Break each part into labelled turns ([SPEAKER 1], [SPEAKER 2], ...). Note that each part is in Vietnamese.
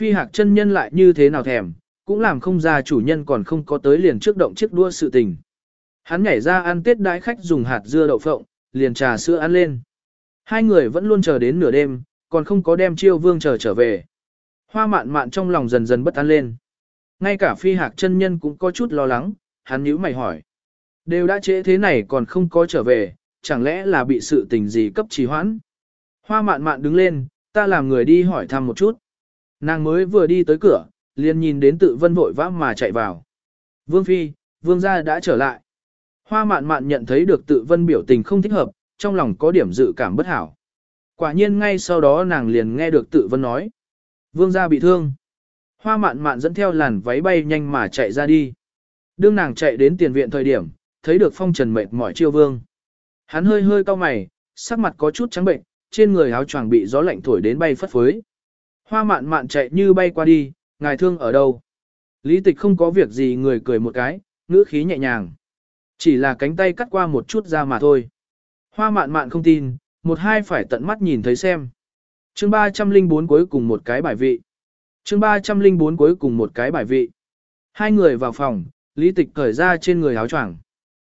[SPEAKER 1] Phi hạc chân nhân lại như thế nào thèm, cũng làm không ra chủ nhân còn không có tới liền trước động chiếc đua sự tình. Hắn nhảy ra ăn tết đãi khách dùng hạt dưa đậu phộng, liền trà sữa ăn lên. Hai người vẫn luôn chờ đến nửa đêm, còn không có đem chiêu vương chờ trở về. Hoa mạn mạn trong lòng dần dần bất an lên. Ngay cả phi hạc chân nhân cũng có chút lo lắng, hắn nhíu mày hỏi. Đều đã trễ thế này còn không có trở về, chẳng lẽ là bị sự tình gì cấp trì hoãn. Hoa mạn mạn đứng lên, ta làm người đi hỏi thăm một chút. Nàng mới vừa đi tới cửa, liền nhìn đến tự vân vội vã mà chạy vào. Vương Phi, Vương gia đã trở lại. Hoa mạn mạn nhận thấy được tự vân biểu tình không thích hợp, trong lòng có điểm dự cảm bất hảo. Quả nhiên ngay sau đó nàng liền nghe được tự vân nói. Vương gia bị thương. Hoa mạn mạn dẫn theo làn váy bay nhanh mà chạy ra đi. Đương nàng chạy đến tiền viện thời điểm, thấy được phong trần mệt mỏi chiêu vương. Hắn hơi hơi cau mày, sắc mặt có chút trắng bệnh, trên người áo choàng bị gió lạnh thổi đến bay phất phới. Hoa mạn mạn chạy như bay qua đi, ngài thương ở đâu? Lý tịch không có việc gì người cười một cái, ngữ khí nhẹ nhàng. Chỉ là cánh tay cắt qua một chút ra mà thôi. Hoa mạn mạn không tin, một hai phải tận mắt nhìn thấy xem. chương 304 cuối cùng một cái bài vị. chương 304 cuối cùng một cái bài vị. Hai người vào phòng, lý tịch cởi ra trên người áo choàng.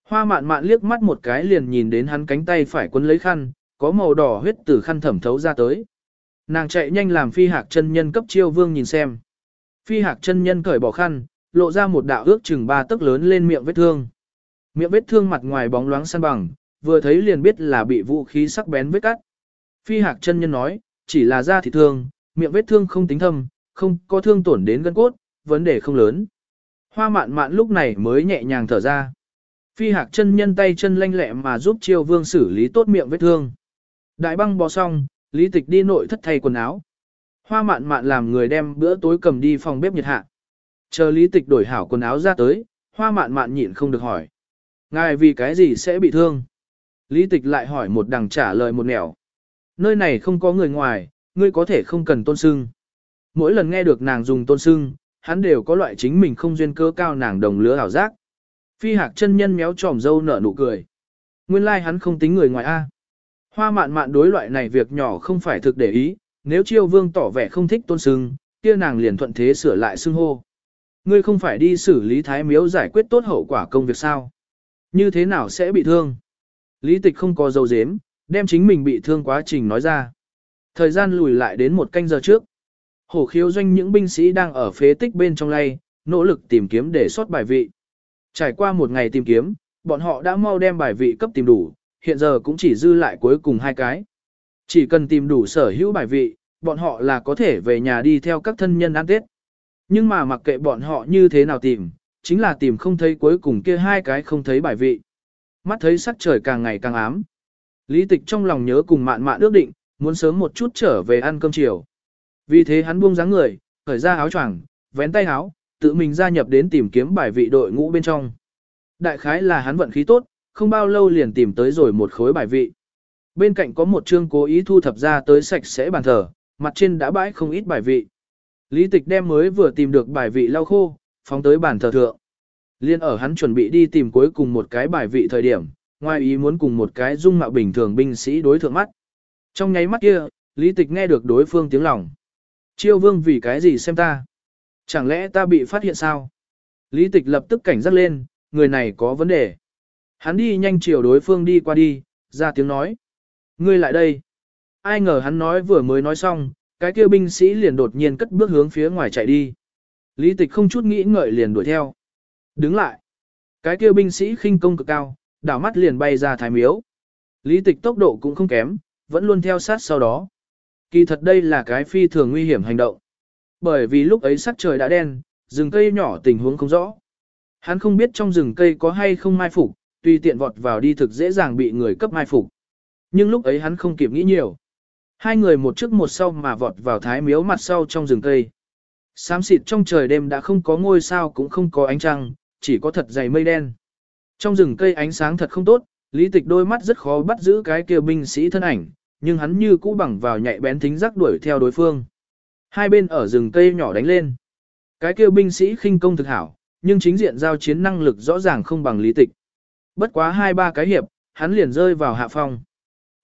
[SPEAKER 1] Hoa mạn mạn liếc mắt một cái liền nhìn đến hắn cánh tay phải quấn lấy khăn, có màu đỏ huyết từ khăn thẩm thấu ra tới. Nàng chạy nhanh làm phi hạc chân nhân cấp chiêu vương nhìn xem. Phi hạc chân nhân cởi bỏ khăn, lộ ra một đạo ước chừng ba tấc lớn lên miệng vết thương. Miệng vết thương mặt ngoài bóng loáng săn bằng, vừa thấy liền biết là bị vũ khí sắc bén vết cắt. Phi hạc chân nhân nói, chỉ là da thịt thương, miệng vết thương không tính thâm, không có thương tổn đến gân cốt, vấn đề không lớn. Hoa mạn mạn lúc này mới nhẹ nhàng thở ra. Phi hạc chân nhân tay chân lanh lẹ mà giúp chiêu vương xử lý tốt miệng vết thương. Đại băng bò xong, lý tịch đi nội thất thay quần áo. Hoa mạn mạn làm người đem bữa tối cầm đi phòng bếp nhiệt hạ. Chờ lý tịch đổi hảo quần áo ra tới, hoa mạn mạn nhịn không được hỏi. Ngài vì cái gì sẽ bị thương? Lý tịch lại hỏi một đằng trả lời một nẻo. Nơi này không có người ngoài, ngươi có thể không cần tôn sưng. Mỗi lần nghe được nàng dùng tôn sưng, hắn đều có loại chính mình không duyên cơ cao nàng đồng lứa hảo giác. Phi hạc chân nhân méo tròm dâu nở nụ cười. Nguyên lai like hắn không tính người ngoài A. Hoa mạn mạn đối loại này việc nhỏ không phải thực để ý, nếu chiêu vương tỏ vẻ không thích tôn sưng, kia nàng liền thuận thế sửa lại xưng hô. Ngươi không phải đi xử lý thái miếu giải quyết tốt hậu quả công việc sao? Như thế nào sẽ bị thương? Lý tịch không có dấu dếm, đem chính mình bị thương quá trình nói ra. Thời gian lùi lại đến một canh giờ trước. Hổ khiếu doanh những binh sĩ đang ở phế tích bên trong lay, nỗ lực tìm kiếm để sót bài vị. Trải qua một ngày tìm kiếm, bọn họ đã mau đem bài vị cấp tìm đủ, hiện giờ cũng chỉ dư lại cuối cùng hai cái. Chỉ cần tìm đủ sở hữu bài vị, bọn họ là có thể về nhà đi theo các thân nhân ăn Tết. Nhưng mà mặc kệ bọn họ như thế nào tìm, chính là tìm không thấy cuối cùng kia hai cái không thấy bài vị. Mắt thấy sắc trời càng ngày càng ám. Lý tịch trong lòng nhớ cùng mạn mạn ước định, muốn sớm một chút trở về ăn cơm chiều. Vì thế hắn buông dáng người, khởi ra áo choàng, vén tay áo, tự mình gia nhập đến tìm kiếm bài vị đội ngũ bên trong. Đại khái là hắn vận khí tốt, không bao lâu liền tìm tới rồi một khối bài vị. Bên cạnh có một chương cố ý thu thập ra tới sạch sẽ bàn thờ, mặt trên đã bãi không ít bài vị. Lý tịch đem mới vừa tìm được bài vị lau khô, phóng tới bàn thờ thượng. Liên ở hắn chuẩn bị đi tìm cuối cùng một cái bài vị thời điểm, ngoài ý muốn cùng một cái dung mạo bình thường binh sĩ đối thượng mắt. Trong nháy mắt kia, lý tịch nghe được đối phương tiếng lòng. Chiêu vương vì cái gì xem ta? Chẳng lẽ ta bị phát hiện sao? Lý tịch lập tức cảnh giác lên, người này có vấn đề. Hắn đi nhanh chiều đối phương đi qua đi, ra tiếng nói. Ngươi lại đây. Ai ngờ hắn nói vừa mới nói xong, cái kia binh sĩ liền đột nhiên cất bước hướng phía ngoài chạy đi. Lý tịch không chút nghĩ ngợi liền đuổi theo. Đứng lại. Cái kia binh sĩ khinh công cực cao, đảo mắt liền bay ra thái miếu. Lý tịch tốc độ cũng không kém, vẫn luôn theo sát sau đó. Kỳ thật đây là cái phi thường nguy hiểm hành động. Bởi vì lúc ấy sắc trời đã đen, rừng cây nhỏ tình huống không rõ. Hắn không biết trong rừng cây có hay không mai phục, Tuy tiện vọt vào đi thực dễ dàng bị người cấp mai phục. Nhưng lúc ấy hắn không kịp nghĩ nhiều. Hai người một trước một sau mà vọt vào thái miếu mặt sau trong rừng cây. Xám xịt trong trời đêm đã không có ngôi sao cũng không có ánh trăng, chỉ có thật dày mây đen. Trong rừng cây ánh sáng thật không tốt, lý tịch đôi mắt rất khó bắt giữ cái kia binh sĩ thân ảnh, nhưng hắn như cũ bằng vào nhạy bén thính giác đuổi theo đối phương. Hai bên ở rừng cây nhỏ đánh lên. Cái kia binh sĩ khinh công thực hảo, nhưng chính diện giao chiến năng lực rõ ràng không bằng lý tịch. Bất quá hai ba cái hiệp, hắn liền rơi vào hạ phong.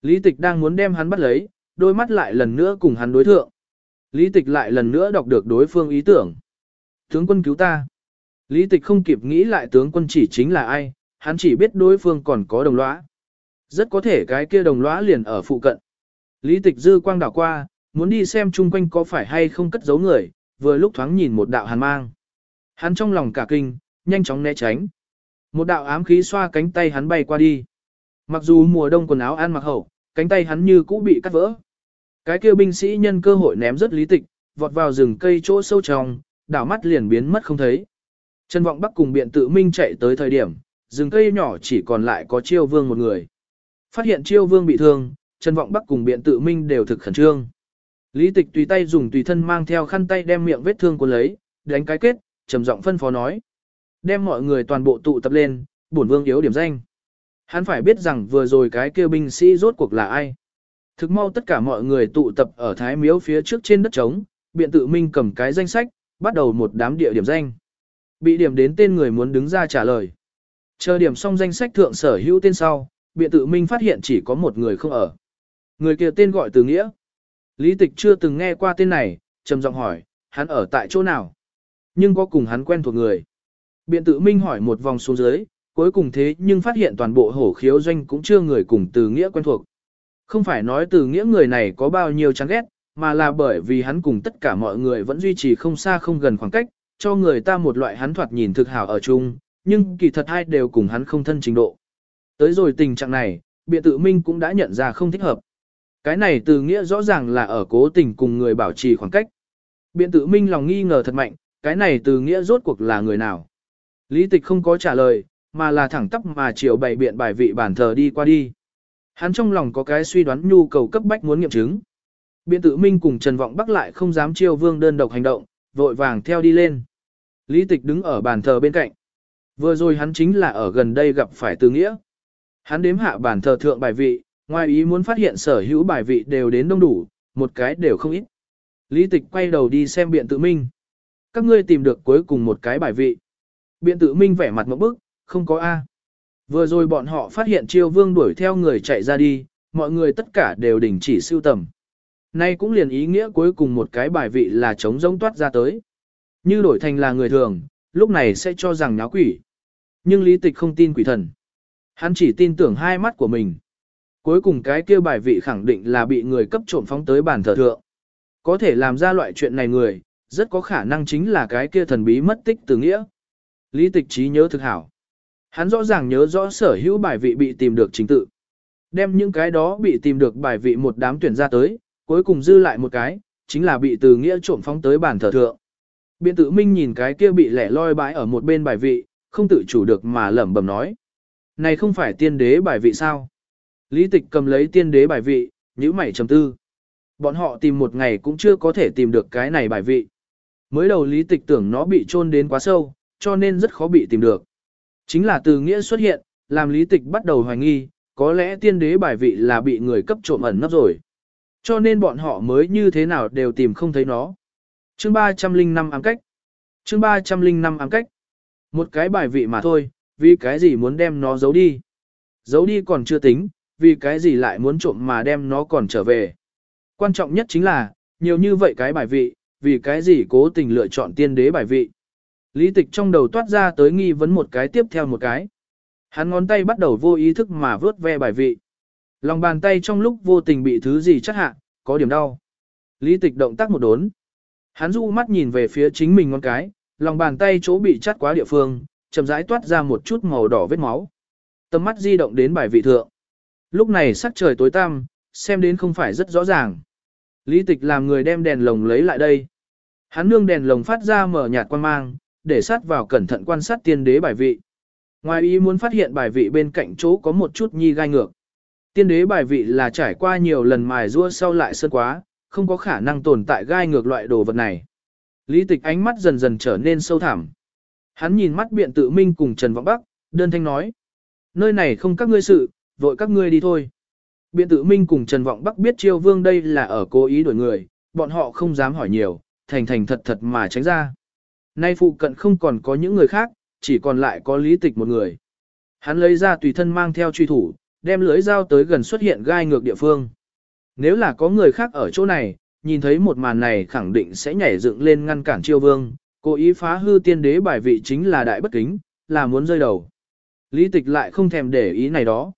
[SPEAKER 1] Lý tịch đang muốn đem hắn bắt lấy, đôi mắt lại lần nữa cùng hắn đối thượng. Lý tịch lại lần nữa đọc được đối phương ý tưởng. Tướng quân cứu ta. Lý tịch không kịp nghĩ lại tướng quân chỉ chính là ai, hắn chỉ biết đối phương còn có đồng lõa. Rất có thể cái kia đồng lõa liền ở phụ cận. Lý tịch dư quang đảo qua, muốn đi xem chung quanh có phải hay không cất giấu người, vừa lúc thoáng nhìn một đạo hàn mang. Hắn trong lòng cả kinh, nhanh chóng né tránh. Một đạo ám khí xoa cánh tay hắn bay qua đi. Mặc dù mùa đông quần áo ăn mặc hậu, cánh tay hắn như cũ bị cắt vỡ. Cái kia binh sĩ nhân cơ hội ném rất lý tịch, vọt vào rừng cây chỗ sâu trong, đảo mắt liền biến mất không thấy. Trần Vọng Bắc cùng biện tự minh chạy tới thời điểm, rừng cây nhỏ chỉ còn lại có chiêu vương một người. Phát hiện chiêu vương bị thương, Trần Vọng Bắc cùng biện tự minh đều thực khẩn trương. Lý tịch tùy tay dùng tùy thân mang theo khăn tay đem miệng vết thương của lấy, đánh cái kết, trầm giọng phân phó nói. Đem mọi người toàn bộ tụ tập lên, bổn vương yếu điểm danh. Hắn phải biết rằng vừa rồi cái kêu binh sĩ rốt cuộc là ai. Thực mau tất cả mọi người tụ tập ở Thái Miếu phía trước trên đất trống, biện tự minh cầm cái danh sách, bắt đầu một đám địa điểm danh. Bị điểm đến tên người muốn đứng ra trả lời. Chờ điểm xong danh sách thượng sở hữu tên sau, biện tự minh phát hiện chỉ có một người không ở. Người kia tên gọi từ nghĩa. Lý tịch chưa từng nghe qua tên này, trầm giọng hỏi, hắn ở tại chỗ nào? Nhưng có cùng hắn quen thuộc người. Biện tự minh hỏi một vòng xuống dưới, cuối cùng thế nhưng phát hiện toàn bộ hổ khiếu doanh cũng chưa người cùng từ nghĩa quen thuộc. Không phải nói từ nghĩa người này có bao nhiêu chán ghét, mà là bởi vì hắn cùng tất cả mọi người vẫn duy trì không xa không gần khoảng cách, cho người ta một loại hắn thoạt nhìn thực hảo ở chung, nhưng kỳ thật hai đều cùng hắn không thân trình độ. Tới rồi tình trạng này, biện tự minh cũng đã nhận ra không thích hợp. Cái này từ nghĩa rõ ràng là ở cố tình cùng người bảo trì khoảng cách. Biện tự minh lòng nghi ngờ thật mạnh, cái này từ nghĩa rốt cuộc là người nào. Lý tịch không có trả lời, mà là thẳng tắp mà chiều bày biện bài vị bản thờ đi qua đi. Hắn trong lòng có cái suy đoán nhu cầu cấp bách muốn nghiệm chứng. Biện tự minh cùng Trần Vọng Bắc lại không dám chiêu vương đơn độc hành động, vội vàng theo đi lên. Lý tịch đứng ở bàn thờ bên cạnh. Vừa rồi hắn chính là ở gần đây gặp phải từ nghĩa. Hắn đếm hạ bàn thờ thượng bài vị, ngoài ý muốn phát hiện sở hữu bài vị đều đến đông đủ, một cái đều không ít. Lý tịch quay đầu đi xem biện tự minh. Các ngươi tìm được cuối cùng một cái bài vị. Biện tự minh vẻ mặt một bức, không có A. Vừa rồi bọn họ phát hiện chiêu vương đuổi theo người chạy ra đi, mọi người tất cả đều đình chỉ siêu tầm. Nay cũng liền ý nghĩa cuối cùng một cái bài vị là chống giống toát ra tới. Như đổi thành là người thường, lúc này sẽ cho rằng nháo quỷ. Nhưng lý tịch không tin quỷ thần. Hắn chỉ tin tưởng hai mắt của mình. Cuối cùng cái kia bài vị khẳng định là bị người cấp trộm phóng tới bàn thờ thượng. Có thể làm ra loại chuyện này người, rất có khả năng chính là cái kia thần bí mất tích từ nghĩa. Lý tịch trí nhớ thực hảo. Hắn rõ ràng nhớ rõ sở hữu bài vị bị tìm được chính tự. Đem những cái đó bị tìm được bài vị một đám tuyển ra tới, cuối cùng dư lại một cái, chính là bị từ nghĩa trộm phóng tới bàn thờ thượng. Biện tử minh nhìn cái kia bị lẻ loi bãi ở một bên bài vị, không tự chủ được mà lẩm bẩm nói. Này không phải tiên đế bài vị sao? Lý tịch cầm lấy tiên đế bài vị, nhíu mày trầm tư. Bọn họ tìm một ngày cũng chưa có thể tìm được cái này bài vị. Mới đầu lý tịch tưởng nó bị chôn đến quá sâu, cho nên rất khó bị tìm được. Chính là từ nghĩa xuất hiện, làm lý tịch bắt đầu hoài nghi, có lẽ tiên đế bài vị là bị người cấp trộm ẩn nấp rồi. Cho nên bọn họ mới như thế nào đều tìm không thấy nó. Chương 305 ám cách. Chương 305 ám cách. Một cái bài vị mà thôi, vì cái gì muốn đem nó giấu đi. Giấu đi còn chưa tính, vì cái gì lại muốn trộm mà đem nó còn trở về. Quan trọng nhất chính là, nhiều như vậy cái bài vị, vì cái gì cố tình lựa chọn tiên đế bài vị. Lý tịch trong đầu toát ra tới nghi vấn một cái tiếp theo một cái. Hắn ngón tay bắt đầu vô ý thức mà vớt ve bài vị. Lòng bàn tay trong lúc vô tình bị thứ gì chắc hạ, có điểm đau. Lý tịch động tác một đốn. Hắn du mắt nhìn về phía chính mình ngón cái, lòng bàn tay chỗ bị chắt quá địa phương, chậm rãi toát ra một chút màu đỏ vết máu. Tầm mắt di động đến bài vị thượng. Lúc này sắc trời tối tăm, xem đến không phải rất rõ ràng. Lý tịch làm người đem đèn lồng lấy lại đây. Hắn nương đèn lồng phát ra mở nhạt quan mang, để sát vào cẩn thận quan sát tiên đế bài vị. Ngoài ý muốn phát hiện bài vị bên cạnh chỗ có một chút nhi gai ngược. Tiên đế bài vị là trải qua nhiều lần mài rua sau lại sơn quá, không có khả năng tồn tại gai ngược loại đồ vật này. Lý tịch ánh mắt dần dần trở nên sâu thẳm. Hắn nhìn mắt biện tự minh cùng Trần Vọng Bắc, đơn thanh nói. Nơi này không các ngươi sự, vội các ngươi đi thôi. Biện tự minh cùng Trần Vọng Bắc biết chiêu vương đây là ở cố ý đổi người, bọn họ không dám hỏi nhiều, thành thành thật thật mà tránh ra. Nay phụ cận không còn có những người khác, chỉ còn lại có lý tịch một người. Hắn lấy ra tùy thân mang theo truy thủ, đem lưới dao tới gần xuất hiện gai ngược địa phương. Nếu là có người khác ở chỗ này, nhìn thấy một màn này khẳng định sẽ nhảy dựng lên ngăn cản chiêu vương, cố ý phá hư tiên đế bài vị chính là đại bất kính, là muốn rơi đầu. Lý tịch lại không thèm để ý này đó.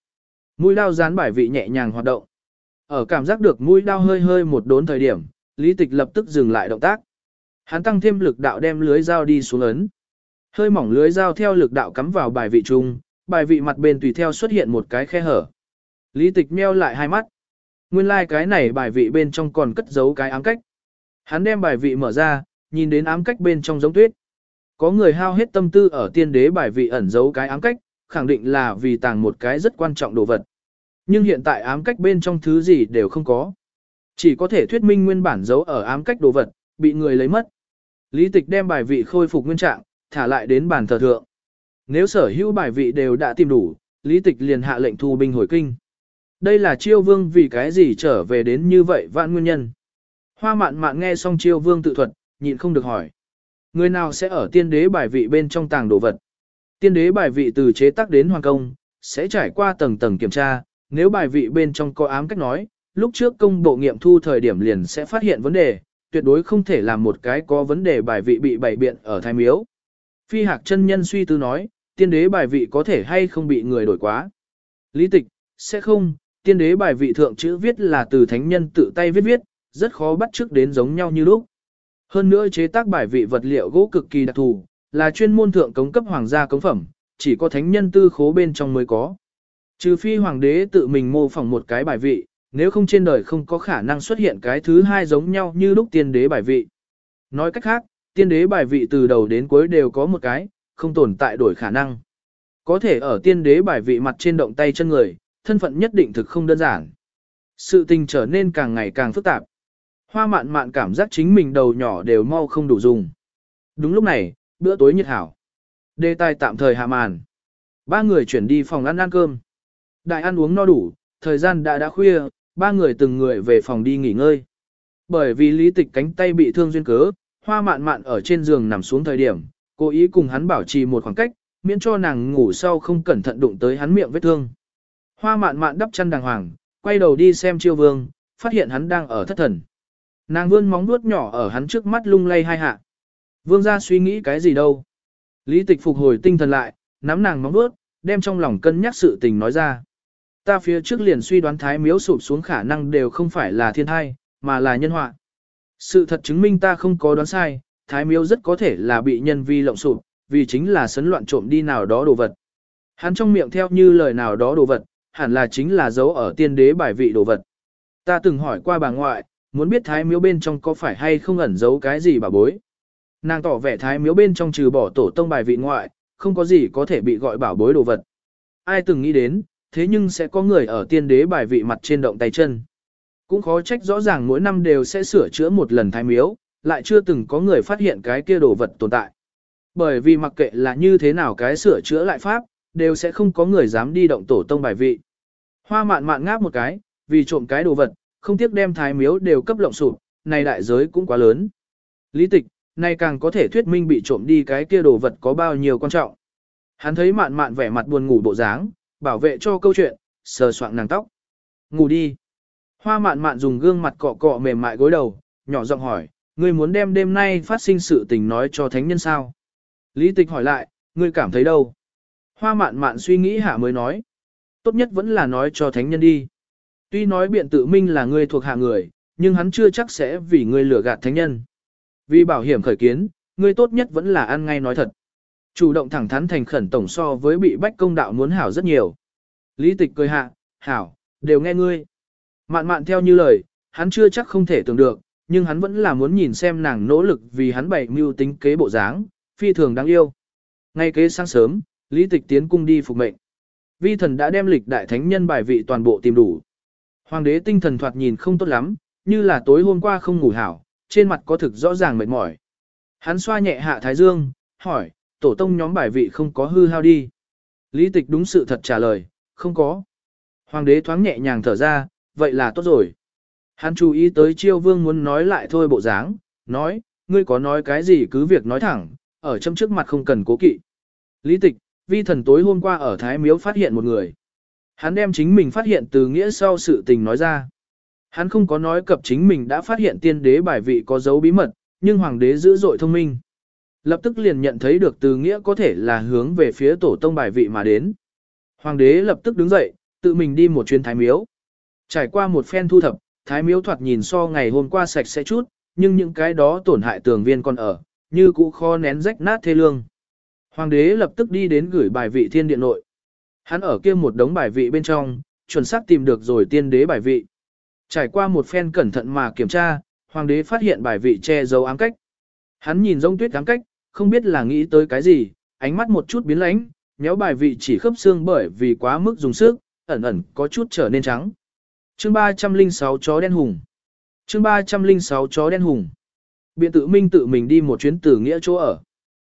[SPEAKER 1] Mũi đao dán bài vị nhẹ nhàng hoạt động. Ở cảm giác được mũi đao hơi hơi một đốn thời điểm, lý tịch lập tức dừng lại động tác. Hắn tăng thêm lực đạo đem lưới dao đi xuống ấn. Hơi mỏng lưới dao theo lực đạo cắm vào bài vị trung, bài vị mặt bên tùy theo xuất hiện một cái khe hở. Lý tịch meo lại hai mắt. Nguyên lai like cái này bài vị bên trong còn cất giấu cái ám cách. Hắn đem bài vị mở ra, nhìn đến ám cách bên trong giống tuyết. Có người hao hết tâm tư ở tiên đế bài vị ẩn giấu cái ám cách, khẳng định là vì tàng một cái rất quan trọng đồ vật. Nhưng hiện tại ám cách bên trong thứ gì đều không có. Chỉ có thể thuyết minh nguyên bản giấu ở ám cách đồ vật, bị người lấy mất. Lý tịch đem bài vị khôi phục nguyên trạng, thả lại đến bàn thờ thượng. Nếu sở hữu bài vị đều đã tìm đủ, lý tịch liền hạ lệnh thu binh hồi kinh. Đây là chiêu vương vì cái gì trở về đến như vậy vạn nguyên nhân. Hoa mạn mạn nghe xong chiêu vương tự thuật, nhịn không được hỏi. Người nào sẽ ở tiên đế bài vị bên trong tàng đồ vật? Tiên đế bài vị từ chế tác đến hoàng công, sẽ trải qua tầng tầng kiểm tra, nếu bài vị bên trong có ám cách nói, lúc trước công bộ nghiệm thu thời điểm liền sẽ phát hiện vấn đề, tuyệt đối không thể làm một cái có vấn đề bài vị bị bày biện ở thái miếu. Phi hạc chân nhân suy tư nói, tiên đế bài vị có thể hay không bị người đổi quá. Lý tịch, sẽ không, tiên đế bài vị thượng chữ viết là từ thánh nhân tự tay viết viết, rất khó bắt chước đến giống nhau như lúc. Hơn nữa chế tác bài vị vật liệu gỗ cực kỳ đặc thù, là chuyên môn thượng cống cấp hoàng gia cống phẩm, chỉ có thánh nhân tư khố bên trong mới có. Trừ phi hoàng đế tự mình mô phỏng một cái bài vị, nếu không trên đời không có khả năng xuất hiện cái thứ hai giống nhau như lúc tiên đế bài vị. Nói cách khác, tiên đế bài vị từ đầu đến cuối đều có một cái, không tồn tại đổi khả năng. Có thể ở tiên đế bài vị mặt trên động tay chân người, thân phận nhất định thực không đơn giản. Sự tình trở nên càng ngày càng phức tạp. Hoa mạn mạn cảm giác chính mình đầu nhỏ đều mau không đủ dùng. Đúng lúc này, bữa tối nhiệt hảo. Đề tài tạm thời hạ màn. Ba người chuyển đi phòng ăn ăn cơm. Đại ăn uống no đủ, thời gian đã đã khuya, ba người từng người về phòng đi nghỉ ngơi. Bởi vì lý tịch cánh tay bị thương duyên cớ, hoa mạn mạn ở trên giường nằm xuống thời điểm, cố ý cùng hắn bảo trì một khoảng cách, miễn cho nàng ngủ sau không cẩn thận đụng tới hắn miệng vết thương. Hoa mạn mạn đắp chân đàng hoàng, quay đầu đi xem chiêu vương, phát hiện hắn đang ở thất thần. Nàng vươn móng vuốt nhỏ ở hắn trước mắt lung lay hai hạ. Vương ra suy nghĩ cái gì đâu. Lý tịch phục hồi tinh thần lại, nắm nàng móng vuốt, đem trong lòng cân nhắc sự tình nói ra. Ta phía trước liền suy đoán thái miếu sụp xuống khả năng đều không phải là thiên thai, mà là nhân họa. Sự thật chứng minh ta không có đoán sai, thái miếu rất có thể là bị nhân vi lộng sụp, vì chính là sấn loạn trộm đi nào đó đồ vật. Hắn trong miệng theo như lời nào đó đồ vật, hẳn là chính là dấu ở tiên đế bài vị đồ vật. Ta từng hỏi qua bà ngoại, muốn biết thái miếu bên trong có phải hay không ẩn giấu cái gì bà bối. Nàng tỏ vẻ thái miếu bên trong trừ bỏ tổ tông bài vị ngoại, không có gì có thể bị gọi bảo bối đồ vật. Ai từng nghĩ đến, thế nhưng sẽ có người ở tiên đế bài vị mặt trên động tay chân. Cũng khó trách rõ ràng mỗi năm đều sẽ sửa chữa một lần thái miếu, lại chưa từng có người phát hiện cái kia đồ vật tồn tại. Bởi vì mặc kệ là như thế nào cái sửa chữa lại pháp, đều sẽ không có người dám đi động tổ tông bài vị. Hoa mạn mạn ngáp một cái, vì trộm cái đồ vật, không tiếc đem thái miếu đều cấp lộng sụp, này đại giới cũng quá lớn. Lý tịch, này càng có thể thuyết minh bị trộm đi cái kia đồ vật có bao nhiêu quan trọng. Hắn thấy mạn mạn vẻ mặt buồn ngủ bộ dáng, bảo vệ cho câu chuyện, sờ soạng nàng tóc. Ngủ đi. Hoa mạn mạn dùng gương mặt cọ cọ mềm mại gối đầu, nhỏ giọng hỏi, ngươi muốn đem đêm nay phát sinh sự tình nói cho thánh nhân sao? Lý tịch hỏi lại, ngươi cảm thấy đâu? Hoa mạn mạn suy nghĩ hạ mới nói. Tốt nhất vẫn là nói cho thánh nhân đi. Tuy nói biện tự minh là ngươi thuộc hạ người, nhưng hắn chưa chắc sẽ vì ngươi lừa gạt thánh nhân. Vì bảo hiểm khởi kiến, ngươi tốt nhất vẫn là ăn ngay nói thật. Chủ động thẳng thắn thành khẩn tổng so với bị bách công đạo muốn hảo rất nhiều. Lý tịch cười hạ, hảo, đều nghe ngươi. Mạn mạn theo như lời, hắn chưa chắc không thể tưởng được, nhưng hắn vẫn là muốn nhìn xem nàng nỗ lực vì hắn bày mưu tính kế bộ dáng, phi thường đáng yêu. Ngay kế sáng sớm, Lý tịch tiến cung đi phục mệnh. Vi thần đã đem lịch đại thánh nhân bài vị toàn bộ tìm đủ. Hoàng đế tinh thần thoạt nhìn không tốt lắm, như là tối hôm qua không ngủ hảo, trên mặt có thực rõ ràng mệt mỏi. Hắn xoa nhẹ hạ thái dương, hỏi, tổ tông nhóm bài vị không có hư hao đi. Lý tịch đúng sự thật trả lời, không có. Hoàng đế thoáng nhẹ nhàng thở ra, vậy là tốt rồi. Hắn chú ý tới chiêu vương muốn nói lại thôi bộ dáng, nói, ngươi có nói cái gì cứ việc nói thẳng, ở trong trước mặt không cần cố kỵ. Lý tịch, vi thần tối hôm qua ở Thái Miếu phát hiện một người. Hắn đem chính mình phát hiện từ nghĩa sau sự tình nói ra. Hắn không có nói cập chính mình đã phát hiện tiên đế bài vị có dấu bí mật, nhưng hoàng đế dữ dội thông minh. Lập tức liền nhận thấy được từ nghĩa có thể là hướng về phía tổ tông bài vị mà đến. Hoàng đế lập tức đứng dậy, tự mình đi một chuyến thái miếu. Trải qua một phen thu thập, thái miếu thoạt nhìn so ngày hôm qua sạch sẽ chút, nhưng những cái đó tổn hại tường viên còn ở, như cũ kho nén rách nát thê lương. Hoàng đế lập tức đi đến gửi bài vị thiên điện nội. Hắn ở kia một đống bài vị bên trong, chuẩn xác tìm được rồi tiên đế bài vị. Trải qua một phen cẩn thận mà kiểm tra, hoàng đế phát hiện bài vị che giấu ám cách. Hắn nhìn rông tuyết ám cách, không biết là nghĩ tới cái gì, ánh mắt một chút biến lánh, nhéo bài vị chỉ khớp xương bởi vì quá mức dùng sức, ẩn ẩn có chút trở nên trắng. Chương 306 chó đen hùng. Chương 306 chó đen hùng. Biện tự minh tự mình đi một chuyến từ nghĩa chỗ ở.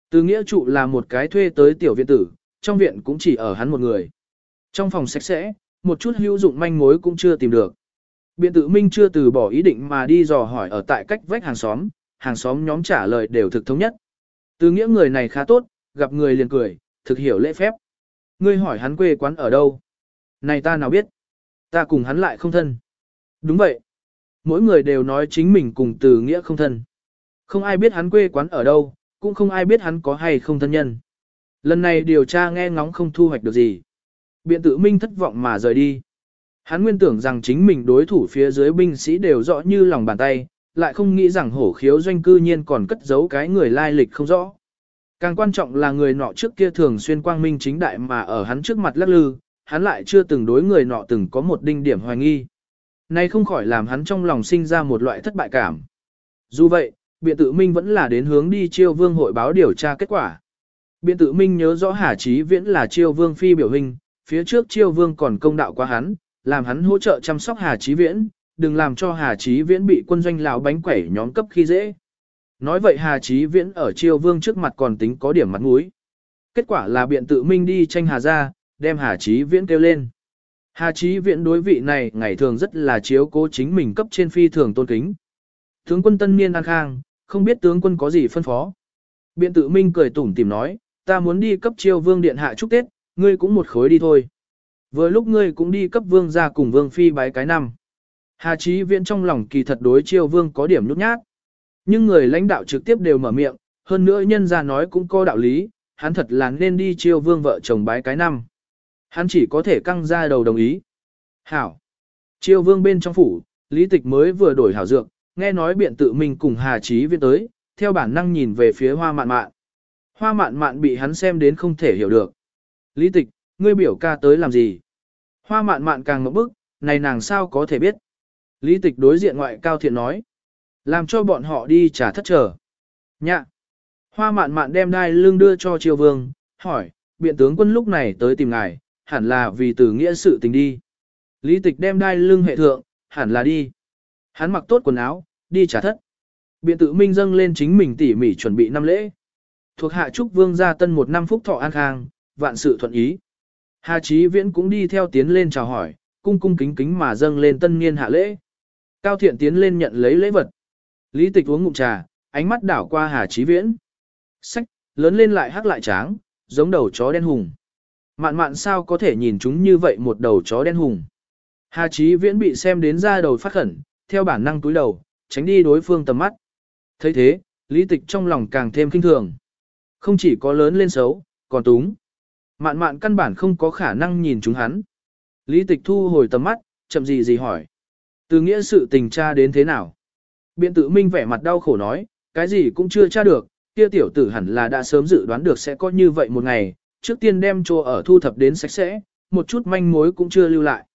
[SPEAKER 1] Từ nghĩa trụ là một cái thuê tới tiểu viện tử, trong viện cũng chỉ ở hắn một người. Trong phòng sạch sẽ, một chút hữu dụng manh mối cũng chưa tìm được. Biện tự minh chưa từ bỏ ý định mà đi dò hỏi ở tại cách vách hàng xóm, hàng xóm nhóm trả lời đều thực thống nhất. Từ nghĩa người này khá tốt, gặp người liền cười, thực hiểu lễ phép. Ngươi hỏi hắn quê quán ở đâu? Này ta nào biết? Ta cùng hắn lại không thân. Đúng vậy. Mỗi người đều nói chính mình cùng từ nghĩa không thân. Không ai biết hắn quê quán ở đâu, cũng không ai biết hắn có hay không thân nhân. Lần này điều tra nghe ngóng không thu hoạch được gì. Biện tự minh thất vọng mà rời đi. Hắn nguyên tưởng rằng chính mình đối thủ phía dưới binh sĩ đều rõ như lòng bàn tay, lại không nghĩ rằng hổ khiếu doanh cư nhiên còn cất giấu cái người lai lịch không rõ. Càng quan trọng là người nọ trước kia thường xuyên quang minh chính đại mà ở hắn trước mặt lắc lư, hắn lại chưa từng đối người nọ từng có một đinh điểm hoài nghi. Này không khỏi làm hắn trong lòng sinh ra một loại thất bại cảm. Dù vậy, biện tự minh vẫn là đến hướng đi chiêu vương hội báo điều tra kết quả. Biện tự minh nhớ rõ Hà Chí Viễn là chiêu vương phi biểu hình, phía trước chiêu vương còn công đạo qua hắn, làm hắn hỗ trợ chăm sóc Hà Chí Viễn, đừng làm cho Hà Chí Viễn bị quân doanh lão bánh quẩy nhóm cấp khi dễ. Nói vậy Hà Chí Viễn ở triều vương trước mặt còn tính có điểm mặt mũi. Kết quả là biện tự minh đi tranh Hà ra, đem Hà Chí Viễn kêu lên. Hà Chí Viễn đối vị này ngày thường rất là chiếu cố chính mình cấp trên phi thường tôn kính. Tướng quân tân niên an khang, không biết tướng quân có gì phân phó. Biện tự minh cười tủm tìm nói, ta muốn đi cấp triều vương điện hạ chúc Tết, ngươi cũng một khối đi thôi. Vừa lúc ngươi cũng đi cấp vương ra cùng vương phi bái cái năm. Hà Chí Viễn trong lòng kỳ thật đối chiêu vương có điểm nhút nhát. Nhưng người lãnh đạo trực tiếp đều mở miệng, hơn nữa nhân ra nói cũng có đạo lý, hắn thật là nên đi chiêu vương vợ chồng bái cái năm. Hắn chỉ có thể căng ra đầu đồng ý. Hảo. Chiêu vương bên trong phủ, lý tịch mới vừa đổi hảo dược, nghe nói biện tự mình cùng Hà Chí Viễn tới, theo bản năng nhìn về phía hoa mạn mạn. Hoa mạn mạn bị hắn xem đến không thể hiểu được. Lý tịch, ngươi biểu ca tới làm gì? Hoa mạn mạn càng ngậm bức, này nàng sao có thể biết? Lý tịch đối diện ngoại cao thiện nói. Làm cho bọn họ đi trả thất trở. Nhạ. Hoa mạn mạn đem đai lưng đưa cho triều vương, hỏi, biện tướng quân lúc này tới tìm ngài, hẳn là vì từ nghĩa sự tình đi. Lý tịch đem đai lưng hệ thượng, hẳn là đi. Hắn mặc tốt quần áo, đi trả thất. Biện tự minh dâng lên chính mình tỉ mỉ chuẩn bị năm lễ. Thuộc hạ trúc vương gia tân một năm phúc thọ an khang, vạn sự thuận ý. Hà Chí Viễn cũng đi theo tiến lên chào hỏi, cung cung kính kính mà dâng lên tân niên hạ lễ. Cao Thiện tiến lên nhận lấy lễ vật. Lý Tịch uống ngụm trà, ánh mắt đảo qua Hà Chí Viễn. Sách, lớn lên lại hắc lại tráng, giống đầu chó đen hùng. Mạn mạn sao có thể nhìn chúng như vậy một đầu chó đen hùng. Hà Chí Viễn bị xem đến ra đầu phát khẩn, theo bản năng túi đầu, tránh đi đối phương tầm mắt. thấy thế, Lý Tịch trong lòng càng thêm kinh thường. Không chỉ có lớn lên xấu, còn túng. Mạn mạn căn bản không có khả năng nhìn chúng hắn. Lý tịch thu hồi tầm mắt, chậm gì gì hỏi. Từ nghĩa sự tình tra đến thế nào? Biện tự minh vẻ mặt đau khổ nói, cái gì cũng chưa tra được, kia tiểu tử hẳn là đã sớm dự đoán được sẽ có như vậy một ngày, trước tiên đem chỗ ở thu thập đến sạch sẽ, một chút manh mối cũng chưa lưu lại.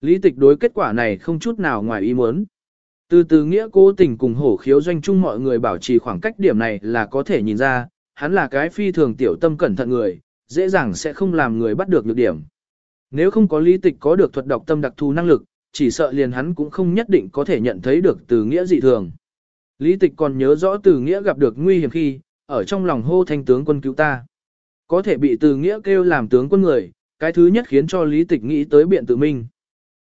[SPEAKER 1] Lý tịch đối kết quả này không chút nào ngoài ý muốn. Từ từ nghĩa cố tình cùng hổ khiếu doanh chung mọi người bảo trì khoảng cách điểm này là có thể nhìn ra, hắn là cái phi thường tiểu tâm cẩn thận người, dễ dàng sẽ không làm người bắt được nhược điểm. Nếu không có lý tịch có được thuật đọc tâm đặc thù năng lực, chỉ sợ liền hắn cũng không nhất định có thể nhận thấy được từ nghĩa dị thường. Lý tịch còn nhớ rõ từ nghĩa gặp được nguy hiểm khi, ở trong lòng hô thanh tướng quân cứu ta. Có thể bị từ nghĩa kêu làm tướng quân người, cái thứ nhất khiến cho lý tịch nghĩ tới biện tự minh.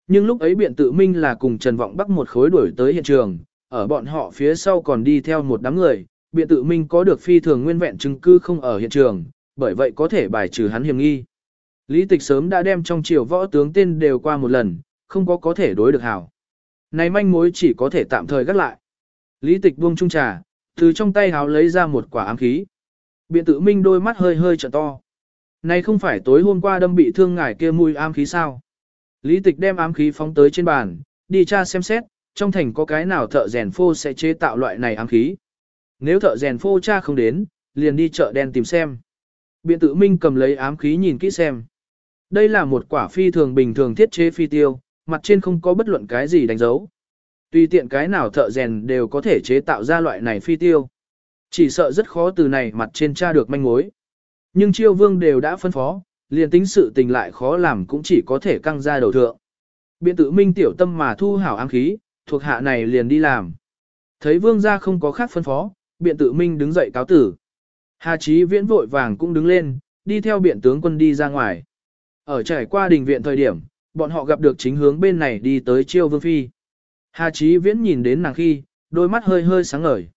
[SPEAKER 1] Nhưng lúc ấy biện tự minh là cùng Trần Vọng Bắc một khối đuổi tới hiện trường, ở bọn họ phía sau còn đi theo một đám người, biện tự minh có được phi thường nguyên vẹn chứng cứ không ở hiện trường, bởi vậy có thể bài trừ hắn hiểm nghi. Lý tịch sớm đã đem trong triều võ tướng tên đều qua một lần, không có có thể đối được hảo. Này manh mối chỉ có thể tạm thời gác lại. Lý tịch buông chung trà, từ trong tay háo lấy ra một quả ám khí. Biện tự minh đôi mắt hơi hơi trợ to. Này không phải tối hôm qua đâm bị thương ngài kia mùi ám khí sao? Lý tịch đem ám khí phóng tới trên bàn, đi tra xem xét, trong thành có cái nào thợ rèn phô sẽ chế tạo loại này ám khí. Nếu thợ rèn phô cha không đến, liền đi chợ đen tìm xem. Biện tự minh cầm lấy ám khí nhìn kỹ xem. Đây là một quả phi thường bình thường thiết chế phi tiêu, mặt trên không có bất luận cái gì đánh dấu. Tùy tiện cái nào thợ rèn đều có thể chế tạo ra loại này phi tiêu. Chỉ sợ rất khó từ này mặt trên tra được manh mối. Nhưng chiêu vương đều đã phân phó, liền tính sự tình lại khó làm cũng chỉ có thể căng ra đầu thượng. Biện tự minh tiểu tâm mà thu hảo ám khí, thuộc hạ này liền đi làm. Thấy vương gia không có khác phân phó, biện tự minh đứng dậy cáo tử. Hà Chí viễn vội vàng cũng đứng lên, đi theo biện tướng quân đi ra ngoài. Ở trải qua đình viện thời điểm, bọn họ gặp được chính hướng bên này đi tới chiêu vương phi. Hà Chí viễn nhìn đến nàng khi, đôi mắt hơi hơi sáng ngời.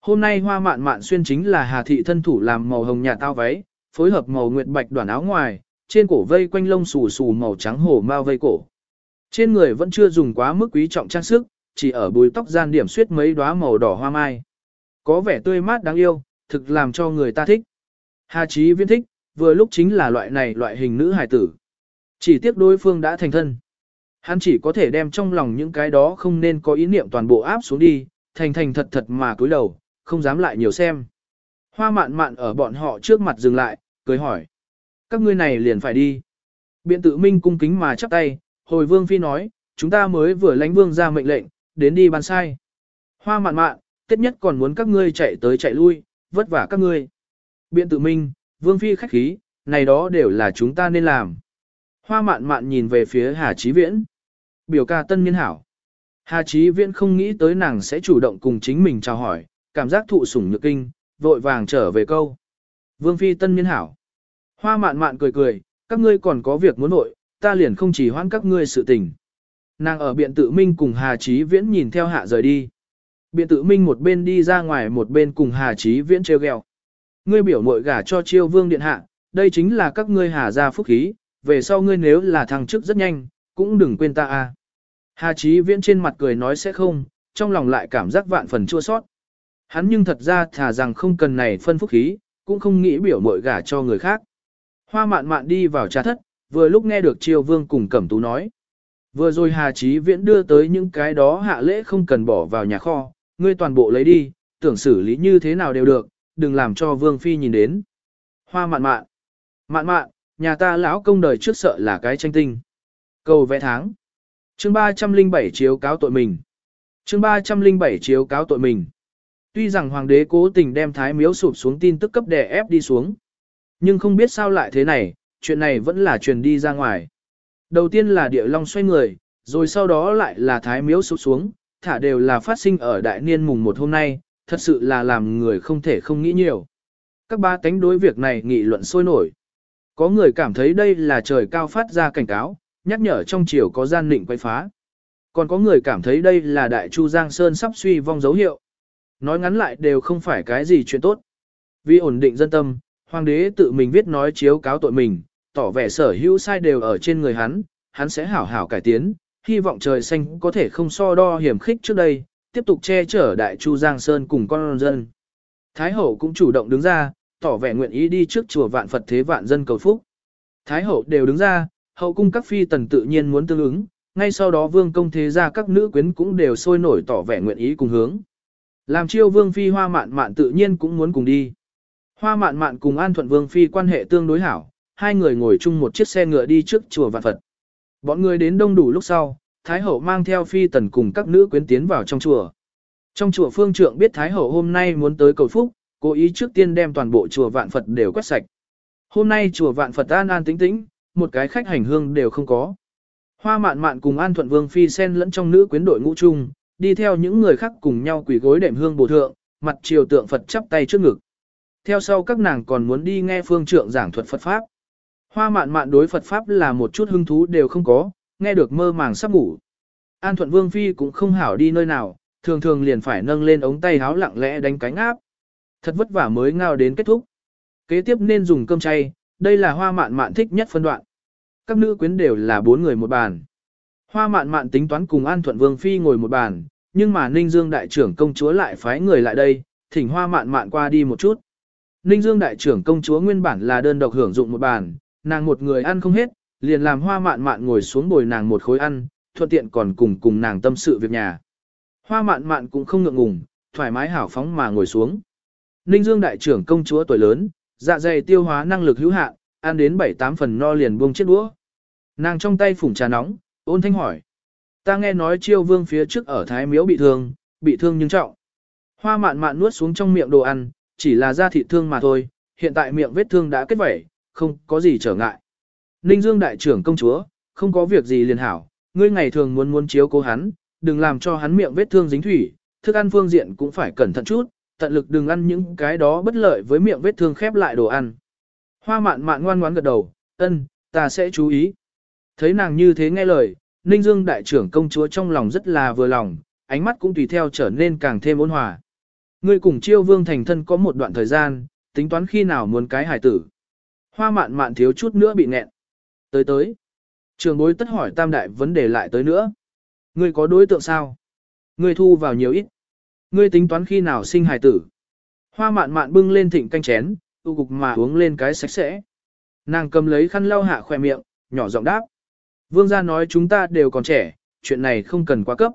[SPEAKER 1] Hôm nay hoa mạn mạn xuyên chính là Hà thị thân thủ làm màu hồng nhà tao váy, phối hợp màu nguyệt bạch đoàn áo ngoài, trên cổ vây quanh lông xù xù màu trắng hổ mao vây cổ. Trên người vẫn chưa dùng quá mức quý trọng trang sức, chỉ ở bùi tóc gian điểm suyết mấy đóa màu đỏ hoa mai. Có vẻ tươi mát đáng yêu, thực làm cho người ta thích. Hà Chí Viễn thích, vừa lúc chính là loại này loại hình nữ hài tử. Chỉ tiếc đối phương đã thành thân. Hắn chỉ có thể đem trong lòng những cái đó không nên có ý niệm toàn bộ áp xuống đi, thành thành thật thật mà cúi đầu, không dám lại nhiều xem. Hoa mạn mạn ở bọn họ trước mặt dừng lại, cười hỏi. Các ngươi này liền phải đi. Biện tự minh cung kính mà chắp tay, hồi vương phi nói, chúng ta mới vừa lãnh vương ra mệnh lệnh, đến đi ban sai. Hoa mạn mạn, tết nhất còn muốn các ngươi chạy tới chạy lui, vất vả các ngươi. Biện tự minh, vương phi khách khí, này đó đều là chúng ta nên làm. Hoa mạn mạn nhìn về phía Hà Chí Viễn. Biểu ca tân niên hảo. Hà Chí Viễn không nghĩ tới nàng sẽ chủ động cùng chính mình chào hỏi, cảm giác thụ sủng nhược kinh, vội vàng trở về câu. Vương phi tân niên hảo. Hoa mạn mạn cười cười, các ngươi còn có việc muốn nội, ta liền không chỉ hoãn các ngươi sự tình. Nàng ở biện tự minh cùng Hà Chí Viễn nhìn theo hạ rời đi. Biện tự minh một bên đi ra ngoài một bên cùng Hà Chí Viễn treo gheo. Ngươi biểu mội gả cho chiêu vương điện hạ, đây chính là các ngươi hà gia phúc khí, về sau ngươi nếu là thằng chức rất nhanh, cũng đừng quên ta a. Hà Chí Viễn trên mặt cười nói sẽ không, trong lòng lại cảm giác vạn phần chua sót. Hắn nhưng thật ra thà rằng không cần này phân phúc khí, cũng không nghĩ biểu mội gả cho người khác. Hoa mạn mạn đi vào trà thất, vừa lúc nghe được triều vương cùng cẩm tú nói. Vừa rồi Hà Chí Viễn đưa tới những cái đó hạ lễ không cần bỏ vào nhà kho, ngươi toàn bộ lấy đi, tưởng xử lý như thế nào đều được, đừng làm cho vương phi nhìn đến. Hoa mạn mạn, mạn mạn, nhà ta lão công đời trước sợ là cái tranh tinh. Cầu vẽ tháng. Chương 307 chiếu cáo tội mình. Chương 307 chiếu cáo tội mình. Tuy rằng hoàng đế cố tình đem thái miếu sụp xuống tin tức cấp đè ép đi xuống. Nhưng không biết sao lại thế này, chuyện này vẫn là truyền đi ra ngoài. Đầu tiên là địa long xoay người, rồi sau đó lại là thái miếu sụp xuống, thả đều là phát sinh ở đại niên mùng một hôm nay, thật sự là làm người không thể không nghĩ nhiều. Các ba tánh đối việc này nghị luận sôi nổi. Có người cảm thấy đây là trời cao phát ra cảnh cáo, nhắc nhở trong chiều có gian định quay phá. Còn có người cảm thấy đây là đại chu Giang Sơn sắp suy vong dấu hiệu. Nói ngắn lại đều không phải cái gì chuyện tốt. Vì ổn định dân tâm, hoàng đế tự mình viết nói chiếu cáo tội mình, tỏ vẻ sở hữu sai đều ở trên người hắn, hắn sẽ hảo hảo cải tiến, hy vọng trời xanh có thể không so đo hiểm khích trước đây, tiếp tục che chở đại chu Giang Sơn cùng con dân. Thái hậu cũng chủ động đứng ra, tỏ vẻ nguyện ý đi trước chùa vạn Phật thế vạn dân cầu phúc. Thái hậu đều đứng ra, hậu cung các phi tần tự nhiên muốn tương ứng, ngay sau đó vương công thế gia các nữ quyến cũng đều sôi nổi tỏ vẻ nguyện ý cùng hướng. Làm chiêu vương phi hoa mạn mạn tự nhiên cũng muốn cùng đi. Hoa mạn mạn cùng an thuận vương phi quan hệ tương đối hảo, hai người ngồi chung một chiếc xe ngựa đi trước chùa vạn Phật. Bọn người đến đông đủ lúc sau, Thái hậu mang theo phi tần cùng các nữ quyến tiến vào trong chùa. Trong chùa phương trượng biết Thái hậu hôm nay muốn tới cầu phúc, cố ý trước tiên đem toàn bộ chùa vạn Phật đều quét sạch. Hôm nay chùa vạn Phật an an tĩnh tĩnh, một cái khách hành hương đều không có. Hoa mạn mạn cùng an thuận vương phi sen lẫn trong nữ quyến đội ngũ chung, đi theo những người khác cùng nhau quỳ gối đệm hương bổ thượng, mặt triều tượng Phật chắp tay trước ngực. Theo sau các nàng còn muốn đi nghe phương trượng giảng thuật Phật Pháp. Hoa mạn mạn đối Phật Pháp là một chút hứng thú đều không có, nghe được mơ màng sắp ngủ. An thuận vương phi cũng không hảo đi nơi nào, thường thường liền phải nâng lên ống tay háo lặng lẽ đánh cánh áp. Thật vất vả mới ngao đến kết thúc. Kế tiếp nên dùng cơm chay, đây là hoa mạn mạn thích nhất phân đoạn. Các nữ quyến đều là bốn người một bàn. Hoa mạn mạn tính toán cùng An Thuận Vương Phi ngồi một bàn, nhưng mà Ninh Dương đại trưởng công chúa lại phái người lại đây, thỉnh hoa mạn mạn qua đi một chút. Ninh Dương đại trưởng công chúa nguyên bản là đơn độc hưởng dụng một bàn, nàng một người ăn không hết, liền làm hoa mạn mạn ngồi xuống bồi nàng một khối ăn, thuận tiện còn cùng cùng nàng tâm sự việc nhà. Hoa mạn mạn cũng không ngượng ngùng, thoải mái hảo phóng mà ngồi xuống. Ninh Dương đại trưởng công chúa tuổi lớn, dạ dày tiêu hóa năng lực hữu hạn, ăn đến 7-8 phần no liền buông chiếc đũa. Nàng trong tay phủng trà nóng, ôn thanh hỏi. Ta nghe nói chiêu vương phía trước ở Thái Miếu bị thương, bị thương nhưng trọng. Hoa mạn mạn nuốt xuống trong miệng đồ ăn, chỉ là da thịt thương mà thôi, hiện tại miệng vết thương đã kết vẩy, không có gì trở ngại. Ninh Dương đại trưởng công chúa, không có việc gì liền hảo, ngươi ngày thường muốn muốn chiếu cố hắn, đừng làm cho hắn miệng vết thương dính thủy, thức ăn phương diện cũng phải cẩn thận chút, tận lực đừng ăn những cái đó bất lợi với miệng vết thương khép lại đồ ăn. Hoa mạn mạn ngoan ngoãn gật đầu, ân, ta sẽ chú ý. Thấy nàng như thế nghe lời, Ninh Dương đại trưởng công chúa trong lòng rất là vừa lòng, ánh mắt cũng tùy theo trở nên càng thêm ôn hòa. Ngươi cùng chiêu vương thành thân có một đoạn thời gian, tính toán khi nào muốn cái hải tử. Hoa mạn mạn thiếu chút nữa bị nghẹn. Tới tới. Trường bối tất hỏi tam đại vấn đề lại tới nữa. Ngươi có đối tượng sao? Ngươi thu vào nhiều ít. Ngươi tính toán khi nào sinh hài tử. Hoa mạn mạn bưng lên thịnh canh chén, tu cục mà uống lên cái sạch sẽ. Nàng cầm lấy khăn lau hạ khoe miệng, nhỏ giọng đáp. Vương gia nói chúng ta đều còn trẻ, chuyện này không cần quá cấp.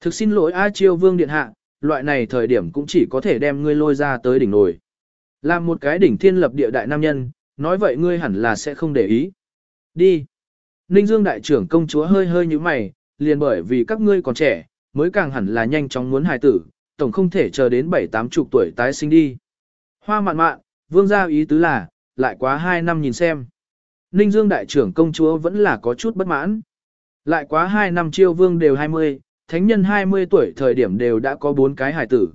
[SPEAKER 1] Thực xin lỗi A Chiêu Vương Điện Hạ, loại này thời điểm cũng chỉ có thể đem ngươi lôi ra tới đỉnh nồi. Làm một cái đỉnh thiên lập địa đại nam nhân, nói vậy ngươi hẳn là sẽ không để ý. Đi. Ninh Dương đại trưởng công chúa hơi hơi như mày, liền bởi vì các ngươi còn trẻ, mới càng hẳn là nhanh chóng muốn hài tử, tổng không thể chờ đến bảy tám chục tuổi tái sinh đi. Hoa mạn mạn, vương gia ý tứ là, lại quá hai năm nhìn xem. Ninh Dương đại trưởng công chúa vẫn là có chút bất mãn. Lại quá hai năm chiêu vương đều 20, thánh nhân 20 tuổi thời điểm đều đã có bốn cái hài tử.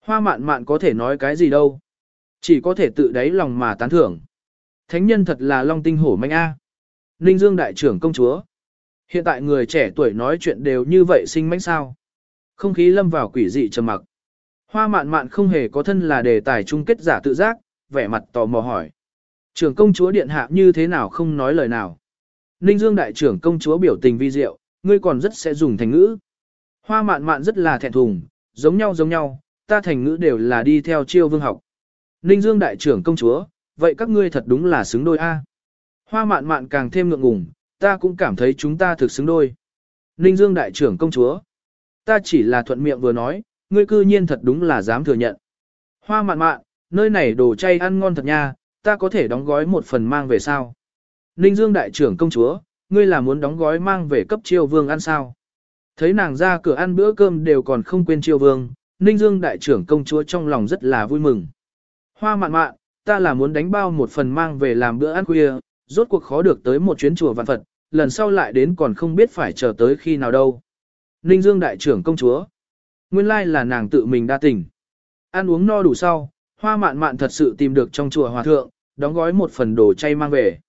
[SPEAKER 1] Hoa mạn mạn có thể nói cái gì đâu. Chỉ có thể tự đáy lòng mà tán thưởng. Thánh nhân thật là long tinh hổ manh a. Ninh Dương đại trưởng công chúa. Hiện tại người trẻ tuổi nói chuyện đều như vậy sinh mánh sao. Không khí lâm vào quỷ dị trầm mặc. Hoa mạn mạn không hề có thân là đề tài chung kết giả tự giác, vẻ mặt tò mò hỏi. Trưởng công chúa điện hạ như thế nào không nói lời nào. Ninh Dương đại trưởng công chúa biểu tình vi diệu, ngươi còn rất sẽ dùng thành ngữ. Hoa mạn mạn rất là thẹn thùng, giống nhau giống nhau, ta thành ngữ đều là đi theo chiêu vương học. Ninh Dương đại trưởng công chúa, vậy các ngươi thật đúng là xứng đôi A. Hoa mạn mạn càng thêm ngượng ngùng, ta cũng cảm thấy chúng ta thực xứng đôi. Ninh Dương đại trưởng công chúa, ta chỉ là thuận miệng vừa nói, ngươi cư nhiên thật đúng là dám thừa nhận. Hoa mạn mạn, nơi này đồ chay ăn ngon thật nha, ta có thể đóng gói một phần mang về sao? Ninh Dương đại trưởng công chúa, ngươi là muốn đóng gói mang về cấp triều vương ăn sao? Thấy nàng ra cửa ăn bữa cơm đều còn không quên triều vương, Ninh Dương đại trưởng công chúa trong lòng rất là vui mừng. Hoa mạn mạn, ta là muốn đánh bao một phần mang về làm bữa ăn khuya, rốt cuộc khó được tới một chuyến chùa vạn Phật, lần sau lại đến còn không biết phải chờ tới khi nào đâu. Ninh Dương đại trưởng công chúa. Nguyên lai là nàng tự mình đa tình. Ăn uống no đủ sau, hoa mạn mạn thật sự tìm được trong chùa hòa thượng, đóng gói một phần đồ chay mang về.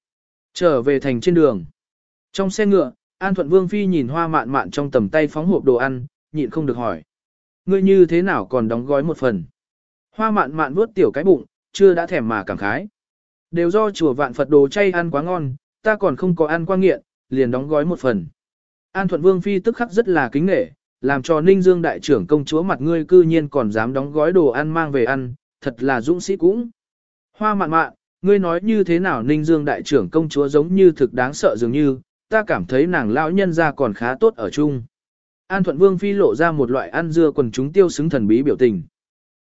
[SPEAKER 1] Trở về thành trên đường. Trong xe ngựa, An Thuận Vương Phi nhìn hoa mạn mạn trong tầm tay phóng hộp đồ ăn, nhịn không được hỏi. Ngươi như thế nào còn đóng gói một phần? Hoa mạn mạn vuốt tiểu cái bụng, chưa đã thèm mà cảm khái. Đều do chùa vạn Phật đồ chay ăn quá ngon, ta còn không có ăn qua nghiện, liền đóng gói một phần. An Thuận Vương Phi tức khắc rất là kính nghệ, làm cho Ninh Dương đại trưởng công chúa mặt ngươi cư nhiên còn dám đóng gói đồ ăn mang về ăn, thật là dũng sĩ cũng. Hoa mạn mạn, ngươi nói như thế nào Ninh Dương đại trưởng công chúa giống như thực đáng sợ dường như, ta cảm thấy nàng lão nhân ra còn khá tốt ở chung. An Thuận Vương Phi lộ ra một loại ăn dưa quần chúng tiêu xứng thần bí biểu tình.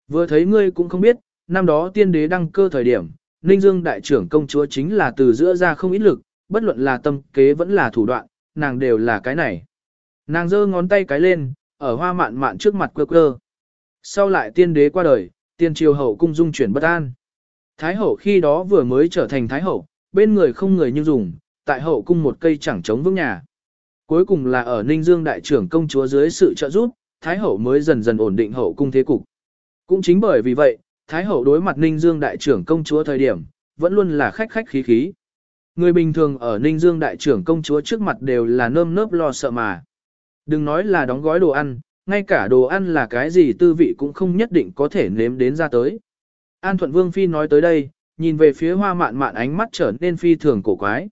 [SPEAKER 1] Vừa thấy ngươi cũng không biết, năm đó tiên đế đăng cơ thời điểm, Ninh Dương đại trưởng công chúa chính là từ giữa ra không ít lực, bất luận là tâm kế vẫn là thủ đoạn, nàng đều là cái này. Nàng giơ ngón tay cái lên, ở hoa mạn mạn trước mặt quơ quơ. Sau lại tiên đế qua đời, tiên triều hậu cung dung chuyển bất an. Thái hậu khi đó vừa mới trở thành thái hậu, bên người không người như dùng, tại hậu cung một cây chẳng chống vững nhà. Cuối cùng là ở Ninh Dương đại trưởng công chúa dưới sự trợ giúp, thái hậu mới dần dần ổn định hậu cung thế cục. Cũng chính bởi vì vậy, thái hậu đối mặt Ninh Dương đại trưởng công chúa thời điểm, vẫn luôn là khách khách khí khí. Người bình thường ở Ninh Dương đại trưởng công chúa trước mặt đều là nơm nớp lo sợ mà. Đừng nói là đóng gói đồ ăn, ngay cả đồ ăn là cái gì tư vị cũng không nhất định có thể nếm đến ra tới. An Thuận Vương Phi nói tới đây, nhìn về phía hoa mạn mạn ánh mắt trở nên phi thường cổ quái.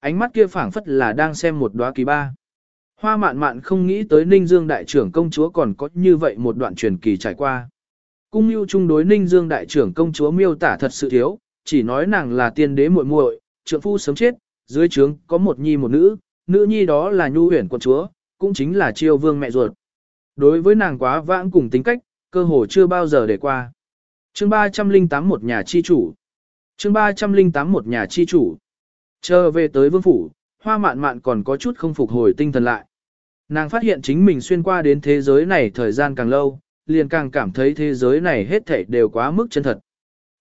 [SPEAKER 1] Ánh mắt kia phảng phất là đang xem một đóa kỳ ba. Hoa mạn mạn không nghĩ tới Ninh Dương đại trưởng công chúa còn có như vậy một đoạn truyền kỳ trải qua. Cung mưu chung đối Ninh Dương đại trưởng công chúa miêu tả thật sự thiếu, chỉ nói nàng là tiên đế muội muội, trượng phu sớm chết, dưới trướng có một nhi một nữ, nữ nhi đó là nhu huyển quận chúa, cũng chính là chiêu vương mẹ ruột. Đối với nàng quá vãng cùng tính cách, cơ hồ chưa bao giờ để qua. Chương 308 một nhà chi chủ. Chương 308 một nhà chi chủ. Chờ về tới vương phủ, hoa mạn mạn còn có chút không phục hồi tinh thần lại. Nàng phát hiện chính mình xuyên qua đến thế giới này thời gian càng lâu, liền càng cảm thấy thế giới này hết thảy đều quá mức chân thật.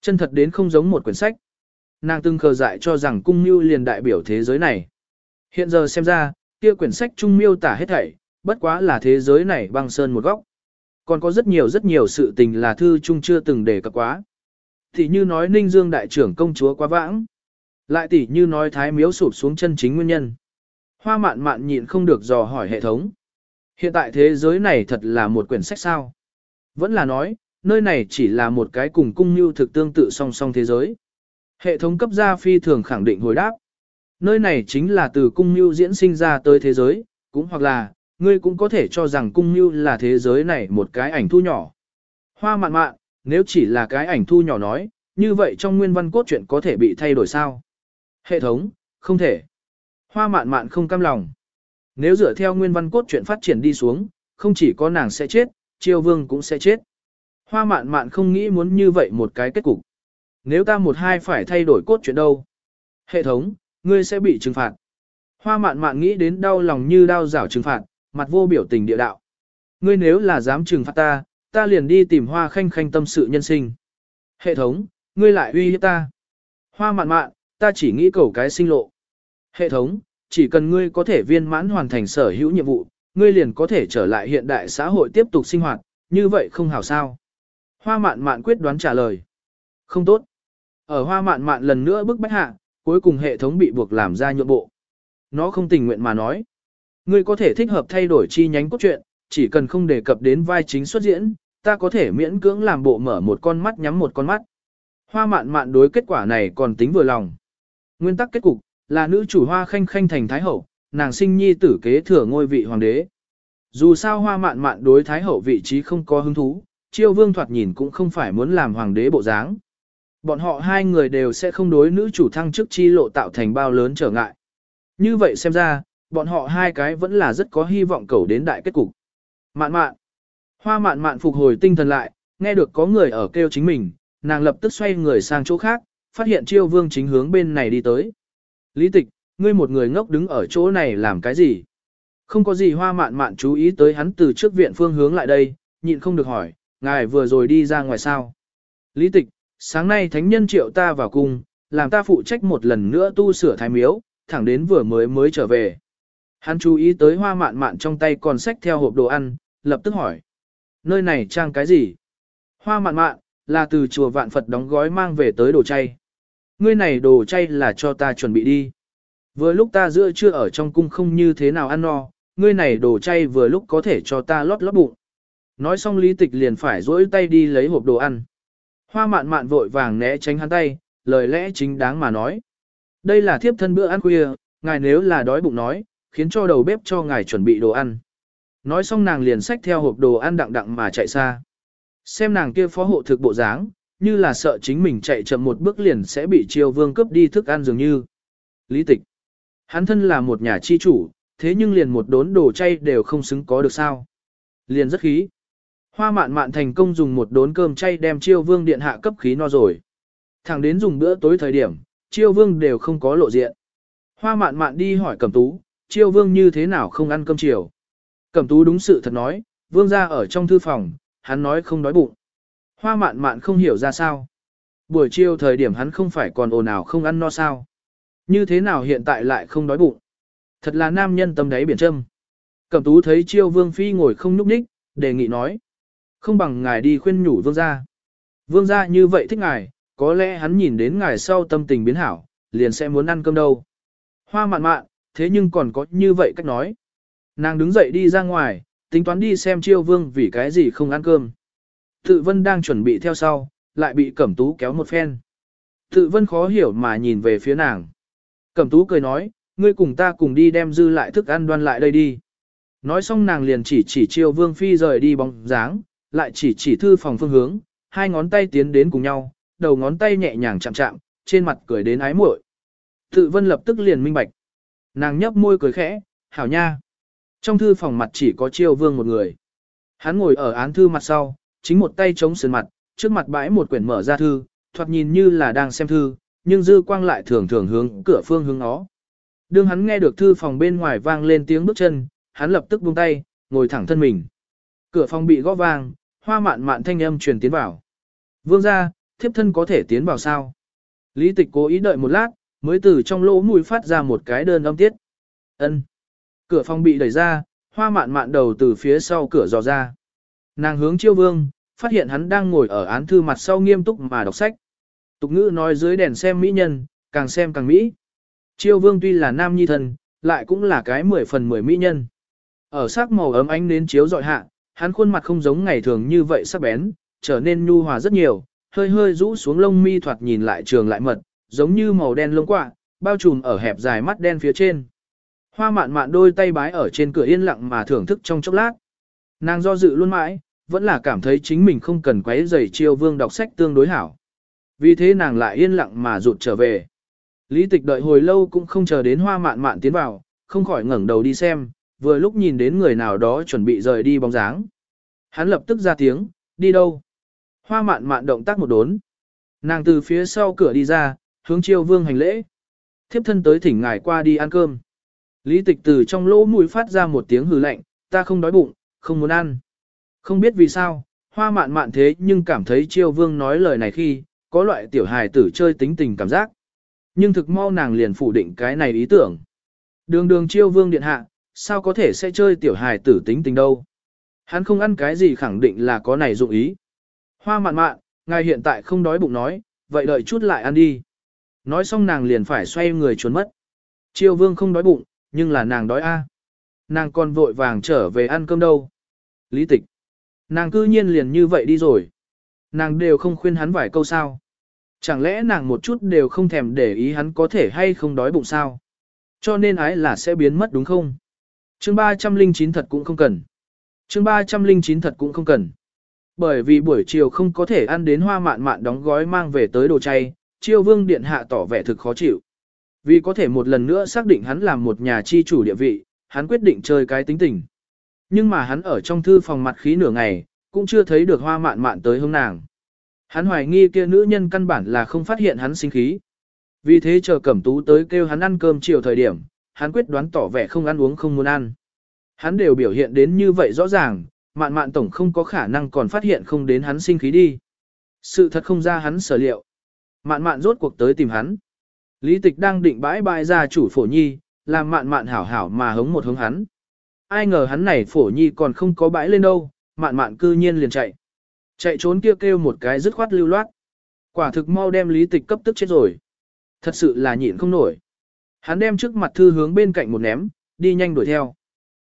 [SPEAKER 1] Chân thật đến không giống một quyển sách. Nàng từng khờ dại cho rằng cung mưu liền đại biểu thế giới này. Hiện giờ xem ra, kia quyển sách trung miêu tả hết thảy, bất quá là thế giới này băng sơn một góc. Còn có rất nhiều rất nhiều sự tình là thư trung chưa từng đề cập quá. Thì như nói Ninh Dương đại trưởng công chúa quá vãng. Lại tỉ như nói thái miếu sụp xuống chân chính nguyên nhân. Hoa mạn mạn nhịn không được dò hỏi hệ thống. Hiện tại thế giới này thật là một quyển sách sao. Vẫn là nói, nơi này chỉ là một cái cùng cung như thực tương tự song song thế giới. Hệ thống cấp gia phi thường khẳng định hồi đáp. Nơi này chính là từ cung như diễn sinh ra tới thế giới, cũng hoặc là, ngươi cũng có thể cho rằng cung như là thế giới này một cái ảnh thu nhỏ. Hoa mạn mạn, nếu chỉ là cái ảnh thu nhỏ nói, như vậy trong nguyên văn cốt truyện có thể bị thay đổi sao? Hệ thống, không thể. Hoa mạn mạn không cam lòng. Nếu dựa theo nguyên văn cốt truyện phát triển đi xuống, không chỉ có nàng sẽ chết, triều vương cũng sẽ chết. Hoa mạn mạn không nghĩ muốn như vậy một cái kết cục. Nếu ta một hai phải thay đổi cốt truyện đâu? Hệ thống, ngươi sẽ bị trừng phạt. Hoa mạn mạn nghĩ đến đau lòng như đau rảo trừng phạt, mặt vô biểu tình địa đạo. Ngươi nếu là dám trừng phạt ta, ta liền đi tìm hoa khanh khanh tâm sự nhân sinh. Hệ thống, ngươi lại uy hiếp ta. Hoa mạn mạn, ta chỉ nghĩ cầu cái sinh lộ. Hệ thống, chỉ cần ngươi có thể viên mãn hoàn thành sở hữu nhiệm vụ, ngươi liền có thể trở lại hiện đại xã hội tiếp tục sinh hoạt, như vậy không hảo sao. Hoa mạn mạn quyết đoán trả lời. Không tốt. Ở hoa mạn mạn lần nữa bức bách hạ, cuối cùng hệ thống bị buộc làm ra nhượng bộ. Nó không tình nguyện mà nói. Ngươi có thể thích hợp thay đổi chi nhánh cốt truyện, chỉ cần không đề cập đến vai chính xuất diễn, ta có thể miễn cưỡng làm bộ mở một con mắt nhắm một con mắt. Hoa mạn mạn đối kết quả này còn tính vừa lòng. Nguyên tắc kết cục, là nữ chủ hoa khanh khanh thành thái hậu, nàng sinh nhi tử kế thừa ngôi vị hoàng đế. Dù sao hoa mạn mạn đối thái hậu vị trí không có hứng thú, chiêu vương thoạt nhìn cũng không phải muốn làm hoàng đế bộ dáng. Bọn họ hai người đều sẽ không đối nữ chủ thăng chức chi lộ tạo thành bao lớn trở ngại. Như vậy xem ra, bọn họ hai cái vẫn là rất có hy vọng cầu đến đại kết cục. Mạn mạn. Hoa mạn mạn phục hồi tinh thần lại, nghe được có người ở kêu chính mình, nàng lập tức xoay người sang chỗ khác, phát hiện chiêu vương chính hướng bên này đi tới. Lý tịch, ngươi một người ngốc đứng ở chỗ này làm cái gì? Không có gì hoa mạn mạn chú ý tới hắn từ trước viện phương hướng lại đây, nhịn không được hỏi, ngài vừa rồi đi ra ngoài sao? Lý tịch, sáng nay thánh nhân triệu ta vào cung, làm ta phụ trách một lần nữa tu sửa thái miếu, thẳng đến vừa mới mới trở về. Hắn chú ý tới hoa mạn mạn trong tay còn xách theo hộp đồ ăn, lập tức hỏi. Nơi này trang cái gì? Hoa mạn mạn, là từ chùa vạn Phật đóng gói mang về tới đồ chay. Ngươi này đồ chay là cho ta chuẩn bị đi. Vừa lúc ta giữa chưa ở trong cung không như thế nào ăn no, ngươi này đồ chay vừa lúc có thể cho ta lót lót bụng. Nói xong lý tịch liền phải dỗi tay đi lấy hộp đồ ăn. Hoa mạn mạn vội vàng né tránh hắn tay, lời lẽ chính đáng mà nói. Đây là thiếp thân bữa ăn khuya, ngài nếu là đói bụng nói, khiến cho đầu bếp cho ngài chuẩn bị đồ ăn. Nói xong nàng liền xách theo hộp đồ ăn đặng đặng mà chạy xa. Xem nàng kia phó hộ thực bộ dáng, như là sợ chính mình chạy chậm một bước liền sẽ bị triều vương cướp đi thức ăn dường như. Lý tịch. Hắn thân là một nhà chi chủ, thế nhưng liền một đốn đồ chay đều không xứng có được sao. Liền rất khí. Hoa mạn mạn thành công dùng một đốn cơm chay đem chiêu vương điện hạ cấp khí no rồi. Thẳng đến dùng bữa tối thời điểm, chiêu vương đều không có lộ diện. Hoa mạn mạn đi hỏi cẩm tú, chiêu vương như thế nào không ăn cơm chiều. Cẩm tú đúng sự thật nói, vương ra ở trong thư phòng, hắn nói không đói bụng. Hoa mạn mạn không hiểu ra sao. Buổi chiều thời điểm hắn không phải còn ồn ào không ăn no sao. Như thế nào hiện tại lại không đói bụng. Thật là nam nhân tâm đáy biển trâm. Cẩm tú thấy chiêu vương phi ngồi không nhúc ních, đề nghị nói. Không bằng ngài đi khuyên nhủ vương gia. Vương gia như vậy thích ngài, có lẽ hắn nhìn đến ngài sau tâm tình biến hảo, liền sẽ muốn ăn cơm đâu. Hoa mạn mạn, thế nhưng còn có như vậy cách nói. Nàng đứng dậy đi ra ngoài, tính toán đi xem chiêu vương vì cái gì không ăn cơm. Tự vân đang chuẩn bị theo sau, lại bị cẩm tú kéo một phen. Tự vân khó hiểu mà nhìn về phía nàng. Cẩm tú cười nói, ngươi cùng ta cùng đi đem dư lại thức ăn đoan lại đây đi. Nói xong nàng liền chỉ chỉ chiêu vương phi rời đi bóng dáng, lại chỉ chỉ thư phòng phương hướng, hai ngón tay tiến đến cùng nhau, đầu ngón tay nhẹ nhàng chạm chạm, trên mặt cười đến ái muội. Tự vân lập tức liền minh bạch. Nàng nhấp môi cười khẽ, hảo nha. Trong thư phòng mặt chỉ có chiêu vương một người. Hắn ngồi ở án thư mặt sau, chính một tay chống sườn mặt, trước mặt bãi một quyển mở ra thư, thoạt nhìn như là đang xem thư, nhưng dư quang lại thường thường hướng cửa phương hướng nó. Đương hắn nghe được thư phòng bên ngoài vang lên tiếng bước chân, hắn lập tức buông tay, ngồi thẳng thân mình. Cửa phòng bị gõ vang, hoa mạn mạn thanh âm truyền tiến vào. Vương ra, thiếp thân có thể tiến vào sao? Lý tịch cố ý đợi một lát, mới từ trong lỗ mũi phát ra một cái đơn âm tiết. ân Cửa phòng bị đẩy ra, hoa mạn mạn đầu từ phía sau cửa dò ra. Nàng hướng chiêu vương, phát hiện hắn đang ngồi ở án thư mặt sau nghiêm túc mà đọc sách. Tục ngữ nói dưới đèn xem mỹ nhân, càng xem càng mỹ. Chiêu vương tuy là nam nhi thần, lại cũng là cái mười phần mười mỹ nhân. Ở sắc màu ấm ánh đến chiếu dọi hạ, hắn khuôn mặt không giống ngày thường như vậy sắc bén, trở nên nhu hòa rất nhiều, hơi hơi rũ xuống lông mi thoạt nhìn lại trường lại mật, giống như màu đen lông quạ, bao trùm ở hẹp dài mắt đen phía trên. Hoa mạn mạn đôi tay bái ở trên cửa yên lặng mà thưởng thức trong chốc lát. Nàng do dự luôn mãi, vẫn là cảm thấy chính mình không cần quấy rầy chiêu vương đọc sách tương đối hảo. Vì thế nàng lại yên lặng mà rụt trở về. Lý tịch đợi hồi lâu cũng không chờ đến hoa mạn mạn tiến vào, không khỏi ngẩng đầu đi xem, vừa lúc nhìn đến người nào đó chuẩn bị rời đi bóng dáng. Hắn lập tức ra tiếng, đi đâu? Hoa mạn mạn động tác một đốn. Nàng từ phía sau cửa đi ra, hướng chiêu vương hành lễ. Thiếp thân tới thỉnh ngài qua đi ăn cơm. Lý tịch từ trong lỗ mũi phát ra một tiếng hừ lạnh, ta không đói bụng, không muốn ăn. Không biết vì sao, hoa mạn mạn thế nhưng cảm thấy chiêu vương nói lời này khi, có loại tiểu hài tử chơi tính tình cảm giác. Nhưng thực mau nàng liền phủ định cái này ý tưởng. Đường đường chiêu vương điện hạ, sao có thể sẽ chơi tiểu hài tử tính tình đâu. Hắn không ăn cái gì khẳng định là có này dụng ý. Hoa mạn mạn, ngài hiện tại không đói bụng nói, vậy đợi chút lại ăn đi. Nói xong nàng liền phải xoay người trốn mất. triều vương không đói bụng, nhưng là nàng đói a. Nàng còn vội vàng trở về ăn cơm đâu. Lý tịch. Nàng cư nhiên liền như vậy đi rồi. Nàng đều không khuyên hắn vài câu sao. Chẳng lẽ nàng một chút đều không thèm để ý hắn có thể hay không đói bụng sao? Cho nên ái là sẽ biến mất đúng không? Chương 309 thật cũng không cần. Chương 309 thật cũng không cần. Bởi vì buổi chiều không có thể ăn đến hoa mạn mạn đóng gói mang về tới đồ chay, chiêu vương điện hạ tỏ vẻ thực khó chịu. Vì có thể một lần nữa xác định hắn làm một nhà chi chủ địa vị, hắn quyết định chơi cái tính tình. Nhưng mà hắn ở trong thư phòng mặt khí nửa ngày, cũng chưa thấy được hoa mạn mạn tới hương nàng. Hắn hoài nghi kia nữ nhân căn bản là không phát hiện hắn sinh khí. Vì thế chờ cẩm tú tới kêu hắn ăn cơm chiều thời điểm, hắn quyết đoán tỏ vẻ không ăn uống không muốn ăn. Hắn đều biểu hiện đến như vậy rõ ràng, mạn mạn tổng không có khả năng còn phát hiện không đến hắn sinh khí đi. Sự thật không ra hắn sở liệu. Mạn mạn rốt cuộc tới tìm hắn. Lý tịch đang định bãi bãi ra chủ phổ nhi, làm mạn mạn hảo hảo mà hống một hống hắn. Ai ngờ hắn này phổ nhi còn không có bãi lên đâu, mạn mạn cư nhiên liền chạy. Chạy trốn kia kêu, kêu một cái dứt khoát lưu loát. Quả thực mau đem lý tịch cấp tức chết rồi. Thật sự là nhịn không nổi. Hắn đem trước mặt thư hướng bên cạnh một ném, đi nhanh đuổi theo.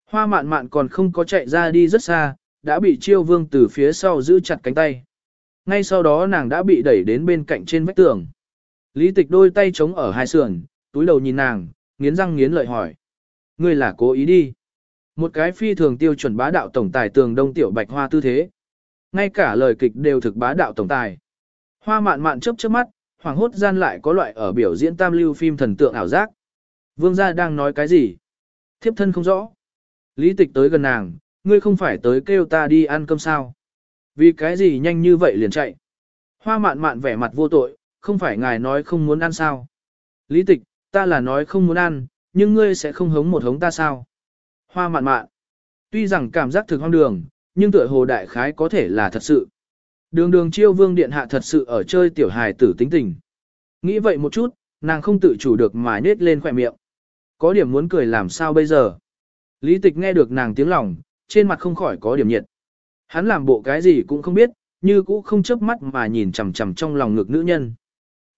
[SPEAKER 1] Hoa mạn mạn còn không có chạy ra đi rất xa, đã bị chiêu vương từ phía sau giữ chặt cánh tay. Ngay sau đó nàng đã bị đẩy đến bên cạnh trên vách tường. Lý tịch đôi tay chống ở hai sườn, túi đầu nhìn nàng, nghiến răng nghiến lợi hỏi. Ngươi là cố ý đi. Một cái phi thường tiêu chuẩn bá đạo tổng tài tường đông tiểu bạch hoa tư thế. Ngay cả lời kịch đều thực bá đạo tổng tài. Hoa mạn mạn chớp chớp mắt, hoàng hốt gian lại có loại ở biểu diễn tam lưu phim thần tượng ảo giác. Vương gia đang nói cái gì? Thiếp thân không rõ. Lý tịch tới gần nàng, ngươi không phải tới kêu ta đi ăn cơm sao? Vì cái gì nhanh như vậy liền chạy? Hoa mạn mạn vẻ mặt vô tội, không phải ngài nói không muốn ăn sao? Lý tịch, ta là nói không muốn ăn, nhưng ngươi sẽ không hống một hống ta sao? Hoa mạn mạn. Tuy rằng cảm giác thực hoang đường, nhưng tựa hồ đại khái có thể là thật sự. Đường đường chiêu vương điện hạ thật sự ở chơi tiểu hài tử tính tình. Nghĩ vậy một chút, nàng không tự chủ được mà nết lên khỏe miệng. Có điểm muốn cười làm sao bây giờ? Lý tịch nghe được nàng tiếng lòng, trên mặt không khỏi có điểm nhiệt. Hắn làm bộ cái gì cũng không biết, như cũ không chớp mắt mà nhìn chằm chằm trong lòng ngực nữ nhân.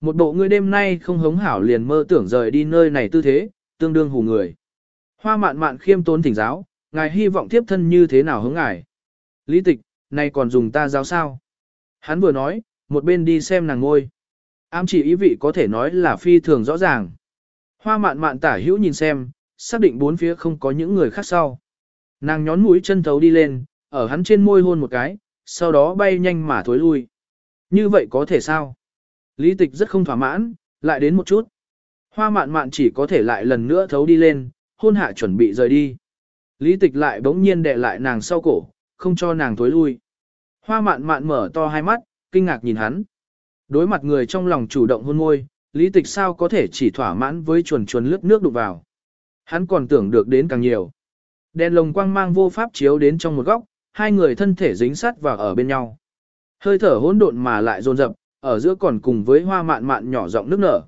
[SPEAKER 1] Một bộ người đêm nay không hống hảo liền mơ tưởng rời đi nơi này tư thế, tương đương hù người. Hoa mạn mạn khiêm tốn thỉnh giáo, ngài hy vọng tiếp thân như thế nào hứng ngài. Lý tịch, này còn dùng ta giáo sao? Hắn vừa nói, một bên đi xem nàng ngôi. Ám chỉ ý vị có thể nói là phi thường rõ ràng. Hoa mạn mạn tả hữu nhìn xem, xác định bốn phía không có những người khác sau. Nàng nhón mũi chân thấu đi lên, ở hắn trên môi hôn một cái, sau đó bay nhanh mà thối lui. Như vậy có thể sao? Lý tịch rất không thỏa mãn, lại đến một chút. Hoa mạn mạn chỉ có thể lại lần nữa thấu đi lên, hôn hạ chuẩn bị rời đi. Lý tịch lại bỗng nhiên đè lại nàng sau cổ, không cho nàng thối lui. Hoa mạn mạn mở to hai mắt, kinh ngạc nhìn hắn. Đối mặt người trong lòng chủ động hôn môi, lý tịch sao có thể chỉ thỏa mãn với chuồn chuồn lướt nước đụng vào. Hắn còn tưởng được đến càng nhiều. Đèn lồng quang mang vô pháp chiếu đến trong một góc, hai người thân thể dính sát vào ở bên nhau. Hơi thở hỗn độn mà lại dồn dập, ở giữa còn cùng với hoa mạn mạn nhỏ giọng nước nở.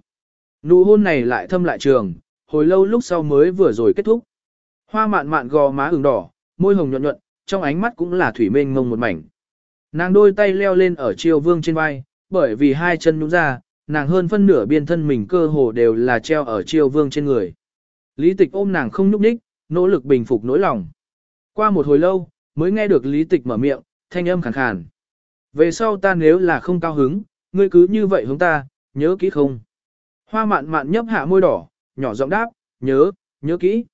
[SPEAKER 1] Nụ hôn này lại thâm lại trường, hồi lâu lúc sau mới vừa rồi kết thúc. Hoa mạn mạn gò má ửng đỏ, môi hồng nhuận nhuận, trong ánh mắt cũng là thủy mênh mông một mảnh. Nàng đôi tay leo lên ở triều vương trên vai, bởi vì hai chân nhũ ra, nàng hơn phân nửa biên thân mình cơ hồ đều là treo ở triều vương trên người. Lý tịch ôm nàng không nhúc nhích, nỗ lực bình phục nỗi lòng. Qua một hồi lâu, mới nghe được lý tịch mở miệng, thanh âm khàn khàn. Về sau ta nếu là không cao hứng, ngươi cứ như vậy hướng ta, nhớ kỹ không? Hoa mạn mạn nhấp hạ môi đỏ, nhỏ giọng đáp, nhớ, nhớ kỹ.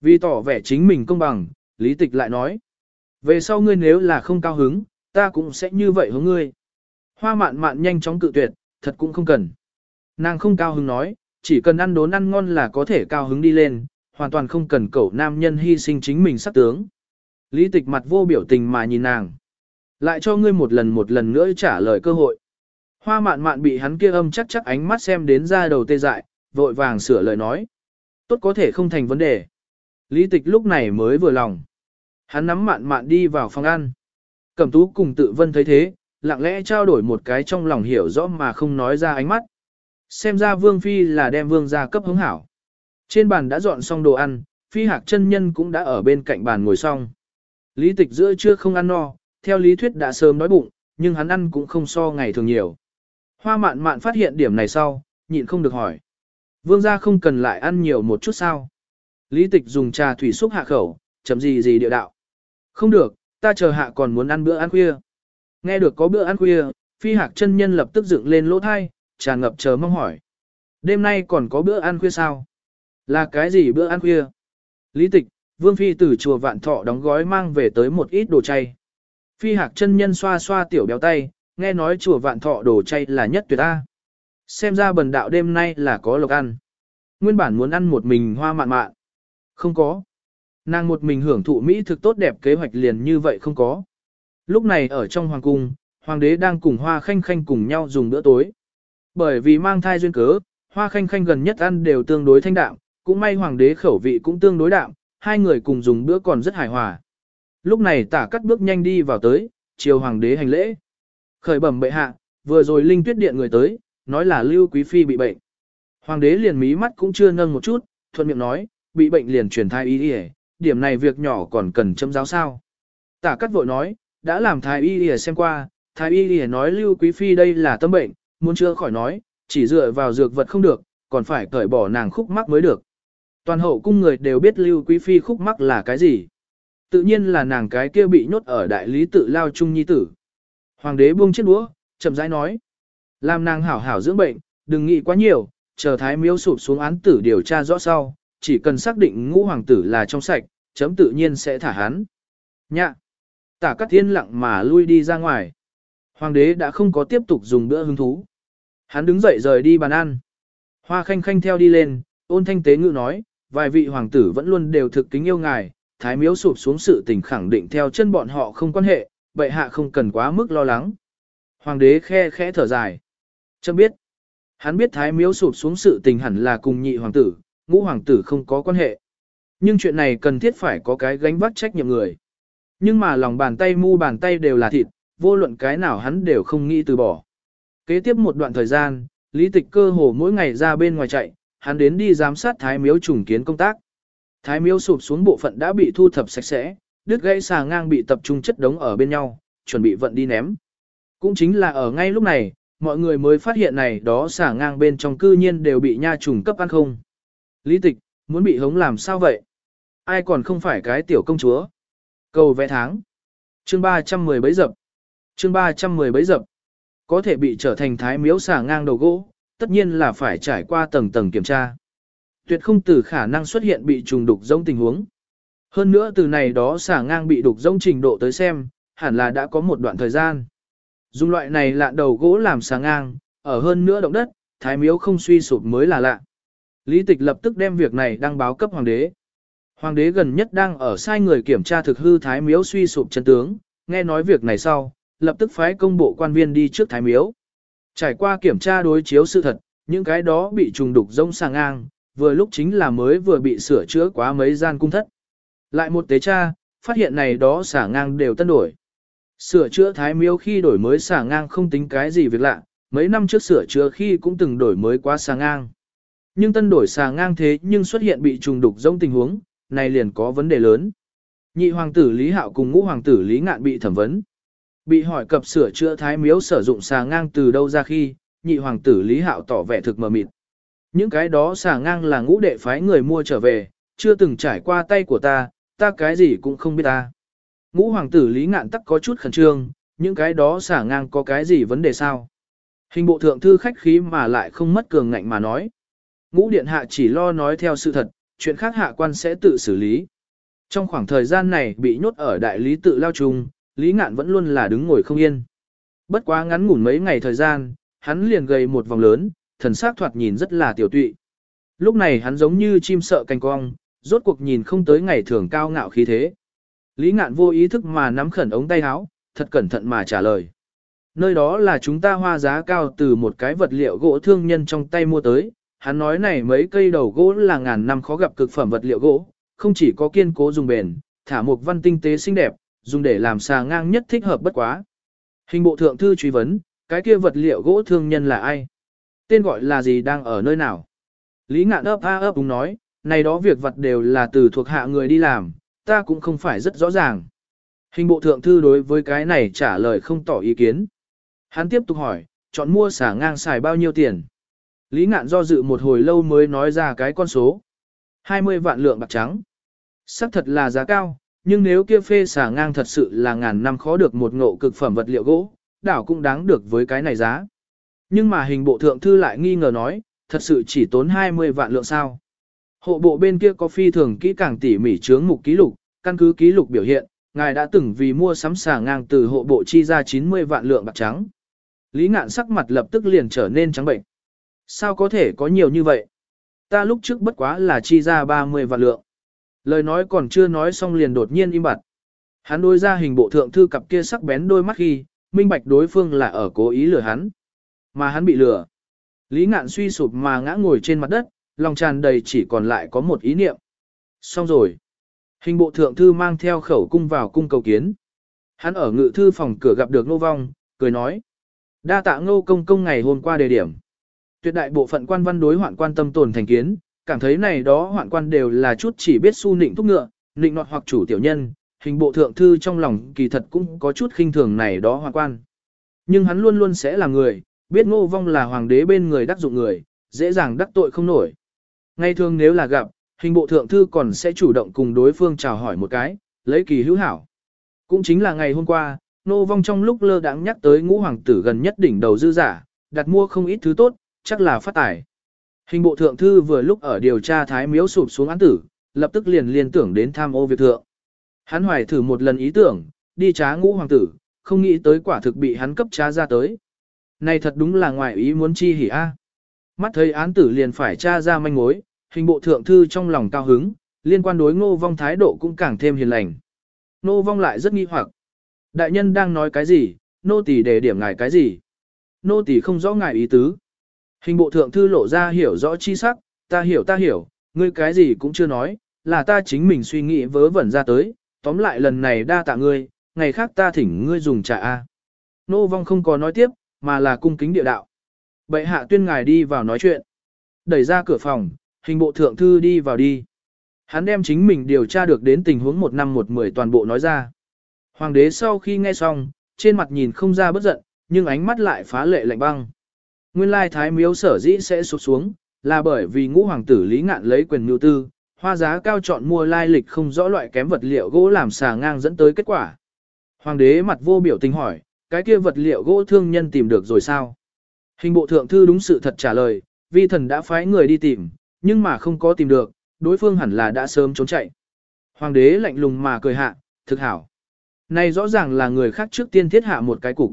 [SPEAKER 1] Vì tỏ vẻ chính mình công bằng, lý tịch lại nói. Về sau ngươi nếu là không cao hứng, ta cũng sẽ như vậy hướng ngươi. Hoa mạn mạn nhanh chóng cự tuyệt, thật cũng không cần. Nàng không cao hứng nói, chỉ cần ăn đốn ăn ngon là có thể cao hứng đi lên, hoàn toàn không cần cậu nam nhân hy sinh chính mình sắc tướng. Lý tịch mặt vô biểu tình mà nhìn nàng. Lại cho ngươi một lần một lần nữa trả lời cơ hội. Hoa mạn mạn bị hắn kia âm chắc chắc ánh mắt xem đến ra đầu tê dại, vội vàng sửa lời nói. Tốt có thể không thành vấn đề. Lý tịch lúc này mới vừa lòng. Hắn nắm mạn mạn đi vào phòng ăn. Cẩm tú cùng tự vân thấy thế, lặng lẽ trao đổi một cái trong lòng hiểu rõ mà không nói ra ánh mắt. Xem ra vương phi là đem vương gia cấp hứng hảo. Trên bàn đã dọn xong đồ ăn, phi hạc chân nhân cũng đã ở bên cạnh bàn ngồi xong. Lý tịch giữa trưa không ăn no, theo lý thuyết đã sớm đói bụng, nhưng hắn ăn cũng không so ngày thường nhiều. Hoa mạn mạn phát hiện điểm này sau, nhịn không được hỏi. Vương gia không cần lại ăn nhiều một chút sao? Lý tịch dùng trà thủy xúc hạ khẩu, chấm gì gì địa đạo. Không được, ta chờ hạ còn muốn ăn bữa ăn khuya. Nghe được có bữa ăn khuya, phi hạc chân nhân lập tức dựng lên lỗ thai, tràn ngập chờ mong hỏi. Đêm nay còn có bữa ăn khuya sao? Là cái gì bữa ăn khuya? Lý tịch, vương phi từ chùa vạn thọ đóng gói mang về tới một ít đồ chay. Phi hạc chân nhân xoa xoa tiểu béo tay, nghe nói chùa vạn thọ đồ chay là nhất tuyệt ta. Xem ra bần đạo đêm nay là có lộc ăn. Nguyên bản muốn ăn một mình hoa mạn mạn. Không có. Nàng một mình hưởng thụ Mỹ thực tốt đẹp kế hoạch liền như vậy không có. Lúc này ở trong hoàng cung, hoàng đế đang cùng hoa khanh khanh cùng nhau dùng bữa tối. Bởi vì mang thai duyên cớ, hoa khanh khanh gần nhất ăn đều tương đối thanh đạm, cũng may hoàng đế khẩu vị cũng tương đối đạm, hai người cùng dùng bữa còn rất hài hòa. Lúc này tả cắt bước nhanh đi vào tới, chiều hoàng đế hành lễ. Khởi bẩm bệ hạ, vừa rồi linh tuyết điện người tới, nói là lưu quý phi bị bệnh. Hoàng đế liền mí mắt cũng chưa nâng một chút, thuận miệng nói, bị bệnh liền truyền thai y y điểm này việc nhỏ còn cần châm giáo sao. Tả cắt vội nói, đã làm thái y lìa xem qua, thái y lìa nói lưu quý phi đây là tâm bệnh, muốn chữa khỏi nói, chỉ dựa vào dược vật không được, còn phải cởi bỏ nàng khúc mắc mới được. Toàn hậu cung người đều biết lưu quý phi khúc mắc là cái gì. Tự nhiên là nàng cái kia bị nhốt ở đại lý tự lao trung nhi tử. Hoàng đế buông chiếc đũa, chậm rãi nói. Làm nàng hảo hảo dưỡng bệnh, đừng nghĩ quá nhiều, chờ thái miếu sụp xuống án tử điều tra rõ sau, chỉ cần xác định ngũ hoàng tử là trong sạch, chấm tự nhiên sẽ thả hắn. Nhạ! Tả cắt thiên lặng mà lui đi ra ngoài. Hoàng đế đã không có tiếp tục dùng bữa hứng thú. Hắn đứng dậy rời đi bàn ăn. Hoa khanh khanh theo đi lên, ôn thanh tế ngự nói, vài vị hoàng tử vẫn luôn đều thực kính yêu ngài, thái miếu sụp xuống sự tình khẳng định theo chân bọn họ không quan hệ, bệ hạ không cần quá mức lo lắng. Hoàng đế khe khẽ thở dài. Chấm biết. Hắn biết thái miếu sụp xuống sự tình hẳn là cùng nhị hoàng tử, ngũ hoàng tử không có quan hệ. Nhưng chuyện này cần thiết phải có cái gánh vác trách nhiệm người. Nhưng mà lòng bàn tay mu bàn tay đều là thịt, vô luận cái nào hắn đều không nghĩ từ bỏ. Kế tiếp một đoạn thời gian, lý tịch cơ hồ mỗi ngày ra bên ngoài chạy, hắn đến đi giám sát thái miếu trùng kiến công tác. Thái miếu sụp xuống bộ phận đã bị thu thập sạch sẽ, đứt gãy xà ngang bị tập trung chất đống ở bên nhau, chuẩn bị vận đi ném. Cũng chính là ở ngay lúc này, mọi người mới phát hiện này đó xà ngang bên trong cư nhiên đều bị nha trùng cấp ăn không. Lý tịch, muốn bị hống làm sao vậy? Ai còn không phải cái tiểu công chúa? Cầu vẽ tháng. Chương 310 bấy dập. Chương 310 bấy dập. Có thể bị trở thành thái miếu xả ngang đầu gỗ, tất nhiên là phải trải qua tầng tầng kiểm tra. Tuyệt không từ khả năng xuất hiện bị trùng đục giống tình huống. Hơn nữa từ này đó xả ngang bị đục rông trình độ tới xem, hẳn là đã có một đoạn thời gian. Dùng loại này lạ đầu gỗ làm xả ngang, ở hơn nữa động đất, thái miếu không suy sụp mới là lạ. Lý tịch lập tức đem việc này đăng báo cấp hoàng đế. Hoàng đế gần nhất đang ở sai người kiểm tra thực hư thái miếu suy sụp chân tướng, nghe nói việc này sau, lập tức phái công bộ quan viên đi trước thái miếu. Trải qua kiểm tra đối chiếu sự thật, những cái đó bị trùng đục rông sàng ngang, vừa lúc chính là mới vừa bị sửa chữa quá mấy gian cung thất. Lại một tế tra, phát hiện này đó xả ngang đều tân đổi. Sửa chữa thái miếu khi đổi mới xả ngang không tính cái gì việc lạ, mấy năm trước sửa chữa khi cũng từng đổi mới quá xả ngang. Nhưng tân đổi xả ngang thế nhưng xuất hiện bị trùng đục rông tình huống, này liền có vấn đề lớn. Nhị hoàng tử Lý Hạo cùng ngũ hoàng tử Lý Ngạn bị thẩm vấn. Bị hỏi cập sửa chữa thái miếu sử dụng xà ngang từ đâu ra khi, nhị hoàng tử Lý Hạo tỏ vẻ thực mờ mịt. Những cái đó xà ngang là ngũ đệ phái người mua trở về, chưa từng trải qua tay của ta, ta cái gì cũng không biết ta. Ngũ hoàng tử Lý Ngạn tắc có chút khẩn trương, những cái đó xả ngang có cái gì vấn đề sao? Hình bộ thượng thư khách khí mà lại không mất cường ngạnh mà nói. Ngũ điện hạ chỉ lo nói theo sự thật, chuyện khác hạ quan sẽ tự xử lý. Trong khoảng thời gian này bị nhốt ở đại lý tự lao trùng, Lý Ngạn vẫn luôn là đứng ngồi không yên. Bất quá ngắn ngủn mấy ngày thời gian, hắn liền gầy một vòng lớn, thần sắc thoạt nhìn rất là tiểu tụy. Lúc này hắn giống như chim sợ canh cong, rốt cuộc nhìn không tới ngày thường cao ngạo khí thế. Lý ngạn vô ý thức mà nắm khẩn ống tay áo, thật cẩn thận mà trả lời. Nơi đó là chúng ta hoa giá cao từ một cái vật liệu gỗ thương nhân trong tay mua tới, hắn nói này mấy cây đầu gỗ là ngàn năm khó gặp cực phẩm vật liệu gỗ, không chỉ có kiên cố dùng bền, thả một văn tinh tế xinh đẹp, dùng để làm xà ngang nhất thích hợp bất quá. Hình bộ thượng thư truy vấn, cái kia vật liệu gỗ thương nhân là ai? Tên gọi là gì đang ở nơi nào? Lý ngạn ấp a ấp đúng nói, này đó việc vật đều là từ thuộc hạ người đi làm, ta cũng không phải rất rõ ràng. Hình bộ thượng thư đối với cái này trả lời không tỏ ý kiến. Hắn tiếp tục hỏi, chọn mua xả ngang xài bao nhiêu tiền? Lý ngạn do dự một hồi lâu mới nói ra cái con số. 20 vạn lượng bạc trắng. Sắc thật là giá cao, nhưng nếu kia phê xả ngang thật sự là ngàn năm khó được một ngộ cực phẩm vật liệu gỗ, đảo cũng đáng được với cái này giá. Nhưng mà hình bộ thượng thư lại nghi ngờ nói, thật sự chỉ tốn 20 vạn lượng sao. Hộ bộ bên kia có phi thường kỹ càng tỉ mỉ chướng mục ký lục, căn cứ ký lục biểu hiện, ngài đã từng vì mua sắm xả ngang từ hộ bộ chi ra 90 vạn lượng bạc trắng. Lý ngạn sắc mặt lập tức liền trở nên trắng bệnh. Sao có thể có nhiều như vậy? Ta lúc trước bất quá là chi ra 30 vạn lượng. Lời nói còn chưa nói xong liền đột nhiên im bặt. Hắn đối ra hình bộ thượng thư cặp kia sắc bén đôi mắt khi, minh bạch đối phương là ở cố ý lừa hắn. Mà hắn bị lừa. Lý ngạn suy sụp mà ngã ngồi trên mặt đất, lòng tràn đầy chỉ còn lại có một ý niệm. Xong rồi. Hình bộ thượng thư mang theo khẩu cung vào cung cầu kiến. Hắn ở ngự thư phòng cửa gặp được Ngô Vong, cười nói. Đa tạ Ngô Công Công ngày hôm qua đề điểm. Tuyệt đại bộ phận quan văn đối hoạn quan tâm tồn thành kiến, cảm thấy này đó hoạn quan đều là chút chỉ biết su nịnh thúc ngựa, nịnh nọt hoặc chủ tiểu nhân. Hình bộ thượng thư trong lòng kỳ thật cũng có chút khinh thường này đó hoạn quan. Nhưng hắn luôn luôn sẽ là người, biết Ngô Vong là hoàng đế bên người đắc dụng người, dễ dàng đắc tội không nổi. Ngay thường nếu là gặp, hình bộ thượng thư còn sẽ chủ động cùng đối phương chào hỏi một cái, lấy kỳ hữu hảo. Cũng chính là ngày hôm qua, nô vong trong lúc lơ đãng nhắc tới ngũ hoàng tử gần nhất đỉnh đầu dư giả, đặt mua không ít thứ tốt, chắc là phát tài. Hình bộ thượng thư vừa lúc ở điều tra thái miếu sụp xuống án tử, lập tức liền liên tưởng đến tham ô việc thượng. Hắn hoài thử một lần ý tưởng, đi trá ngũ hoàng tử, không nghĩ tới quả thực bị hắn cấp trá ra tới. Này thật đúng là ngoài ý muốn chi hỉ a. Mắt thấy án tử liền phải tra ra manh mối, hình bộ thượng thư trong lòng cao hứng, liên quan đối ngô vong thái độ cũng càng thêm hiền lành. Ngô vong lại rất nghi hoặc. Đại nhân đang nói cái gì, nô tỳ đề điểm ngài cái gì? Nô tỳ không rõ ngài ý tứ. Hình bộ thượng thư lộ ra hiểu rõ chi sắc, ta hiểu ta hiểu, ngươi cái gì cũng chưa nói, là ta chính mình suy nghĩ vớ vẩn ra tới, tóm lại lần này đa tạ ngươi, ngày khác ta thỉnh ngươi dùng trà A. Nô vong không có nói tiếp, mà là cung kính địa đạo. Bệ hạ tuyên ngài đi vào nói chuyện. Đẩy ra cửa phòng, hình bộ thượng thư đi vào đi. Hắn đem chính mình điều tra được đến tình huống một năm một mười toàn bộ nói ra. Hoàng đế sau khi nghe xong, trên mặt nhìn không ra bất giận, nhưng ánh mắt lại phá lệ lạnh băng. Nguyên lai thái miếu sở dĩ sẽ sụp xuống, là bởi vì ngũ hoàng tử lý ngạn lấy quyền mưu tư, hoa giá cao chọn mua lai lịch không rõ loại kém vật liệu gỗ làm xà ngang dẫn tới kết quả. Hoàng đế mặt vô biểu tình hỏi, cái kia vật liệu gỗ thương nhân tìm được rồi sao? Hình bộ thượng thư đúng sự thật trả lời, vi thần đã phái người đi tìm, nhưng mà không có tìm được, đối phương hẳn là đã sớm trốn chạy. Hoàng đế lạnh lùng mà cười hạ, thực hảo. Này rõ ràng là người khác trước tiên thiết hạ một cái cục.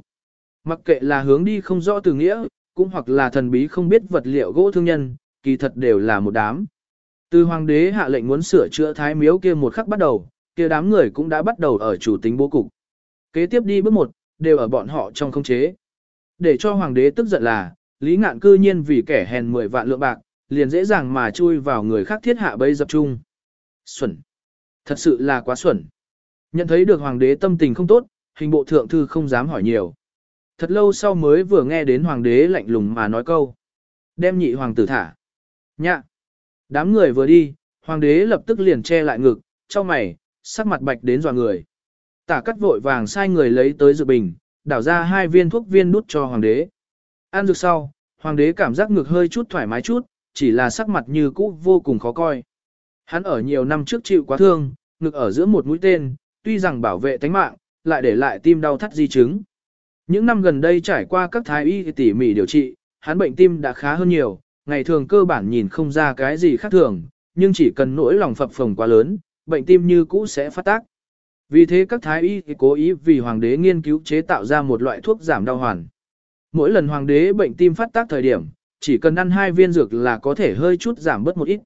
[SPEAKER 1] Mặc kệ là hướng đi không rõ từ nghĩa, cũng hoặc là thần bí không biết vật liệu gỗ thương nhân, kỳ thật đều là một đám. Từ hoàng đế hạ lệnh muốn sửa chữa thái miếu kia một khắc bắt đầu, kia đám người cũng đã bắt đầu ở chủ tính bố cục. Kế tiếp đi bước một, đều ở bọn họ trong không chế. Để cho hoàng đế tức giận là, Lý Ngạn cư nhiên vì kẻ hèn 10 vạn lượng bạc, liền dễ dàng mà chui vào người khác thiết hạ bấy dập chung. Xuẩn. Thật sự là quá xuẩn. Nhận thấy được hoàng đế tâm tình không tốt, hình bộ thượng thư không dám hỏi nhiều. Thật lâu sau mới vừa nghe đến hoàng đế lạnh lùng mà nói câu. Đem nhị hoàng tử thả. Nhạ. Đám người vừa đi, hoàng đế lập tức liền che lại ngực, cho mày, sắc mặt bạch đến dò người. Tả cắt vội vàng sai người lấy tới dự bình, đảo ra hai viên thuốc viên đút cho hoàng đế. Ăn dược sau, hoàng đế cảm giác ngực hơi chút thoải mái chút, chỉ là sắc mặt như cũ vô cùng khó coi. Hắn ở nhiều năm trước chịu quá thương, ngực ở giữa một mũi tên, tuy rằng bảo vệ tánh mạng, lại để lại tim đau thắt di chứng. Những năm gần đây trải qua các thái y tỉ mỉ điều trị, hắn bệnh tim đã khá hơn nhiều, ngày thường cơ bản nhìn không ra cái gì khác thường, nhưng chỉ cần nỗi lòng phập phồng quá lớn, bệnh tim như cũ sẽ phát tác. Vì thế các thái y cố ý vì hoàng đế nghiên cứu chế tạo ra một loại thuốc giảm đau hoàn. Mỗi lần hoàng đế bệnh tim phát tác thời điểm, chỉ cần ăn hai viên dược là có thể hơi chút giảm bớt một ít.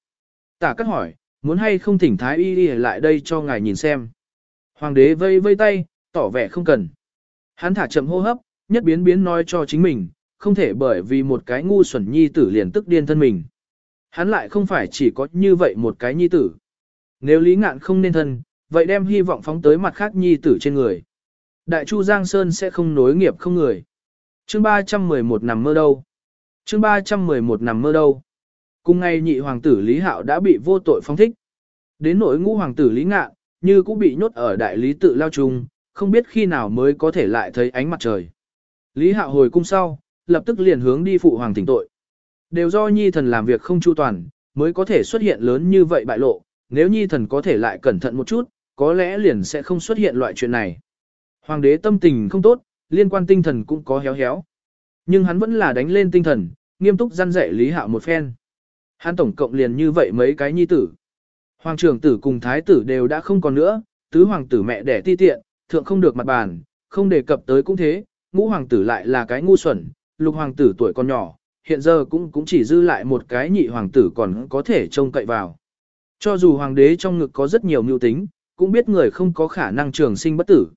[SPEAKER 1] Tả cắt hỏi, muốn hay không thỉnh thái y đi lại đây cho ngài nhìn xem. Hoàng đế vây vây tay, tỏ vẻ không cần. Hắn thả chậm hô hấp, nhất biến biến nói cho chính mình, không thể bởi vì một cái ngu xuẩn nhi tử liền tức điên thân mình. Hắn lại không phải chỉ có như vậy một cái nhi tử. Nếu lý ngạn không nên thân, vậy đem hy vọng phóng tới mặt khác nhi tử trên người. Đại Chu Giang Sơn sẽ không nối nghiệp không người. Chương 311 nằm mơ đâu? Chương 311 nằm mơ đâu? Cùng ngày nhị hoàng tử Lý Hạo đã bị vô tội phóng thích. Đến nỗi ngũ hoàng tử Lý Ngạn, như cũng bị nhốt ở đại lý tự lao trung, không biết khi nào mới có thể lại thấy ánh mặt trời. Lý Hạo hồi cung sau, lập tức liền hướng đi phụ hoàng thỉnh tội. Đều do nhi thần làm việc không chu toàn, mới có thể xuất hiện lớn như vậy bại lộ, nếu nhi thần có thể lại cẩn thận một chút, có lẽ liền sẽ không xuất hiện loại chuyện này. Hoàng đế tâm tình không tốt, liên quan tinh thần cũng có héo héo. Nhưng hắn vẫn là đánh lên tinh thần, nghiêm túc gian dạy Lý Hạo một phen. Hắn tổng cộng liền như vậy mấy cái nhi tử. Hoàng trưởng tử cùng thái tử đều đã không còn nữa, tứ hoàng tử mẹ đẻ ti tiện, thượng không được mặt bàn, không đề cập tới cũng thế, ngũ hoàng tử lại là cái ngu xuẩn, lục hoàng tử tuổi còn nhỏ, hiện giờ cũng cũng chỉ dư lại một cái nhị hoàng tử còn có thể trông cậy vào. Cho dù hoàng đế trong ngực có rất nhiều mưu tính, cũng biết người không có khả năng trường sinh bất tử.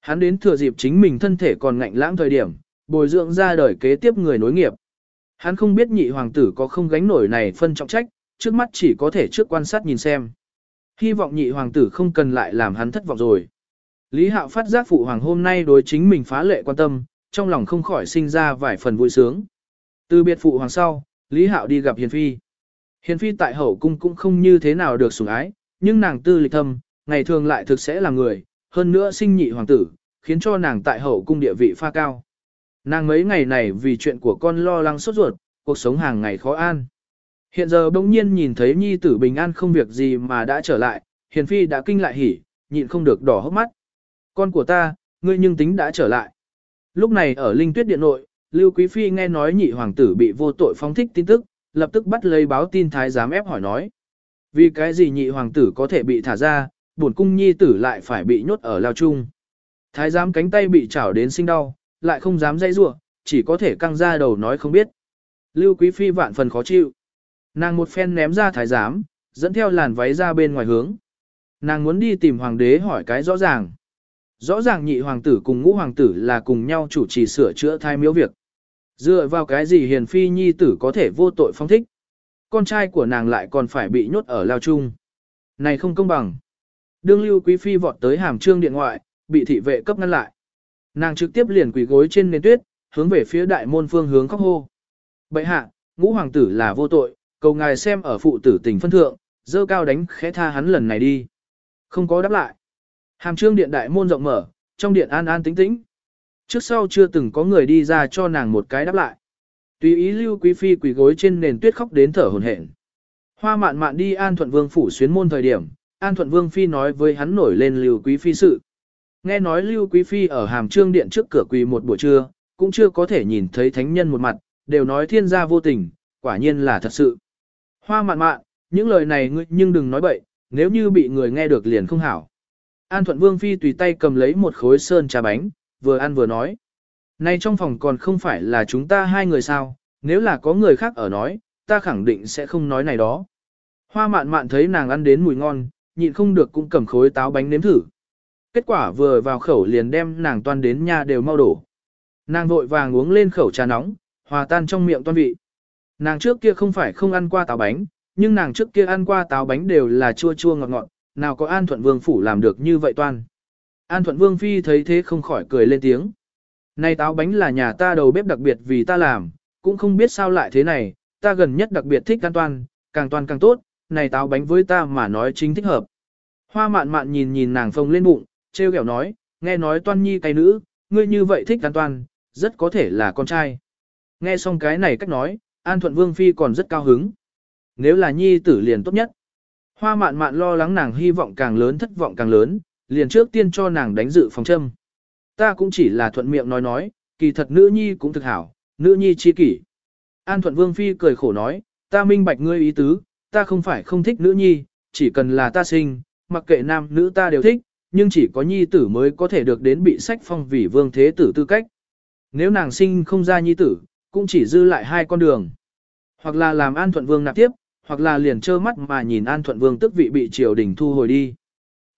[SPEAKER 1] Hắn đến thừa dịp chính mình thân thể còn ngạnh lãng thời điểm, bồi dưỡng ra đời kế tiếp người nối nghiệp. Hắn không biết nhị hoàng tử có không gánh nổi này phân trọng trách, trước mắt chỉ có thể trước quan sát nhìn xem. Hy vọng nhị hoàng tử không cần lại làm hắn thất vọng rồi. Lý Hạo phát giác phụ hoàng hôm nay đối chính mình phá lệ quan tâm, trong lòng không khỏi sinh ra vài phần vui sướng. Từ biệt phụ hoàng sau, Lý Hạo đi gặp Hiền Phi. Hiền Phi tại hậu cung cũng không như thế nào được sủng ái, nhưng nàng tư lịch thâm, ngày thường lại thực sẽ là người, hơn nữa sinh nhị hoàng tử, khiến cho nàng tại hậu cung địa vị pha cao. Nàng mấy ngày này vì chuyện của con lo lắng sốt ruột, cuộc sống hàng ngày khó an. Hiện giờ bỗng nhiên nhìn thấy nhi tử bình an không việc gì mà đã trở lại, hiền phi đã kinh lại hỉ, nhịn không được đỏ hốc mắt. Con của ta, ngươi nhưng tính đã trở lại. Lúc này ở Linh Tuyết Điện nội, Lưu Quý Phi nghe nói nhị hoàng tử bị vô tội phóng thích tin tức, lập tức bắt lấy báo tin thái giám ép hỏi nói. Vì cái gì nhị hoàng tử có thể bị thả ra, bổn cung nhi tử lại phải bị nhốt ở lao chung. Thái giám cánh tay bị chảo đến sinh đau, lại không dám dây rủa, chỉ có thể căng ra đầu nói không biết. Lưu Quý Phi vạn phần khó chịu. Nàng một phen ném ra thái giám, dẫn theo làn váy ra bên ngoài hướng. Nàng muốn đi tìm hoàng đế hỏi cái rõ ràng. Rõ ràng nhị hoàng tử cùng ngũ hoàng tử là cùng nhau chủ trì sửa chữa thai miếu việc. Dựa vào cái gì hiền phi nhi tử có thể vô tội phong thích. Con trai của nàng lại còn phải bị nhốt ở lao chung. Này không công bằng. Đương lưu quý phi vọt tới hàm trương điện ngoại, bị thị vệ cấp ngăn lại. Nàng trực tiếp liền quỳ gối trên nền tuyết, hướng về phía đại môn phương hướng khóc hô. Bệ hạ, ngũ hoàng tử là vô tội, cầu ngài xem ở phụ tử tình phân thượng, dơ cao đánh khẽ tha hắn lần này đi. Không có đáp lại. Hàm trương điện đại môn rộng mở, trong điện an an tĩnh tĩnh. Trước sau chưa từng có người đi ra cho nàng một cái đáp lại. Tùy ý lưu quý phi quỳ gối trên nền tuyết khóc đến thở hổn hển. Hoa mạn mạn đi an thuận vương phủ xuyến môn thời điểm, an thuận vương phi nói với hắn nổi lên lưu quý phi sự. Nghe nói lưu quý phi ở hàm trương điện trước cửa quỳ một buổi trưa, cũng chưa có thể nhìn thấy thánh nhân một mặt, đều nói thiên gia vô tình, quả nhiên là thật sự. Hoa mạn mạn, những lời này ngươi nhưng đừng nói bậy, nếu như bị người nghe được liền không hảo. An Thuận Vương Phi tùy tay cầm lấy một khối sơn trà bánh, vừa ăn vừa nói. Nay trong phòng còn không phải là chúng ta hai người sao, nếu là có người khác ở nói, ta khẳng định sẽ không nói này đó. Hoa mạn mạn thấy nàng ăn đến mùi ngon, nhịn không được cũng cầm khối táo bánh nếm thử. Kết quả vừa vào khẩu liền đem nàng toan đến nhà đều mau đổ. Nàng vội vàng uống lên khẩu trà nóng, hòa tan trong miệng toan vị. Nàng trước kia không phải không ăn qua táo bánh, nhưng nàng trước kia ăn qua táo bánh đều là chua chua ngọt ngọt, nào có An Thuận Vương phủ làm được như vậy toan. An Thuận Vương phi thấy thế không khỏi cười lên tiếng. Này táo bánh là nhà ta đầu bếp đặc biệt vì ta làm, cũng không biết sao lại thế này, ta gần nhất đặc biệt thích an toan, càng toan càng tốt, này táo bánh với ta mà nói chính thích hợp. Hoa mạn mạn nhìn nhìn nàng phồng lên bụng, treo kẹo nói, nghe nói toan nhi cái nữ, ngươi như vậy thích an toan, rất có thể là con trai. Nghe xong cái này cách nói, An Thuận Vương Phi còn rất cao hứng. Nếu là nhi tử liền tốt nhất. Hoa mạn mạn lo lắng nàng hy vọng càng lớn thất vọng càng lớn, liền trước tiên cho nàng đánh dự phòng châm. Ta cũng chỉ là thuận miệng nói nói, kỳ thật nữ nhi cũng thực hảo, nữ nhi chi kỷ. An Thuận Vương Phi cười khổ nói, ta minh bạch ngươi ý tứ, ta không phải không thích nữ nhi, chỉ cần là ta sinh, mặc kệ nam nữ ta đều thích, nhưng chỉ có nhi tử mới có thể được đến bị sách phong vì vương thế tử tư cách. Nếu nàng sinh không ra nhi tử, cũng chỉ dư lại hai con đường. Hoặc là làm An Thuận Vương nạp tiếp, hoặc là liền trơ mắt mà nhìn An Thuận Vương tức vị bị triều đình thu hồi đi.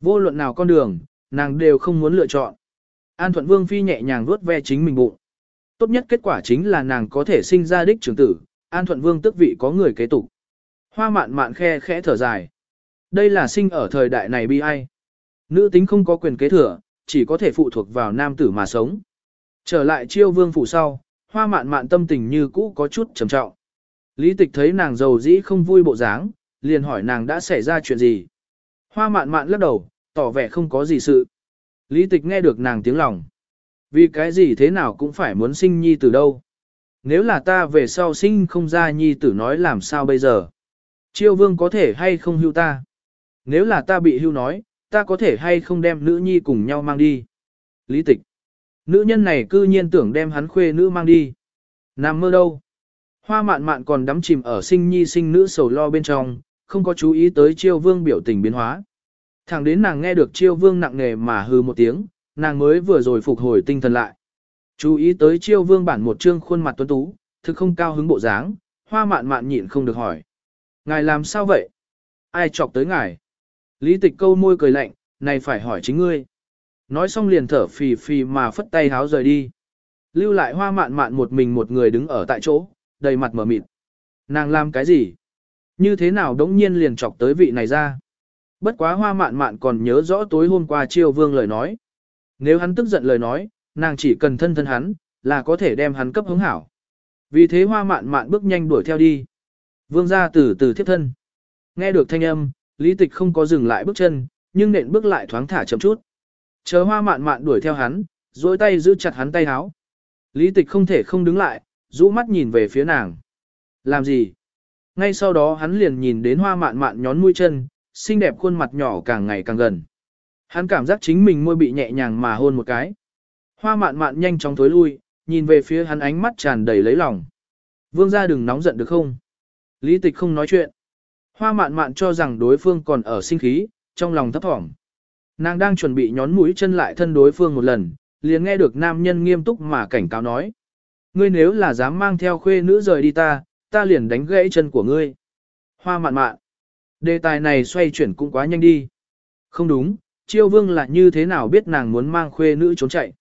[SPEAKER 1] Vô luận nào con đường, nàng đều không muốn lựa chọn. An Thuận Vương phi nhẹ nhàng vuốt ve chính mình bụng. Tốt nhất kết quả chính là nàng có thể sinh ra đích trưởng tử, An Thuận Vương tức vị có người kế tục. Hoa mạn mạn khe khẽ thở dài. Đây là sinh ở thời đại này bi ai. Nữ tính không có quyền kế thừa, chỉ có thể phụ thuộc vào nam tử mà sống. Trở lại chiêu vương phủ sau, hoa mạn mạn tâm tình như cũ có chút trầm trọng. Lý tịch thấy nàng giàu dĩ không vui bộ dáng, liền hỏi nàng đã xảy ra chuyện gì. Hoa mạn mạn lắc đầu, tỏ vẻ không có gì sự. Lý tịch nghe được nàng tiếng lòng. Vì cái gì thế nào cũng phải muốn sinh nhi từ đâu. Nếu là ta về sau sinh không ra nhi tử nói làm sao bây giờ. Chiêu vương có thể hay không hưu ta. Nếu là ta bị hưu nói, ta có thể hay không đem nữ nhi cùng nhau mang đi. Lý tịch. Nữ nhân này cư nhiên tưởng đem hắn khuê nữ mang đi. Nằm mơ đâu. Hoa mạn mạn còn đắm chìm ở sinh nhi sinh nữ sầu lo bên trong, không có chú ý tới chiêu vương biểu tình biến hóa. Thẳng đến nàng nghe được chiêu vương nặng nề mà hư một tiếng, nàng mới vừa rồi phục hồi tinh thần lại. Chú ý tới chiêu vương bản một trương khuôn mặt tuấn tú, thực không cao hứng bộ dáng, hoa mạn mạn nhịn không được hỏi. Ngài làm sao vậy? Ai chọc tới ngài? Lý tịch câu môi cười lạnh, này phải hỏi chính ngươi. Nói xong liền thở phì phì mà phất tay háo rời đi. Lưu lại hoa mạn mạn một mình một người đứng ở tại chỗ, đầy mặt mở mịt. Nàng làm cái gì? Như thế nào đống nhiên liền chọc tới vị này ra? Bất quá hoa mạn mạn còn nhớ rõ tối hôm qua triều vương lời nói. Nếu hắn tức giận lời nói, nàng chỉ cần thân thân hắn, là có thể đem hắn cấp hứng hảo. Vì thế hoa mạn mạn bước nhanh đuổi theo đi. Vương ra từ từ thiếp thân. Nghe được thanh âm, lý tịch không có dừng lại bước chân, nhưng nện bước lại thoáng thả chậm chút. Chờ hoa mạn mạn đuổi theo hắn, dối tay giữ chặt hắn tay áo. Lý tịch không thể không đứng lại, rũ mắt nhìn về phía nàng. Làm gì? Ngay sau đó hắn liền nhìn đến hoa mạn mạn nhón mũi chân, xinh đẹp khuôn mặt nhỏ càng ngày càng gần. Hắn cảm giác chính mình môi bị nhẹ nhàng mà hôn một cái. Hoa mạn mạn nhanh chóng thối lui, nhìn về phía hắn ánh mắt tràn đầy lấy lòng. Vương gia đừng nóng giận được không? Lý tịch không nói chuyện. Hoa mạn mạn cho rằng đối phương còn ở sinh khí, trong lòng thấp thỏm. Nàng đang chuẩn bị nhón mũi chân lại thân đối phương một lần, liền nghe được nam nhân nghiêm túc mà cảnh cáo nói. Ngươi nếu là dám mang theo khuê nữ rời đi ta, ta liền đánh gãy chân của ngươi. Hoa mạn mạn. Đề tài này xoay chuyển cũng quá nhanh đi. Không đúng, chiêu vương là như thế nào biết nàng muốn mang khuê nữ trốn chạy.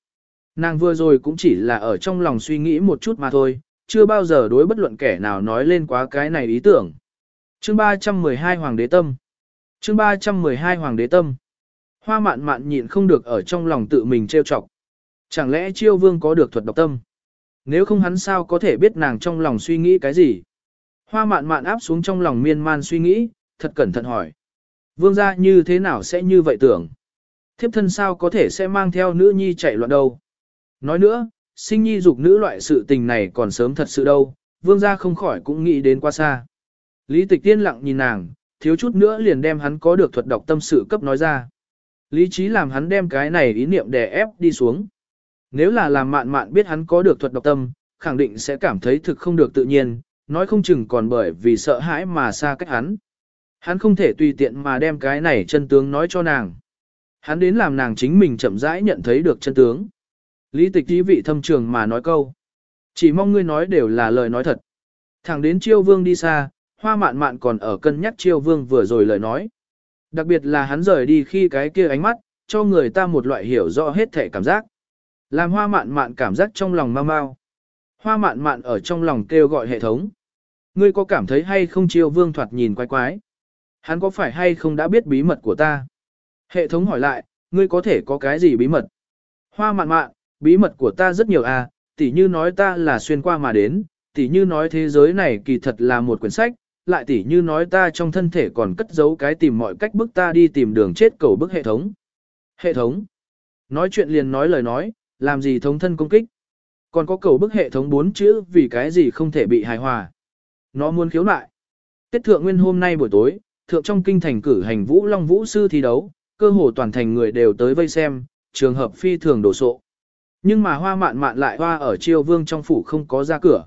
[SPEAKER 1] Nàng vừa rồi cũng chỉ là ở trong lòng suy nghĩ một chút mà thôi, chưa bao giờ đối bất luận kẻ nào nói lên quá cái này ý tưởng. Chương 312 Hoàng đế tâm Chương 312 Hoàng đế tâm Hoa mạn mạn nhịn không được ở trong lòng tự mình trêu chọc. Chẳng lẽ chiêu vương có được thuật độc tâm? Nếu không hắn sao có thể biết nàng trong lòng suy nghĩ cái gì? Hoa mạn mạn áp xuống trong lòng miên man suy nghĩ, thật cẩn thận hỏi. Vương gia như thế nào sẽ như vậy tưởng? Thiếp thân sao có thể sẽ mang theo nữ nhi chạy loạn đâu? Nói nữa, sinh nhi dục nữ loại sự tình này còn sớm thật sự đâu, vương gia không khỏi cũng nghĩ đến quá xa. Lý tịch tiên lặng nhìn nàng, thiếu chút nữa liền đem hắn có được thuật độc tâm sự cấp nói ra. Lý trí làm hắn đem cái này ý niệm đè ép đi xuống. Nếu là làm mạn mạn biết hắn có được thuật độc tâm, khẳng định sẽ cảm thấy thực không được tự nhiên, nói không chừng còn bởi vì sợ hãi mà xa cách hắn. Hắn không thể tùy tiện mà đem cái này chân tướng nói cho nàng. Hắn đến làm nàng chính mình chậm rãi nhận thấy được chân tướng. Lý tịch ý vị thâm trường mà nói câu. Chỉ mong ngươi nói đều là lời nói thật. Thẳng đến chiêu vương đi xa, hoa mạn mạn còn ở cân nhắc chiêu vương vừa rồi lời nói. Đặc biệt là hắn rời đi khi cái kia ánh mắt, cho người ta một loại hiểu rõ hết thể cảm giác. Làm hoa mạn mạn cảm giác trong lòng mau mau. Hoa mạn mạn ở trong lòng kêu gọi hệ thống. Ngươi có cảm thấy hay không chiêu vương thoạt nhìn quái quái? Hắn có phải hay không đã biết bí mật của ta? Hệ thống hỏi lại, ngươi có thể có cái gì bí mật? Hoa mạn mạn, bí mật của ta rất nhiều à, tỉ như nói ta là xuyên qua mà đến, tỉ như nói thế giới này kỳ thật là một quyển sách, lại tỉ như nói ta trong thân thể còn cất giấu cái tìm mọi cách bức ta đi tìm đường chết cầu bức hệ thống. Hệ thống. Nói chuyện liền nói lời nói, làm gì thống thân công kích. Còn có cầu bức hệ thống bốn chữ vì cái gì không thể bị hài hòa. Nó muốn khiếu nại. Tết thượng nguyên hôm nay buổi tối, thượng trong kinh thành cử hành vũ long vũ sư thi đấu, cơ hồ toàn thành người đều tới vây xem, trường hợp phi thường đổ sộ. Nhưng mà hoa mạn mạn lại hoa ở triều vương trong phủ không có ra cửa.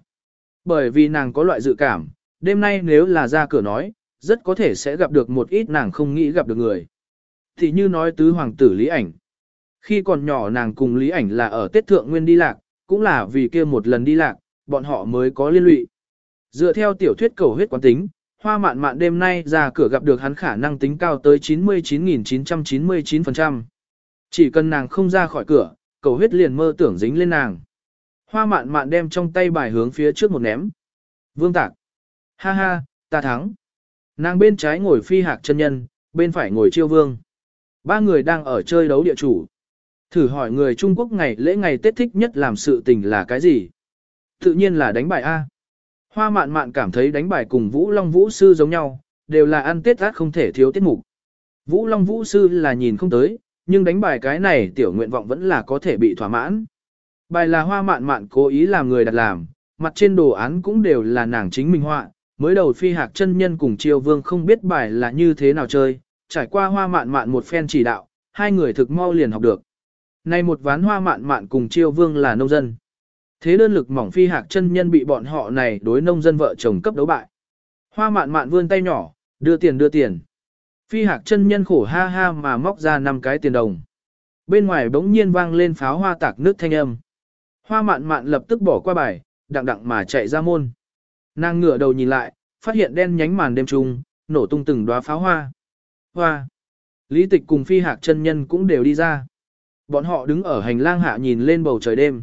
[SPEAKER 1] Bởi vì nàng có loại dự cảm, đêm nay nếu là ra cửa nói, rất có thể sẽ gặp được một ít nàng không nghĩ gặp được người. Thì như nói tứ hoàng tử Lý Ảnh. Khi còn nhỏ nàng cùng Lý Ảnh là ở Tết Thượng Nguyên đi lạc, cũng là vì kia một lần đi lạc, bọn họ mới có liên lụy. Dựa theo tiểu thuyết cầu huyết quán tính, hoa mạn mạn đêm nay ra cửa gặp được hắn khả năng tính cao tới 99.999%. Chỉ cần nàng không ra khỏi cửa, cầu huyết liền mơ tưởng dính lên nàng. Hoa mạn mạn đem trong tay bài hướng phía trước một ném. Vương tạc. Ha ha, ta thắng. Nàng bên trái ngồi phi hạc chân nhân, bên phải ngồi chiêu vương. Ba người đang ở chơi đấu địa chủ. Thử hỏi người Trung Quốc ngày lễ ngày Tết thích nhất làm sự tình là cái gì? Tự nhiên là đánh bài A. Hoa mạn mạn cảm thấy đánh bài cùng Vũ Long Vũ Sư giống nhau, đều là ăn Tết ác không thể thiếu tiết mục. Vũ Long Vũ Sư là nhìn không tới, nhưng đánh bài cái này tiểu nguyện vọng vẫn là có thể bị thỏa mãn. Bài là hoa mạn mạn cố ý làm người đặt làm, mặt trên đồ án cũng đều là nàng chính mình họa, mới đầu phi hạc chân nhân cùng triều vương không biết bài là như thế nào chơi, trải qua hoa mạn mạn một phen chỉ đạo, hai người thực mau liền học được. Nay một ván hoa mạn mạn cùng chiêu vương là nông dân. Thế đơn lực mỏng phi hạc chân nhân bị bọn họ này đối nông dân vợ chồng cấp đấu bại. Hoa mạn mạn vươn tay nhỏ, đưa tiền đưa tiền. Phi hạc chân nhân khổ ha ha mà móc ra năm cái tiền đồng. Bên ngoài bỗng nhiên vang lên pháo hoa tạc nước thanh âm. Hoa mạn mạn lập tức bỏ qua bài, đặng đặng mà chạy ra môn. Nàng ngửa đầu nhìn lại, phát hiện đen nhánh màn đêm trung, nổ tung từng đóa pháo hoa. Hoa! Lý tịch cùng phi hạc chân nhân cũng đều đi ra. Bọn họ đứng ở hành lang hạ nhìn lên bầu trời đêm.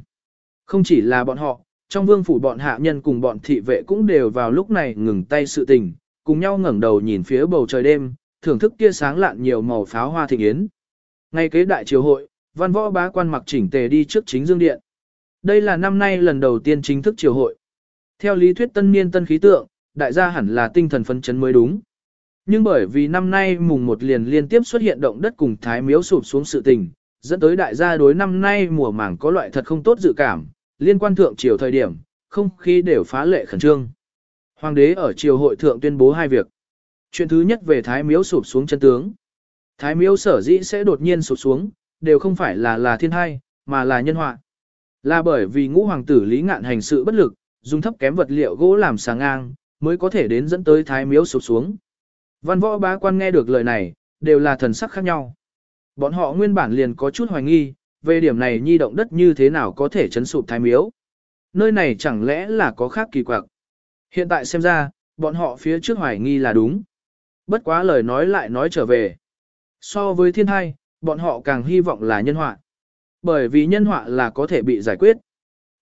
[SPEAKER 1] Không chỉ là bọn họ, trong vương phủ bọn hạ nhân cùng bọn thị vệ cũng đều vào lúc này ngừng tay sự tình, cùng nhau ngẩng đầu nhìn phía bầu trời đêm, thưởng thức kia sáng lạn nhiều màu pháo hoa thịnh yến. Ngay kế đại triều hội, văn võ bá quan mặc chỉnh tề đi trước chính dương điện. Đây là năm nay lần đầu tiên chính thức triều hội. Theo lý thuyết tân niên tân khí tượng, đại gia hẳn là tinh thần phấn chấn mới đúng. Nhưng bởi vì năm nay mùng một liền liên tiếp xuất hiện động đất cùng thái miếu sụp xuống sự tình, dẫn tới đại gia đối năm nay mùa màng có loại thật không tốt dự cảm, liên quan thượng triều thời điểm, không khí đều phá lệ khẩn trương. Hoàng đế ở triều hội thượng tuyên bố hai việc. Chuyện thứ nhất về thái miếu sụp xuống chân tướng. Thái miếu sở dĩ sẽ đột nhiên sụp xuống, đều không phải là là thiên hai, mà là nhân họa. Là bởi vì ngũ hoàng tử lý ngạn hành sự bất lực, dùng thấp kém vật liệu gỗ làm sáng ngang, mới có thể đến dẫn tới thái miếu sụp xuống. Văn võ bá quan nghe được lời này, đều là thần sắc khác nhau. Bọn họ nguyên bản liền có chút hoài nghi, về điểm này nhi động đất như thế nào có thể chấn sụp thái miếu. Nơi này chẳng lẽ là có khác kỳ quặc. Hiện tại xem ra, bọn họ phía trước hoài nghi là đúng. Bất quá lời nói lại nói trở về. So với thiên hai, bọn họ càng hy vọng là nhân họa. Bởi vì nhân họa là có thể bị giải quyết.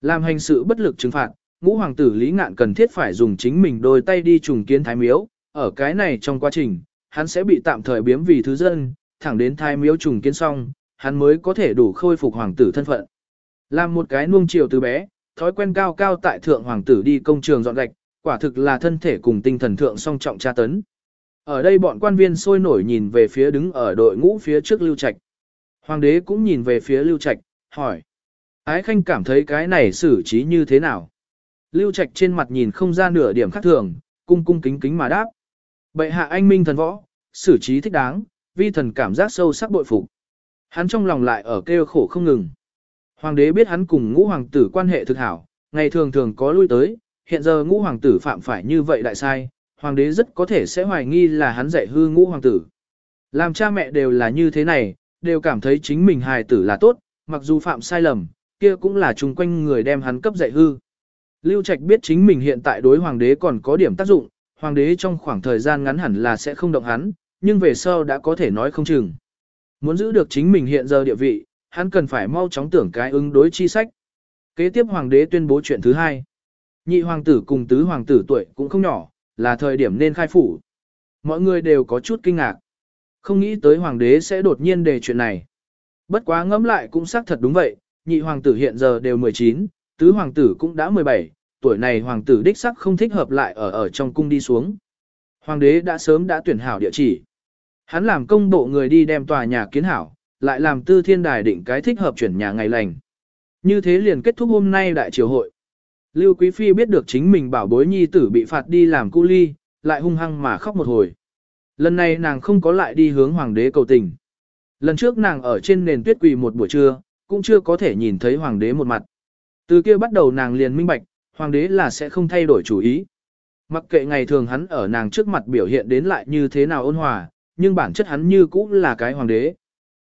[SPEAKER 1] Làm hành sự bất lực trừng phạt, ngũ hoàng tử Lý Ngạn cần thiết phải dùng chính mình đôi tay đi trùng kiến thái miếu. Ở cái này trong quá trình, hắn sẽ bị tạm thời biếm vì thứ dân, thẳng đến thái miếu trùng kiến xong, hắn mới có thể đủ khôi phục hoàng tử thân phận. Làm một cái nuông chiều từ bé, thói quen cao cao tại thượng hoàng tử đi công trường dọn gạch, quả thực là thân thể cùng tinh thần thượng song trọng tra tấn. Ở đây bọn quan viên sôi nổi nhìn về phía đứng ở đội ngũ phía trước Lưu Trạch. Hoàng đế cũng nhìn về phía Lưu Trạch, hỏi. Ái Khanh cảm thấy cái này xử trí như thế nào? Lưu Trạch trên mặt nhìn không ra nửa điểm khác thường, cung cung kính kính mà đáp. Bệ hạ anh minh thần võ, xử trí thích đáng, vi thần cảm giác sâu sắc bội phục. Hắn trong lòng lại ở kêu khổ không ngừng. Hoàng đế biết hắn cùng ngũ hoàng tử quan hệ thực hảo, ngày thường thường có lui tới, hiện giờ ngũ hoàng tử phạm phải như vậy đại sai, hoàng đế rất có thể sẽ hoài nghi là hắn dạy hư ngũ hoàng tử. Làm cha mẹ đều là như thế này, đều cảm thấy chính mình hài tử là tốt, mặc dù phạm sai lầm, kia cũng là chung quanh người đem hắn cấp dạy hư. Lưu Trạch biết chính mình hiện tại đối hoàng đế còn có điểm tác dụng, hoàng đế trong khoảng thời gian ngắn hẳn là sẽ không động hắn, nhưng về sau đã có thể nói không chừng. Muốn giữ được chính mình hiện giờ địa vị, hắn cần phải mau chóng tưởng cái ứng đối chi sách. Kế tiếp hoàng đế tuyên bố chuyện thứ hai. Nhị hoàng tử cùng tứ hoàng tử tuổi cũng không nhỏ, là thời điểm nên khai phủ. Mọi người đều có chút kinh ngạc. Không nghĩ tới hoàng đế sẽ đột nhiên đề chuyện này. Bất quá ngẫm lại cũng xác thật đúng vậy, nhị hoàng tử hiện giờ đều 19, tứ hoàng tử cũng đã 17, tuổi này hoàng tử đích sắc không thích hợp lại ở ở trong cung đi xuống. Hoàng đế đã sớm đã tuyển hảo địa chỉ. Hắn làm công bộ người đi đem tòa nhà kiến hảo, lại làm tư thiên đài định cái thích hợp chuyển nhà ngày lành. Như thế liền kết thúc hôm nay đại triều hội. Lưu Quý Phi biết được chính mình bảo bối nhi tử bị phạt đi làm cu ly, lại hung hăng mà khóc một hồi. Lần này nàng không có lại đi hướng hoàng đế cầu tình. Lần trước nàng ở trên nền tuyết quỳ một buổi trưa, cũng chưa có thể nhìn thấy hoàng đế một mặt. Từ kia bắt đầu nàng liền minh bạch, hoàng đế là sẽ không thay đổi chủ ý. Mặc kệ ngày thường hắn ở nàng trước mặt biểu hiện đến lại như thế nào ôn hòa, nhưng bản chất hắn như cũ là cái hoàng đế.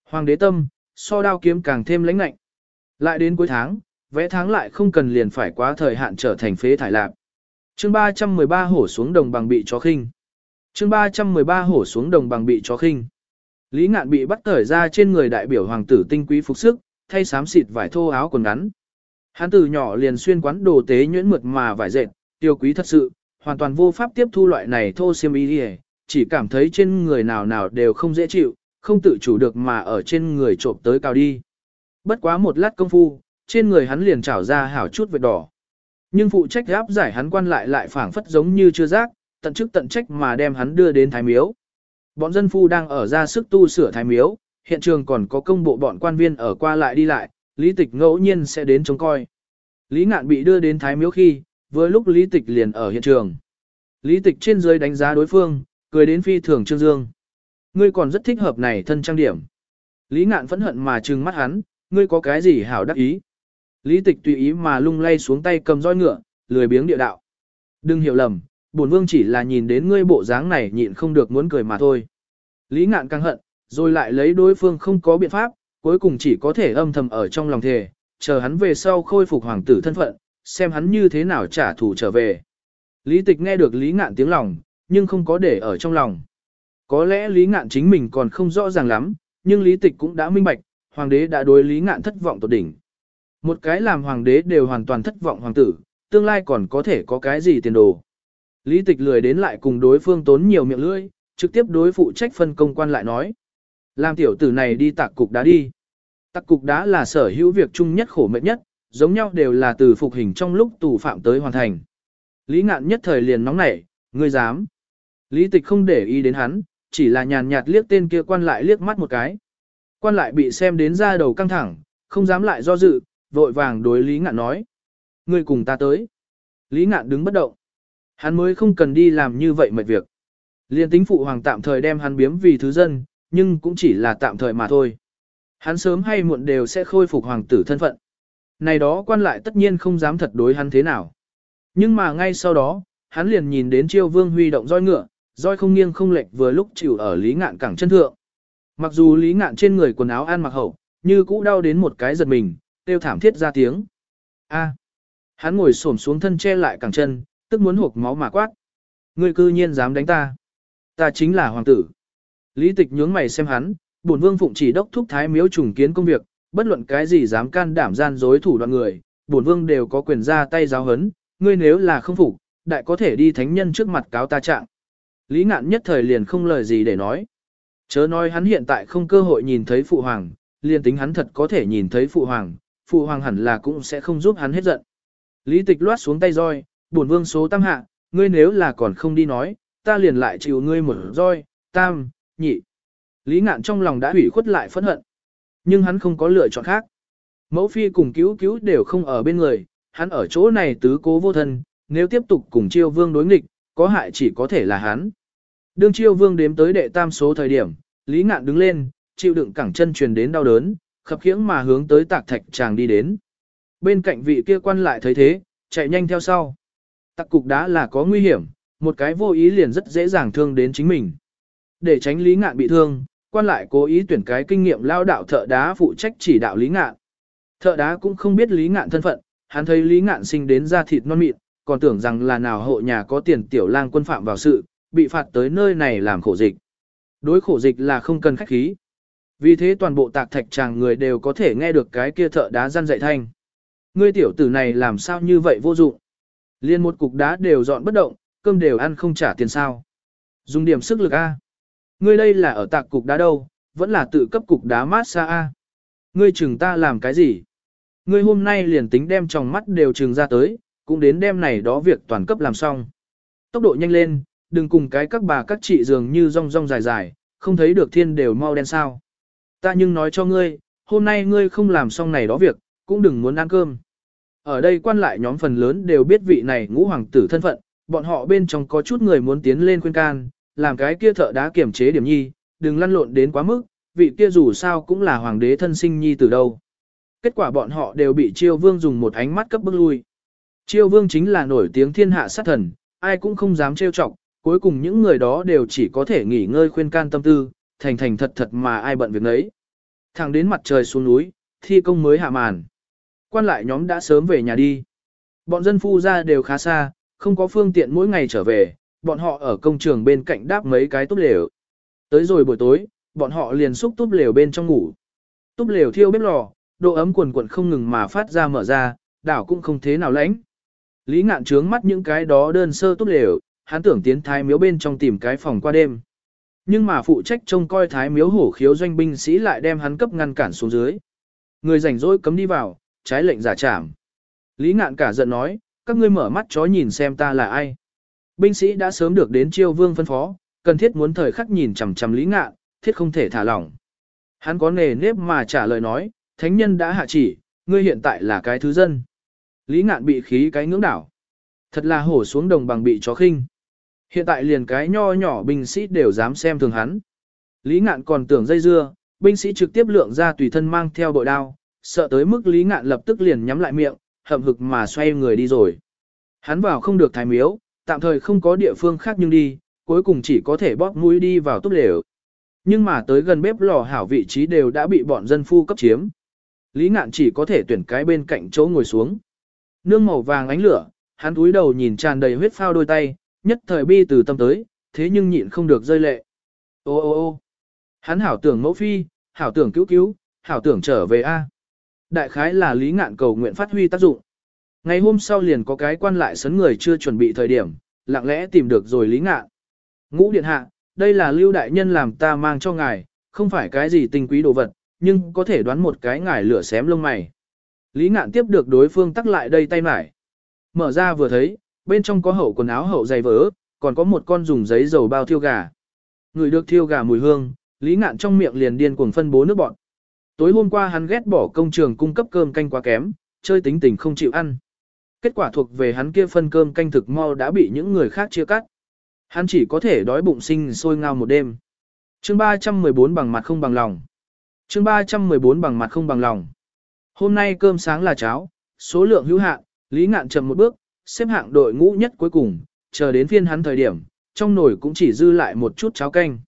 [SPEAKER 1] Hoàng đế tâm, so đao kiếm càng thêm lãnh lạnh. Lại đến cuối tháng, vẽ tháng lại không cần liền phải quá thời hạn trở thành phế thải lạc. Chương 313 hổ xuống đồng bằng bị chó khinh. Chương 313 hổ xuống đồng bằng bị chó khinh. Lý ngạn bị bắt tởi ra trên người đại biểu hoàng tử tinh quý phục sức, thay xám xịt vải thô áo quần ngắn. Hắn từ nhỏ liền xuyên quán đồ tế nhuyễn mượt mà vải dệt, tiêu quý thật sự, hoàn toàn vô pháp tiếp thu loại này thô xiêm y chỉ cảm thấy trên người nào nào đều không dễ chịu, không tự chủ được mà ở trên người trộm tới cao đi. Bất quá một lát công phu, trên người hắn liền trào ra hảo chút vệt đỏ. Nhưng phụ trách áp giải hắn quan lại lại phảng phất giống như chưa giác, tận chức tận trách mà đem hắn đưa đến thái miếu. Bọn dân phu đang ở ra sức tu sửa thái miếu, hiện trường còn có công bộ bọn quan viên ở qua lại đi lại, lý tịch ngẫu nhiên sẽ đến trông coi. Lý ngạn bị đưa đến thái miếu khi, với lúc lý tịch liền ở hiện trường. Lý tịch trên dưới đánh giá đối phương, cười đến phi thường trương dương. Ngươi còn rất thích hợp này thân trang điểm. Lý ngạn phẫn hận mà trừng mắt hắn, ngươi có cái gì hảo đắc ý. Lý tịch tùy ý mà lung lay xuống tay cầm roi ngựa, lười biếng địa đạo. Đừng hiểu lầm, bổn vương chỉ là nhìn đến ngươi bộ dáng này nhịn không được muốn cười mà thôi. Lý ngạn căng hận, rồi lại lấy đối phương không có biện pháp, cuối cùng chỉ có thể âm thầm ở trong lòng thề, chờ hắn về sau khôi phục hoàng tử thân phận, xem hắn như thế nào trả thù trở về. Lý tịch nghe được Lý ngạn tiếng lòng, nhưng không có để ở trong lòng. Có lẽ Lý ngạn chính mình còn không rõ ràng lắm, nhưng Lý tịch cũng đã minh bạch, hoàng đế đã đối Lý ngạn thất vọng tột đỉnh. Một cái làm hoàng đế đều hoàn toàn thất vọng hoàng tử, tương lai còn có thể có cái gì tiền đồ. Lý tịch lười đến lại cùng đối phương tốn nhiều miệng lưỡi, trực tiếp đối phụ trách phân công quan lại nói. Làm tiểu tử này đi tạc cục đá đi. Tạc cục đá là sở hữu việc chung nhất khổ mệnh nhất, giống nhau đều là từ phục hình trong lúc tù phạm tới hoàn thành. Lý ngạn nhất thời liền nóng nảy, ngươi dám. Lý tịch không để ý đến hắn, chỉ là nhàn nhạt liếc tên kia quan lại liếc mắt một cái. Quan lại bị xem đến ra đầu căng thẳng, không dám lại do dự, vội vàng đối Lý ngạn nói. Ngươi cùng ta tới. Lý ngạn đứng bất động. Hắn mới không cần đi làm như vậy mệt việc. Liên tính phụ hoàng tạm thời đem hắn biếm vì thứ dân, nhưng cũng chỉ là tạm thời mà thôi. Hắn sớm hay muộn đều sẽ khôi phục hoàng tử thân phận. Này đó quan lại tất nhiên không dám thật đối hắn thế nào. Nhưng mà ngay sau đó, hắn liền nhìn đến chiêu vương huy động roi ngựa, roi không nghiêng không lệch vừa lúc chịu ở lý ngạn cẳng chân thượng. Mặc dù lý ngạn trên người quần áo an mặc hậu, như cũ đau đến một cái giật mình, tiêu thảm thiết ra tiếng. A. Hắn ngồi xổm xuống thân che lại cẳng chân, tức muốn hộp máu mà quát. Ngươi cư nhiên dám đánh ta. Ta chính là hoàng tử. Lý tịch nhướng mày xem hắn, bổn vương phụng chỉ đốc thúc thái miếu trùng kiến công việc, bất luận cái gì dám can đảm gian dối thủ đoạn người, bổn vương đều có quyền ra tay giáo hấn, ngươi nếu là không phục, đại có thể đi thánh nhân trước mặt cáo ta trạng. Lý ngạn nhất thời liền không lời gì để nói. Chớ nói hắn hiện tại không cơ hội nhìn thấy phụ hoàng, liền tính hắn thật có thể nhìn thấy phụ hoàng, phụ hoàng hẳn là cũng sẽ không giúp hắn hết giận. Lý tịch loát xuống tay roi, bổn vương số tam hạ, ngươi nếu là còn không đi nói, ta liền lại chịu ngươi một roi, tam, nhị. Lý ngạn trong lòng đã hủy khuất lại phẫn hận. Nhưng hắn không có lựa chọn khác. Mẫu phi cùng cứu cứu đều không ở bên người, hắn ở chỗ này tứ cố vô thân, nếu tiếp tục cùng chiêu vương đối nghịch, có hại chỉ có thể là hắn. Đương chiêu vương đếm tới đệ tam số thời điểm, Lý ngạn đứng lên, chịu đựng cẳng chân truyền đến đau đớn, khập khiễng mà hướng tới tạc thạch chàng đi đến. Bên cạnh vị kia quan lại thấy thế, chạy nhanh theo sau. Tạc cục đá là có nguy hiểm, một cái vô ý liền rất dễ dàng thương đến chính mình. Để tránh Lý Ngạn bị thương, quan lại cố ý tuyển cái kinh nghiệm lao đạo thợ đá phụ trách chỉ đạo Lý Ngạn. Thợ đá cũng không biết Lý Ngạn thân phận, hắn thấy Lý Ngạn sinh đến da thịt non mịn, còn tưởng rằng là nào hộ nhà có tiền tiểu lang quân phạm vào sự, bị phạt tới nơi này làm khổ dịch. Đối khổ dịch là không cần khách khí. Vì thế toàn bộ tạc thạch chàng người đều có thể nghe được cái kia thợ đá răn dạy thanh. Ngươi tiểu tử này làm sao như vậy vô dụng. Liên một cục đá đều dọn bất động, cơm đều ăn không trả tiền sao. Dùng điểm sức lực A. Ngươi đây là ở tạc cục đá đâu, vẫn là tự cấp cục đá mát xa A. Ngươi chừng ta làm cái gì? Ngươi hôm nay liền tính đem trong mắt đều chừng ra tới, cũng đến đem này đó việc toàn cấp làm xong. Tốc độ nhanh lên, đừng cùng cái các bà các chị dường như rong rong dài dài, không thấy được thiên đều mau đen sao. Ta nhưng nói cho ngươi, hôm nay ngươi không làm xong này đó việc, cũng đừng muốn ăn cơm. Ở đây quan lại nhóm phần lớn đều biết vị này ngũ hoàng tử thân phận, bọn họ bên trong có chút người muốn tiến lên khuyên can, làm cái kia thợ đá kiểm chế điểm nhi, đừng lăn lộn đến quá mức, vị kia dù sao cũng là hoàng đế thân sinh nhi từ đâu. Kết quả bọn họ đều bị chiêu vương dùng một ánh mắt cấp bức lui. Chiêu vương chính là nổi tiếng thiên hạ sát thần, ai cũng không dám trêu chọc, cuối cùng những người đó đều chỉ có thể nghỉ ngơi khuyên can tâm tư, thành thành thật thật mà ai bận việc nấy. Thẳng đến mặt trời xuống núi, thi công mới hạ màn. Quan lại nhóm đã sớm về nhà đi. Bọn dân phu ra đều khá xa, không có phương tiện mỗi ngày trở về, bọn họ ở công trường bên cạnh đáp mấy cái túp lều. Tới rồi buổi tối, bọn họ liền xúc túp lều bên trong ngủ. Túp lều thiêu bếp lò, độ ấm quần quần không ngừng mà phát ra mở ra, đảo cũng không thế nào lãnh. Lý ngạn trướng mắt những cái đó đơn sơ túp lều, hắn tưởng tiến thái miếu bên trong tìm cái phòng qua đêm. Nhưng mà phụ trách trông coi thái miếu hổ khiếu doanh binh sĩ lại đem hắn cấp ngăn cản xuống dưới. Người rảnh rỗi cấm đi vào, trái lệnh giả trảm. Lý ngạn cả giận nói, các ngươi mở mắt chó nhìn xem ta là ai. Binh sĩ đã sớm được đến chiêu vương phân phó, cần thiết muốn thời khắc nhìn chằm chằm lý ngạn, thiết không thể thả lỏng. Hắn có nề nếp mà trả lời nói, thánh nhân đã hạ chỉ, ngươi hiện tại là cái thứ dân. Lý ngạn bị khí cái ngưỡng đảo. Thật là hổ xuống đồng bằng bị chó khinh. Hiện tại liền cái nho nhỏ binh sĩ đều dám xem thường hắn. Lý ngạn còn tưởng dây dưa, binh sĩ trực tiếp lượng ra tùy thân mang theo bội đao, sợ tới mức Lý ngạn lập tức liền nhắm lại miệng, hậm hực mà xoay người đi rồi. Hắn vào không được thái miếu, tạm thời không có địa phương khác nhưng đi, cuối cùng chỉ có thể bóp mũi đi vào túp lều. Nhưng mà tới gần bếp lò hảo vị trí đều đã bị bọn dân phu cấp chiếm. Lý ngạn chỉ có thể tuyển cái bên cạnh chỗ ngồi xuống. Nương màu vàng ánh lửa, hắn túi đầu nhìn tràn đầy huyết phao đôi tay, nhất thời bi từ tâm tới, thế nhưng nhịn không được rơi lệ. Ô ô ô hắn hảo tưởng mẫu phi, hảo tưởng cứu cứu, hảo tưởng trở về A. Đại khái là lý ngạn cầu nguyện phát huy tác dụng. Ngày hôm sau liền có cái quan lại sấn người chưa chuẩn bị thời điểm, lặng lẽ tìm được rồi lý ngạn. Ngũ điện hạ, đây là lưu đại nhân làm ta mang cho ngài, không phải cái gì tinh quý đồ vật, nhưng có thể đoán một cái ngài lửa xém lông mày. Lý ngạn tiếp được đối phương tắc lại đây tay mải. Mở ra vừa thấy, bên trong có hậu quần áo hậu dày vỡ, còn có một con dùng giấy dầu bao thiêu gà. Người được thiêu gà mùi hương, Lý ngạn trong miệng liền điên cuồng phân bố nước bọn. Tối hôm qua hắn ghét bỏ công trường cung cấp cơm canh quá kém, chơi tính tình không chịu ăn. Kết quả thuộc về hắn kia phân cơm canh thực mau đã bị những người khác chia cắt. Hắn chỉ có thể đói bụng sinh sôi ngao một đêm. Chương 314 bằng mặt không bằng lòng. Chương 314 bằng mặt không bằng lòng. Hôm nay cơm sáng là cháo, số lượng hữu hạn, Lý Ngạn chậm một bước, xếp hạng đội ngũ nhất cuối cùng, chờ đến phiên hắn thời điểm, trong nồi cũng chỉ dư lại một chút cháo canh.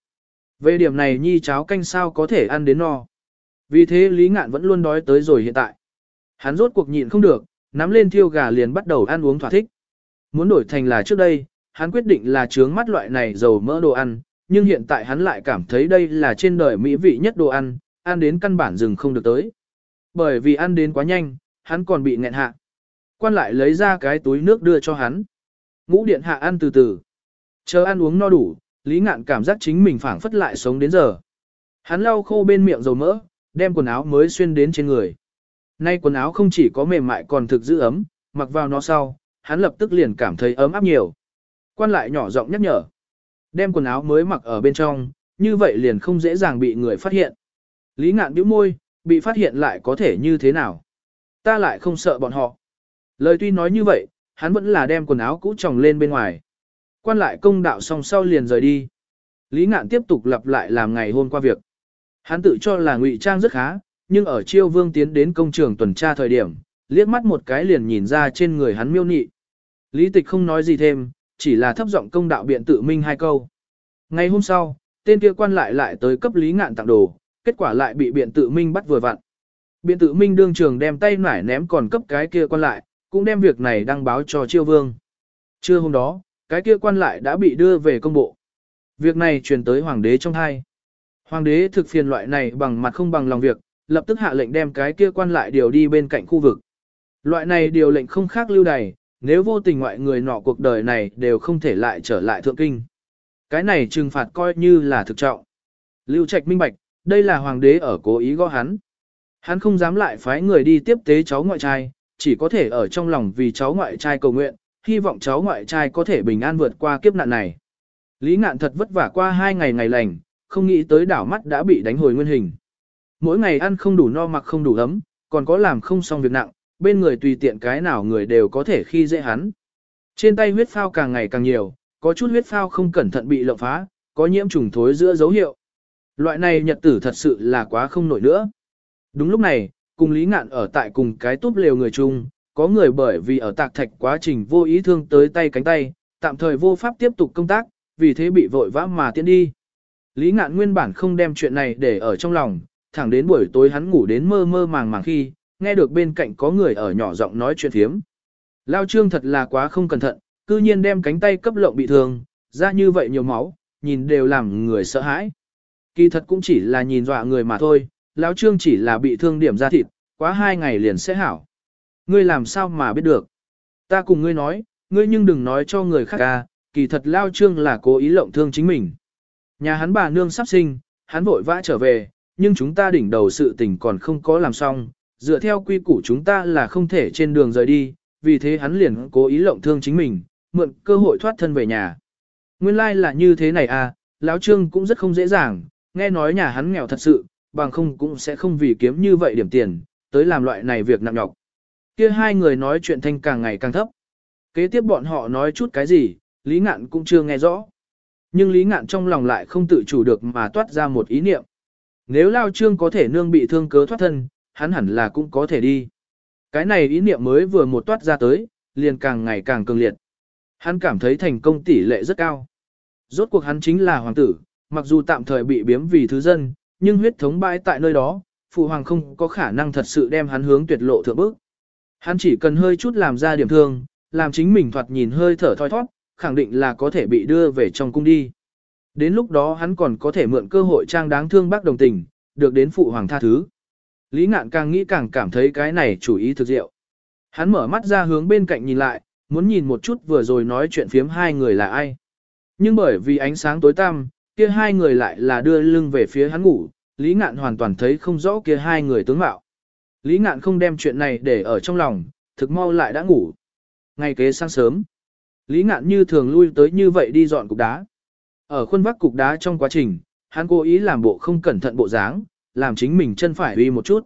[SPEAKER 1] Về điểm này nhi cháo canh sao có thể ăn đến no. Vì thế Lý Ngạn vẫn luôn đói tới rồi hiện tại. Hắn rốt cuộc nhịn không được, nắm lên thiêu gà liền bắt đầu ăn uống thỏa thích. Muốn đổi thành là trước đây, hắn quyết định là trướng mắt loại này dầu mỡ đồ ăn, nhưng hiện tại hắn lại cảm thấy đây là trên đời mỹ vị nhất đồ ăn, ăn đến căn bản dừng không được tới. Bởi vì ăn đến quá nhanh, hắn còn bị nghẹn hạ. Quan lại lấy ra cái túi nước đưa cho hắn. Ngũ điện hạ ăn từ từ. Chờ ăn uống no đủ, Lý Ngạn cảm giác chính mình phảng phất lại sống đến giờ. Hắn lau khô bên miệng dầu mỡ, đem quần áo mới xuyên đến trên người. Nay quần áo không chỉ có mềm mại còn thực giữ ấm, mặc vào nó sau, hắn lập tức liền cảm thấy ấm áp nhiều. Quan lại nhỏ giọng nhắc nhở. Đem quần áo mới mặc ở bên trong, như vậy liền không dễ dàng bị người phát hiện. Lý ngạn bĩu môi, bị phát hiện lại có thể như thế nào? Ta lại không sợ bọn họ. Lời tuy nói như vậy, hắn vẫn là đem quần áo cũ tròng lên bên ngoài. Quan lại công đạo xong sau liền rời đi. Lý ngạn tiếp tục lặp lại làm ngày hôm qua việc. Hắn tự cho là ngụy trang rất khá, nhưng ở chiêu vương tiến đến công trường tuần tra thời điểm, liếc mắt một cái liền nhìn ra trên người hắn miêu nị. Lý tịch không nói gì thêm, chỉ là thấp giọng công đạo biện tự minh hai câu. Ngày hôm sau, tên kia quan lại lại tới cấp lý ngạn tặng đồ, kết quả lại bị biện tự minh bắt vừa vặn. Biện tự minh đương trường đem tay nải ném còn cấp cái kia quan lại, cũng đem việc này đăng báo cho chiêu vương. Trưa hôm đó, cái kia quan lại đã bị đưa về công bộ. Việc này truyền tới hoàng đế trong hai. Hoàng đế thực phiền loại này bằng mặt không bằng lòng việc, lập tức hạ lệnh đem cái kia quan lại điều đi bên cạnh khu vực. Loại này điều lệnh không khác lưu đày, nếu vô tình ngoại người nọ cuộc đời này đều không thể lại trở lại thượng kinh. Cái này trừng phạt coi như là thực trọng. Lưu Trạch minh bạch, đây là hoàng đế ở cố ý gõ hắn. Hắn không dám lại phái người đi tiếp tế cháu ngoại trai, chỉ có thể ở trong lòng vì cháu ngoại trai cầu nguyện, hy vọng cháu ngoại trai có thể bình an vượt qua kiếp nạn này. Lý ngạn thật vất vả qua hai ngày ngày lành, không nghĩ tới đảo mắt đã bị đánh hồi nguyên hình. Mỗi ngày ăn không đủ no mặc không đủ ấm, còn có làm không xong việc nặng, bên người tùy tiện cái nào người đều có thể khi dễ hắn. Trên tay huyết phao càng ngày càng nhiều, có chút huyết phao không cẩn thận bị lộng phá, có nhiễm trùng thối giữa dấu hiệu. Loại này nhật tử thật sự là quá không nổi nữa. Đúng lúc này, cùng Lý Ngạn ở tại cùng cái túp lều người chung, có người bởi vì ở tạc thạch quá trình vô ý thương tới tay cánh tay, tạm thời vô pháp tiếp tục công tác, vì thế bị vội vã mà tiến đi. Lý Ngạn nguyên bản không đem chuyện này để ở trong lòng, thẳng đến buổi tối hắn ngủ đến mơ mơ màng màng khi, nghe được bên cạnh có người ở nhỏ giọng nói chuyện phiếm. Lao Trương thật là quá không cẩn thận, cư nhiên đem cánh tay cấp lộng bị thương, ra như vậy nhiều máu, nhìn đều làm người sợ hãi. Kỳ thật cũng chỉ là nhìn dọa người mà thôi, Lão Trương chỉ là bị thương điểm ra thịt, quá hai ngày liền sẽ hảo. Ngươi làm sao mà biết được? Ta cùng ngươi nói, ngươi nhưng đừng nói cho người khác à, kỳ thật Lao Trương là cố ý lộng thương chính mình. Nhà hắn bà nương sắp sinh, hắn vội vã trở về, nhưng chúng ta đỉnh đầu sự tình còn không có làm xong, dựa theo quy củ chúng ta là không thể trên đường rời đi, vì thế hắn liền cố ý lộng thương chính mình, mượn cơ hội thoát thân về nhà. Nguyên lai like là như thế này à, lão Trương cũng rất không dễ dàng, nghe nói nhà hắn nghèo thật sự, bằng không cũng sẽ không vì kiếm như vậy điểm tiền, tới làm loại này việc nặng nhọc. Kia hai người nói chuyện thanh càng ngày càng thấp. Kế tiếp bọn họ nói chút cái gì, Lý Ngạn cũng chưa nghe rõ. Nhưng Lý Ngạn trong lòng lại không tự chủ được mà toát ra một ý niệm. Nếu Lao Trương có thể nương bị thương cớ thoát thân, hắn hẳn là cũng có thể đi. Cái này ý niệm mới vừa một toát ra tới, liền càng ngày càng cường liệt. Hắn cảm thấy thành công tỷ lệ rất cao. Rốt cuộc hắn chính là hoàng tử, mặc dù tạm thời bị biếm vì thứ dân, nhưng huyết thống bãi tại nơi đó, phụ hoàng không có khả năng thật sự đem hắn hướng tuyệt lộ thượng bước. Hắn chỉ cần hơi chút làm ra điểm thương, làm chính mình thoạt nhìn hơi thở thoi thoát, khẳng định là có thể bị đưa về trong cung đi. Đến lúc đó hắn còn có thể mượn cơ hội trang đáng thương bác đồng tình, được đến phụ hoàng tha thứ. Lý ngạn càng nghĩ càng cảm thấy cái này chủ ý thực diệu. Hắn mở mắt ra hướng bên cạnh nhìn lại, muốn nhìn một chút vừa rồi nói chuyện phiếm hai người là ai. Nhưng bởi vì ánh sáng tối tăm, kia hai người lại là đưa lưng về phía hắn ngủ, Lý Ngạn hoàn toàn thấy không rõ kia hai người tướng mạo. Lý Ngạn không đem chuyện này để ở trong lòng, thực mau lại đã ngủ. Ngày kế sáng sớm, Lý Ngạn như thường lui tới như vậy đi dọn cục đá. Ở khuôn vác cục đá trong quá trình, hắn cố ý làm bộ không cẩn thận bộ dáng, làm chính mình chân phải uy một chút.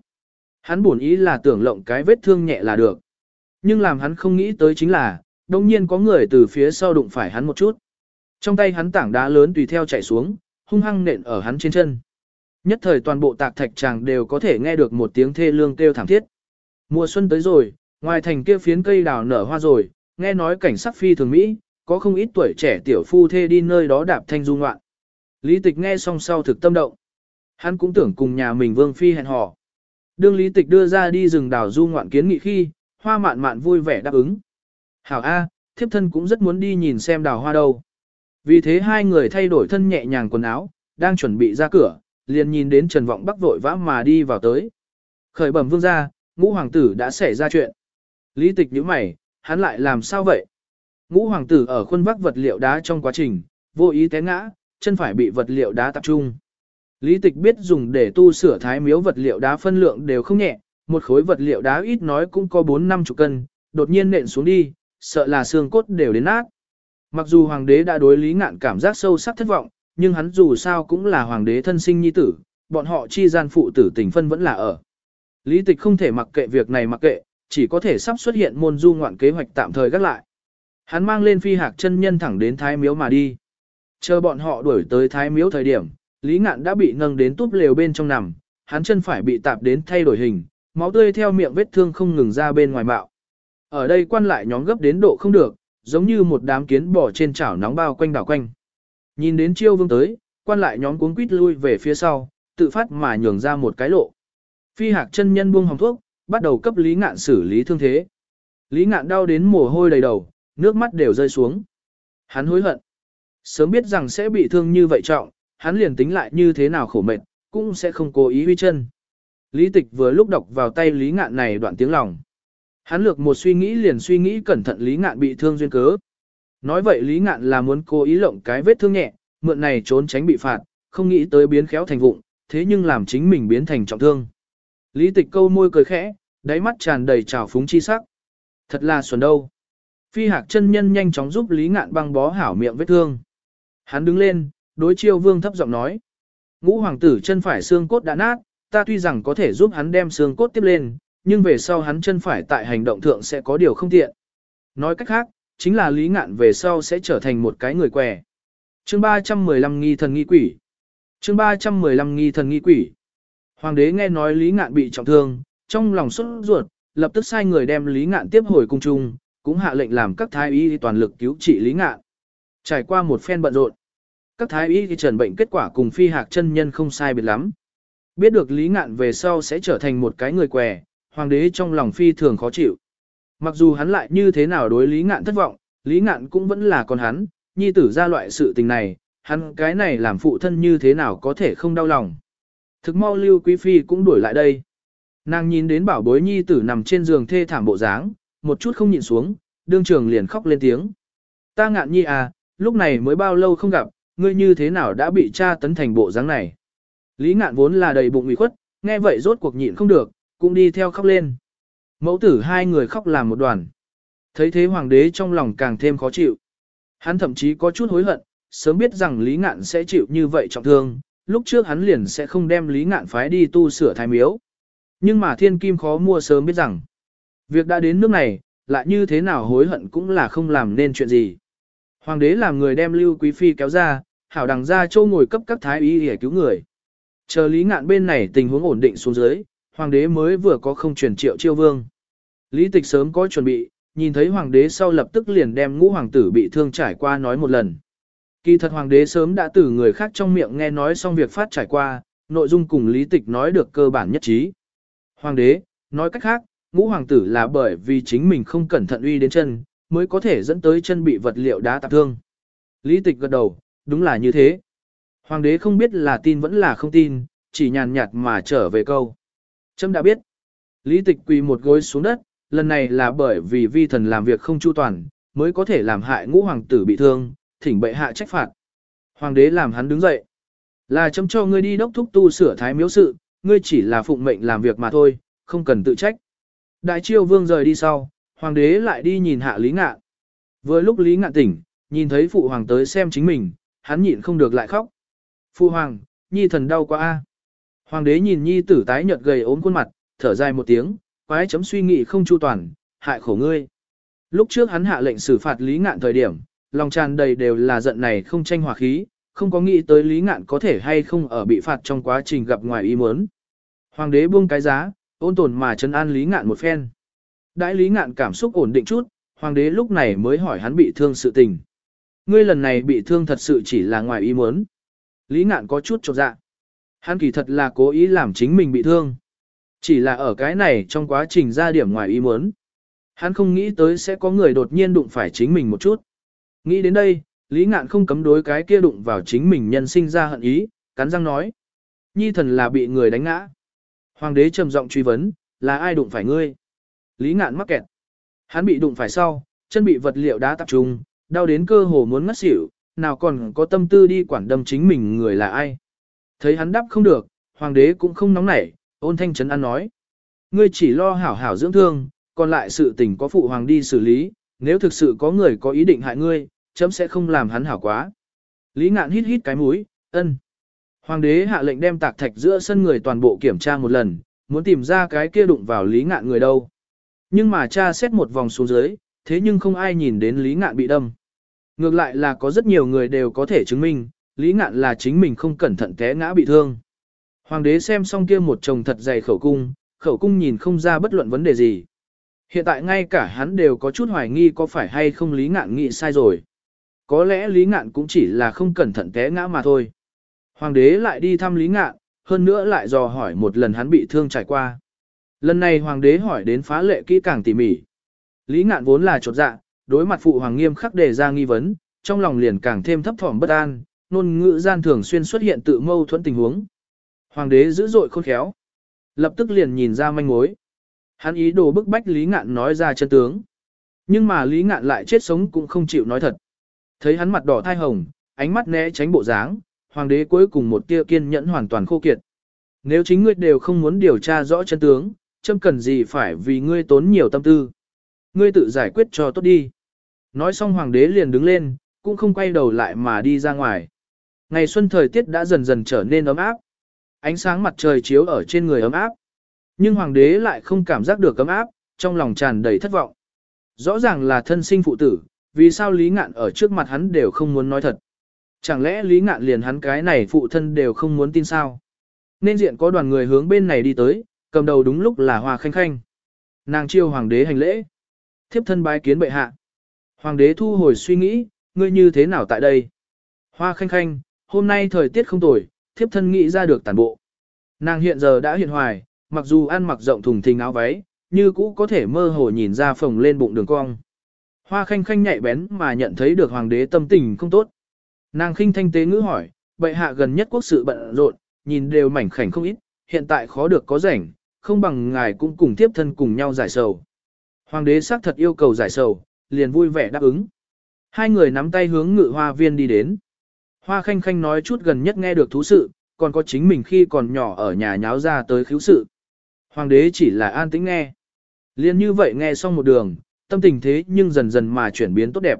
[SPEAKER 1] Hắn buồn ý là tưởng lộng cái vết thương nhẹ là được. Nhưng làm hắn không nghĩ tới chính là, đông nhiên có người từ phía sau đụng phải hắn một chút. Trong tay hắn tảng đá lớn tùy theo chạy xuống, hung hăng nện ở hắn trên chân. Nhất thời toàn bộ tạc thạch tràng đều có thể nghe được một tiếng thê lương kêu thảm thiết. Mùa xuân tới rồi, ngoài thành kia phiến cây đào nở hoa rồi, nghe nói cảnh sắc phi thường Mỹ, có không ít tuổi trẻ tiểu phu thê đi nơi đó đạp thanh du ngoạn. Lý tịch nghe xong sau thực tâm động. Hắn cũng tưởng cùng nhà mình vương phi hẹn hò. Đương lý tịch đưa ra đi rừng đào du ngoạn kiến nghị khi, hoa mạn mạn vui vẻ đáp ứng. Hảo A, thiếp thân cũng rất muốn đi nhìn xem đào hoa đâu. Vì thế hai người thay đổi thân nhẹ nhàng quần áo, đang chuẩn bị ra cửa, liền nhìn đến Trần Vọng Bắc vội vã mà đi vào tới. Khởi bẩm vương gia, ngũ hoàng tử đã xảy ra chuyện. Lý tịch nhíu mày, hắn lại làm sao vậy? Ngũ hoàng tử ở khuôn vác vật liệu đá trong quá trình, vô ý té ngã, chân phải bị vật liệu đá tập trung. Lý tịch biết dùng để tu sửa thái miếu vật liệu đá phân lượng đều không nhẹ, một khối vật liệu đá ít nói cũng có 4 năm chục cân, đột nhiên nện xuống đi, sợ là xương cốt đều đến nát. Mặc dù hoàng đế đã đối lý ngạn cảm giác sâu sắc thất vọng, nhưng hắn dù sao cũng là hoàng đế thân sinh nhi tử, bọn họ chi gian phụ tử tình phân vẫn là ở. Lý tịch không thể mặc kệ việc này mặc kệ, chỉ có thể sắp xuất hiện môn du ngoạn kế hoạch tạm thời gác lại. Hắn mang lên phi hạc chân nhân thẳng đến thái miếu mà đi. Chờ bọn họ đuổi tới thái miếu thời điểm, Lý Ngạn đã bị nâng đến túp lều bên trong nằm, hắn chân phải bị tạp đến thay đổi hình, máu tươi theo miệng vết thương không ngừng ra bên ngoài bạo. Ở đây quan lại nhóm gấp đến độ không được, giống như một đám kiến bò trên chảo nóng bao quanh đảo quanh. Nhìn đến chiêu vương tới, quan lại nhóm cuống quýt lui về phía sau, tự phát mà nhường ra một cái lộ. Phi hạc chân nhân buông hồng thuốc, bắt đầu cấp Lý Ngạn xử lý thương thế. Lý Ngạn đau đến mồ hôi đầy đầu, nước mắt đều rơi xuống. Hắn hối hận. Sớm biết rằng sẽ bị thương như vậy trọng, hắn liền tính lại như thế nào khổ mệt, cũng sẽ không cố ý huy chân. Lý tịch vừa lúc đọc vào tay Lý Ngạn này đoạn tiếng lòng. Hắn lược một suy nghĩ liền suy nghĩ cẩn thận Lý Ngạn bị thương duyên cớ. Nói vậy Lý Ngạn là muốn cố ý lộng cái vết thương nhẹ, mượn này trốn tránh bị phạt, không nghĩ tới biến khéo thành vụng, thế nhưng làm chính mình biến thành trọng thương. Lý tịch câu môi cười khẽ, đáy mắt tràn đầy trào phúng chi sắc. Thật là xuẩn đâu. Phi hạc chân nhân nhanh chóng giúp Lý Ngạn băng bó hảo miệng vết thương. Hắn đứng lên, đối chiêu vương thấp giọng nói. Ngũ hoàng tử chân phải xương cốt đã nát, ta tuy rằng có thể giúp hắn đem xương cốt tiếp lên, nhưng về sau hắn chân phải tại hành động thượng sẽ có điều không tiện. Nói cách khác, chính là Lý Ngạn về sau sẽ trở thành một cái người què. Chương 315 nghi thần nghi quỷ. Chương 315 nghi thần nghi quỷ. Hoàng đế nghe nói Lý Ngạn bị trọng thương, trong lòng xuất ruột, lập tức sai người đem Lý Ngạn tiếp hồi cung trung, cũng hạ lệnh làm các thái y toàn lực cứu trị Lý Ngạn. Trải qua một phen bận rộn, các thái y thì trần bệnh kết quả cùng phi hạc chân nhân không sai biệt lắm. Biết được Lý Ngạn về sau sẽ trở thành một cái người què, hoàng đế trong lòng phi thường khó chịu. Mặc dù hắn lại như thế nào đối Lý Ngạn thất vọng, Lý Ngạn cũng vẫn là con hắn, nhi tử ra loại sự tình này, hắn cái này làm phụ thân như thế nào có thể không đau lòng. Thực mau Lưu Quý Phi cũng đuổi lại đây. Nàng nhìn đến bảo bối nhi tử nằm trên giường thê thảm bộ dáng, một chút không nhìn xuống, đương trường liền khóc lên tiếng. Ta ngạn nhi à, lúc này mới bao lâu không gặp, ngươi như thế nào đã bị cha tấn thành bộ dáng này. Lý ngạn vốn là đầy bụng ủy khuất, nghe vậy rốt cuộc nhịn không được, cũng đi theo khóc lên. Mẫu tử hai người khóc làm một đoàn. Thấy thế hoàng đế trong lòng càng thêm khó chịu. Hắn thậm chí có chút hối hận, sớm biết rằng Lý Ngạn sẽ chịu như vậy trọng thương, lúc trước hắn liền sẽ không đem Lý Ngạn phái đi tu sửa thái miếu. Nhưng mà thiên kim khó mua sớm biết rằng, việc đã đến nước này, lại như thế nào hối hận cũng là không làm nên chuyện gì. Hoàng đế làm người đem Lưu Quý Phi kéo ra, hảo đằng ra châu ngồi cấp các thái y để cứu người. Chờ Lý Ngạn bên này tình huống ổn định xuống dưới, hoàng đế mới vừa có không truyền triệu chiêu vương. Lý tịch sớm có chuẩn bị, nhìn thấy hoàng đế sau lập tức liền đem ngũ hoàng tử bị thương trải qua nói một lần. Kỳ thật hoàng đế sớm đã từ người khác trong miệng nghe nói xong việc phát trải qua, nội dung cùng lý tịch nói được cơ bản nhất trí. Hoàng đế, nói cách khác, ngũ hoàng tử là bởi vì chính mình không cẩn thận uy đến chân, mới có thể dẫn tới chân bị vật liệu đá tạp thương. Lý tịch gật đầu, đúng là như thế. Hoàng đế không biết là tin vẫn là không tin, chỉ nhàn nhạt mà trở về câu. Trâm đã biết. Lý tịch quỳ một gối xuống đất, lần này là bởi vì vi thần làm việc không chu toàn, mới có thể làm hại ngũ hoàng tử bị thương, thỉnh bệ hạ trách phạt. Hoàng đế làm hắn đứng dậy. Là chấm cho ngươi đi đốc thúc tu sửa thái miếu sự, ngươi chỉ là phụng mệnh làm việc mà thôi, không cần tự trách. Đại triều vương rời đi sau, hoàng đế lại đi nhìn hạ Lý Ngạn. Vừa lúc Lý Ngạn tỉnh, nhìn thấy phụ hoàng tới xem chính mình, hắn nhịn không được lại khóc. Phụ hoàng, nhi thần đau quá a. Hoàng đế nhìn nhi tử tái nhợt gầy ốm khuôn mặt, thở dài một tiếng, quái chấm suy nghĩ không chu toàn, hại khổ ngươi. Lúc trước hắn hạ lệnh xử phạt Lý Ngạn thời điểm, lòng tràn đầy đều là giận này không tranh hòa khí, không có nghĩ tới Lý Ngạn có thể hay không ở bị phạt trong quá trình gặp ngoài ý muốn. Hoàng đế buông cái giá, ôn tồn mà trấn an Lý Ngạn một phen. Đãi Lý Ngạn cảm xúc ổn định chút, hoàng đế lúc này mới hỏi hắn bị thương sự tình. Ngươi lần này bị thương thật sự chỉ là ngoài ý muốn. Lý Ngạn có chút chột dạ. Hắn kỳ thật là cố ý làm chính mình bị thương. Chỉ là ở cái này trong quá trình ra điểm ngoài ý muốn. Hắn không nghĩ tới sẽ có người đột nhiên đụng phải chính mình một chút. Nghĩ đến đây, Lý Ngạn không cấm đối cái kia đụng vào chính mình nhân sinh ra hận ý, cắn răng nói. Nhi thần là bị người đánh ngã. Hoàng đế trầm giọng truy vấn, là ai đụng phải ngươi? Lý Ngạn mắc kẹt. Hắn bị đụng phải sau, chân bị vật liệu đá tập trung, đau đến cơ hồ muốn ngất xỉu, nào còn có tâm tư đi quản đâm chính mình người là ai. Thấy hắn đáp không được, hoàng đế cũng không nóng nảy, ôn thanh trấn an nói. Ngươi chỉ lo hảo hảo dưỡng thương, còn lại sự tình có phụ hoàng đi xử lý, nếu thực sự có người có ý định hại ngươi, chấm sẽ không làm hắn hảo quá. Lý ngạn hít hít cái mũi, ân. Hoàng đế hạ lệnh đem tạc thạch giữa sân người toàn bộ kiểm tra một lần, muốn tìm ra cái kia đụng vào lý ngạn người đâu. Nhưng mà cha xét một vòng xuống dưới, thế nhưng không ai nhìn đến lý ngạn bị đâm. Ngược lại là có rất nhiều người đều có thể chứng minh, lý ngạn là chính mình không cẩn thận té ngã bị thương. Hoàng đế xem xong kia một chồng thật dày khẩu cung, khẩu cung nhìn không ra bất luận vấn đề gì. Hiện tại ngay cả hắn đều có chút hoài nghi có phải hay không Lý Ngạn nghĩ sai rồi. Có lẽ Lý Ngạn cũng chỉ là không cẩn thận té ngã mà thôi. Hoàng đế lại đi thăm Lý Ngạn, hơn nữa lại dò hỏi một lần hắn bị thương trải qua. Lần này hoàng đế hỏi đến phá lệ kỹ càng tỉ mỉ. Lý Ngạn vốn là chột dạ, đối mặt phụ hoàng nghiêm khắc đề ra nghi vấn, trong lòng liền càng thêm thấp thỏm bất an, nôn ngữ gian thường xuyên xuất hiện tự mâu thuẫn tình huống. Hoàng đế dữ dội khôn khéo, lập tức liền nhìn ra manh mối. Hắn ý đồ bức bách Lý Ngạn nói ra chân tướng. Nhưng mà Lý Ngạn lại chết sống cũng không chịu nói thật. Thấy hắn mặt đỏ thai hồng, ánh mắt né tránh bộ dáng, hoàng đế cuối cùng một tia kiên nhẫn hoàn toàn khô kiệt. Nếu chính ngươi đều không muốn điều tra rõ chân tướng, châm cần gì phải vì ngươi tốn nhiều tâm tư. Ngươi tự giải quyết cho tốt đi. Nói xong hoàng đế liền đứng lên, cũng không quay đầu lại mà đi ra ngoài. Ngày xuân thời tiết đã dần dần trở nên ấm áp. Ánh sáng mặt trời chiếu ở trên người ấm áp. Nhưng hoàng đế lại không cảm giác được ấm áp, trong lòng tràn đầy thất vọng. Rõ ràng là thân sinh phụ tử, vì sao Lý Ngạn ở trước mặt hắn đều không muốn nói thật. Chẳng lẽ Lý Ngạn liền hắn cái này phụ thân đều không muốn tin sao? Nên diện có đoàn người hướng bên này đi tới, cầm đầu đúng lúc là Hoa Khanh Khanh. Nàng chiêu hoàng đế hành lễ. Thiếp thân bái kiến bệ hạ. Hoàng đế thu hồi suy nghĩ, ngươi như thế nào tại đây? Hoa Khanh Khanh, hôm nay thời tiết không tồi, thiếp thân nghĩ ra được tàn bộ. Nàng hiện giờ đã hiện hoài, mặc dù ăn mặc rộng thùng thình áo váy, như cũ có thể mơ hồ nhìn ra phồng lên bụng đường cong. Hoa khanh khanh nhạy bén mà nhận thấy được hoàng đế tâm tình không tốt. Nàng khinh thanh tế ngữ hỏi, bệ hạ gần nhất quốc sự bận rộn, nhìn đều mảnh khảnh không ít, hiện tại khó được có rảnh, không bằng ngài cũng cùng tiếp thân cùng nhau giải sầu. Hoàng đế xác thật yêu cầu giải sầu, liền vui vẻ đáp ứng. Hai người nắm tay hướng ngự hoa viên đi đến. Hoa khanh khanh nói chút gần nhất nghe được thú sự, còn có chính mình khi còn nhỏ ở nhà nháo ra tới khiếu sự. Hoàng đế chỉ là an tĩnh nghe. Liên như vậy nghe xong một đường, tâm tình thế nhưng dần dần mà chuyển biến tốt đẹp.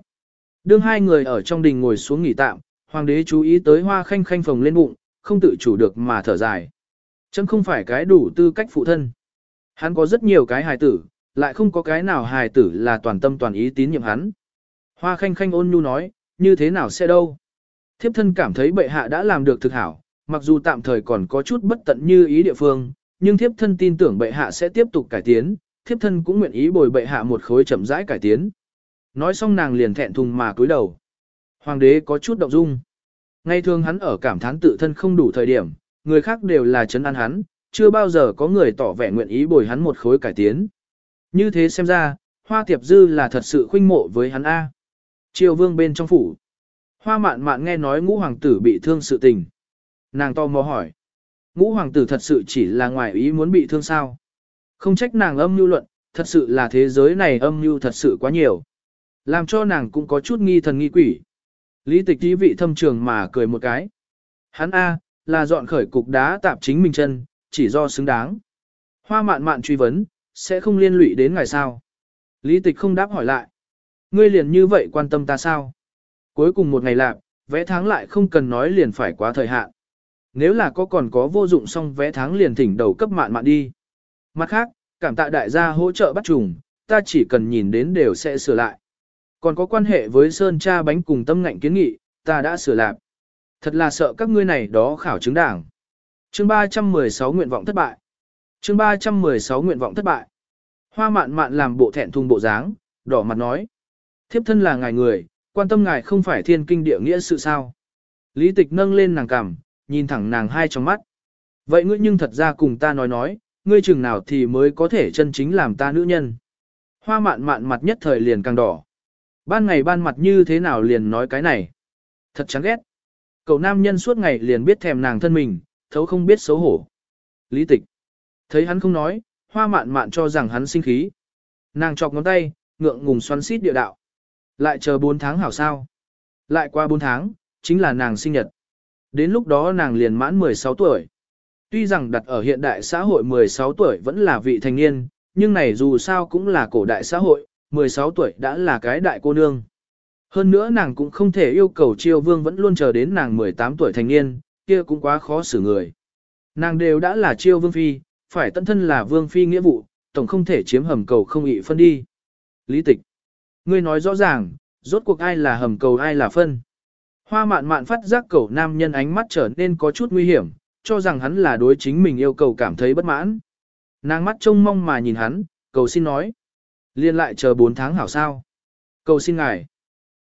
[SPEAKER 1] Đương hai người ở trong đình ngồi xuống nghỉ tạm, hoàng đế chú ý tới hoa khanh khanh phồng lên bụng, không tự chủ được mà thở dài. Chẳng không phải cái đủ tư cách phụ thân. Hắn có rất nhiều cái hài tử, lại không có cái nào hài tử là toàn tâm toàn ý tín nhiệm hắn. Hoa khanh khanh ôn nhu nói, như thế nào sẽ đâu. Thiếp thân cảm thấy bệ hạ đã làm được thực hảo, mặc dù tạm thời còn có chút bất tận như ý địa phương, nhưng thiếp thân tin tưởng bệ hạ sẽ tiếp tục cải tiến, thiếp thân cũng nguyện ý bồi bệ hạ một khối chậm rãi cải tiến. Nói xong nàng liền thẹn thùng mà cúi đầu. Hoàng đế có chút động dung. Ngay thường hắn ở cảm thán tự thân không đủ thời điểm, người khác đều là chấn an hắn, chưa bao giờ có người tỏ vẻ nguyện ý bồi hắn một khối cải tiến. Như thế xem ra, Hoa Tiệp Dư là thật sự khuynh mộ với hắn A. Triều vương bên trong phủ. Hoa mạn mạn nghe nói ngũ hoàng tử bị thương sự tình. Nàng to mò hỏi. Ngũ hoàng tử thật sự chỉ là ngoài ý muốn bị thương sao? Không trách nàng âm mưu luận, thật sự là thế giới này âm mưu thật sự quá nhiều. Làm cho nàng cũng có chút nghi thần nghi quỷ. Lý tịch tí vị thâm trường mà cười một cái. Hắn A, là dọn khởi cục đá tạp chính mình chân, chỉ do xứng đáng. Hoa mạn mạn truy vấn, sẽ không liên lụy đến ngày sao. Lý tịch không đáp hỏi lại. Ngươi liền như vậy quan tâm ta sao? Cuối cùng một ngày lạc, vẽ tháng lại không cần nói liền phải quá thời hạn. Nếu là có còn có vô dụng xong vẽ tháng liền thỉnh đầu cấp mạn mạn đi. Mặt khác, cảm tạ đại gia hỗ trợ bắt trùng, ta chỉ cần nhìn đến đều sẽ sửa lại. Còn có quan hệ với Sơn cha bánh cùng tâm ngạnh kiến nghị, ta đã sửa lại. Thật là sợ các ngươi này đó khảo chứng đảng. Chương 316 nguyện vọng thất bại. Chương 316 nguyện vọng thất bại. Hoa mạn mạn làm bộ thẹn thùng bộ dáng, đỏ mặt nói. Thiếp thân là ngài người, quan tâm ngài không phải thiên kinh địa nghĩa sự sao. Lý tịch nâng lên nàng cằm, nhìn thẳng nàng hai trong mắt. Vậy ngươi nhưng thật ra cùng ta nói nói, ngươi chừng nào thì mới có thể chân chính làm ta nữ nhân. Hoa mạn mạn mặt nhất thời liền càng đỏ. Ban ngày ban mặt như thế nào liền nói cái này. Thật chán ghét. Cậu nam nhân suốt ngày liền biết thèm nàng thân mình, thấu không biết xấu hổ. Lý tịch. Thấy hắn không nói, hoa mạn mạn cho rằng hắn sinh khí. Nàng chọc ngón tay, ngượng ngùng xoắn xít địa đạo. Lại chờ 4 tháng hảo sao. Lại qua 4 tháng, chính là nàng sinh nhật. Đến lúc đó nàng liền mãn 16 tuổi. Tuy rằng đặt ở hiện đại xã hội 16 tuổi vẫn là vị thành niên, nhưng này dù sao cũng là cổ đại xã hội, 16 tuổi đã là cái đại cô nương. Hơn nữa nàng cũng không thể yêu cầu triều vương vẫn luôn chờ đến nàng 18 tuổi thành niên, kia cũng quá khó xử người. Nàng đều đã là triều vương phi, phải tận thân là vương phi nghĩa vụ, tổng không thể chiếm hầm cầu không ị phân đi. Lý tịch. Ngươi nói rõ ràng, rốt cuộc ai là hầm cầu ai là phân. Hoa mạn mạn phát giác cầu nam nhân ánh mắt trở nên có chút nguy hiểm, cho rằng hắn là đối chính mình yêu cầu cảm thấy bất mãn. Nàng mắt trông mong mà nhìn hắn, cầu xin nói. Liên lại chờ 4 tháng hảo sao. Cầu xin ngài.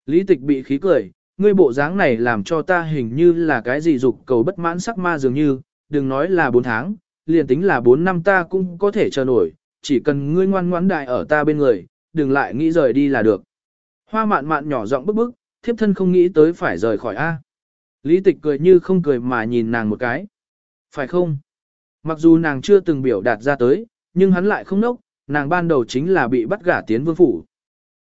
[SPEAKER 1] Lý tịch bị khí cười, ngươi bộ dáng này làm cho ta hình như là cái gì dục cầu bất mãn sắc ma dường như, đừng nói là 4 tháng, liền tính là 4 năm ta cũng có thể chờ nổi, chỉ cần ngươi ngoan ngoãn đại ở ta bên người, đừng lại nghĩ rời đi là được. Hoa mạn mạn nhỏ giọng bức bức, thiếp thân không nghĩ tới phải rời khỏi A. Lý tịch cười như không cười mà nhìn nàng một cái. Phải không? Mặc dù nàng chưa từng biểu đạt ra tới, nhưng hắn lại không nốc, nàng ban đầu chính là bị bắt gả tiến vương phủ.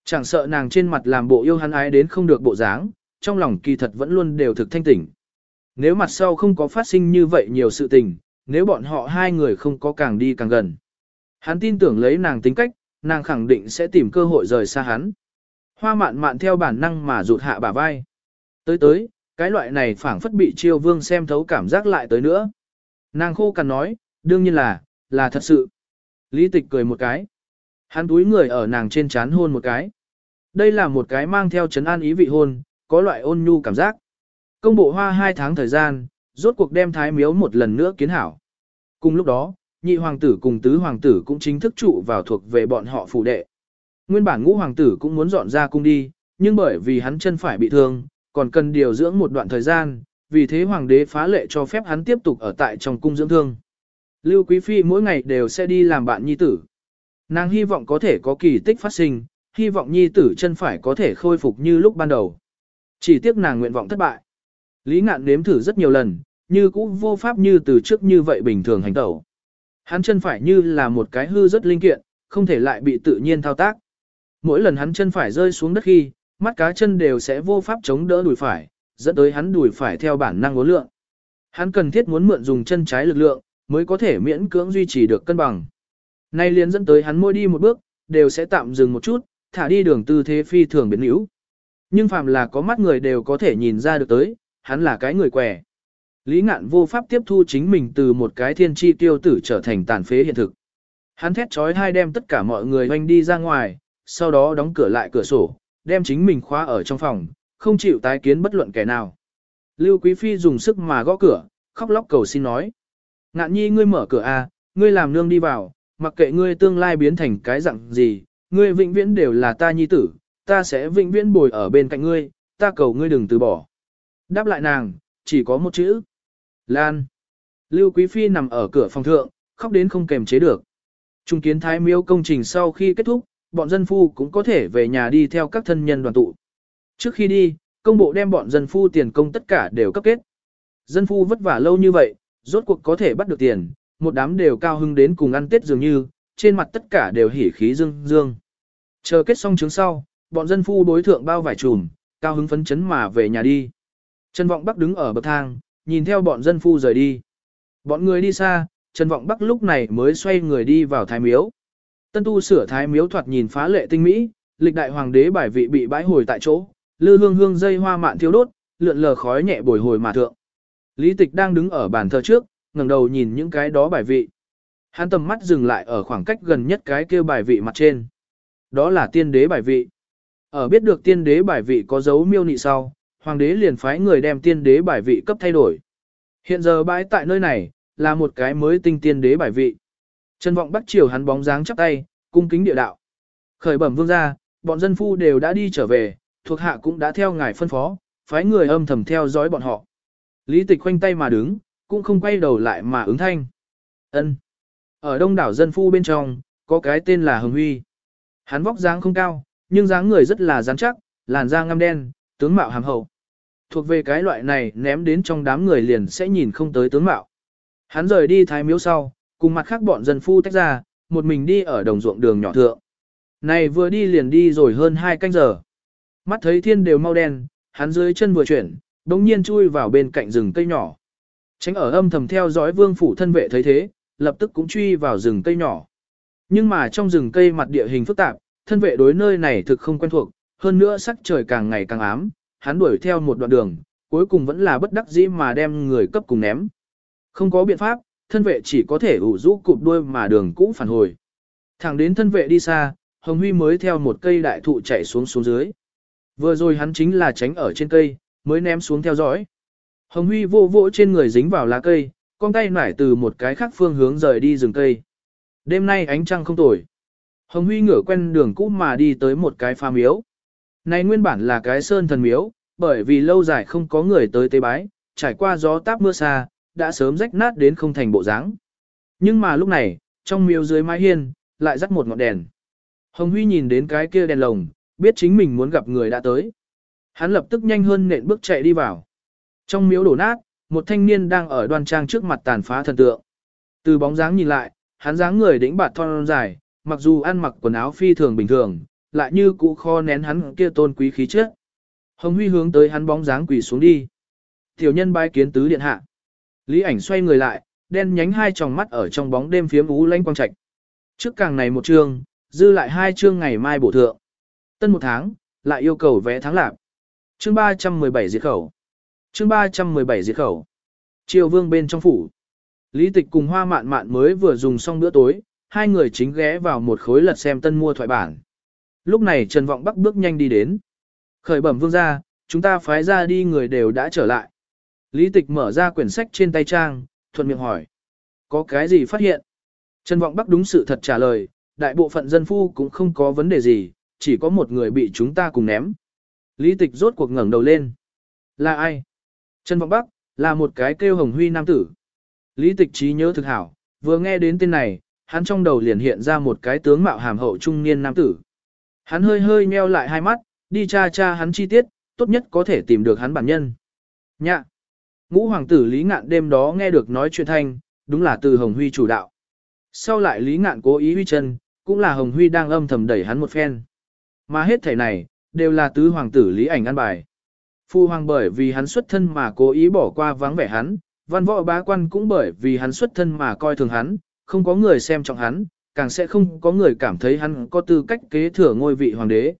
[SPEAKER 1] Chẳng sợ nàng trên mặt làm bộ yêu hắn ái đến không được bộ dáng, trong lòng kỳ thật vẫn luôn đều thực thanh tỉnh. Nếu mặt sau không có phát sinh như vậy nhiều sự tình, nếu bọn họ hai người không có càng đi càng gần. Hắn tin tưởng lấy nàng tính cách, nàng khẳng định sẽ tìm cơ hội rời xa hắn. Hoa mạn mạn theo bản năng mà rụt hạ bả vai. Tới tới, cái loại này phảng phất bị chiêu vương xem thấu cảm giác lại tới nữa. Nàng khô cằn nói, đương nhiên là, là thật sự. Lý tịch cười một cái. Hắn túi người ở nàng trên chán hôn một cái. Đây là một cái mang theo chấn an ý vị hôn, có loại ôn nhu cảm giác. Công bộ hoa hai tháng thời gian, rốt cuộc đem thái miếu một lần nữa kiến hảo. Cùng lúc đó, nhị hoàng tử cùng tứ hoàng tử cũng chính thức trụ vào thuộc về bọn họ phủ đệ. Nguyên bản ngũ hoàng tử cũng muốn dọn ra cung đi, nhưng bởi vì hắn chân phải bị thương, còn cần điều dưỡng một đoạn thời gian, vì thế hoàng đế phá lệ cho phép hắn tiếp tục ở tại trong cung dưỡng thương. Lưu Quý Phi mỗi ngày đều sẽ đi làm bạn nhi tử. Nàng hy vọng có thể có kỳ tích phát sinh, hy vọng nhi tử chân phải có thể khôi phục như lúc ban đầu. Chỉ tiếc nàng nguyện vọng thất bại. Lý ngạn nếm thử rất nhiều lần, như cũ vô pháp như từ trước như vậy bình thường hành tẩu. Hắn chân phải như là một cái hư rất linh kiện, không thể lại bị tự nhiên thao tác. Mỗi lần hắn chân phải rơi xuống đất khi, mắt cá chân đều sẽ vô pháp chống đỡ đùi phải, dẫn tới hắn đùi phải theo bản năng ngố lượng. Hắn cần thiết muốn mượn dùng chân trái lực lượng, mới có thể miễn cưỡng duy trì được cân bằng. Nay liền dẫn tới hắn mỗi đi một bước, đều sẽ tạm dừng một chút, thả đi đường tư thế phi thường biến yếu. Nhưng phàm là có mắt người đều có thể nhìn ra được tới, hắn là cái người què. Lý ngạn vô pháp tiếp thu chính mình từ một cái thiên tri tiêu tử trở thành tàn phế hiện thực. Hắn thét trói hai đem tất cả mọi người hoanh đi ra ngoài, sau đó đóng cửa lại cửa sổ, đem chính mình khóa ở trong phòng, không chịu tái kiến bất luận kẻ nào. Lưu Quý Phi dùng sức mà gõ cửa, khóc lóc cầu xin nói. Ngạn nhi ngươi mở cửa a, à, ngươi làm nương đi vào, mặc kệ ngươi tương lai biến thành cái dạng gì, ngươi vĩnh viễn đều là ta nhi tử, ta sẽ vĩnh viễn bồi ở bên cạnh ngươi, ta cầu ngươi đừng từ bỏ. Đáp lại nàng, chỉ có một chữ. Lan. Lưu Quý Phi nằm ở cửa phòng thượng, khóc đến không kềm chế được. Trung kiến thái miếu công trình sau khi kết thúc, bọn dân phu cũng có thể về nhà đi theo các thân nhân đoàn tụ. Trước khi đi, công bộ đem bọn dân phu tiền công tất cả đều cấp kết. Dân phu vất vả lâu như vậy, rốt cuộc có thể bắt được tiền, một đám đều cao hưng đến cùng ăn tết dường như, trên mặt tất cả đều hỉ khí dương dương. Chờ kết xong chứng sau, bọn dân phu đối thượng bao vải trùm, cao hứng phấn chấn mà về nhà đi. Trần Vọng Bắc đứng ở bậc thang, nhìn theo bọn dân phu rời đi. Bọn người đi xa, Trần Vọng Bắc lúc này mới xoay người đi vào thái miếu. Tân tu sửa thái miếu thoạt nhìn phá lệ tinh mỹ, lịch đại hoàng đế bài vị bị bãi hồi tại chỗ, lư hương hương dây hoa mạn thiếu đốt, lượn lờ khói nhẹ bồi hồi mà thượng. Lý tịch đang đứng ở bàn thờ trước, ngẩng đầu nhìn những cái đó bài vị. Hắn tầm mắt dừng lại ở khoảng cách gần nhất cái kia bài vị mặt trên. Đó là tiên đế bài vị. Ở biết được tiên đế bài vị có dấu miêu nị sau, hoàng đế liền phái người đem tiên đế bài vị cấp thay đổi. Hiện giờ bãi tại nơi này, là một cái mới tinh tiên đế bài vị. Trần vọng bắt chiều hắn bóng dáng chắp tay, cung kính địa đạo. Khởi bẩm vương gia, bọn dân phu đều đã đi trở về, thuộc hạ cũng đã theo ngài phân phó, phái người âm thầm theo dõi bọn họ. Lý tịch khoanh tay mà đứng, cũng không quay đầu lại mà ứng thanh. ân Ở đông đảo dân phu bên trong, có cái tên là Hồng Huy. Hắn vóc dáng không cao, nhưng dáng người rất là rắn chắc, làn da ngăm đen, tướng mạo hàm hậu. Thuộc về cái loại này ném đến trong đám người liền sẽ nhìn không tới tướng mạo. Hắn rời đi thái miếu sau, cùng mặt khác bọn dân phu tách ra, một mình đi ở đồng ruộng đường nhỏ thượng. Này vừa đi liền đi rồi hơn hai canh giờ. Mắt thấy thiên đều mau đen, hắn dưới chân vừa chuyển, đồng nhiên chui vào bên cạnh rừng cây nhỏ. Tránh ở âm thầm theo dõi vương phủ thân vệ thấy thế, lập tức cũng truy vào rừng cây nhỏ. Nhưng mà trong rừng cây mặt địa hình phức tạp, thân vệ đối nơi này thực không quen thuộc, hơn nữa sắc trời càng ngày càng ám, hắn đuổi theo một đoạn đường, cuối cùng vẫn là bất đắc dĩ mà đem người cấp cùng ném. Không có biện pháp, thân vệ chỉ có thể ủ rũ cụp đuôi mà đường cũng phản hồi. Thẳng đến thân vệ đi xa, Hồng Huy mới theo một cây đại thụ chạy xuống xuống dưới. Vừa rồi hắn chính là tránh ở trên cây, mới ném xuống theo dõi. Hồng Huy vô vỗ trên người dính vào lá cây, con tay nải từ một cái khác phương hướng rời đi rừng cây. Đêm nay ánh trăng không tồi. Hồng Huy ngửa quen đường cũ mà đi tới một cái pha miếu. Này nguyên bản là cái sơn thần miếu, bởi vì lâu dài không có người tới tế bái, trải qua gió táp mưa xa, đã sớm rách nát đến không thành bộ dáng. Nhưng mà lúc này, trong miếu dưới mái hiên, lại dắt một ngọn đèn. Hồng Huy nhìn đến cái kia đèn lồng, biết chính mình muốn gặp người đã tới. Hắn lập tức nhanh hơn nện bước chạy đi vào. Trong miếu đổ nát, một thanh niên đang ở đoan trang trước mặt tàn phá thần tượng. Từ bóng dáng nhìn lại, hắn dáng người đĩnh bạt thon dài, mặc dù ăn mặc quần áo phi thường bình thường, lại như cũ kho nén hắn kia tôn quý khí chất. Hồng Huy hướng tới hắn bóng dáng quỳ xuống đi. Tiểu nhân bái kiến tứ điện hạ. Lý ảnh xoay người lại, đen nhánh hai tròng mắt ở trong bóng đêm phiếm ú lanh quang trạch. Trước càng này một chương, dư lại hai chương ngày mai bổ thượng. Tân một tháng, lại yêu cầu vẽ tháng lạc. Chương 317 diệt khẩu. Chương 317 diệt khẩu. Triều vương bên trong phủ. Lý tịch cùng hoa mạn mạn mới vừa dùng xong bữa tối, hai người chính ghé vào một khối lật xem tân mua thoại bản. Lúc này Trần Vọng Bắc bước nhanh đi đến. Khởi bẩm vương gia chúng ta phái ra đi người đều đã trở lại. Lý tịch mở ra quyển sách trên tay trang, thuận miệng hỏi. Có cái gì phát hiện? Trần Vọng Bắc đúng sự thật trả lời, đại bộ phận dân phu cũng không có vấn đề gì, chỉ có một người bị chúng ta cùng ném. Lý tịch rốt cuộc ngẩng đầu lên. Là ai? Trần Vọng Bắc, là một cái kêu hồng huy nam tử. Lý tịch trí nhớ thực hảo, vừa nghe đến tên này, hắn trong đầu liền hiện ra một cái tướng mạo hàm hậu trung niên nam tử. Hắn hơi hơi nheo lại hai mắt, đi tra tra hắn chi tiết, tốt nhất có thể tìm được hắn bản nhân. Nhạ! Ngũ hoàng tử Lý Ngạn đêm đó nghe được nói chuyện thanh, đúng là từ Hồng Huy chủ đạo. Sau lại Lý Ngạn cố ý huy chân, cũng là Hồng Huy đang âm thầm đẩy hắn một phen. Mà hết thể này, đều là tứ hoàng tử Lý ảnh ăn bài. Phu hoàng bởi vì hắn xuất thân mà cố ý bỏ qua vắng vẻ hắn, văn võ bá quan cũng bởi vì hắn xuất thân mà coi thường hắn, không có người xem trọng hắn, càng sẽ không có người cảm thấy hắn có tư cách kế thừa ngôi vị hoàng đế.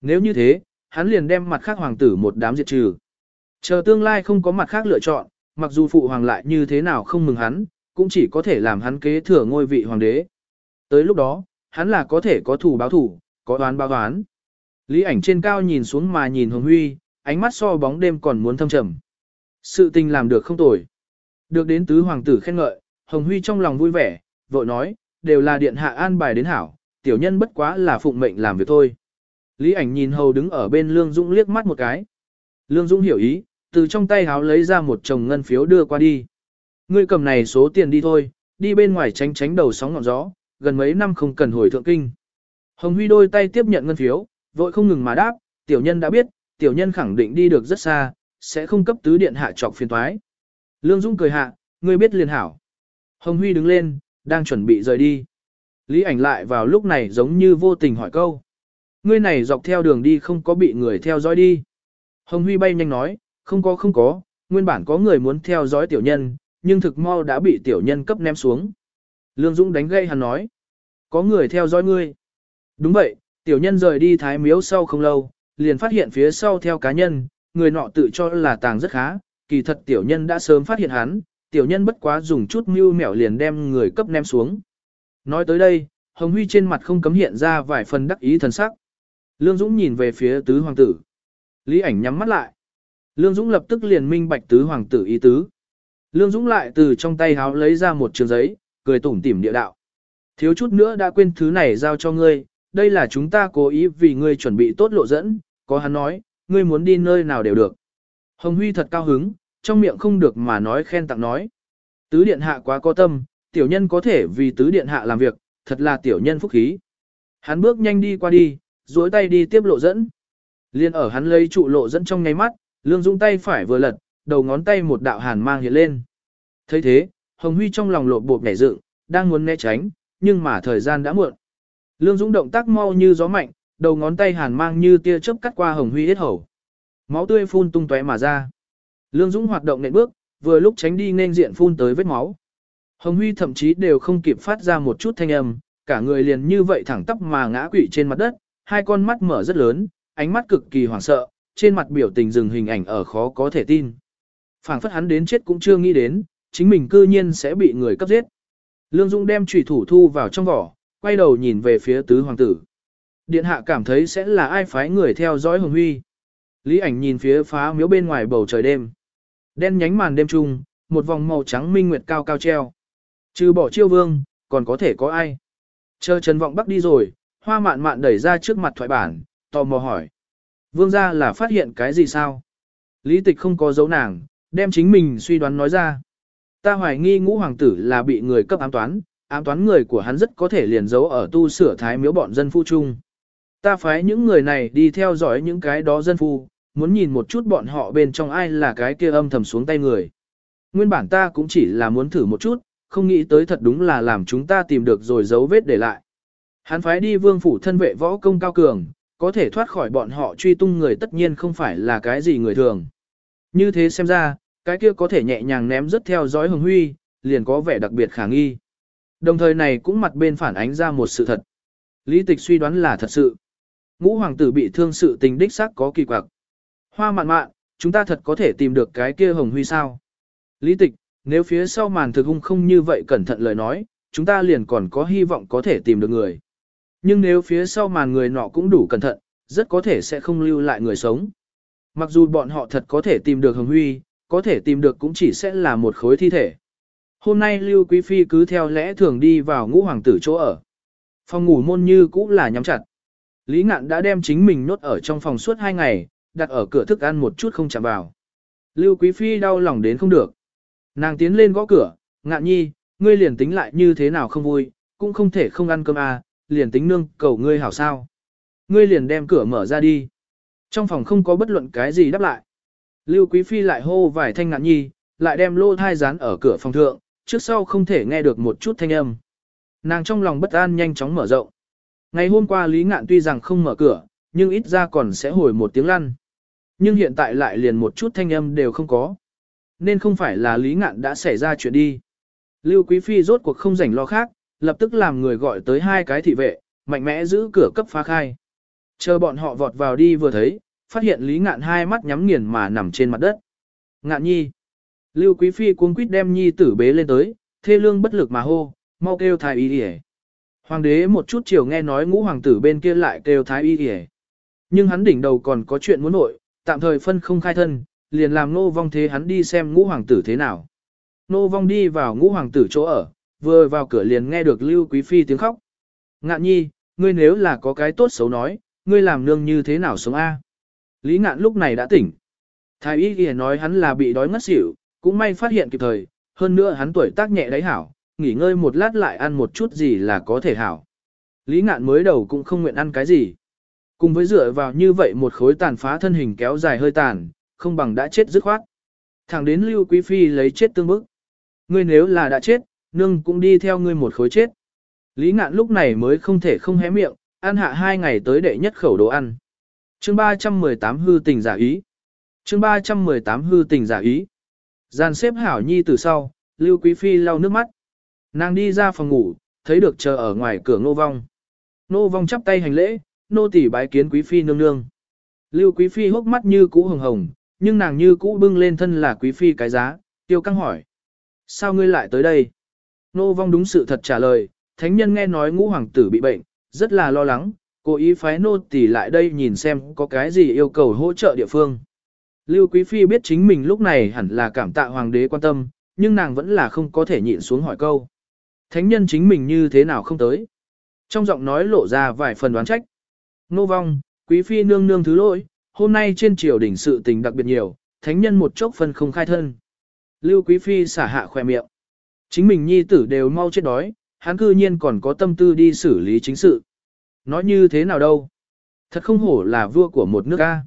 [SPEAKER 1] Nếu như thế, hắn liền đem mặt khác hoàng tử một đám diệt trừ. Chờ tương lai không có mặt khác lựa chọn, mặc dù phụ hoàng lại như thế nào không mừng hắn, cũng chỉ có thể làm hắn kế thừa ngôi vị hoàng đế. Tới lúc đó, hắn là có thể có thủ báo thủ, có đoán báo đoán. Lý ảnh trên cao nhìn xuống mà nhìn Hồng Huy, ánh mắt so bóng đêm còn muốn thâm trầm. Sự tình làm được không tồi. Được đến tứ hoàng tử khen ngợi, Hồng Huy trong lòng vui vẻ, vội nói, đều là điện hạ an bài đến hảo, tiểu nhân bất quá là phụng mệnh làm việc thôi. Lý ảnh nhìn hầu đứng ở bên Lương Dũng liếc mắt một cái. Lương Dũng hiểu ý, từ trong tay háo lấy ra một chồng ngân phiếu đưa qua đi. Ngươi cầm này số tiền đi thôi, đi bên ngoài tránh tránh đầu sóng ngọn gió, gần mấy năm không cần hồi thượng kinh. Hồng Huy đôi tay tiếp nhận ngân phiếu, vội không ngừng mà đáp, tiểu nhân đã biết, tiểu nhân khẳng định đi được rất xa, sẽ không cấp tứ điện hạ trọc phiền toái. Lương Dũng cười hạ, ngươi biết liền hảo. Hồng Huy đứng lên, đang chuẩn bị rời đi. Lý ảnh lại vào lúc này giống như vô tình hỏi câu. Ngươi này dọc theo đường đi không có bị người theo dõi đi. Hồng Huy bay nhanh nói, không có không có, nguyên bản có người muốn theo dõi tiểu nhân, nhưng thực mau đã bị tiểu nhân cấp ném xuống. Lương Dũng đánh gây hắn nói, có người theo dõi ngươi. Đúng vậy, tiểu nhân rời đi thái miếu sau không lâu, liền phát hiện phía sau theo cá nhân, người nọ tự cho là tàng rất khá, kỳ thật tiểu nhân đã sớm phát hiện hắn, tiểu nhân bất quá dùng chút mưu mẹo liền đem người cấp ném xuống. Nói tới đây, Hồng Huy trên mặt không cấm hiện ra vài phần đắc ý thần sắc. Lương Dũng nhìn về phía tứ hoàng tử. Lý ảnh nhắm mắt lại. Lương Dũng lập tức liền minh bạch tứ hoàng tử ý tứ. Lương Dũng lại từ trong tay háo lấy ra một trường giấy, cười tủm tỉm địa đạo. Thiếu chút nữa đã quên thứ này giao cho ngươi, đây là chúng ta cố ý vì ngươi chuẩn bị tốt lộ dẫn, có hắn nói, ngươi muốn đi nơi nào đều được. Hồng Huy thật cao hứng, trong miệng không được mà nói khen tặng nói. Tứ điện hạ quá có tâm, tiểu nhân có thể vì tứ điện hạ làm việc, thật là tiểu nhân phúc khí. Hắn bước nhanh đi qua đi, duỗi tay đi tiếp lộ dẫn. Liên ở hắn lấy trụ lộ dẫn trong ngay mắt, lương dung tay phải vừa lật, đầu ngón tay một đạo hàn mang hiện lên. thấy thế, Hồng Huy trong lòng lộ bột nhảy dựng, đang muốn né tránh, nhưng mà thời gian đã muộn. Lương Dũng động tác mau như gió mạnh, đầu ngón tay hàn mang như tia chớp cắt qua Hồng Huy hết hầu. Máu tươi phun tung tóe mà ra. Lương Dũng hoạt động nện bước, vừa lúc tránh đi nên diện phun tới vết máu. Hồng Huy thậm chí đều không kịp phát ra một chút thanh âm, cả người liền như vậy thẳng tắp mà ngã quỵ trên mặt đất, hai con mắt mở rất lớn, ánh mắt cực kỳ hoảng sợ, trên mặt biểu tình dừng hình ảnh ở khó có thể tin. phảng phất hắn đến chết cũng chưa nghĩ đến, chính mình cư nhiên sẽ bị người cấp giết. Lương Dũng đem chủy thủ thu vào trong vỏ, quay đầu nhìn về phía tứ hoàng tử. Điện hạ cảm thấy sẽ là ai phái người theo dõi Hồng Huy. Lý ảnh nhìn phía phá miếu bên ngoài bầu trời đêm. Đen nhánh màn đêm trung, một vòng màu trắng minh nguyệt cao cao treo. Trừ bỏ chiêu vương, còn có thể có ai. Chờ Trần Vọng Bắc đi rồi, hoa mạn mạn đẩy ra trước mặt thoại bản, tò mò hỏi. Vương gia là phát hiện cái gì sao? Lý tịch không có dấu nàng, đem chính mình suy đoán nói ra. Ta hoài nghi ngũ hoàng tử là bị người cấp ám toán, ám toán người của hắn rất có thể liền giấu ở tu sửa thái miếu bọn dân phu chung. Ta phái những người này đi theo dõi những cái đó dân phu, muốn nhìn một chút bọn họ bên trong ai là cái kia âm thầm xuống tay người. Nguyên bản ta cũng chỉ là muốn thử một chút, không nghĩ tới thật đúng là làm chúng ta tìm được rồi dấu vết để lại. Hắn phái đi vương phủ thân vệ võ công cao cường, có thể thoát khỏi bọn họ truy tung người tất nhiên không phải là cái gì người thường. Như thế xem ra, cái kia có thể nhẹ nhàng ném rất theo dõi hồng huy, liền có vẻ đặc biệt khả nghi. Đồng thời này cũng mặt bên phản ánh ra một sự thật. Lý tịch suy đoán là thật sự. Ngũ hoàng tử bị thương sự tình đích xác có kỳ quặc. Hoa mạn mạn, chúng ta thật có thể tìm được cái kia hồng huy sao? Lý tịch, nếu phía sau màn thực hung không như vậy cẩn thận lời nói, chúng ta liền còn có hy vọng có thể tìm được người. Nhưng nếu phía sau màn người nọ cũng đủ cẩn thận, rất có thể sẽ không lưu lại người sống. Mặc dù bọn họ thật có thể tìm được Hồng Huy, có thể tìm được cũng chỉ sẽ là một khối thi thể. Hôm nay Lưu Quý Phi cứ theo lẽ thường đi vào ngũ hoàng tử chỗ ở. Phòng ngủ môn như cũng là nhắm chặt. Lý Ngạn đã đem chính mình nốt ở trong phòng suốt hai ngày, đặt ở cửa thức ăn một chút không chạm vào. Lưu Quý Phi đau lòng đến không được. Nàng tiến lên gõ cửa, Ngạn nhi, ngươi liền tính lại như thế nào không vui, cũng không thể không ăn cơm à, liền tính nương cầu ngươi hảo sao. Ngươi liền đem cửa mở ra đi. Trong phòng không có bất luận cái gì đáp lại. Lưu Quý Phi lại hô vài thanh ngạn nhi, lại đem lô thai dán ở cửa phòng thượng, trước sau không thể nghe được một chút thanh âm. Nàng trong lòng bất an nhanh chóng mở rộng. Ngày hôm qua Lý Ngạn tuy rằng không mở cửa, nhưng ít ra còn sẽ hồi một tiếng lăn. Nhưng hiện tại lại liền một chút thanh âm đều không có. Nên không phải là Lý Ngạn đã xảy ra chuyện đi. Lưu Quý Phi rốt cuộc không rảnh lo khác, lập tức làm người gọi tới hai cái thị vệ, mạnh mẽ giữ cửa cấp phá khai. Chờ bọn họ vọt vào đi vừa thấy, phát hiện Lý Ngạn hai mắt nhắm nghiền mà nằm trên mặt đất. Ngạn nhi. Lưu Quý Phi cuống quýt đem nhi tử bế lên tới, thê lương bất lực mà hô, mau kêu thái y yể. Hoàng đế một chút chiều nghe nói ngũ hoàng tử bên kia lại kêu thái y yể. Nhưng hắn đỉnh đầu còn có chuyện muốn nội, tạm thời phân không khai thân, liền làm nô vong thế hắn đi xem ngũ hoàng tử thế nào. Nô vong đi vào ngũ hoàng tử chỗ ở, vừa vào cửa liền nghe được Lưu Quý Phi tiếng khóc. Ngạn nhi, ngươi nếu là có cái tốt xấu nói, ngươi làm nương như thế nào sống a? Lý ngạn lúc này đã tỉnh. Thái y ghi nói hắn là bị đói ngất xỉu, cũng may phát hiện kịp thời, hơn nữa hắn tuổi tác nhẹ đấy hảo, nghỉ ngơi một lát lại ăn một chút gì là có thể hảo. Lý ngạn mới đầu cũng không nguyện ăn cái gì. Cùng với dựa vào như vậy một khối tàn phá thân hình kéo dài hơi tàn, không bằng đã chết dứt khoát. Thẳng đến Lưu Quý Phi lấy chết tương bức. Ngươi nếu là đã chết, nương cũng đi theo ngươi một khối chết. Lý ngạn lúc này mới không thể không hé miệng, ăn hạ hai ngày tới đệ nhất khẩu đồ ăn. chương 318 hư tình giả ý. chương 318 hư tình giả ý. Gian xếp hảo nhi từ sau, Lưu Quý Phi lau nước mắt. Nàng đi ra phòng ngủ, thấy được chờ ở ngoài cửa ngô vong. Nô vong chắp tay hành lễ, nô tỳ bái kiến Quý Phi nương nương. Lưu Quý Phi hốc mắt như cũ hồng hồng, nhưng nàng như cũ bưng lên thân là Quý Phi cái giá, tiêu căng hỏi. Sao ngươi lại tới đây? Nô vong đúng sự thật trả lời, thánh nhân nghe nói ngũ hoàng tử bị bệnh, rất là lo lắng, cố ý phái nô tỳ lại đây nhìn xem có cái gì yêu cầu hỗ trợ địa phương. Lưu Quý Phi biết chính mình lúc này hẳn là cảm tạ hoàng đế quan tâm, nhưng nàng vẫn là không có thể nhịn xuống hỏi câu. Thánh nhân chính mình như thế nào không tới? Trong giọng nói lộ ra vài phần đoán trách. Nô vong, Quý Phi nương nương thứ lỗi, hôm nay trên triều đỉnh sự tình đặc biệt nhiều, thánh nhân một chốc phân không khai thân. Lưu Quý Phi xả hạ khỏe miệng. Chính mình nhi tử đều mau chết đói, hắn cư nhiên còn có tâm tư đi xử lý chính sự. Nói như thế nào đâu? Thật không hổ là vua của một nước A.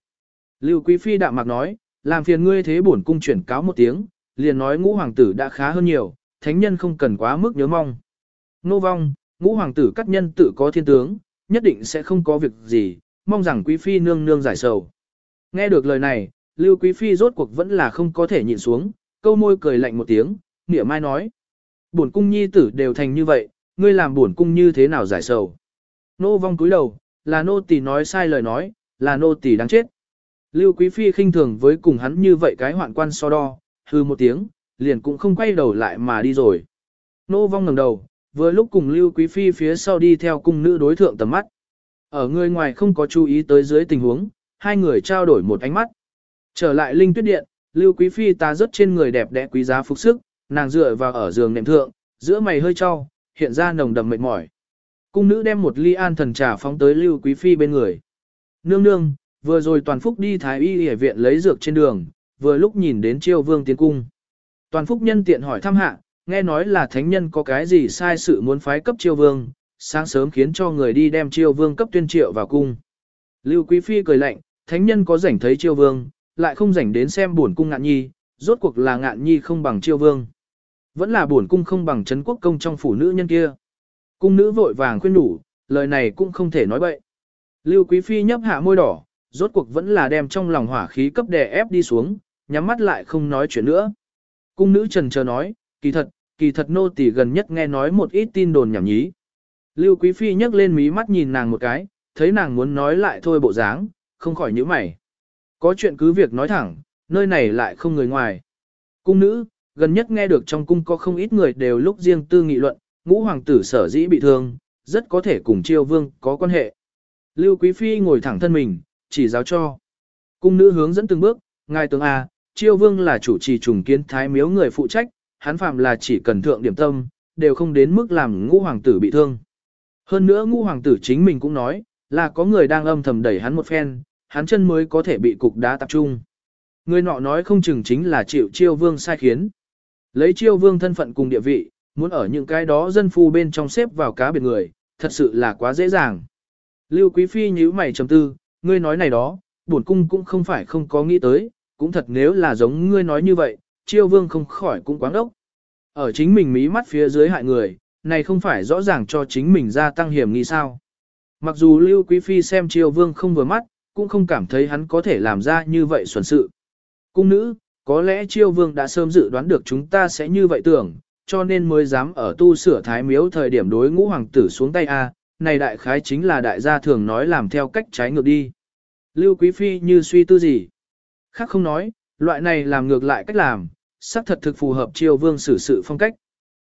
[SPEAKER 1] Lưu Quý Phi đạm mạc nói, làm phiền ngươi thế bổn cung chuyển cáo một tiếng, liền nói ngũ hoàng tử đã khá hơn nhiều, thánh nhân không cần quá mức nhớ mong. Nô vong, ngũ hoàng tử cắt nhân tự có thiên tướng, nhất định sẽ không có việc gì, mong rằng Quý Phi nương nương giải sầu. Nghe được lời này, Lưu Quý Phi rốt cuộc vẫn là không có thể nhịn xuống, câu môi cười lạnh một tiếng, nịa mai nói. Bổn cung nhi tử đều thành như vậy, ngươi làm bổn cung như thế nào giải sầu. Nô vong cúi đầu, là nô tỳ nói sai lời nói, là nô tỳ đáng chết. Lưu Quý Phi khinh thường với cùng hắn như vậy cái hoạn quan so đo, hư một tiếng, liền cũng không quay đầu lại mà đi rồi. Nô vong ngẩng đầu, vừa lúc cùng Lưu Quý Phi phía sau đi theo cung nữ đối thượng tầm mắt. Ở người ngoài không có chú ý tới dưới tình huống, hai người trao đổi một ánh mắt. Trở lại Linh Tuyết Điện, Lưu Quý Phi ta rất trên người đẹp đẽ quý giá phục sức, nàng dựa vào ở giường nệm thượng, giữa mày hơi cho, hiện ra nồng đậm mệt mỏi. Cung nữ đem một ly an thần trà phóng tới Lưu Quý Phi bên người. Nương nương, vừa rồi Toàn Phúc đi Thái Y Y viện lấy dược trên đường, vừa lúc nhìn đến Chiêu Vương tiến cung. Toàn Phúc nhân tiện hỏi thăm hạ, nghe nói là thánh nhân có cái gì sai sự muốn phái cấp Chiêu Vương, sáng sớm khiến cho người đi đem Chiêu Vương cấp tuyên triệu vào cung. Lưu Quý Phi cười lạnh, thánh nhân có rảnh thấy Chiêu Vương, lại không rảnh đến xem buồn cung ngạn nhi, rốt cuộc là ngạn nhi không bằng Chiêu Vương. Vẫn là buồn cung không bằng chấn quốc công trong phủ nữ nhân kia. Cung nữ vội vàng khuyên đủ, lời này cũng không thể nói bậy. Lưu Quý Phi nhấp hạ môi đỏ, rốt cuộc vẫn là đem trong lòng hỏa khí cấp đè ép đi xuống, nhắm mắt lại không nói chuyện nữa. Cung nữ trần chờ nói, kỳ thật, kỳ thật nô tỳ gần nhất nghe nói một ít tin đồn nhảm nhí. Lưu Quý Phi nhấc lên mí mắt nhìn nàng một cái, thấy nàng muốn nói lại thôi bộ dáng, không khỏi nhíu mày. Có chuyện cứ việc nói thẳng, nơi này lại không người ngoài. Cung nữ, gần nhất nghe được trong cung có không ít người đều lúc riêng tư nghị luận, ngũ hoàng tử sở dĩ bị thương, rất có thể cùng triều vương có quan hệ. Lưu Quý Phi ngồi thẳng thân mình, chỉ giáo cho. Cung nữ hướng dẫn từng bước, ngài tướng A, triều vương là chủ trì trùng kiến thái miếu người phụ trách, hắn phạm là chỉ cần thượng điểm tâm, đều không đến mức làm ngũ hoàng tử bị thương. Hơn nữa ngũ hoàng tử chính mình cũng nói, là có người đang âm thầm đẩy hắn một phen, hắn chân mới có thể bị cục đá tập trung. Người nọ nói không chừng chính là chịu chiêu vương sai khiến. Lấy chiêu vương thân phận cùng địa vị, muốn ở những cái đó dân phu bên trong xếp vào cá biệt người, thật sự là quá dễ dàng. Lưu Quý Phi nhíu mày trầm tư, ngươi nói này đó, bổn cung cũng không phải không có nghĩ tới, cũng thật nếu là giống ngươi nói như vậy, chiêu vương không khỏi cũng quáng ốc. Ở chính mình mí mắt phía dưới hại người, này không phải rõ ràng cho chính mình gia tăng hiểm nghi sao. Mặc dù Lưu Quý Phi xem triều vương không vừa mắt, cũng không cảm thấy hắn có thể làm ra như vậy xuẩn sự. Cung nữ, có lẽ triều vương đã sớm dự đoán được chúng ta sẽ như vậy tưởng, cho nên mới dám ở tu sửa thái miếu thời điểm đối ngũ hoàng tử xuống tay A, này đại khái chính là đại gia thường nói làm theo cách trái ngược đi. Lưu Quý Phi như suy tư gì? Khác không nói, loại này làm ngược lại cách làm, xác thật thực phù hợp triều vương xử sự phong cách.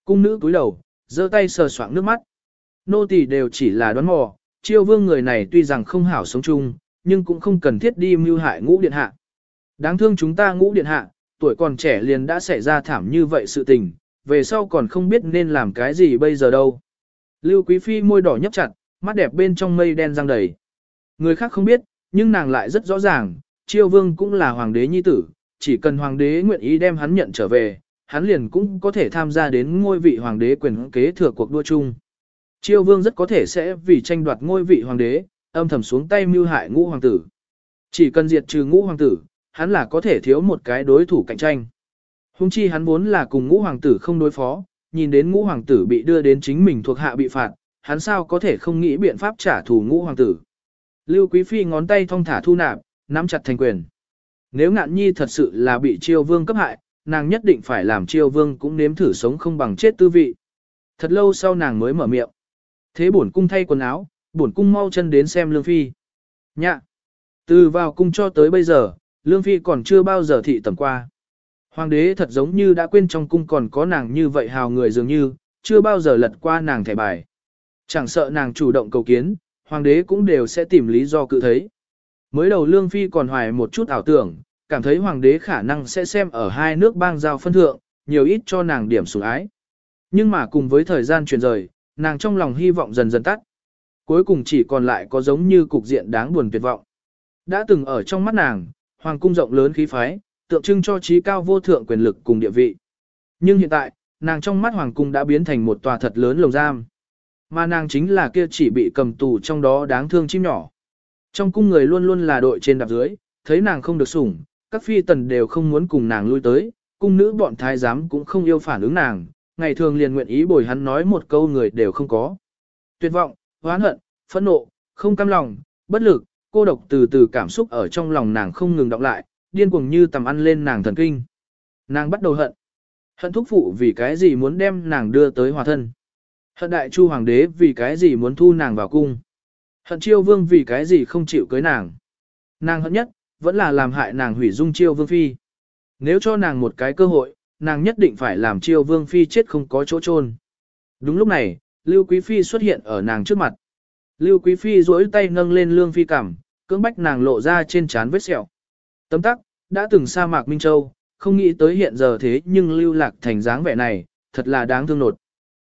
[SPEAKER 1] Cung nữ cúi đầu, giơ tay sờ soạng nước mắt. Nô tỳ đều chỉ là đoán mò, triều vương người này tuy rằng không hảo sống chung, nhưng cũng không cần thiết đi mưu hại ngũ điện hạ. Đáng thương chúng ta ngũ điện hạ, tuổi còn trẻ liền đã xảy ra thảm như vậy sự tình, về sau còn không biết nên làm cái gì bây giờ đâu. Lưu Quý Phi môi đỏ nhấp chặt, mắt đẹp bên trong mây đen răng đầy. Người khác không biết, nhưng nàng lại rất rõ ràng, Triều Vương cũng là hoàng đế nhi tử, chỉ cần hoàng đế nguyện ý đem hắn nhận trở về, hắn liền cũng có thể tham gia đến ngôi vị hoàng đế quyền kế thừa cuộc đua chung. Triều Vương rất có thể sẽ vì tranh đoạt ngôi vị hoàng đế, âm thầm xuống tay mưu hại ngũ hoàng tử. Chỉ cần diệt trừ ngũ hoàng tử, hắn là có thể thiếu một cái đối thủ cạnh tranh. Hùng chi hắn vốn là cùng ngũ hoàng tử không đối phó, nhìn đến ngũ hoàng tử bị đưa đến chính mình thuộc hạ bị phạt, hắn sao có thể không nghĩ biện pháp trả thù ngũ hoàng tử. Lưu Quý Phi ngón tay thong thả thu nạp, nắm chặt thành quyền. Nếu ngạn nhi thật sự là bị triều vương cấp hại, nàng nhất định phải làm triều vương cũng nếm thử sống không bằng chết tư vị. Thật lâu sau nàng mới mở miệng. Thế bổn cung thay quần áo, bổn cung mau chân đến xem Lương Phi. Nhạ! Từ vào cung cho tới bây giờ, Lương Phi còn chưa bao giờ thị tầm qua. Hoàng đế thật giống như đã quên trong cung còn có nàng như vậy hào người dường như, chưa bao giờ lật qua nàng thẻ bài. Chẳng sợ nàng chủ động cầu kiến, hoàng đế cũng đều sẽ tìm lý do cự thấy. Mới đầu Lương Phi còn hoài một chút ảo tưởng, cảm thấy hoàng đế khả năng sẽ xem ở hai nước bang giao phân thượng, nhiều ít cho nàng điểm sủng ái. Nhưng mà cùng với thời gian chuyển rời, nàng trong lòng hy vọng dần dần tắt. Cuối cùng chỉ còn lại có giống như cục diện đáng buồn tuyệt vọng. Đã từng ở trong mắt nàng, hoàng cung rộng lớn khí phái, tượng trưng cho trí cao vô thượng quyền lực cùng địa vị. Nhưng hiện tại, nàng trong mắt hoàng cung đã biến thành một tòa thật lớn lồng giam. Mà nàng chính là kia chỉ bị cầm tù trong đó đáng thương chim nhỏ. Trong cung người luôn luôn là đội trên đạp dưới, thấy nàng không được sủng, các phi tần đều không muốn cùng nàng lui tới, cung nữ bọn thái giám cũng không yêu phản ứng nàng, ngày thường liền nguyện ý bồi hắn nói một câu người đều không có. Tuyệt vọng, hoán hận, phẫn nộ, không cam lòng, bất lực, cô độc từ từ cảm xúc ở trong lòng nàng không ngừng đọng lại, điên cuồng như tầm ăn lên nàng thần kinh. Nàng bắt đầu hận. Hận thúc phụ vì cái gì muốn đem nàng đưa tới hòa thân. Hận đại chu hoàng đế vì cái gì muốn thu nàng vào cung. Hận chiêu vương vì cái gì không chịu cưới nàng. Nàng hận nhất, vẫn là làm hại nàng hủy dung chiêu vương phi. Nếu cho nàng một cái cơ hội, nàng nhất định phải làm chiêu vương phi chết không có chỗ chôn. Đúng lúc này, Lưu Quý Phi xuất hiện ở nàng trước mặt. Lưu Quý Phi duỗi tay nâng lên Lương Phi cằm, cưỡng bách nàng lộ ra trên trán vết sẹo. Tấm tắc, đã từng sa mạc Minh Châu, không nghĩ tới hiện giờ thế nhưng lưu lạc thành dáng vẻ này, thật là đáng thương nột.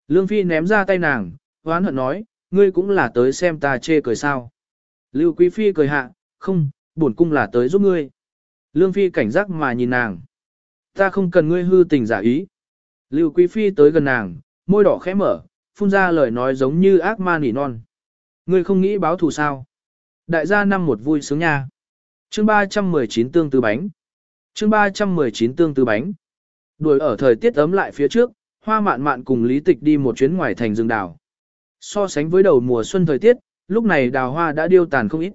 [SPEAKER 1] Lương Phi ném ra tay nàng, hoán hận nói, ngươi cũng là tới xem ta chê cười sao. Lưu Quý Phi cười hạ, không, bổn cung là tới giúp ngươi. Lương Phi cảnh giác mà nhìn nàng. Ta không cần ngươi hư tình giả ý. Lưu Quý Phi tới gần nàng, môi đỏ khẽ mở, phun ra lời nói giống như ác ma nỉ non. Ngươi không nghĩ báo thù sao? Đại gia năm một vui sướng nha. Chương 319 tương tư bánh. Chương 319 tương tư bánh. Đuổi ở thời tiết ấm lại phía trước, hoa mạn mạn cùng lý tịch đi một chuyến ngoài thành rừng đảo. So sánh với đầu mùa xuân thời tiết, lúc này đào hoa đã điêu tàn không ít.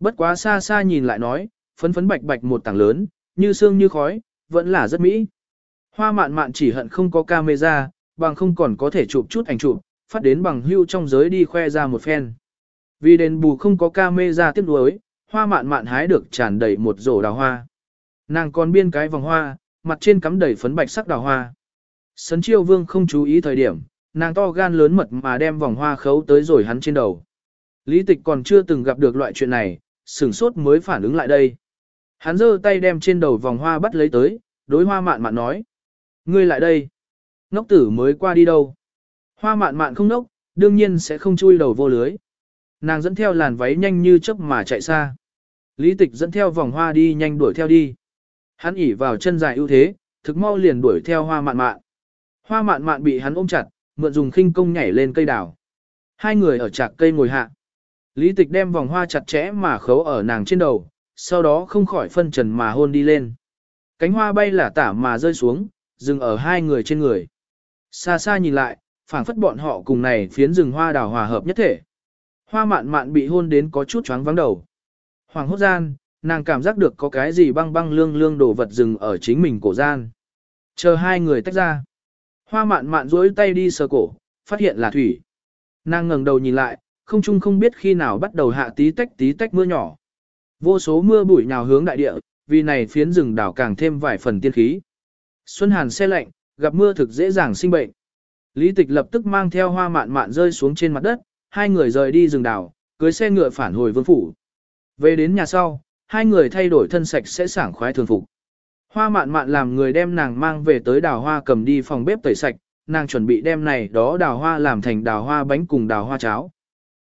[SPEAKER 1] Bất quá xa xa nhìn lại nói, phấn phấn bạch bạch một tảng lớn, như xương như khói, vẫn là rất mỹ. Hoa mạn mạn chỉ hận không có camera, bằng không còn có thể chụp chút ảnh chụp, phát đến bằng hưu trong giới đi khoe ra một phen. Vì đền bù không có camera tiếp đuối, hoa mạn mạn hái được tràn đầy một rổ đào hoa. Nàng còn biên cái vòng hoa, mặt trên cắm đầy phấn bạch sắc đào hoa. Sấn chiêu vương không chú ý thời điểm, nàng to gan lớn mật mà đem vòng hoa khấu tới rồi hắn trên đầu. Lý tịch còn chưa từng gặp được loại chuyện này, sửng sốt mới phản ứng lại đây. Hắn giơ tay đem trên đầu vòng hoa bắt lấy tới, đối hoa mạn mạn nói. Ngươi lại đây. Ngốc tử mới qua đi đâu. Hoa mạn mạn không nốc, đương nhiên sẽ không chui đầu vô lưới. Nàng dẫn theo làn váy nhanh như chớp mà chạy xa. Lý tịch dẫn theo vòng hoa đi nhanh đuổi theo đi. Hắn ỉ vào chân dài ưu thế, thực mau liền đuổi theo hoa mạn mạn. Hoa mạn mạn bị hắn ôm chặt, mượn dùng khinh công nhảy lên cây đào. Hai người ở chạc cây ngồi hạ. Lý tịch đem vòng hoa chặt chẽ mà khấu ở nàng trên đầu, sau đó không khỏi phân trần mà hôn đi lên. Cánh hoa bay là tả mà rơi xuống, dừng ở hai người trên người. Xa xa nhìn lại, phảng phất bọn họ cùng này phiến rừng hoa đào hòa hợp nhất thể. Hoa mạn mạn bị hôn đến có chút choáng vắng đầu. Hoàng hốt gian, nàng cảm giác được có cái gì băng băng lương lương đổ vật dừng ở chính mình cổ gian. Chờ hai người tách ra. Hoa mạn mạn duỗi tay đi sờ cổ, phát hiện là thủy. Nàng ngẩng đầu nhìn lại, không chung không biết khi nào bắt đầu hạ tí tách tí tách mưa nhỏ. Vô số mưa bụi nhào hướng đại địa, vì này phiến rừng đảo càng thêm vài phần tiên khí. Xuân hàn xe lạnh, gặp mưa thực dễ dàng sinh bệnh. Lý tịch lập tức mang theo hoa mạn mạn rơi xuống trên mặt đất, hai người rời đi rừng đảo, cưới xe ngựa phản hồi vương phủ. Về đến nhà sau, hai người thay đổi thân sạch sẽ sảng khoái thường phục. Hoa mạn mạn làm người đem nàng mang về tới đào hoa cầm đi phòng bếp tẩy sạch, nàng chuẩn bị đem này đó đào hoa làm thành đào hoa bánh cùng đào hoa cháo.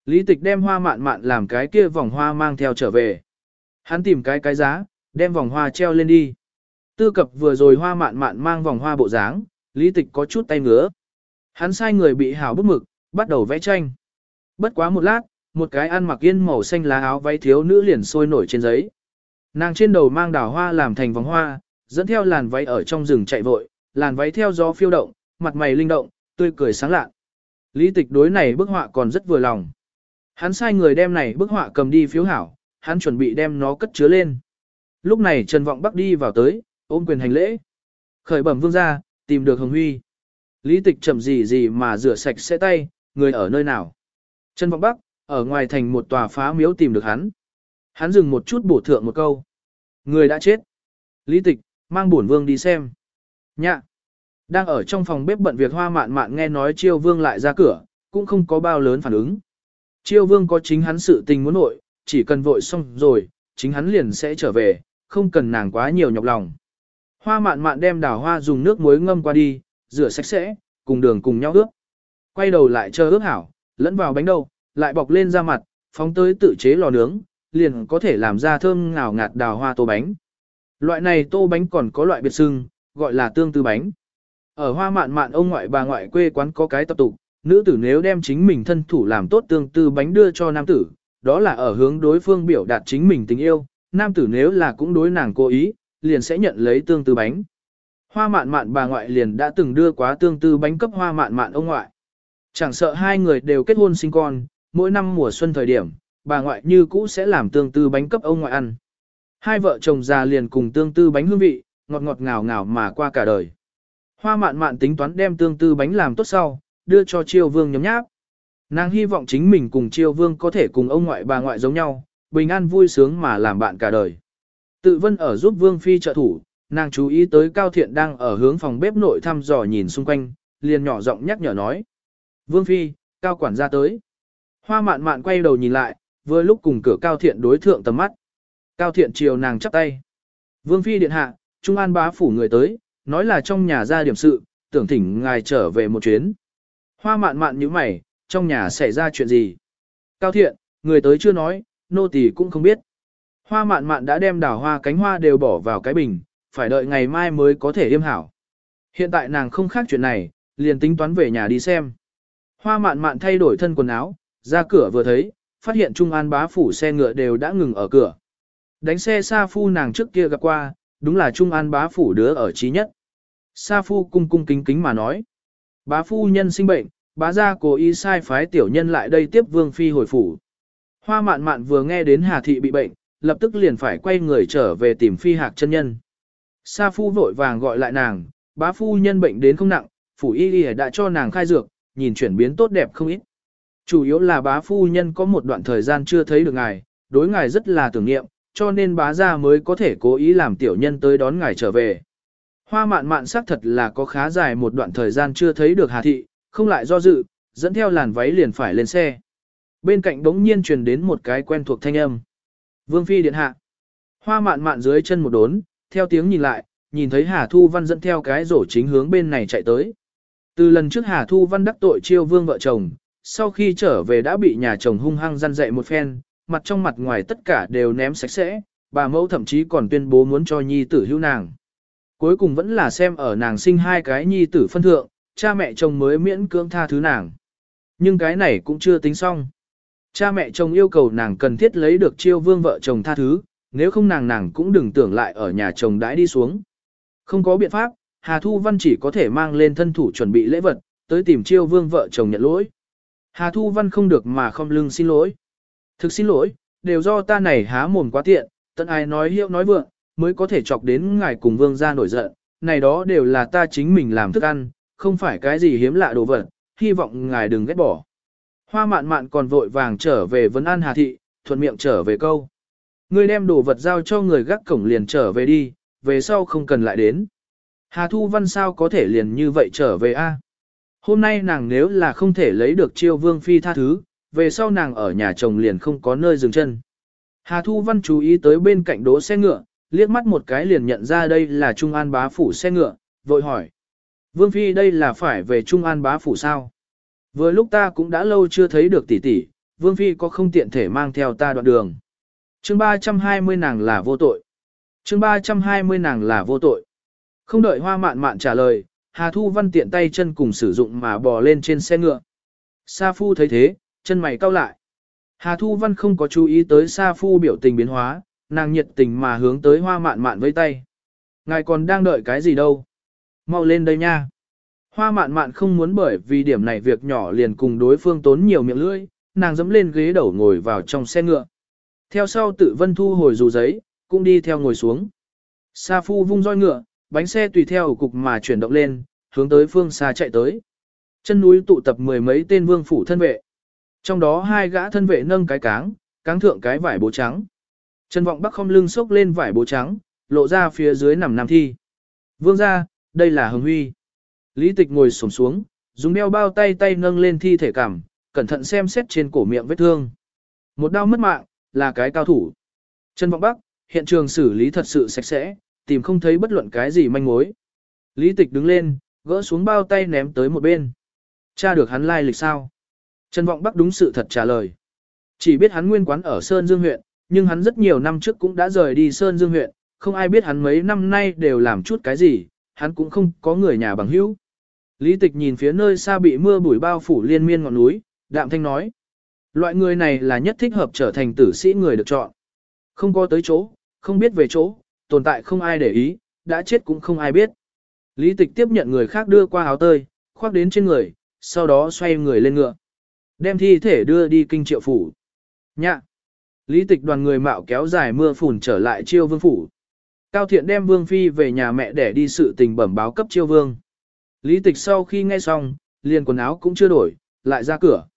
[SPEAKER 1] Lý tịch đem hoa mạn mạn làm cái kia vòng hoa mang theo trở về. Hắn tìm cái cái giá, đem vòng hoa treo lên đi. Tư cập vừa rồi hoa mạn mạn mang vòng hoa bộ dáng, lý tịch có chút tay ngứa. Hắn sai người bị hảo bút mực, bắt đầu vẽ tranh. Bất quá một lát, một cái ăn mặc yên màu xanh lá áo váy thiếu nữ liền sôi nổi trên giấy. Nàng trên đầu mang đào hoa làm thành vòng hoa, dẫn theo làn váy ở trong rừng chạy vội, làn váy theo gió phiêu động, mặt mày linh động, tươi cười sáng lạ. Lý tịch đối này bức họa còn rất vừa lòng. Hắn sai người đem này bức họa cầm đi phiếu hảo, hắn chuẩn bị đem nó cất chứa lên. Lúc này Trần Vọng Bắc đi vào tới, ôm quyền hành lễ. Khởi bẩm vương ra, tìm được Hồng Huy. Lý tịch chậm gì gì mà rửa sạch sẽ tay, người ở nơi nào. Trần Vọng Bắc, ở ngoài thành một tòa phá miếu tìm được hắn. Hắn dừng một chút bổ thượng một câu. Người đã chết. Lý tịch, mang bổn vương đi xem. Nhạ. Đang ở trong phòng bếp bận việc hoa mạn mạn nghe nói chiêu vương lại ra cửa, cũng không có bao lớn phản ứng. Chiêu vương có chính hắn sự tình muốn nội, chỉ cần vội xong rồi, chính hắn liền sẽ trở về, không cần nàng quá nhiều nhọc lòng. Hoa mạn mạn đem đào hoa dùng nước muối ngâm qua đi, rửa sạch sẽ, cùng đường cùng nhau ướp. Quay đầu lại chờ ướp hảo, lẫn vào bánh đầu, lại bọc lên ra mặt, phóng tới tự chế lò nướng, liền có thể làm ra thơm ngào ngạt đào hoa tô bánh. Loại này tô bánh còn có loại biệt sưng, gọi là tương tư bánh. Ở hoa mạn mạn ông ngoại bà ngoại quê quán có cái tập tục, nữ tử nếu đem chính mình thân thủ làm tốt tương tư bánh đưa cho nam tử, đó là ở hướng đối phương biểu đạt chính mình tình yêu, nam tử nếu là cũng đối nàng cố ý, liền sẽ nhận lấy tương tư bánh. Hoa mạn mạn bà ngoại liền đã từng đưa quá tương tư bánh cấp hoa mạn mạn ông ngoại. Chẳng sợ hai người đều kết hôn sinh con, mỗi năm mùa xuân thời điểm, bà ngoại như cũ sẽ làm tương tư bánh cấp ông ngoại ăn. Hai vợ chồng già liền cùng tương tư bánh hương vị, ngọt ngọt ngào ngào mà qua cả đời. Hoa mạn mạn tính toán đem tương tư bánh làm tốt sau, đưa cho triều vương nhấm nháp. Nàng hy vọng chính mình cùng triều vương có thể cùng ông ngoại bà ngoại giống nhau, bình an vui sướng mà làm bạn cả đời. Tự vân ở giúp vương phi trợ thủ, nàng chú ý tới cao thiện đang ở hướng phòng bếp nội thăm dò nhìn xung quanh, liền nhỏ giọng nhắc nhở nói. Vương phi, cao quản gia tới. Hoa mạn mạn quay đầu nhìn lại, vừa lúc cùng cửa cao thiện đối thượng tầm mắt. Cao thiện chiều nàng chắp tay. Vương phi điện hạ, Trung An bá phủ người tới, nói là trong nhà ra điểm sự, tưởng thỉnh ngài trở về một chuyến. Hoa mạn mạn như mày, trong nhà xảy ra chuyện gì. Cao thiện, người tới chưa nói, nô tỳ cũng không biết. Hoa mạn mạn đã đem đào hoa cánh hoa đều bỏ vào cái bình, phải đợi ngày mai mới có thể yêm hảo. Hiện tại nàng không khác chuyện này, liền tính toán về nhà đi xem. Hoa mạn mạn thay đổi thân quần áo, ra cửa vừa thấy, phát hiện Trung An bá phủ xe ngựa đều đã ngừng ở cửa. Đánh xe Sa Phu nàng trước kia gặp qua, đúng là Trung An bá phủ đứa ở trí nhất. Sa Phu cung cung kính kính mà nói. Bá phu nhân sinh bệnh, bá gia cố ý sai phái tiểu nhân lại đây tiếp vương phi hồi phủ. Hoa mạn mạn vừa nghe đến Hà Thị bị bệnh, lập tức liền phải quay người trở về tìm phi hạc chân nhân. Sa Phu vội vàng gọi lại nàng, bá phu nhân bệnh đến không nặng, phủ y y đã cho nàng khai dược, nhìn chuyển biến tốt đẹp không ít. Chủ yếu là bá phu nhân có một đoạn thời gian chưa thấy được ngài, đối ngài rất là tưởng niệm, cho nên bá gia mới có thể cố ý làm tiểu nhân tới đón ngài trở về. Hoa mạn mạn xác thật là có khá dài một đoạn thời gian chưa thấy được Hà Thị, không lại do dự, dẫn theo làn váy liền phải lên xe. Bên cạnh đống nhiên truyền đến một cái quen thuộc thanh âm. Vương Phi điện hạ. Hoa mạn mạn dưới chân một đốn, theo tiếng nhìn lại, nhìn thấy Hà Thu Văn dẫn theo cái rổ chính hướng bên này chạy tới. Từ lần trước Hà Thu Văn đắc tội chiêu vương vợ chồng, sau khi trở về đã bị nhà chồng hung hăng răn dậy một phen, mặt trong mặt ngoài tất cả đều ném sạch sẽ, bà mẫu thậm chí còn tuyên bố muốn cho nhi tử hữu nàng. Cuối cùng vẫn là xem ở nàng sinh hai cái nhi tử phân thượng, cha mẹ chồng mới miễn cưỡng tha thứ nàng. Nhưng cái này cũng chưa tính xong. Cha mẹ chồng yêu cầu nàng cần thiết lấy được chiêu vương vợ chồng tha thứ, nếu không nàng nàng cũng đừng tưởng lại ở nhà chồng đãi đi xuống. Không có biện pháp, Hà Thu Văn chỉ có thể mang lên thân thủ chuẩn bị lễ vật, tới tìm chiêu vương vợ chồng nhận lỗi. Hà Thu Văn không được mà không lưng xin lỗi. Thực xin lỗi, đều do ta này há mồm quá tiện, tận ai nói hiệu nói vượng, mới có thể chọc đến ngài cùng vương gia nổi giận, này đó đều là ta chính mình làm thức ăn, không phải cái gì hiếm lạ đồ vật, hy vọng ngài đừng ghét bỏ. Hoa mạn mạn còn vội vàng trở về vấn an Hà Thị, thuận miệng trở về câu. Ngươi đem đồ vật giao cho người gác cổng liền trở về đi, về sau không cần lại đến. Hà Thu Văn sao có thể liền như vậy trở về a? Hôm nay nàng nếu là không thể lấy được chiêu vương phi tha thứ, về sau nàng ở nhà chồng liền không có nơi dừng chân. Hà Thu Văn chú ý tới bên cạnh đỗ xe ngựa, liếc mắt một cái liền nhận ra đây là Trung An bá phủ xe ngựa, vội hỏi. Vương Phi đây là phải về Trung An bá phủ sao? Vừa lúc ta cũng đã lâu chưa thấy được tỷ tỷ, Vương Phi có không tiện thể mang theo ta đoạn đường. chương 320 nàng là vô tội. chương 320 nàng là vô tội. Không đợi hoa mạn mạn trả lời, Hà Thu Văn tiện tay chân cùng sử dụng mà bò lên trên xe ngựa. Sa Phu thấy thế, chân mày cau lại. Hà Thu Văn không có chú ý tới Sa Phu biểu tình biến hóa, nàng nhiệt tình mà hướng tới hoa mạn mạn với tay. Ngài còn đang đợi cái gì đâu? Mau lên đây nha. Hoa mạn mạn không muốn bởi vì điểm này việc nhỏ liền cùng đối phương tốn nhiều miệng lưỡi, nàng dẫm lên ghế đầu ngồi vào trong xe ngựa. Theo sau tự vân thu hồi dù giấy, cũng đi theo ngồi xuống. Sa phu vung roi ngựa, bánh xe tùy theo cục mà chuyển động lên, hướng tới phương xa chạy tới. Chân núi tụ tập mười mấy tên vương phủ thân vệ. Trong đó hai gã thân vệ nâng cái cáng, cáng thượng cái vải bố trắng. Trần Vọng Bắc không lưng xốc lên vải bố trắng, lộ ra phía dưới nằm nam thi. Vương ra, đây là Hồng Huy. Lý Tịch ngồi xổm xuống, dùng đeo bao tay tay nâng lên thi thể cảm, cẩn thận xem xét trên cổ miệng vết thương. Một đau mất mạng, là cái cao thủ. Trần Vọng Bắc, hiện trường xử lý thật sự sạch sẽ, tìm không thấy bất luận cái gì manh mối. Lý Tịch đứng lên, gỡ xuống bao tay ném tới một bên. Cha được hắn lai lịch sao? Trần Vọng Bắc đúng sự thật trả lời. Chỉ biết hắn nguyên quán ở Sơn Dương huyện, nhưng hắn rất nhiều năm trước cũng đã rời đi Sơn Dương huyện, không ai biết hắn mấy năm nay đều làm chút cái gì, hắn cũng không có người nhà bằng hữu. Lý tịch nhìn phía nơi xa bị mưa bụi bao phủ liên miên ngọn núi, đạm thanh nói. Loại người này là nhất thích hợp trở thành tử sĩ người được chọn. Không có tới chỗ, không biết về chỗ, tồn tại không ai để ý, đã chết cũng không ai biết. Lý tịch tiếp nhận người khác đưa qua áo tơi, khoác đến trên người, sau đó xoay người lên ngựa. Đem thi thể đưa đi kinh triệu phủ. Nhạ! Lý tịch đoàn người mạo kéo dài mưa phùn trở lại chiêu vương phủ. Cao thiện đem vương phi về nhà mẹ để đi sự tình bẩm báo cấp chiêu vương. Lý tịch sau khi nghe xong, liền quần áo cũng chưa đổi, lại ra cửa.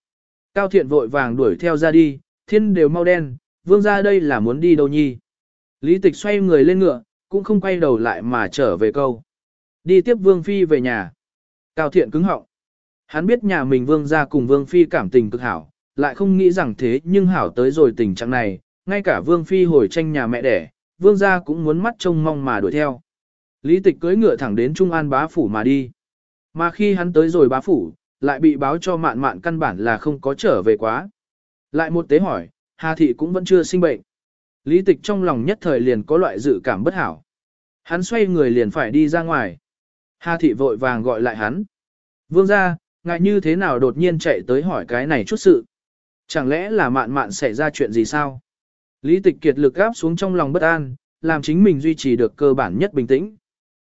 [SPEAKER 1] Cao thiện vội vàng đuổi theo ra đi, thiên đều mau đen, vương ra đây là muốn đi đâu nhi. Lý tịch xoay người lên ngựa, cũng không quay đầu lại mà trở về câu. Đi tiếp vương phi về nhà. Cao thiện cứng họng. Hắn biết nhà mình vương gia cùng vương phi cảm tình cực hảo, lại không nghĩ rằng thế nhưng hảo tới rồi tình trạng này, ngay cả vương phi hồi tranh nhà mẹ đẻ, vương gia cũng muốn mắt trông mong mà đuổi theo. Lý tịch cưỡi ngựa thẳng đến Trung An bá phủ mà đi. Mà khi hắn tới rồi bá phủ, lại bị báo cho mạn mạn căn bản là không có trở về quá. Lại một tế hỏi, Hà Thị cũng vẫn chưa sinh bệnh. Lý tịch trong lòng nhất thời liền có loại dự cảm bất hảo. Hắn xoay người liền phải đi ra ngoài. Hà Thị vội vàng gọi lại hắn. Vương ra, ngại như thế nào đột nhiên chạy tới hỏi cái này chút sự. Chẳng lẽ là mạn mạn xảy ra chuyện gì sao? Lý tịch kiệt lực gáp xuống trong lòng bất an, làm chính mình duy trì được cơ bản nhất bình tĩnh.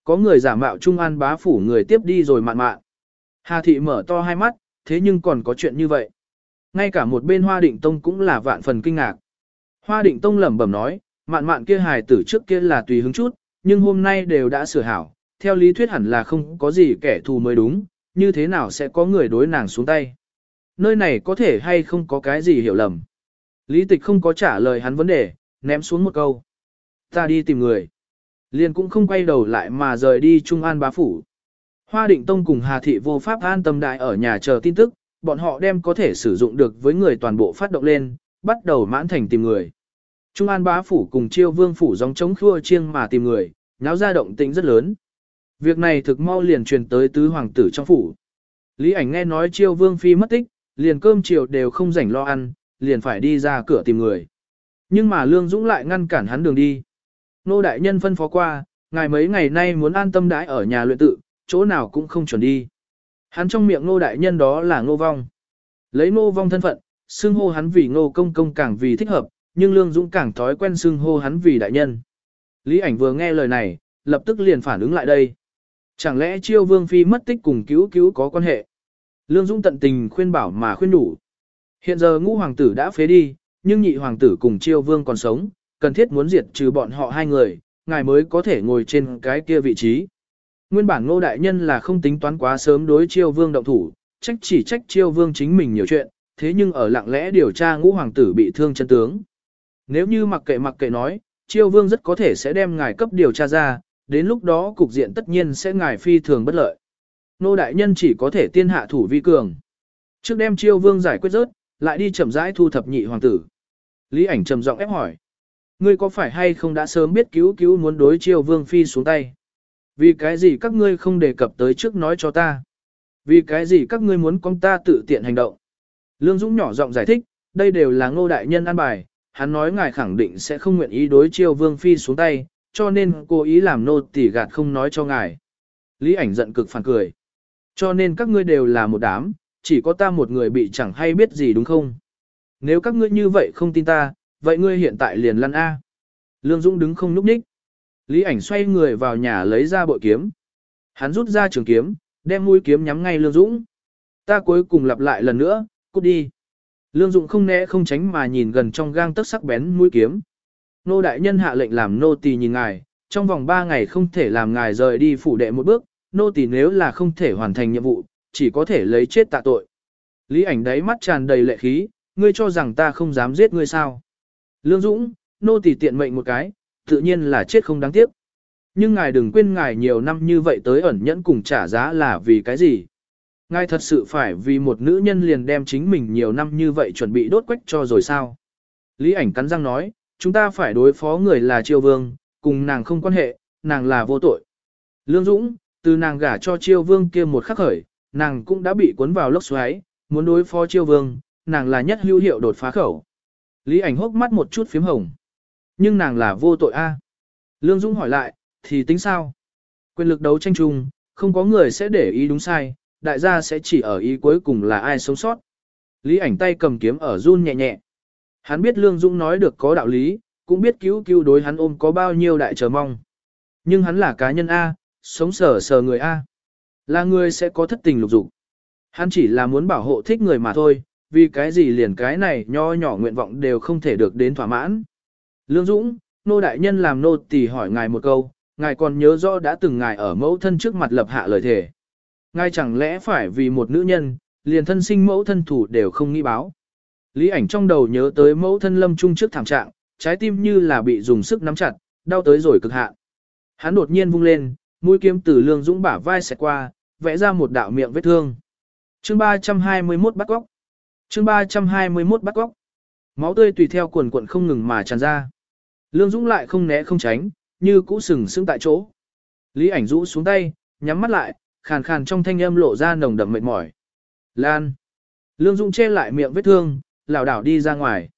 [SPEAKER 1] Có người giả mạo Trung An bá phủ người tiếp đi rồi mạn mạn. Hà thị mở to hai mắt, thế nhưng còn có chuyện như vậy. Ngay cả một bên Hoa Định Tông cũng là vạn phần kinh ngạc. Hoa Định Tông lẩm bẩm nói, mạn mạn kia hài tử trước kia là tùy hứng chút, nhưng hôm nay đều đã sửa hảo, theo lý thuyết hẳn là không có gì kẻ thù mới đúng, như thế nào sẽ có người đối nàng xuống tay. Nơi này có thể hay không có cái gì hiểu lầm. Lý tịch không có trả lời hắn vấn đề, ném xuống một câu. Ta đi tìm người. Liền cũng không quay đầu lại mà rời đi Trung An bá phủ. Hoa Định Tông cùng Hà Thị vô pháp an tâm đại ở nhà chờ tin tức, bọn họ đem có thể sử dụng được với người toàn bộ phát động lên, bắt đầu mãn thành tìm người. Trung An bá phủ cùng chiêu vương phủ dòng chống khua chiêng mà tìm người, náo ra động tĩnh rất lớn. Việc này thực mau liền truyền tới tứ hoàng tử trong phủ. Lý ảnh nghe nói chiêu vương phi mất tích, liền cơm chiều đều không rảnh lo ăn, liền phải đi ra cửa tìm người. Nhưng mà Lương Dũng lại ngăn cản hắn đường đi. Nô đại nhân phân phó qua, ngài mấy ngày nay muốn an tâm đãi ở nhà luyện tự, chỗ nào cũng không chuẩn đi. Hắn trong miệng nô đại nhân đó là ngô vong. Lấy ngô vong thân phận, xưng hô hắn vì ngô công công càng vì thích hợp, nhưng Lương Dũng càng thói quen xưng hô hắn vì đại nhân. Lý ảnh vừa nghe lời này, lập tức liền phản ứng lại đây. Chẳng lẽ chiêu vương phi mất tích cùng cứu cứu có quan hệ? Lương Dũng tận tình khuyên bảo mà khuyên đủ. Hiện giờ ngũ hoàng tử đã phế đi, nhưng nhị hoàng tử cùng chiêu vương còn sống, cần thiết muốn diệt trừ bọn họ hai người, ngài mới có thể ngồi trên cái kia vị trí. Nguyên bản ngô đại nhân là không tính toán quá sớm đối chiêu vương động thủ, trách chỉ trách chiêu vương chính mình nhiều chuyện, thế nhưng ở lặng lẽ điều tra ngũ hoàng tử bị thương chân tướng. Nếu như mặc kệ mặc kệ nói, chiêu vương rất có thể sẽ đem ngài cấp điều tra ra, đến lúc đó cục diện tất nhiên sẽ ngài phi thường bất lợi. Nô đại nhân chỉ có thể tiên hạ thủ vi cường. Trước đem chiêu vương giải quyết rớt, lại đi chậm rãi thu thập nhị hoàng tử. Lý ảnh trầm giọng ép hỏi. Ngươi có phải hay không đã sớm biết cứu cứu muốn đối chiêu vương phi xuống tay? Vì cái gì các ngươi không đề cập tới trước nói cho ta? Vì cái gì các ngươi muốn con ta tự tiện hành động? Lương Dũng nhỏ giọng giải thích, đây đều là ngô đại nhân an bài, hắn nói ngài khẳng định sẽ không nguyện ý đối chiêu vương phi xuống tay, cho nên cố ý làm nô tỉ gạt không nói cho ngài. Lý ảnh giận cực phản cười. Cho nên các ngươi đều là một đám, chỉ có ta một người bị chẳng hay biết gì đúng không? Nếu các ngươi như vậy không tin ta, vậy ngươi hiện tại liền lăn A. Lương Dũng đứng không núp ních. Lý ảnh xoay người vào nhà lấy ra bội kiếm. Hắn rút ra trường kiếm, đem mũi kiếm nhắm ngay Lương Dũng. Ta cuối cùng lặp lại lần nữa, cút đi. Lương Dũng không né không tránh mà nhìn gần trong gang tấc sắc bén mũi kiếm. Nô đại nhân hạ lệnh làm nô tỳ nhìn ngài, trong vòng 3 ngày không thể làm ngài rời đi phủ đệ một bước, nô tỳ nếu là không thể hoàn thành nhiệm vụ, chỉ có thể lấy chết tạ tội. Lý ảnh đấy mắt tràn đầy lệ khí, ngươi cho rằng ta không dám giết ngươi sao. Lương Dũng, nô tỳ tiện mệnh một cái, tự nhiên là chết không đáng tiếc. Nhưng ngài đừng quên ngài nhiều năm như vậy tới ẩn nhẫn cùng trả giá là vì cái gì. Ngài thật sự phải vì một nữ nhân liền đem chính mình nhiều năm như vậy chuẩn bị đốt quách cho rồi sao. Lý ảnh cắn răng nói, chúng ta phải đối phó người là triều vương, cùng nàng không quan hệ, nàng là vô tội. Lương Dũng, từ nàng gả cho triều vương kia một khắc khởi, nàng cũng đã bị cuốn vào lốc xoáy, muốn đối phó triều vương, nàng là nhất hữu hiệu đột phá khẩu. Lý ảnh hốc mắt một chút phím hồng. Nhưng nàng là vô tội a. Lương Dũng hỏi lại, thì tính sao? Quyền lực đấu tranh chung, không có người sẽ để ý đúng sai, đại gia sẽ chỉ ở ý cuối cùng là ai sống sót. Lý ảnh tay cầm kiếm ở run nhẹ nhẹ. Hắn biết Lương Dũng nói được có đạo lý, cũng biết cứu cứu đối hắn ôm có bao nhiêu đại chờ mong. Nhưng hắn là cá nhân A, sống sờ sờ người A. Là người sẽ có thất tình lục dục. Hắn chỉ là muốn bảo hộ thích người mà thôi, vì cái gì liền cái này nho nhỏ nguyện vọng đều không thể được đến thỏa mãn. Lương Dũng, nô đại nhân làm nô tỳ hỏi ngài một câu, ngài còn nhớ rõ đã từng ngài ở mẫu thân trước mặt lập hạ lời thề. Ngài chẳng lẽ phải vì một nữ nhân, liền thân sinh mẫu thân thủ đều không nghĩ báo. Lý ảnh trong đầu nhớ tới mẫu thân lâm trung trước thảm trạng, trái tim như là bị dùng sức nắm chặt, đau tới rồi cực hạn. Hắn đột nhiên vung lên, mũi kiếm từ lương dũng bả vai xẹt qua, vẽ ra một đạo miệng vết thương. Chương 321 bắt góc. Chương 321 bắt góc. Máu tươi tùy theo quần quần không ngừng mà tràn ra. Lương Dũng lại không né không tránh, như cũ sừng sững tại chỗ. Lý ảnh rũ xuống tay, nhắm mắt lại, khàn khàn trong thanh âm lộ ra nồng đậm mệt mỏi. Lan. Lương Dung che lại miệng vết thương, lảo đảo đi ra ngoài.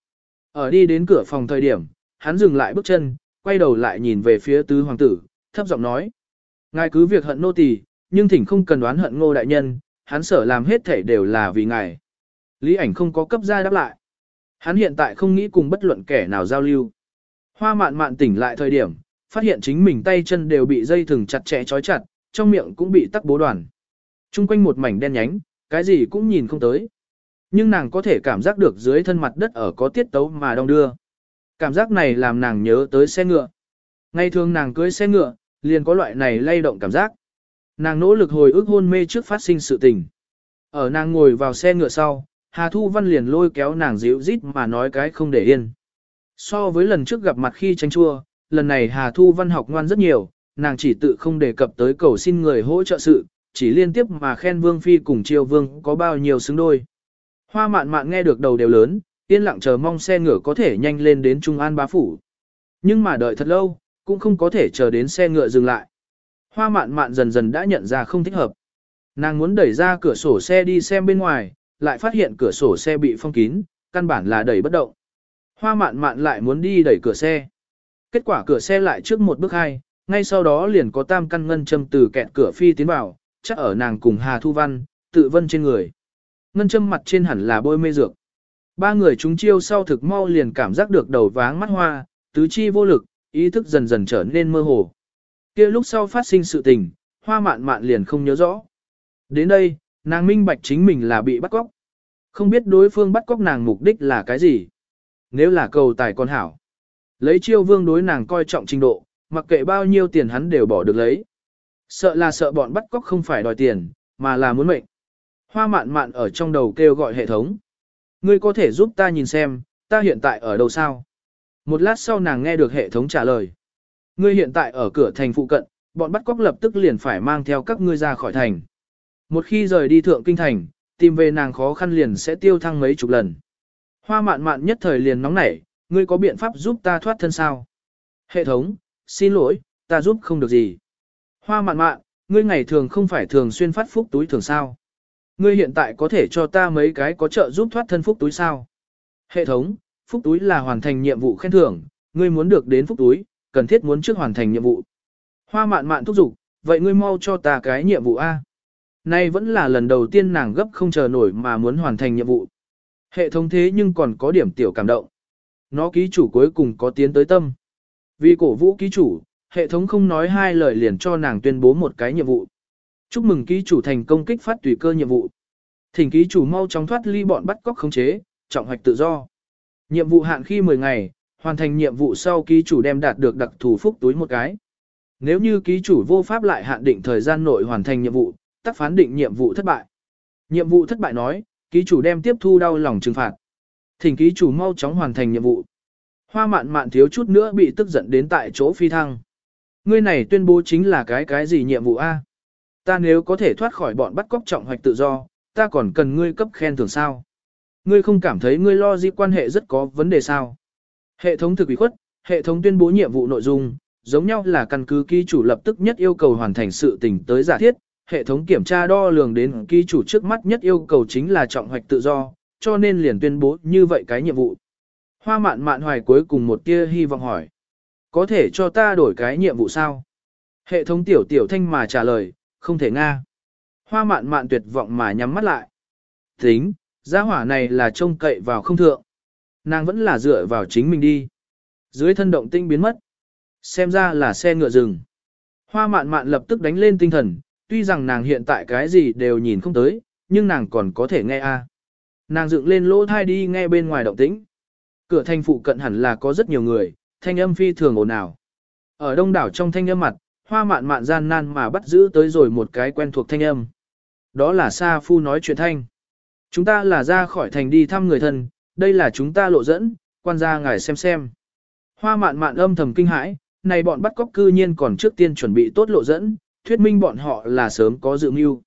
[SPEAKER 1] Ở đi đến cửa phòng thời điểm, hắn dừng lại bước chân, quay đầu lại nhìn về phía tứ hoàng tử, thấp giọng nói. Ngài cứ việc hận nô tỳ, nhưng thỉnh không cần đoán hận ngô đại nhân, hắn sở làm hết thể đều là vì ngài. Lý ảnh không có cấp ra đáp lại. Hắn hiện tại không nghĩ cùng bất luận kẻ nào giao lưu. Hoa mạn mạn tỉnh lại thời điểm, phát hiện chính mình tay chân đều bị dây thừng chặt chẽ trói chặt, trong miệng cũng bị tắc bố đoàn. Trung quanh một mảnh đen nhánh, cái gì cũng nhìn không tới. Nhưng nàng có thể cảm giác được dưới thân mặt đất ở có tiết tấu mà đong đưa. Cảm giác này làm nàng nhớ tới xe ngựa. Ngày thường nàng cưới xe ngựa, liền có loại này lay động cảm giác. Nàng nỗ lực hồi ức hôn mê trước phát sinh sự tình. Ở nàng ngồi vào xe ngựa sau, Hà Thu Văn liền lôi kéo nàng dịu rít mà nói cái không để yên. So với lần trước gặp mặt khi tranh chua, lần này Hà Thu Văn học ngoan rất nhiều, nàng chỉ tự không đề cập tới cầu xin người hỗ trợ sự, chỉ liên tiếp mà khen Vương Phi cùng Triều Vương có bao nhiêu xứng đôi. Hoa mạn mạn nghe được đầu đều lớn, yên lặng chờ mong xe ngựa có thể nhanh lên đến Trung An bá phủ. Nhưng mà đợi thật lâu, cũng không có thể chờ đến xe ngựa dừng lại. Hoa mạn mạn dần dần đã nhận ra không thích hợp. Nàng muốn đẩy ra cửa sổ xe đi xem bên ngoài, lại phát hiện cửa sổ xe bị phong kín, căn bản là đẩy bất động. Hoa mạn mạn lại muốn đi đẩy cửa xe. Kết quả cửa xe lại trước một bước hai, ngay sau đó liền có tam căn ngân châm từ kẹt cửa phi tiến vào, chắc ở nàng cùng Hà Thu Văn, tự vân trên người. Ngân châm mặt trên hẳn là bôi mê dược. Ba người chúng chiêu sau thực mau liền cảm giác được đầu váng mắt hoa, tứ chi vô lực, ý thức dần dần trở nên mơ hồ. kia lúc sau phát sinh sự tình, hoa mạn mạn liền không nhớ rõ. Đến đây, nàng minh bạch chính mình là bị bắt cóc. Không biết đối phương bắt cóc nàng mục đích là cái gì. Nếu là cầu tài con hảo. Lấy chiêu vương đối nàng coi trọng trình độ, mặc kệ bao nhiêu tiền hắn đều bỏ được lấy. Sợ là sợ bọn bắt cóc không phải đòi tiền, mà là muốn mệnh. Hoa mạn mạn ở trong đầu kêu gọi hệ thống. Ngươi có thể giúp ta nhìn xem, ta hiện tại ở đâu sao? Một lát sau nàng nghe được hệ thống trả lời. Ngươi hiện tại ở cửa thành phụ cận, bọn bắt cóc lập tức liền phải mang theo các ngươi ra khỏi thành. Một khi rời đi thượng kinh thành, tìm về nàng khó khăn liền sẽ tiêu thăng mấy chục lần. Hoa mạn mạn nhất thời liền nóng nảy, ngươi có biện pháp giúp ta thoát thân sao? Hệ thống, xin lỗi, ta giúp không được gì. Hoa mạn mạn, ngươi ngày thường không phải thường xuyên phát phúc túi thường sao? Ngươi hiện tại có thể cho ta mấy cái có trợ giúp thoát thân phúc túi sao? Hệ thống, phúc túi là hoàn thành nhiệm vụ khen thưởng, ngươi muốn được đến phúc túi, cần thiết muốn trước hoàn thành nhiệm vụ. Hoa mạn mạn thúc giục, vậy ngươi mau cho ta cái nhiệm vụ A. Nay vẫn là lần đầu tiên nàng gấp không chờ nổi mà muốn hoàn thành nhiệm vụ. Hệ thống thế nhưng còn có điểm tiểu cảm động. Nó ký chủ cuối cùng có tiến tới tâm. Vì cổ vũ ký chủ, hệ thống không nói hai lời liền cho nàng tuyên bố một cái nhiệm vụ. Chúc mừng ký chủ thành công kích phát tùy cơ nhiệm vụ. Thỉnh ký chủ mau chóng thoát ly bọn bắt cóc khống chế, trọng hoạch tự do. Nhiệm vụ hạn khi 10 ngày, hoàn thành nhiệm vụ sau ký chủ đem đạt được đặc thù phúc túi một cái. Nếu như ký chủ vô pháp lại hạn định thời gian nội hoàn thành nhiệm vụ, tác phán định nhiệm vụ thất bại. Nhiệm vụ thất bại nói, ký chủ đem tiếp thu đau lòng trừng phạt. Thỉnh ký chủ mau chóng hoàn thành nhiệm vụ. Hoa mạn mạn thiếu chút nữa bị tức giận đến tại chỗ phi thăng. Ngươi này tuyên bố chính là cái cái gì nhiệm vụ A? Ta nếu có thể thoát khỏi bọn bắt cóc trọng hoạch tự do, ta còn cần ngươi cấp khen thưởng sao? Ngươi không cảm thấy ngươi lo di quan hệ rất có vấn đề sao? Hệ thống thực ủy khuất, hệ thống tuyên bố nhiệm vụ nội dung, giống nhau là căn cứ ký chủ lập tức nhất yêu cầu hoàn thành sự tình tới giả thiết, hệ thống kiểm tra đo lường đến ký chủ trước mắt nhất yêu cầu chính là trọng hoạch tự do, cho nên liền tuyên bố như vậy cái nhiệm vụ. Hoa mạn mạn hoài cuối cùng một tia hy vọng hỏi. Có thể cho ta đổi cái nhiệm vụ sao? Hệ thống tiểu tiểu thanh mà trả lời, không thể nga. Hoa mạn mạn tuyệt vọng mà nhắm mắt lại. Tính, gia hỏa này là trông cậy vào không thượng. Nàng vẫn là dựa vào chính mình đi. Dưới thân động tinh biến mất. Xem ra là xe ngựa rừng. Hoa mạn mạn lập tức đánh lên tinh thần, tuy rằng nàng hiện tại cái gì đều nhìn không tới, nhưng nàng còn có thể nghe a. À. Nàng dựng lên lỗ thai đi nghe bên ngoài động tĩnh. Cửa thành phụ cận hẳn là có rất nhiều người, thanh âm phi thường ồn ào. Ở đông đảo trong thanh âm mặt, hoa mạn mạn gian nan mà bắt giữ tới rồi một cái quen thuộc thanh âm. Đó là Sa Phu nói chuyện thanh. Chúng ta là ra khỏi thành đi thăm người thân, đây là chúng ta lộ dẫn, quan gia ngài xem xem. Hoa mạn mạn âm thầm kinh hãi, này bọn bắt cóc cư nhiên còn trước tiên chuẩn bị tốt lộ dẫn, thuyết minh bọn họ là sớm có dự mưu.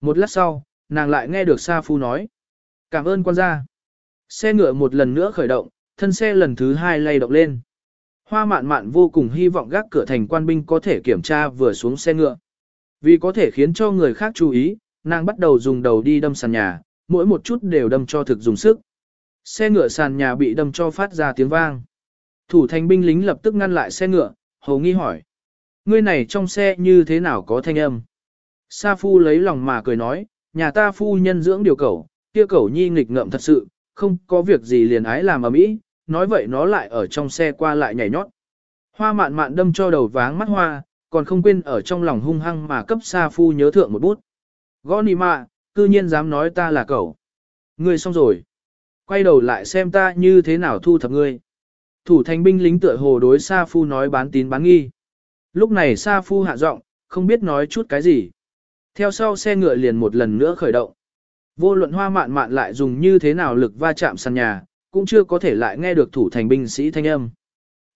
[SPEAKER 1] Một lát sau, nàng lại nghe được Sa Phu nói. Cảm ơn quan gia. Xe ngựa một lần nữa khởi động, thân xe lần thứ hai lay động lên. Hoa mạn mạn vô cùng hy vọng gác cửa thành quan binh có thể kiểm tra vừa xuống xe ngựa. Vì có thể khiến cho người khác chú ý, nàng bắt đầu dùng đầu đi đâm sàn nhà, mỗi một chút đều đâm cho thực dùng sức. Xe ngựa sàn nhà bị đâm cho phát ra tiếng vang. Thủ thành binh lính lập tức ngăn lại xe ngựa, hầu nghi hỏi. Ngươi này trong xe như thế nào có thanh âm? Sa phu lấy lòng mà cười nói, nhà ta phu nhân dưỡng điều cẩu, kia cẩu nhi nghịch ngợm thật sự, không có việc gì liền ái làm ở mỹ, nói vậy nó lại ở trong xe qua lại nhảy nhót. Hoa mạn mạn đâm cho đầu váng mắt hoa, còn không quên ở trong lòng hung hăng mà cấp Sa phu nhớ thượng một bút. Gõ nì mạ, cư nhiên dám nói ta là cậu Ngươi xong rồi. Quay đầu lại xem ta như thế nào thu thập ngươi. Thủ thành binh lính tựa hồ đối Sa phu nói bán tín bán nghi. Lúc này Sa phu hạ giọng, không biết nói chút cái gì. Theo sau xe ngựa liền một lần nữa khởi động. Vô luận hoa mạn mạn lại dùng như thế nào lực va chạm sàn nhà, cũng chưa có thể lại nghe được thủ thành binh sĩ thanh âm.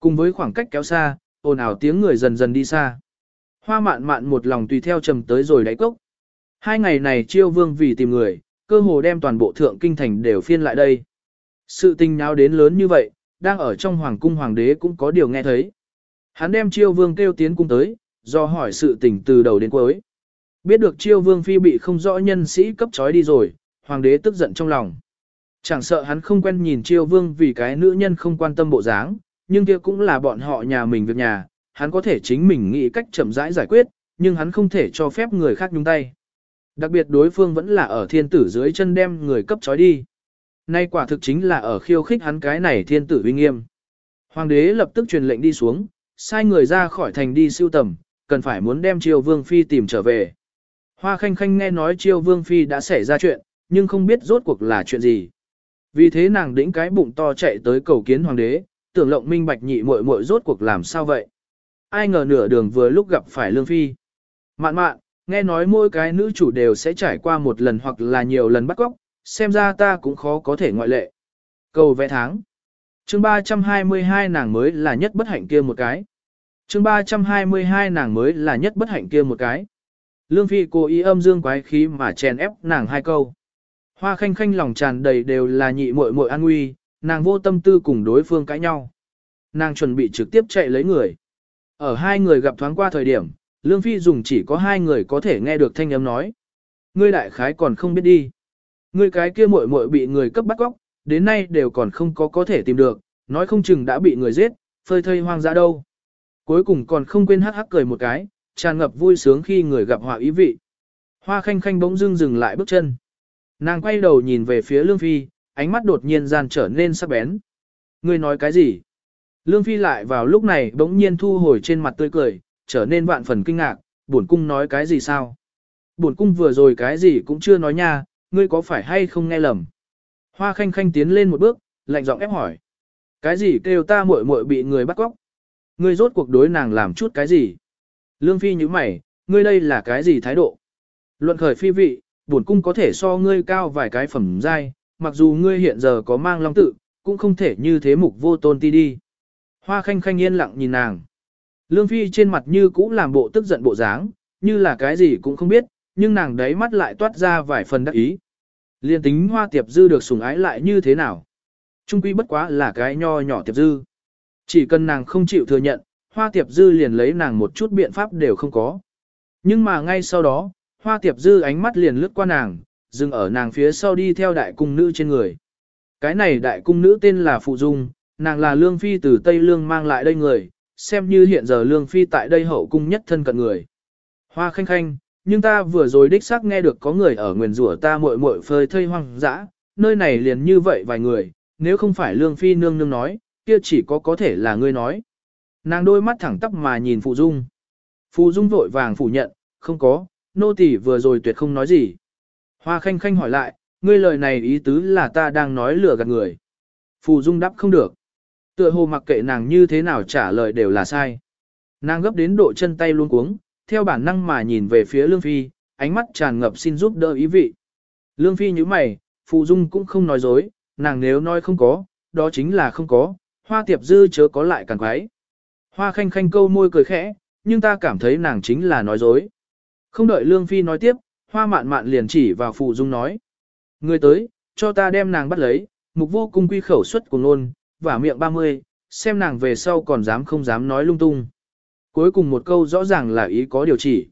[SPEAKER 1] Cùng với khoảng cách kéo xa, ồn ào tiếng người dần dần đi xa. Hoa mạn mạn một lòng tùy theo trầm tới rồi đáy cốc. Hai ngày này chiêu vương vì tìm người, cơ hồ đem toàn bộ thượng kinh thành đều phiên lại đây. Sự tình nháo đến lớn như vậy, đang ở trong hoàng cung hoàng đế cũng có điều nghe thấy. Hắn đem chiêu vương kêu tiến cung tới, do hỏi sự tình từ đầu đến cuối. Biết được chiêu vương phi bị không rõ nhân sĩ cấp trói đi rồi, hoàng đế tức giận trong lòng. Chẳng sợ hắn không quen nhìn chiêu vương vì cái nữ nhân không quan tâm bộ dáng, nhưng kia cũng là bọn họ nhà mình việc nhà, hắn có thể chính mình nghĩ cách chậm rãi giải quyết, nhưng hắn không thể cho phép người khác nhúng tay. Đặc biệt đối phương vẫn là ở thiên tử dưới chân đem người cấp trói đi. Nay quả thực chính là ở khiêu khích hắn cái này thiên tử uy nghiêm. Hoàng đế lập tức truyền lệnh đi xuống, sai người ra khỏi thành đi siêu tầm, cần phải muốn đem triều vương phi tìm trở về. Hoa khanh khanh nghe nói triều vương phi đã xảy ra chuyện, nhưng không biết rốt cuộc là chuyện gì. Vì thế nàng đĩnh cái bụng to chạy tới cầu kiến hoàng đế, tưởng lộng minh bạch nhị muội muội rốt cuộc làm sao vậy. Ai ngờ nửa đường vừa lúc gặp phải lương phi. Mạn mạn, nghe nói mỗi cái nữ chủ đều sẽ trải qua một lần hoặc là nhiều lần bắt cóc, xem ra ta cũng khó có thể ngoại lệ. Cầu vẽ tháng. chương 322 nàng mới là nhất bất hạnh kia một cái. chương 322 nàng mới là nhất bất hạnh kia một cái. Lương Phi cố ý âm dương quái khí mà chèn ép nàng hai câu. Hoa khanh khanh lòng tràn đầy đều là nhị muội muội an nguy, nàng vô tâm tư cùng đối phương cãi nhau. Nàng chuẩn bị trực tiếp chạy lấy người. Ở hai người gặp thoáng qua thời điểm, Lương Phi dùng chỉ có hai người có thể nghe được thanh âm nói. Ngươi đại khái còn không biết đi. Ngươi cái kia muội muội bị người cấp bắt góc, đến nay đều còn không có có thể tìm được, nói không chừng đã bị người giết, phơi thây hoang dã đâu. Cuối cùng còn không quên hắc hắc cười một cái, tràn ngập vui sướng khi người gặp họa ý vị. Hoa khanh khanh bỗng dưng dừng lại bước chân. Nàng quay đầu nhìn về phía Lương Phi, ánh mắt đột nhiên gian trở nên sắc bén. Ngươi nói cái gì? Lương Phi lại vào lúc này bỗng nhiên thu hồi trên mặt tươi cười, trở nên vạn phần kinh ngạc, buồn cung nói cái gì sao? Buồn cung vừa rồi cái gì cũng chưa nói nha, ngươi có phải hay không nghe lầm? Hoa khanh khanh tiến lên một bước, lạnh giọng ép hỏi. Cái gì kêu ta muội muội bị người bắt cóc? Ngươi rốt cuộc đối nàng làm chút cái gì? Lương Phi như mày, ngươi đây là cái gì thái độ? Luận khởi phi vị, bổn cung có thể so ngươi cao vài cái phẩm giai, mặc dù ngươi hiện giờ có mang long tự, cũng không thể như thế mục vô tôn ti đi. Hoa khanh khanh yên lặng nhìn nàng. Lương Phi trên mặt như cũ làm bộ tức giận bộ dáng, như là cái gì cũng không biết, nhưng nàng đấy mắt lại toát ra vài phần đắc ý. Liên tính hoa tiệp dư được sủng ái lại như thế nào? Trung quy bất quá là cái nho nhỏ tiệp dư. Chỉ cần nàng không chịu thừa nhận, hoa tiệp dư liền lấy nàng một chút biện pháp đều không có. Nhưng mà ngay sau đó, hoa tiệp dư ánh mắt liền lướt qua nàng, dừng ở nàng phía sau đi theo đại cung nữ trên người. Cái này đại cung nữ tên là Phụ Dung, nàng là Lương Phi từ Tây Lương mang lại đây người, xem như hiện giờ Lương Phi tại đây hậu cung nhất thân cận người. Hoa khanh khanh, nhưng ta vừa rồi đích xác nghe được có người ở nguyền rủa ta muội muội phơi thây hoang dã, nơi này liền như vậy vài người, nếu không phải Lương Phi nương nương nói, kia chỉ có có thể là ngươi nói. Nàng đôi mắt thẳng tắp mà nhìn Phụ Dung. Phụ Dung vội vàng phủ nhận, không có, nô tỳ vừa rồi tuyệt không nói gì. Hoa khanh khanh hỏi lại, ngươi lời này ý tứ là ta đang nói lừa gạt người. Phù Dung đáp không được. Tựa hồ mặc kệ nàng như thế nào trả lời đều là sai. Nàng gấp đến độ chân tay luôn cuống, theo bản năng mà nhìn về phía Lương Phi, ánh mắt tràn ngập xin giúp đỡ ý vị. Lương Phi như mày, Phù Dung cũng không nói dối, nàng nếu nói không có, đó chính là không có, hoa tiệp dư chớ có lại càng quái. Hoa khanh khanh câu môi cười khẽ, nhưng ta cảm thấy nàng chính là nói dối. Không đợi Lương Phi nói tiếp, hoa mạn mạn liền chỉ vào Phù Dung nói. Người tới, cho ta đem nàng bắt lấy, mục vô cung quy khẩu suất của nôn, và miệng 30, xem nàng về sau còn dám không dám nói lung tung. Cuối cùng một câu rõ ràng là ý có điều chỉ.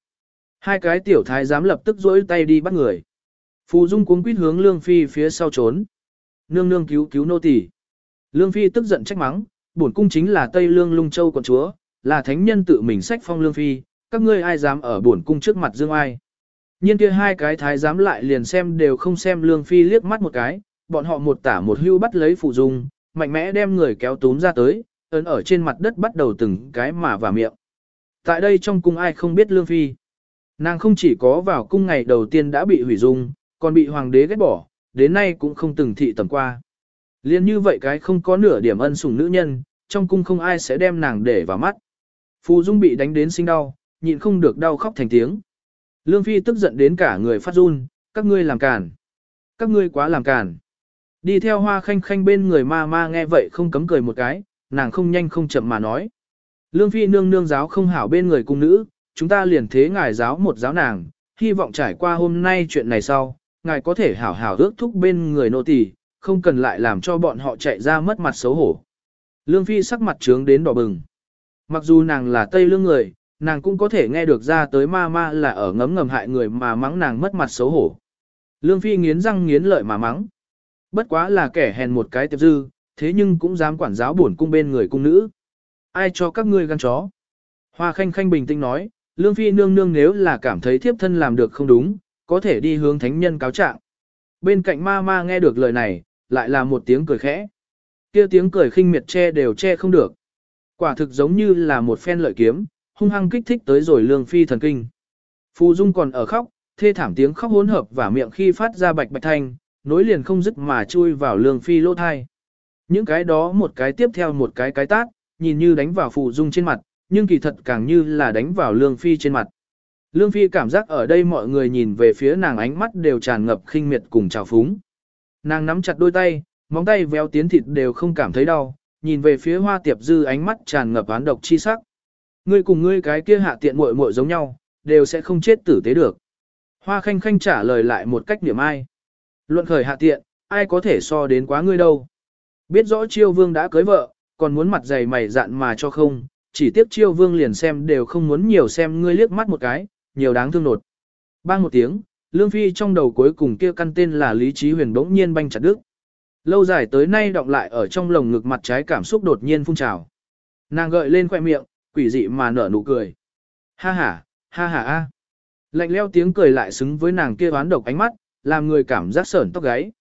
[SPEAKER 1] Hai cái tiểu thái dám lập tức rỗi tay đi bắt người. Phù Dung cuống quýt hướng Lương Phi phía sau trốn. Nương nương cứu cứu nô tỳ. Lương Phi tức giận trách mắng, bổn cung chính là Tây Lương Lung Châu quận chúa, là thánh nhân tự mình sách phong Lương Phi, các ngươi ai dám ở bổn cung trước mặt dương ai. Nhiên kia hai cái thái dám lại liền xem đều không xem Lương Phi liếc mắt một cái, bọn họ một tả một hưu bắt lấy phụ Dung, mạnh mẽ đem người kéo túm ra tới, ấn ở trên mặt đất bắt đầu từng cái mà vào miệng. Tại đây trong cung ai không biết Lương Phi. Nàng không chỉ có vào cung ngày đầu tiên đã bị hủy dung, còn bị hoàng đế ghét bỏ, đến nay cũng không từng thị tầm qua. Liên như vậy cái không có nửa điểm ân sủng nữ nhân, trong cung không ai sẽ đem nàng để vào mắt. Phù Dung bị đánh đến sinh đau, nhịn không được đau khóc thành tiếng. Lương Phi tức giận đến cả người phát run, các ngươi làm cản. Các ngươi quá làm cản. Đi theo hoa khanh khanh bên người ma ma nghe vậy không cấm cười một cái, nàng không nhanh không chậm mà nói. Lương Phi nương nương giáo không hảo bên người cung nữ, chúng ta liền thế ngài giáo một giáo nàng, hy vọng trải qua hôm nay chuyện này sau, ngài có thể hảo hảo ước thúc bên người nô tỳ, không cần lại làm cho bọn họ chạy ra mất mặt xấu hổ. Lương Phi sắc mặt trướng đến đỏ bừng. Mặc dù nàng là Tây Lương người, nàng cũng có thể nghe được ra tới ma ma là ở ngấm ngầm hại người mà mắng nàng mất mặt xấu hổ. Lương Phi nghiến răng nghiến lợi mà mắng. Bất quá là kẻ hèn một cái tiệp dư, thế nhưng cũng dám quản giáo bổn cung bên người cung nữ. Ai cho các ngươi gan chó? Hoa khanh khanh bình tĩnh nói, Lương Phi nương nương nếu là cảm thấy thiếp thân làm được không đúng, có thể đi hướng thánh nhân cáo trạng. Bên cạnh ma ma nghe được lời này, lại là một tiếng cười khẽ. kia tiếng cười khinh miệt che đều che không được. Quả thực giống như là một phen lợi kiếm, hung hăng kích thích tới rồi Lương Phi thần kinh. Phù Dung còn ở khóc, thê thảm tiếng khóc hỗn hợp và miệng khi phát ra bạch bạch thanh, nối liền không dứt mà chui vào Lương Phi lỗ thai. Những cái đó một cái tiếp theo một cái cái tát, nhìn như đánh vào Phù Dung trên mặt, nhưng kỳ thật càng như là đánh vào Lương Phi trên mặt. Lương Phi cảm giác ở đây mọi người nhìn về phía nàng ánh mắt đều tràn ngập khinh miệt cùng trào phúng. Nàng nắm chặt đôi tay, móng tay véo tiến thịt đều không cảm thấy đau, nhìn về phía hoa tiệp dư ánh mắt tràn ngập án độc chi sắc. Ngươi cùng ngươi cái kia hạ tiện muội muội giống nhau, đều sẽ không chết tử tế được. Hoa khanh khanh trả lời lại một cách niệm ai. Luận khởi hạ tiện, ai có thể so đến quá ngươi đâu. Biết rõ chiêu vương đã cưới vợ, còn muốn mặt dày mày dạn mà cho không, chỉ tiếc chiêu vương liền xem đều không muốn nhiều xem ngươi liếc mắt một cái, nhiều đáng thương nột. Bang một tiếng, Lương Phi trong đầu cuối cùng kia căn tên là Lý Trí Huyền bỗng nhiên banh chặt đứt. Lâu dài tới nay đọng lại ở trong lồng ngực mặt trái cảm xúc đột nhiên phun trào. Nàng gợi lên khoẻ miệng, quỷ dị mà nở nụ cười. Ha ha, ha ha a. Lạnh leo tiếng cười lại xứng với nàng kia oán độc ánh mắt, làm người cảm giác sởn tóc gáy.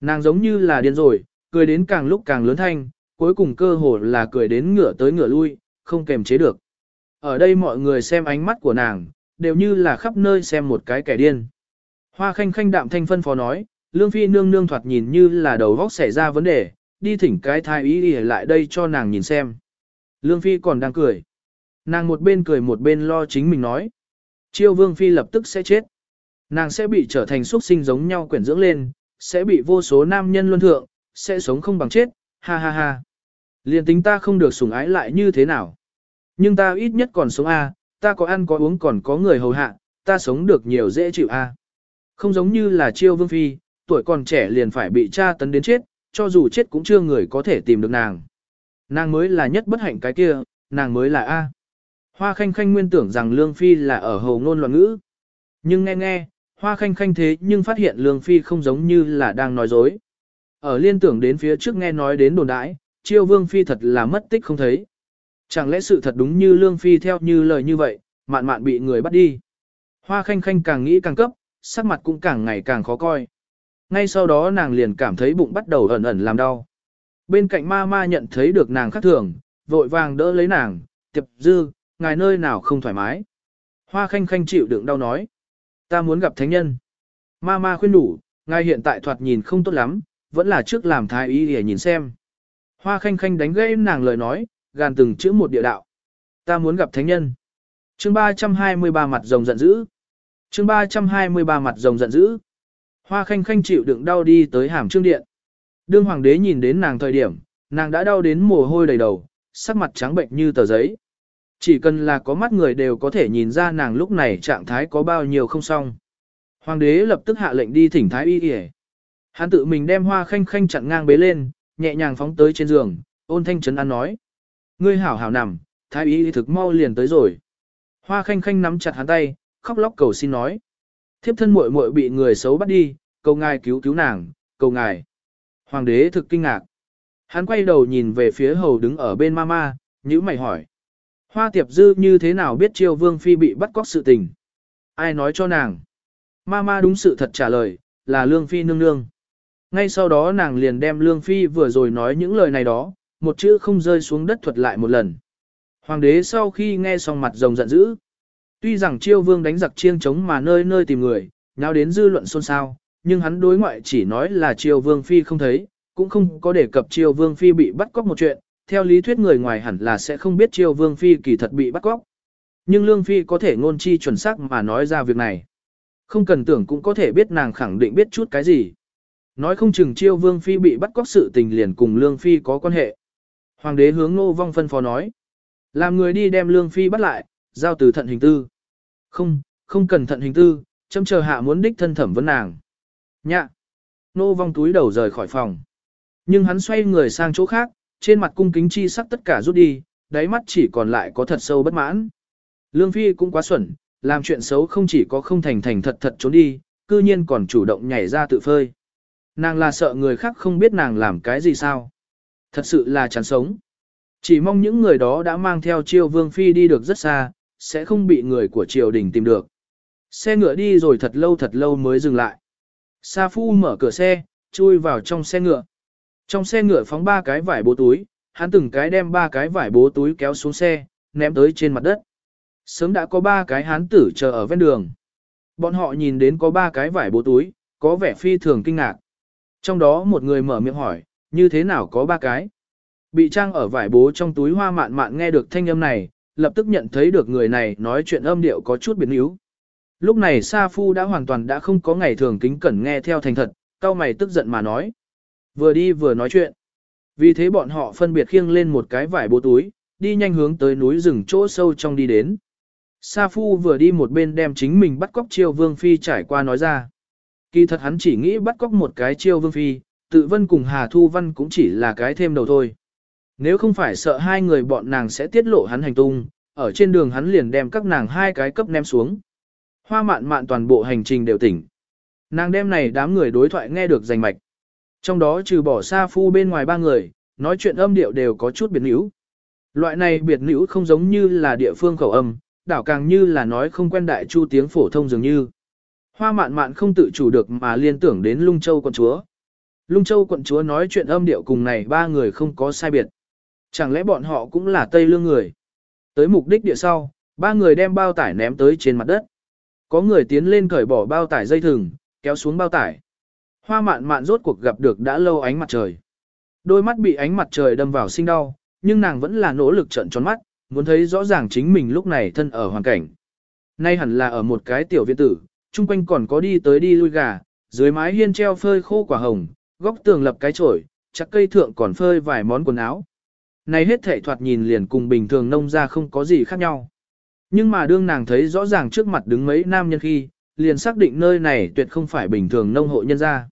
[SPEAKER 1] Nàng giống như là điên rồi, cười đến càng lúc càng lớn thanh, cuối cùng cơ hồ là cười đến ngửa tới ngửa lui, không kềm chế được. Ở đây mọi người xem ánh mắt của nàng, đều như là khắp nơi xem một cái kẻ điên. Hoa khanh khanh đạm thanh phân phó nói, lương phi nương nương thoạt nhìn như là đầu vóc xảy ra vấn đề, đi thỉnh cái thai ý đi lại đây cho nàng nhìn xem. Lương phi còn đang cười. Nàng một bên cười một bên lo chính mình nói. Chiêu vương phi lập tức sẽ chết. Nàng sẽ bị trở thành xuất sinh giống nhau quyển dưỡng lên, sẽ bị vô số nam nhân luân thượng, sẽ sống không bằng chết, ha ha ha. Liên tính ta không được sủng ái lại như thế nào. Nhưng ta ít nhất còn sống A, ta có ăn có uống còn có người hầu hạ, ta sống được nhiều dễ chịu A. Không giống như là chiêu vương phi, tuổi còn trẻ liền phải bị cha tấn đến chết, cho dù chết cũng chưa người có thể tìm được nàng. Nàng mới là nhất bất hạnh cái kia, nàng mới là A. Hoa khanh khanh nguyên tưởng rằng Lương Phi là ở hầu ngôn loạn ngữ. Nhưng nghe nghe, Hoa khanh khanh thế nhưng phát hiện Lương Phi không giống như là đang nói dối. Ở liên tưởng đến phía trước nghe nói đến đồn đãi, chiêu vương phi thật là mất tích không thấy. Chẳng lẽ sự thật đúng như lương phi theo như lời như vậy, mạn mạn bị người bắt đi. Hoa khanh khanh càng nghĩ càng cấp, sắc mặt cũng càng ngày càng khó coi. Ngay sau đó nàng liền cảm thấy bụng bắt đầu ẩn ẩn làm đau. Bên cạnh ma ma nhận thấy được nàng khác thường, vội vàng đỡ lấy nàng, tiệp dư, ngài nơi nào không thoải mái. Hoa khanh khanh chịu đựng đau nói. Ta muốn gặp thánh nhân. Ma ma khuyên đủ, ngài hiện tại thoạt nhìn không tốt lắm, vẫn là trước làm thái y để nhìn xem. Hoa khanh khanh đánh gãy nàng lời nói, gàn từng chữ một địa đạo. Ta muốn gặp thánh nhân. chương 323 mặt rồng giận dữ. chương 323 mặt rồng giận dữ. Hoa khanh khanh chịu đựng đau đi tới hàm trương điện. Đương hoàng đế nhìn đến nàng thời điểm, nàng đã đau đến mồ hôi đầy đầu, sắc mặt trắng bệnh như tờ giấy. Chỉ cần là có mắt người đều có thể nhìn ra nàng lúc này trạng thái có bao nhiêu không xong. Hoàng đế lập tức hạ lệnh đi thỉnh thái y y. Hắn tự mình đem hoa khanh khanh chặn ngang bế lên, nhẹ nhàng phóng tới trên giường, ôn thanh trấn an nói. Ngươi hảo hảo nằm, thái y thực mau liền tới rồi. Hoa khanh khanh nắm chặt hắn tay, khóc lóc cầu xin nói. Thiếp thân muội muội bị người xấu bắt đi, cầu ngài cứu cứu nàng, cầu ngài. Hoàng đế thực kinh ngạc. Hắn quay đầu nhìn về phía hầu đứng ở bên mama, nhữ mày hỏi. Hoa tiệp dư như thế nào biết triều vương phi bị bắt cóc sự tình? Ai nói cho nàng? Mama đúng sự thật trả lời, là lương phi nương nương. Ngay sau đó nàng liền đem lương phi vừa rồi nói những lời này đó, một chữ không rơi xuống đất thuật lại một lần. Hoàng đế sau khi nghe xong mặt rồng giận dữ. Tuy rằng triều vương đánh giặc chiêng chống mà nơi nơi tìm người, nào đến dư luận xôn xao, nhưng hắn đối ngoại chỉ nói là triều vương phi không thấy, cũng không có đề cập triều vương phi bị bắt cóc một chuyện, theo lý thuyết người ngoài hẳn là sẽ không biết triều vương phi kỳ thật bị bắt cóc. Nhưng lương phi có thể ngôn chi chuẩn xác mà nói ra việc này. Không cần tưởng cũng có thể biết nàng khẳng định biết chút cái gì. Nói không chừng triều vương phi bị bắt cóc sự tình liền cùng lương phi có quan hệ. Hoàng đế hướng nô vong phân phó nói. Làm người đi đem lương phi bắt lại, giao từ thận hình tư. Không, không cần thận hình tư, châm chờ hạ muốn đích thân thẩm vấn nàng. Nhạ. Nô vong túi đầu rời khỏi phòng. Nhưng hắn xoay người sang chỗ khác, trên mặt cung kính chi sắc tất cả rút đi, đáy mắt chỉ còn lại có thật sâu bất mãn. Lương Phi cũng quá xuẩn, làm chuyện xấu không chỉ có không thành thành thật thật trốn đi, cư nhiên còn chủ động nhảy ra tự phơi. Nàng là sợ người khác không biết nàng làm cái gì sao. Thật sự là chán sống. Chỉ mong những người đó đã mang theo chiêu vương phi đi được rất xa, sẽ không bị người của triều đình tìm được. Xe ngựa đi rồi thật lâu thật lâu mới dừng lại. Sa Phu mở cửa xe, chui vào trong xe ngựa. Trong xe ngựa phóng ba cái vải bố túi, hắn từng cái đem ba cái vải bố túi kéo xuống xe, ném tới trên mặt đất. Sớm đã có ba cái hán tử chờ ở ven đường. Bọn họ nhìn đến có ba cái vải bố túi, có vẻ phi thường kinh ngạc. Trong đó một người mở miệng hỏi, như thế nào có ba cái? Bị trang ở vải bố trong túi hoa mạn mạn nghe được thanh âm này, lập tức nhận thấy được người này nói chuyện âm điệu có chút biến yếu. Lúc này Sa Phu đã hoàn toàn đã không có ngày thường kính cẩn nghe theo thành thật, cao mày tức giận mà nói. Vừa đi vừa nói chuyện. Vì thế bọn họ phân biệt khiêng lên một cái vải bố túi, đi nhanh hướng tới núi rừng chỗ sâu trong đi đến. Sa Phu vừa đi một bên đem chính mình bắt cóc chiêu vương phi trải qua nói ra. Kỳ thật hắn chỉ nghĩ bắt cóc một cái chiêu vương phi, tự vân cùng Hà Thu Văn cũng chỉ là cái thêm đầu thôi. Nếu không phải sợ hai người bọn nàng sẽ tiết lộ hắn hành tung, ở trên đường hắn liền đem các nàng hai cái cấp ném xuống. Hoa mạn mạn toàn bộ hành trình đều tỉnh. Nàng đêm này đám người đối thoại nghe được rành mạch. Trong đó trừ bỏ Sa Phu bên ngoài ba người, nói chuyện âm điệu đều có chút biệt nữ. Loại này biệt nữ không giống như là địa phương khẩu âm, đảo càng như là nói không quen đại chu tiếng phổ thông dường như. Hoa mạn mạn không tự chủ được mà liên tưởng đến Lung Châu quận chúa. Lung Châu quận chúa nói chuyện âm điệu cùng này ba người không có sai biệt. Chẳng lẽ bọn họ cũng là Tây Lương người? Tới mục đích địa sau, ba người đem bao tải ném tới trên mặt đất. Có người tiến lên cởi bỏ bao tải dây thừng, kéo xuống bao tải. Hoa mạn mạn rốt cuộc gặp được đã lâu ánh mặt trời. Đôi mắt bị ánh mặt trời đâm vào sinh đau, nhưng nàng vẫn là nỗ lực trận tròn mắt, muốn thấy rõ ràng chính mình lúc này thân ở hoàn cảnh. Nay hẳn là ở một cái tiểu viện tử, chung quanh còn có đi tới đi lui gà, dưới mái hiên treo phơi khô quả hồng, góc tường lập cái chổi, chắc cây thượng còn phơi vài món quần áo. Này hết thể thoạt nhìn liền cùng bình thường nông ra không có gì khác nhau. Nhưng mà đương nàng thấy rõ ràng trước mặt đứng mấy nam nhân khi, liền xác định nơi này tuyệt không phải bình thường nông hộ nhân gia.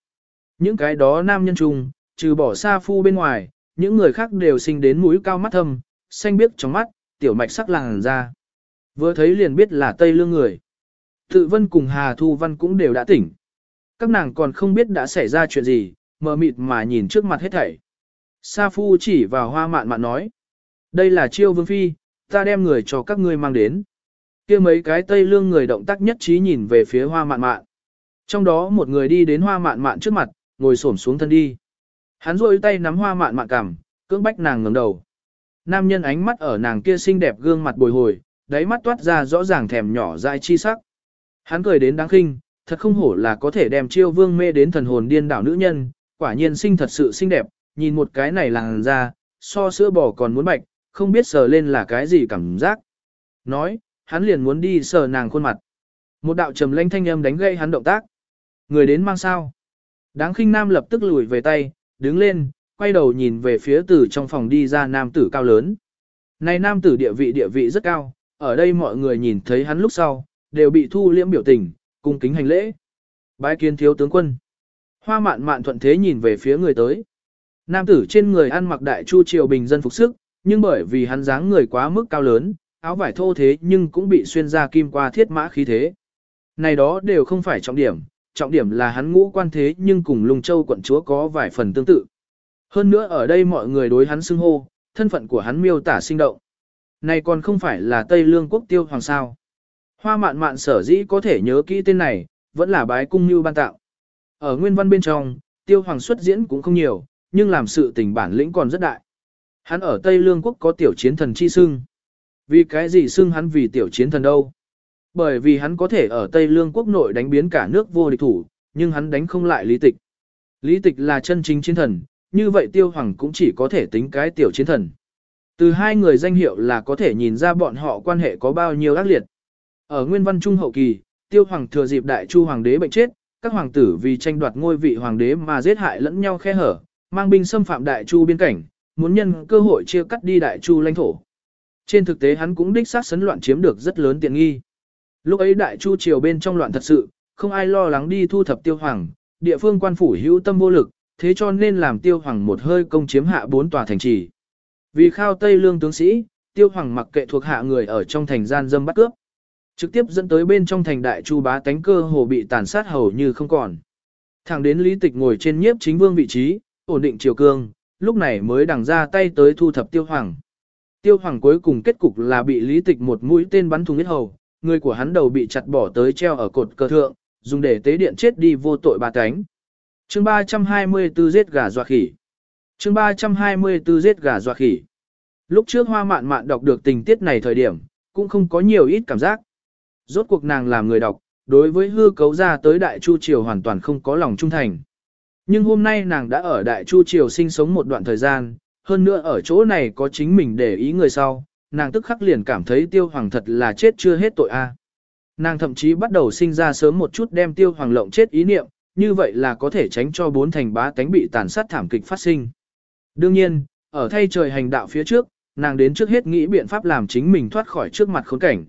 [SPEAKER 1] Những cái đó nam nhân chung, trừ bỏ xa phu bên ngoài, những người khác đều sinh đến mũi cao mắt thâm, xanh biếc trong mắt, tiểu mạch sắc làng ra. Vừa thấy liền biết là Tây Lương người. Tự Vân cùng Hà Thu Văn cũng đều đã tỉnh. Các nàng còn không biết đã xảy ra chuyện gì, mờ mịt mà nhìn trước mặt hết thảy. Sa Phu chỉ vào hoa mạn mạn nói. Đây là chiêu vương phi, ta đem người cho các ngươi mang đến. kia mấy cái Tây Lương người động tác nhất trí nhìn về phía hoa mạn mạn. Trong đó một người đi đến hoa mạn mạn trước mặt, ngồi xổm xuống thân đi. Hắn rôi tay nắm hoa mạn mạn cằm, cưỡng bách nàng ngẩng đầu. Nam nhân ánh mắt ở nàng kia xinh đẹp gương mặt bồi hồi, đáy mắt toát ra rõ ràng thèm nhỏ dại chi sắc. Hắn cười đến đáng khinh, thật không hổ là có thể đem chiêu vương mê đến thần hồn điên đảo nữ nhân, quả nhiên xinh thật sự xinh đẹp, nhìn một cái này làng ra, so sữa bò còn muốn bạch, không biết sờ lên là cái gì cảm giác. Nói, hắn liền muốn đi sờ nàng khuôn mặt. Một đạo trầm lanh thanh âm đánh gây hắn động tác. Người đến mang sao. Đáng khinh nam lập tức lùi về tay, đứng lên, quay đầu nhìn về phía từ trong phòng đi ra nam tử cao lớn. Này nam tử địa vị địa vị rất cao, ở đây mọi người nhìn thấy hắn lúc sau, đều bị thu liễm biểu tình, cung kính hành lễ. Bái kiến thiếu tướng quân. Hoa mạn mạn thuận thế nhìn về phía người tới. Nam tử trên người ăn mặc đại chu triều bình dân phục sức, nhưng bởi vì hắn dáng người quá mức cao lớn, áo vải thô thế nhưng cũng bị xuyên ra kim qua thiết mã khí thế. Này đó đều không phải trọng điểm, trọng điểm là hắn ngũ quan thế nhưng cùng lùng châu quận chúa có vài phần tương tự. Hơn nữa ở đây mọi người đối hắn xưng hô, thân phận của hắn miêu tả sinh động. Này còn không phải là Tây Lương quốc tiêu hoàng sao. Hoa mạn mạn sở dĩ có thể nhớ kỹ tên này, vẫn là bái cung như ban tạo. Ở nguyên văn bên trong, tiêu hoàng xuất diễn cũng không nhiều, nhưng làm sự tình bản lĩnh còn rất đại. Hắn ở Tây Lương quốc có tiểu chiến thần chi xưng. Vì cái gì xưng hắn vì tiểu chiến thần đâu? Bởi vì hắn có thể ở Tây Lương quốc nội đánh biến cả nước vô địch thủ, nhưng hắn đánh không lại lý tịch. Lý tịch là chân chính chiến thần, như vậy tiêu hoàng cũng chỉ có thể tính cái tiểu chiến thần. Từ hai người danh hiệu là có thể nhìn ra bọn họ quan hệ có bao nhiêu ác liệt. Ở nguyên văn trung hậu kỳ, tiêu hoàng thừa dịp đại chu hoàng đế bệnh chết, các hoàng tử vì tranh đoạt ngôi vị hoàng đế mà giết hại lẫn nhau khe hở, mang binh xâm phạm đại chu biên cảnh, muốn nhân cơ hội chia cắt đi đại chu lãnh thổ. Trên thực tế hắn cũng đích xác sấn loạn chiếm được rất lớn tiện nghi. Lúc ấy đại chu triều bên trong loạn thật sự, không ai lo lắng đi thu thập tiêu hoàng, địa phương quan phủ hữu tâm vô lực, thế cho nên làm tiêu hoàng một hơi công chiếm hạ bốn tòa thành trì. Vì khao Tây lương tướng sĩ, tiêu hoàng mặc kệ thuộc hạ người ở trong thành gian dâm bắt cướp. Trực tiếp dẫn tới bên trong thành đại chu bá tánh cơ hồ bị tàn sát hầu như không còn. Thẳng đến lý tịch ngồi trên nhiếp chính vương vị trí, ổn định triều cương, lúc này mới đằng ra tay tới thu thập tiêu hoàng. Tiêu hoàng cuối cùng kết cục là bị lý tịch một mũi tên bắn thùng huyết hầu, người của hắn đầu bị chặt bỏ tới treo ở cột cờ thượng, dùng để tế điện chết đi vô tội ba cánh. Chương 324 giết gà dọa khỉ. Chương 324 giết gà dọa khỉ. Lúc trước hoa mạn mạn đọc được tình tiết này thời điểm, cũng không có nhiều ít cảm giác. Rốt cuộc nàng làm người đọc, đối với hư cấu ra tới Đại Chu Triều hoàn toàn không có lòng trung thành. Nhưng hôm nay nàng đã ở Đại Chu Triều sinh sống một đoạn thời gian, hơn nữa ở chỗ này có chính mình để ý người sau, nàng tức khắc liền cảm thấy tiêu hoàng thật là chết chưa hết tội a. Nàng thậm chí bắt đầu sinh ra sớm một chút đem tiêu hoàng lộng chết ý niệm, như vậy là có thể tránh cho bốn thành bá tánh bị tàn sát thảm kịch phát sinh. Đương nhiên, ở thay trời hành đạo phía trước, nàng đến trước hết nghĩ biện pháp làm chính mình thoát khỏi trước mặt khốn cảnh.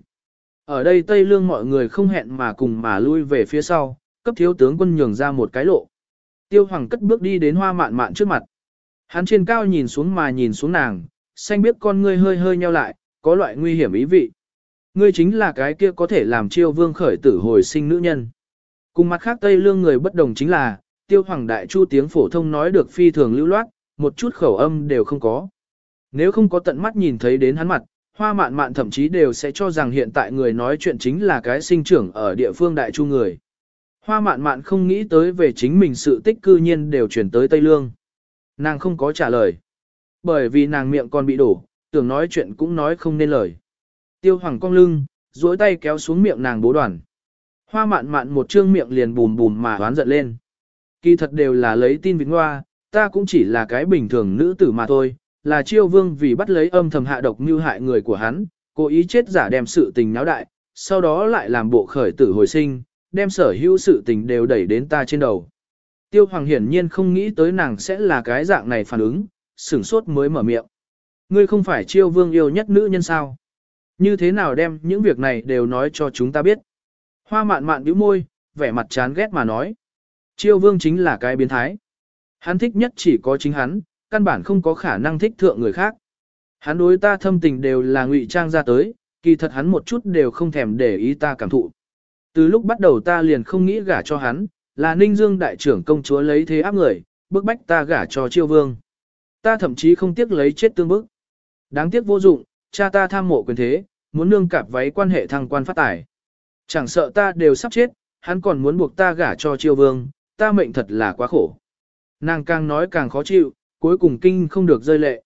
[SPEAKER 1] Ở đây Tây Lương mọi người không hẹn mà cùng mà lui về phía sau, cấp thiếu tướng quân nhường ra một cái lộ. Tiêu Hoàng cất bước đi đến hoa mạn mạn trước mặt. Hắn trên cao nhìn xuống mà nhìn xuống nàng, xanh biết con ngươi hơi hơi nheo lại, có loại nguy hiểm ý vị. Ngươi chính là cái kia có thể làm chiêu vương khởi tử hồi sinh nữ nhân. Cùng mặt khác Tây Lương người bất đồng chính là, tiêu hoàng đại chu tiếng phổ thông nói được phi thường lưu loát, một chút khẩu âm đều không có. Nếu không có tận mắt nhìn thấy đến hắn mặt, hoa mạn mạn thậm chí đều sẽ cho rằng hiện tại người nói chuyện chính là cái sinh trưởng ở địa phương đại chu người. Hoa mạn mạn không nghĩ tới về chính mình sự tích cư nhiên đều chuyển tới Tây Lương. Nàng không có trả lời. Bởi vì nàng miệng còn bị đổ, tưởng nói chuyện cũng nói không nên lời. Tiêu hoàng cong lưng, duỗi tay kéo xuống miệng nàng bố đoàn. Hoa mạn mạn một trương miệng liền bùm bùm mà hoán giận lên. Kỳ thật đều là lấy tin vĩnh hoa, ta cũng chỉ là cái bình thường nữ tử mà thôi, là chiêu vương vì bắt lấy âm thầm hạ độc như hại người của hắn, cố ý chết giả đem sự tình náo đại, sau đó lại làm bộ khởi tử hồi sinh, đem sở hữu sự tình đều đẩy đến ta trên đầu. Tiêu hoàng hiển nhiên không nghĩ tới nàng sẽ là cái dạng này phản ứng, sửng sốt mới mở miệng. Ngươi không phải chiêu vương yêu nhất nữ nhân sao? Như thế nào đem những việc này đều nói cho chúng ta biết? Hoa mạn mạn bĩu môi, vẻ mặt chán ghét mà nói. Chiêu vương chính là cái biến thái. Hắn thích nhất chỉ có chính hắn, căn bản không có khả năng thích thượng người khác. Hắn đối ta thâm tình đều là ngụy trang ra tới, kỳ thật hắn một chút đều không thèm để ý ta cảm thụ. Từ lúc bắt đầu ta liền không nghĩ gả cho hắn, là Ninh Dương đại trưởng công chúa lấy thế áp người, bức bách ta gả cho chiêu vương. Ta thậm chí không tiếc lấy chết tương bức. Đáng tiếc vô dụng, cha ta tham mộ quyền thế, muốn nương cạp váy quan hệ thăng quan phát tài. Chẳng sợ ta đều sắp chết, hắn còn muốn buộc ta gả cho chiêu vương, ta mệnh thật là quá khổ. Nàng càng nói càng khó chịu, cuối cùng kinh không được rơi lệ.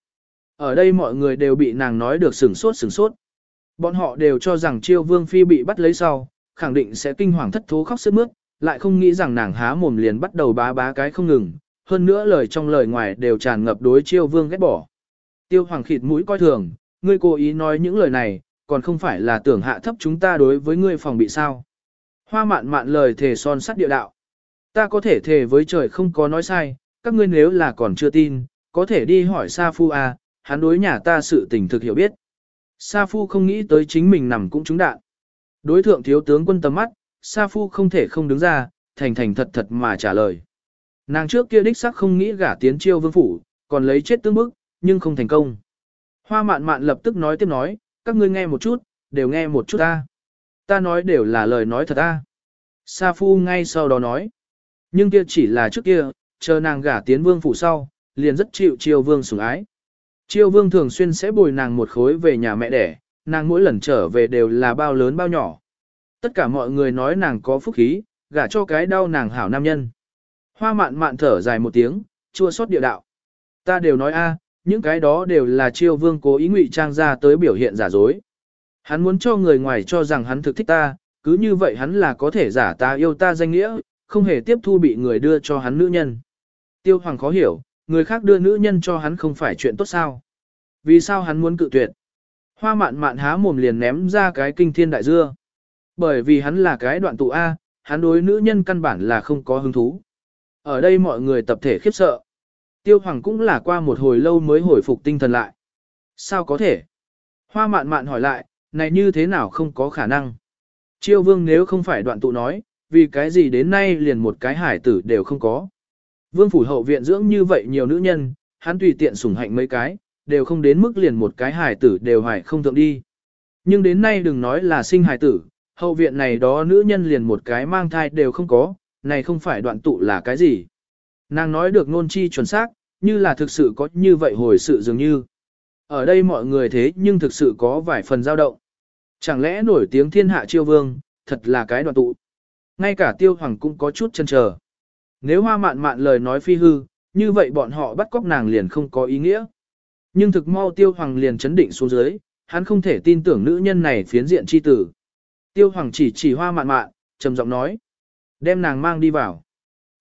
[SPEAKER 1] Ở đây mọi người đều bị nàng nói được sửng sốt sửng sốt. Bọn họ đều cho rằng chiêu vương phi bị bắt lấy sau, khẳng định sẽ kinh hoàng thất thố khóc sướt mướt, lại không nghĩ rằng nàng há mồm liền bắt đầu bá bá cái không ngừng, hơn nữa lời trong lời ngoài đều tràn ngập đối chiêu vương ghét bỏ. Tiêu hoàng khịt mũi coi thường, ngươi cố ý nói những lời này, còn không phải là tưởng hạ thấp chúng ta đối với ngươi phòng bị sao. Hoa mạn mạn lời thề son sắt địa đạo. Ta có thể thề với trời không có nói sai, các ngươi nếu là còn chưa tin, có thể đi hỏi Sa Phu à, hắn đối nhà ta sự tình thực hiểu biết. Sa Phu không nghĩ tới chính mình nằm cũng trúng đạn. Đối thượng thiếu tướng quân tầm mắt, Sa Phu không thể không đứng ra, thành thành thật thật mà trả lời. Nàng trước kia đích sắc không nghĩ gả tiến chiêu vương phủ, còn lấy chết tương bức, nhưng không thành công. Hoa mạn mạn lập tức nói tiếp nói, các ngươi nghe một chút, đều nghe một chút ta. Ta nói đều là lời nói thật ta. Sa Phu ngay sau đó nói. Nhưng kia chỉ là trước kia, chờ nàng gả tiến vương phủ sau, liền rất chịu chiêu vương sủng ái. Chiêu vương thường xuyên sẽ bồi nàng một khối về nhà mẹ đẻ, nàng mỗi lần trở về đều là bao lớn bao nhỏ. Tất cả mọi người nói nàng có phúc khí, gả cho cái đau nàng hảo nam nhân. Hoa mạn mạn thở dài một tiếng, chua xót địa đạo. Ta đều nói a, những cái đó đều là chiêu vương cố ý ngụy trang ra tới biểu hiện giả dối. Hắn muốn cho người ngoài cho rằng hắn thực thích ta, cứ như vậy hắn là có thể giả ta yêu ta danh nghĩa, không hề tiếp thu bị người đưa cho hắn nữ nhân. Tiêu hoàng khó hiểu, người khác đưa nữ nhân cho hắn không phải chuyện tốt sao. Vì sao hắn muốn cự tuyệt? Hoa mạn mạn há mồm liền ném ra cái kinh thiên đại dưa. Bởi vì hắn là cái đoạn tụ A, hắn đối nữ nhân căn bản là không có hứng thú. Ở đây mọi người tập thể khiếp sợ. Tiêu hoàng cũng là qua một hồi lâu mới hồi phục tinh thần lại. Sao có thể? Hoa mạn mạn hỏi lại, này như thế nào không có khả năng? Chiêu vương nếu không phải đoạn tụ nói, vì cái gì đến nay liền một cái hải tử đều không có. Vương phủ hậu viện dưỡng như vậy nhiều nữ nhân, hắn tùy tiện sủng hạnh mấy cái, đều không đến mức liền một cái hài tử đều hài không thượng đi. Nhưng đến nay đừng nói là sinh hài tử, hậu viện này đó nữ nhân liền một cái mang thai đều không có, này không phải đoạn tụ là cái gì. Nàng nói được ngôn chi chuẩn xác, như là thực sự có như vậy hồi sự dường như. Ở đây mọi người thế nhưng thực sự có vài phần dao động. Chẳng lẽ nổi tiếng thiên hạ chiêu vương, thật là cái đoạn tụ. Ngay cả tiêu hoàng cũng có chút chân chờ. Nếu hoa mạn mạn lời nói phi hư, như vậy bọn họ bắt cóc nàng liền không có ý nghĩa. Nhưng thực mau tiêu hoàng liền chấn định xuống dưới, hắn không thể tin tưởng nữ nhân này phiến diện chi tử. Tiêu hoàng chỉ chỉ hoa mạn mạn, trầm giọng nói. Đem nàng mang đi vào.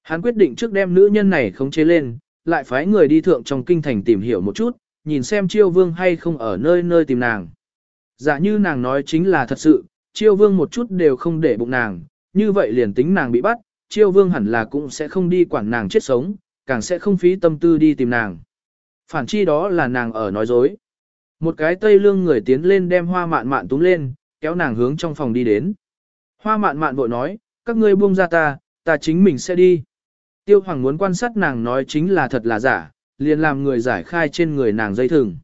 [SPEAKER 1] Hắn quyết định trước đem nữ nhân này khống chế lên, lại phái người đi thượng trong kinh thành tìm hiểu một chút, nhìn xem chiêu vương hay không ở nơi nơi tìm nàng. Giả như nàng nói chính là thật sự, chiêu vương một chút đều không để bụng nàng, như vậy liền tính nàng bị bắt, chiêu vương hẳn là cũng sẽ không đi quản nàng chết sống, càng sẽ không phí tâm tư đi tìm nàng. Phản chi đó là nàng ở nói dối. Một cái tây lương người tiến lên đem hoa mạn mạn túm lên, kéo nàng hướng trong phòng đi đến. Hoa mạn mạn vội nói, các ngươi buông ra ta, ta chính mình sẽ đi. Tiêu hoàng muốn quan sát nàng nói chính là thật là giả, liền làm người giải khai trên người nàng dây thừng.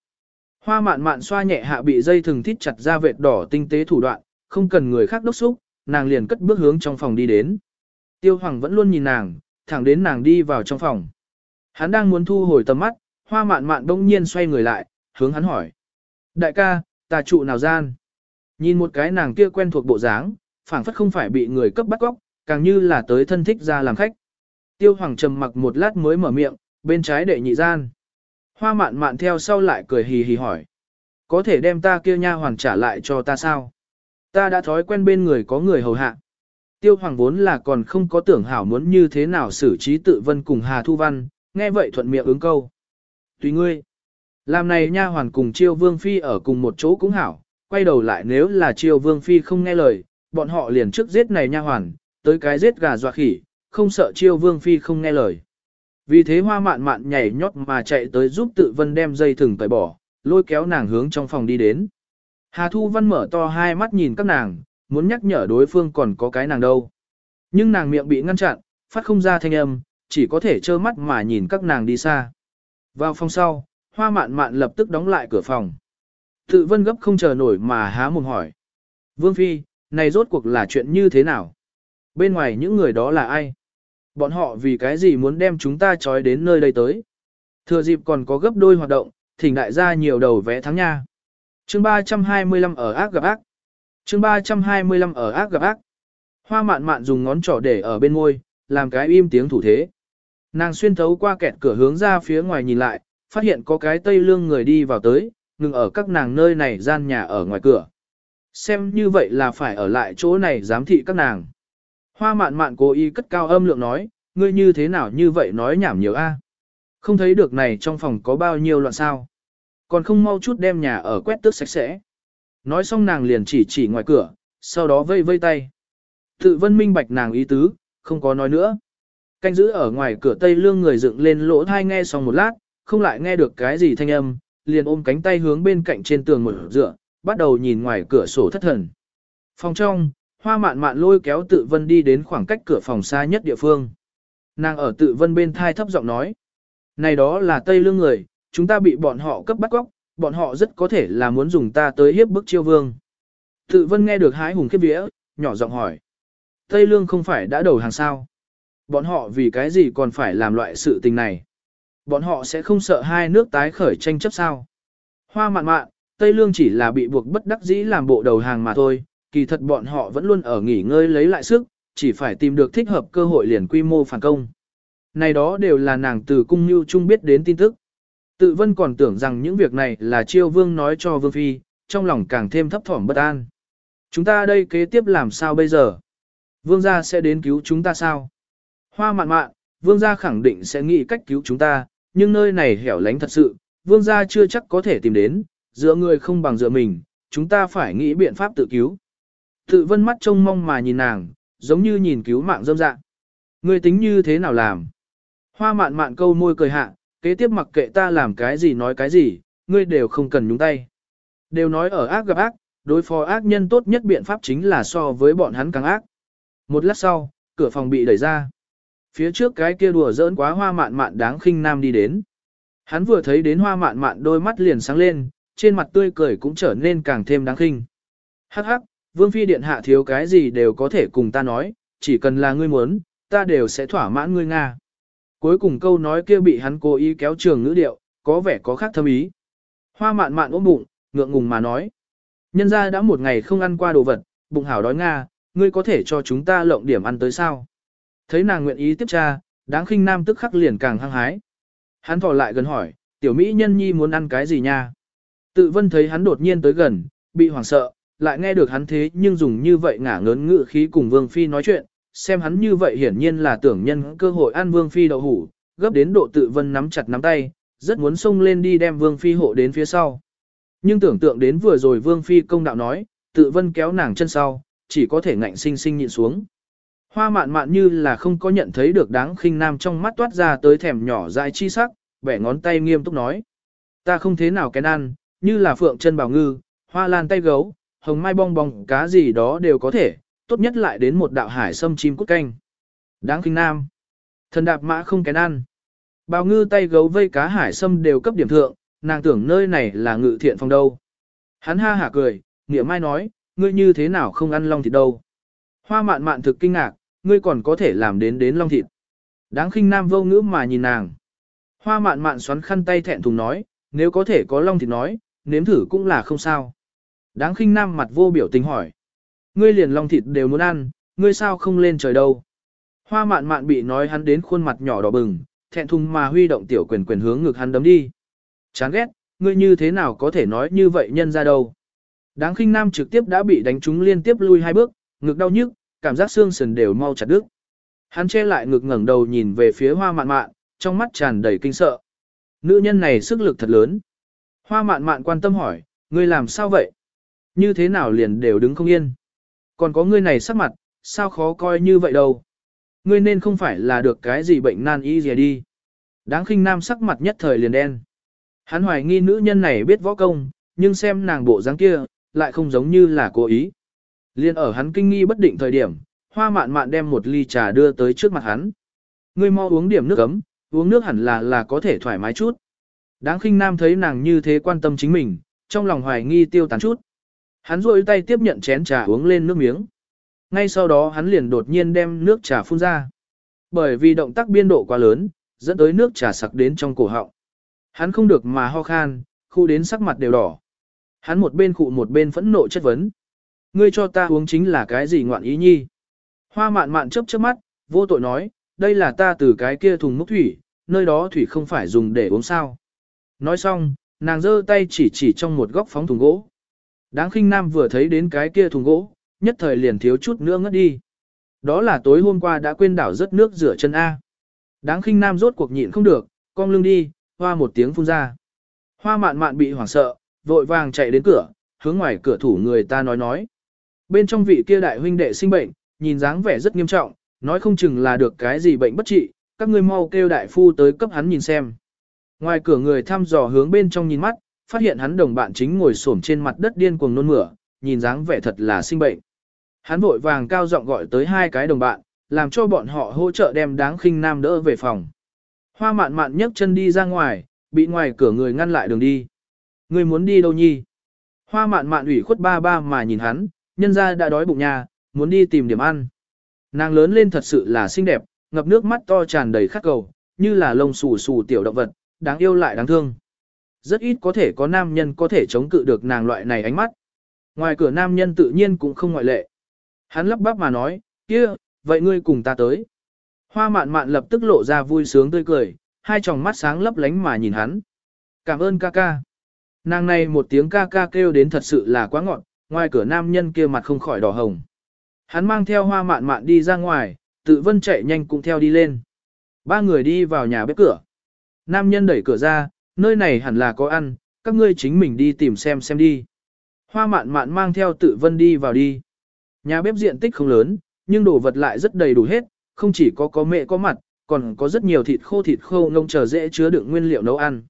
[SPEAKER 1] Hoa mạn mạn xoa nhẹ hạ bị dây thừng thít chặt ra vệt đỏ tinh tế thủ đoạn, không cần người khác đốc xúc, nàng liền cất bước hướng trong phòng đi đến. Tiêu hoàng vẫn luôn nhìn nàng, thẳng đến nàng đi vào trong phòng. Hắn đang muốn thu hồi tầm mắt, hoa mạn mạn đông nhiên xoay người lại, hướng hắn hỏi. Đại ca, ta trụ nào gian? Nhìn một cái nàng kia quen thuộc bộ dáng, phảng phất không phải bị người cấp bắt góc, càng như là tới thân thích ra làm khách. Tiêu hoàng trầm mặc một lát mới mở miệng, bên trái đệ nhị gian. Hoa mạn mạn theo sau lại cười hì hì hỏi. Có thể đem ta kia nha hoàng trả lại cho ta sao? Ta đã thói quen bên người có người hầu hạ. Tiêu hoàng vốn là còn không có tưởng hảo muốn như thế nào xử trí tự vân cùng Hà Thu Văn, nghe vậy thuận miệng ứng câu. Tùy ngươi. Làm này nha hoàn cùng chiêu vương phi ở cùng một chỗ cũng hảo, quay đầu lại nếu là chiêu vương phi không nghe lời, bọn họ liền trước giết này nha hoàn, tới cái giết gà dọa khỉ, không sợ chiêu vương phi không nghe lời. Vì thế hoa mạn mạn nhảy nhót mà chạy tới giúp tự vân đem dây thừng tẩy bỏ, lôi kéo nàng hướng trong phòng đi đến. Hà Thu Văn mở to hai mắt nhìn các nàng, muốn nhắc nhở đối phương còn có cái nàng đâu. Nhưng nàng miệng bị ngăn chặn, phát không ra thanh âm, chỉ có thể trơ mắt mà nhìn các nàng đi xa. Vào phòng sau, hoa mạn mạn lập tức đóng lại cửa phòng. Tự vân gấp không chờ nổi mà há mồm hỏi. Vương Phi, này rốt cuộc là chuyện như thế nào? Bên ngoài những người đó là ai? Bọn họ vì cái gì muốn đem chúng ta trói đến nơi đây tới? Thừa dịp còn có gấp đôi hoạt động, thỉnh đại gia nhiều đầu vẽ thắng nha. chương 325 ở ác gặp ác. chương 325 ở ác gặp ác. Hoa mạn mạn dùng ngón trỏ để ở bên môi, làm cái im tiếng thủ thế. Nàng xuyên thấu qua kẹt cửa hướng ra phía ngoài nhìn lại, phát hiện có cái tây lương người đi vào tới, ngừng ở các nàng nơi này gian nhà ở ngoài cửa. Xem như vậy là phải ở lại chỗ này giám thị các nàng. Hoa mạn mạn cố ý cất cao âm lượng nói, ngươi như thế nào như vậy nói nhảm nhiều a? Không thấy được này trong phòng có bao nhiêu loạn sao. Còn không mau chút đem nhà ở quét tước sạch sẽ. Nói xong nàng liền chỉ chỉ ngoài cửa, sau đó vây vây tay. Tự vân minh bạch nàng ý tứ, không có nói nữa. Canh giữ ở ngoài cửa tây lương người dựng lên lỗ thai nghe xong một lát, không lại nghe được cái gì thanh âm, liền ôm cánh tay hướng bên cạnh trên tường một dựa, bắt đầu nhìn ngoài cửa sổ thất thần. Phòng trong, hoa mạn mạn lôi kéo tự vân đi đến khoảng cách cửa phòng xa nhất địa phương. Nàng ở tự vân bên thai thấp giọng nói. Này đó là Tây Lương người, chúng ta bị bọn họ cấp bắt góc, bọn họ rất có thể là muốn dùng ta tới hiếp bức chiêu vương. Tự vân nghe được hái hùng khiếp vía, nhỏ giọng hỏi. Tây Lương không phải đã đầu hàng sao. Bọn họ vì cái gì còn phải làm loại sự tình này. Bọn họ sẽ không sợ hai nước tái khởi tranh chấp sao. Hoa mạn mạn, Tây Lương chỉ là bị buộc bất đắc dĩ làm bộ đầu hàng mà thôi, kỳ thật bọn họ vẫn luôn ở nghỉ ngơi lấy lại sức, chỉ phải tìm được thích hợp cơ hội liền quy mô phản công. Này đó đều là nàng từ cung như trung biết đến tin tức. Tự vân còn tưởng rằng những việc này là chiêu vương nói cho vương phi, trong lòng càng thêm thấp thỏm bất an. Chúng ta đây kế tiếp làm sao bây giờ? Vương gia sẽ đến cứu chúng ta sao? Hoa mạn mạn, vương gia khẳng định sẽ nghĩ cách cứu chúng ta, nhưng nơi này hẻo lánh thật sự, vương gia chưa chắc có thể tìm đến, dựa người không bằng dựa mình, chúng ta phải nghĩ biện pháp tự cứu. Tự vân mắt trông mong mà nhìn nàng, giống như nhìn cứu mạng dâm dạng. Ngươi tính như thế nào làm? Hoa mạn mạn câu môi cười hạ, kế tiếp mặc kệ ta làm cái gì nói cái gì, ngươi đều không cần nhúng tay. Đều nói ở ác gặp ác, đối phó ác nhân tốt nhất biện pháp chính là so với bọn hắn càng ác. Một lát sau, cửa phòng bị đẩy ra. Phía trước cái kia đùa giỡn quá hoa mạn mạn đáng khinh nam đi đến. Hắn vừa thấy đến hoa mạn mạn đôi mắt liền sáng lên, trên mặt tươi cười cũng trở nên càng thêm đáng khinh. Hắc hắc, vương phi điện hạ thiếu cái gì đều có thể cùng ta nói, chỉ cần là ngươi muốn, ta đều sẽ thỏa mãn ngươi Nga. Cuối cùng câu nói kia bị hắn cố ý kéo trường ngữ điệu, có vẻ có khác thâm ý. Hoa mạn mạn ôm bụng, ngượng ngùng mà nói. Nhân ra đã một ngày không ăn qua đồ vật, bụng hảo đói Nga, ngươi có thể cho chúng ta lộng điểm ăn tới sao? Thấy nàng nguyện ý tiếp tra, đáng khinh nam tức khắc liền càng hăng hái. Hắn thò lại gần hỏi, tiểu mỹ nhân nhi muốn ăn cái gì nha? Tự vân thấy hắn đột nhiên tới gần, bị hoảng sợ, lại nghe được hắn thế nhưng dùng như vậy ngả ngớn ngự khí cùng vương phi nói chuyện, xem hắn như vậy hiển nhiên là tưởng nhân cơ hội ăn vương phi đậu hủ, gấp đến độ tự vân nắm chặt nắm tay, rất muốn xông lên đi đem vương phi hộ đến phía sau. Nhưng tưởng tượng đến vừa rồi vương phi công đạo nói, tự vân kéo nàng chân sau, chỉ có thể ngạnh sinh sinh nhịn xuống. Hoa mạn mạn như là không có nhận thấy được đáng khinh nam trong mắt toát ra tới thèm nhỏ dại chi sắc, bẻ ngón tay nghiêm túc nói. Ta không thế nào kén ăn, như là phượng chân bảo ngư, hoa lan tay gấu, hồng mai bong bong cá gì đó đều có thể, tốt nhất lại đến một đạo hải sâm chim cút canh. Đáng khinh nam. Thần đạp mã không kén ăn. Bào ngư tay gấu vây cá hải sâm đều cấp điểm thượng, nàng tưởng nơi này là ngự thiện phòng đâu. Hắn ha hả cười, nghĩa mai nói, ngươi như thế nào không ăn long thịt đâu. Hoa mạn mạn thực kinh ngạc, ngươi còn có thể làm đến đến long thịt. Đáng khinh nam vô ngữ mà nhìn nàng. Hoa mạn mạn xoắn khăn tay thẹn thùng nói, nếu có thể có long thịt nói, nếm thử cũng là không sao. Đáng khinh nam mặt vô biểu tình hỏi. Ngươi liền long thịt đều muốn ăn, ngươi sao không lên trời đâu. Hoa mạn mạn bị nói hắn đến khuôn mặt nhỏ đỏ bừng, thẹn thùng mà huy động tiểu quyền quyền hướng ngực hắn đấm đi. Chán ghét, ngươi như thế nào có thể nói như vậy nhân ra đâu. Đáng khinh nam trực tiếp đã bị đánh trúng liên tiếp lui hai bước, ngực đau nhức, cảm giác xương sườn đều mau chặt đứt. Hắn che lại ngực ngẩng đầu nhìn về phía hoa mạn mạn, trong mắt tràn đầy kinh sợ. Nữ nhân này sức lực thật lớn. Hoa mạn mạn quan tâm hỏi, ngươi làm sao vậy? Như thế nào liền đều đứng không yên? Còn có ngươi này sắc mặt, sao khó coi như vậy đâu? Ngươi nên không phải là được cái gì bệnh nan y gì đi. Đáng khinh nam sắc mặt nhất thời liền đen. Hắn hoài nghi nữ nhân này biết võ công, nhưng xem nàng bộ dáng kia, lại không giống như là cố ý. Liên ở hắn kinh nghi bất định thời điểm, hoa mạn mạn đem một ly trà đưa tới trước mặt hắn. Ngươi mau uống điểm nước ấm, uống nước hẳn là là có thể thoải mái chút. Đáng khinh nam thấy nàng như thế quan tâm chính mình, trong lòng hoài nghi tiêu tán chút. Hắn rôi tay tiếp nhận chén trà uống lên nước miếng. Ngay sau đó hắn liền đột nhiên đem nước trà phun ra. Bởi vì động tác biên độ quá lớn, dẫn tới nước trà sặc đến trong cổ họng. Hắn không được mà ho khan, khu đến sắc mặt đều đỏ. Hắn một bên khụ một bên phẫn nộ chất vấn. Ngươi cho ta uống chính là cái gì ngoạn ý nhi? Hoa mạn mạn chớp chớp mắt, vô tội nói, đây là ta từ cái kia thùng múc thủy, nơi đó thủy không phải dùng để uống sao. Nói xong, nàng giơ tay chỉ chỉ trong một góc phóng thùng gỗ. Đáng khinh nam vừa thấy đến cái kia thùng gỗ, nhất thời liền thiếu chút nữa ngất đi. Đó là tối hôm qua đã quên đảo rất nước rửa chân A. Đáng khinh nam rốt cuộc nhịn không được, cong lưng đi, hoa một tiếng phun ra. Hoa mạn mạn bị hoảng sợ, vội vàng chạy đến cửa, hướng ngoài cửa thủ người ta nói nói. Bên trong vị kia đại huynh đệ sinh bệnh, nhìn dáng vẻ rất nghiêm trọng, nói không chừng là được cái gì bệnh bất trị, các ngươi mau kêu đại phu tới cấp hắn nhìn xem. Ngoài cửa người thăm dò hướng bên trong nhìn mắt, phát hiện hắn đồng bạn chính ngồi xổm trên mặt đất điên cuồng nôn mửa, nhìn dáng vẻ thật là sinh bệnh. Hắn vội vàng cao giọng gọi tới hai cái đồng bạn, làm cho bọn họ hỗ trợ đem đáng khinh nam đỡ về phòng. Hoa mạn mạn nhấc chân đi ra ngoài, bị ngoài cửa người ngăn lại đường đi. Người muốn đi đâu nhi? Hoa mạn mạn ủy khuất ba ba mà nhìn hắn, nhân ra đã đói bụng nhà, muốn đi tìm điểm ăn. Nàng lớn lên thật sự là xinh đẹp, ngập nước mắt to tràn đầy khát cầu, như là lông xù xù tiểu động vật, đáng yêu lại đáng thương. Rất ít có thể có nam nhân có thể chống cự được nàng loại này ánh mắt. Ngoài cửa nam nhân tự nhiên cũng không ngoại lệ. Hắn lắp bắp mà nói, kia, vậy ngươi cùng ta tới. Hoa mạn mạn lập tức lộ ra vui sướng tươi cười, hai tròng mắt sáng lấp lánh mà nhìn hắn. Cảm ơn ca ca. Nàng này một tiếng ca ca kêu đến thật sự là quá ngọn, ngoài cửa nam nhân kia mặt không khỏi đỏ hồng. Hắn mang theo hoa mạn mạn đi ra ngoài, tự vân chạy nhanh cũng theo đi lên. Ba người đi vào nhà bếp cửa. Nam nhân đẩy cửa ra, nơi này hẳn là có ăn, các ngươi chính mình đi tìm xem xem đi. Hoa mạn mạn mang theo tự vân đi vào đi. Nhà bếp diện tích không lớn, nhưng đồ vật lại rất đầy đủ hết, không chỉ có có mẹ có mặt, còn có rất nhiều thịt khô thịt khô ngông chờ dễ chứa đựng nguyên liệu nấu ăn.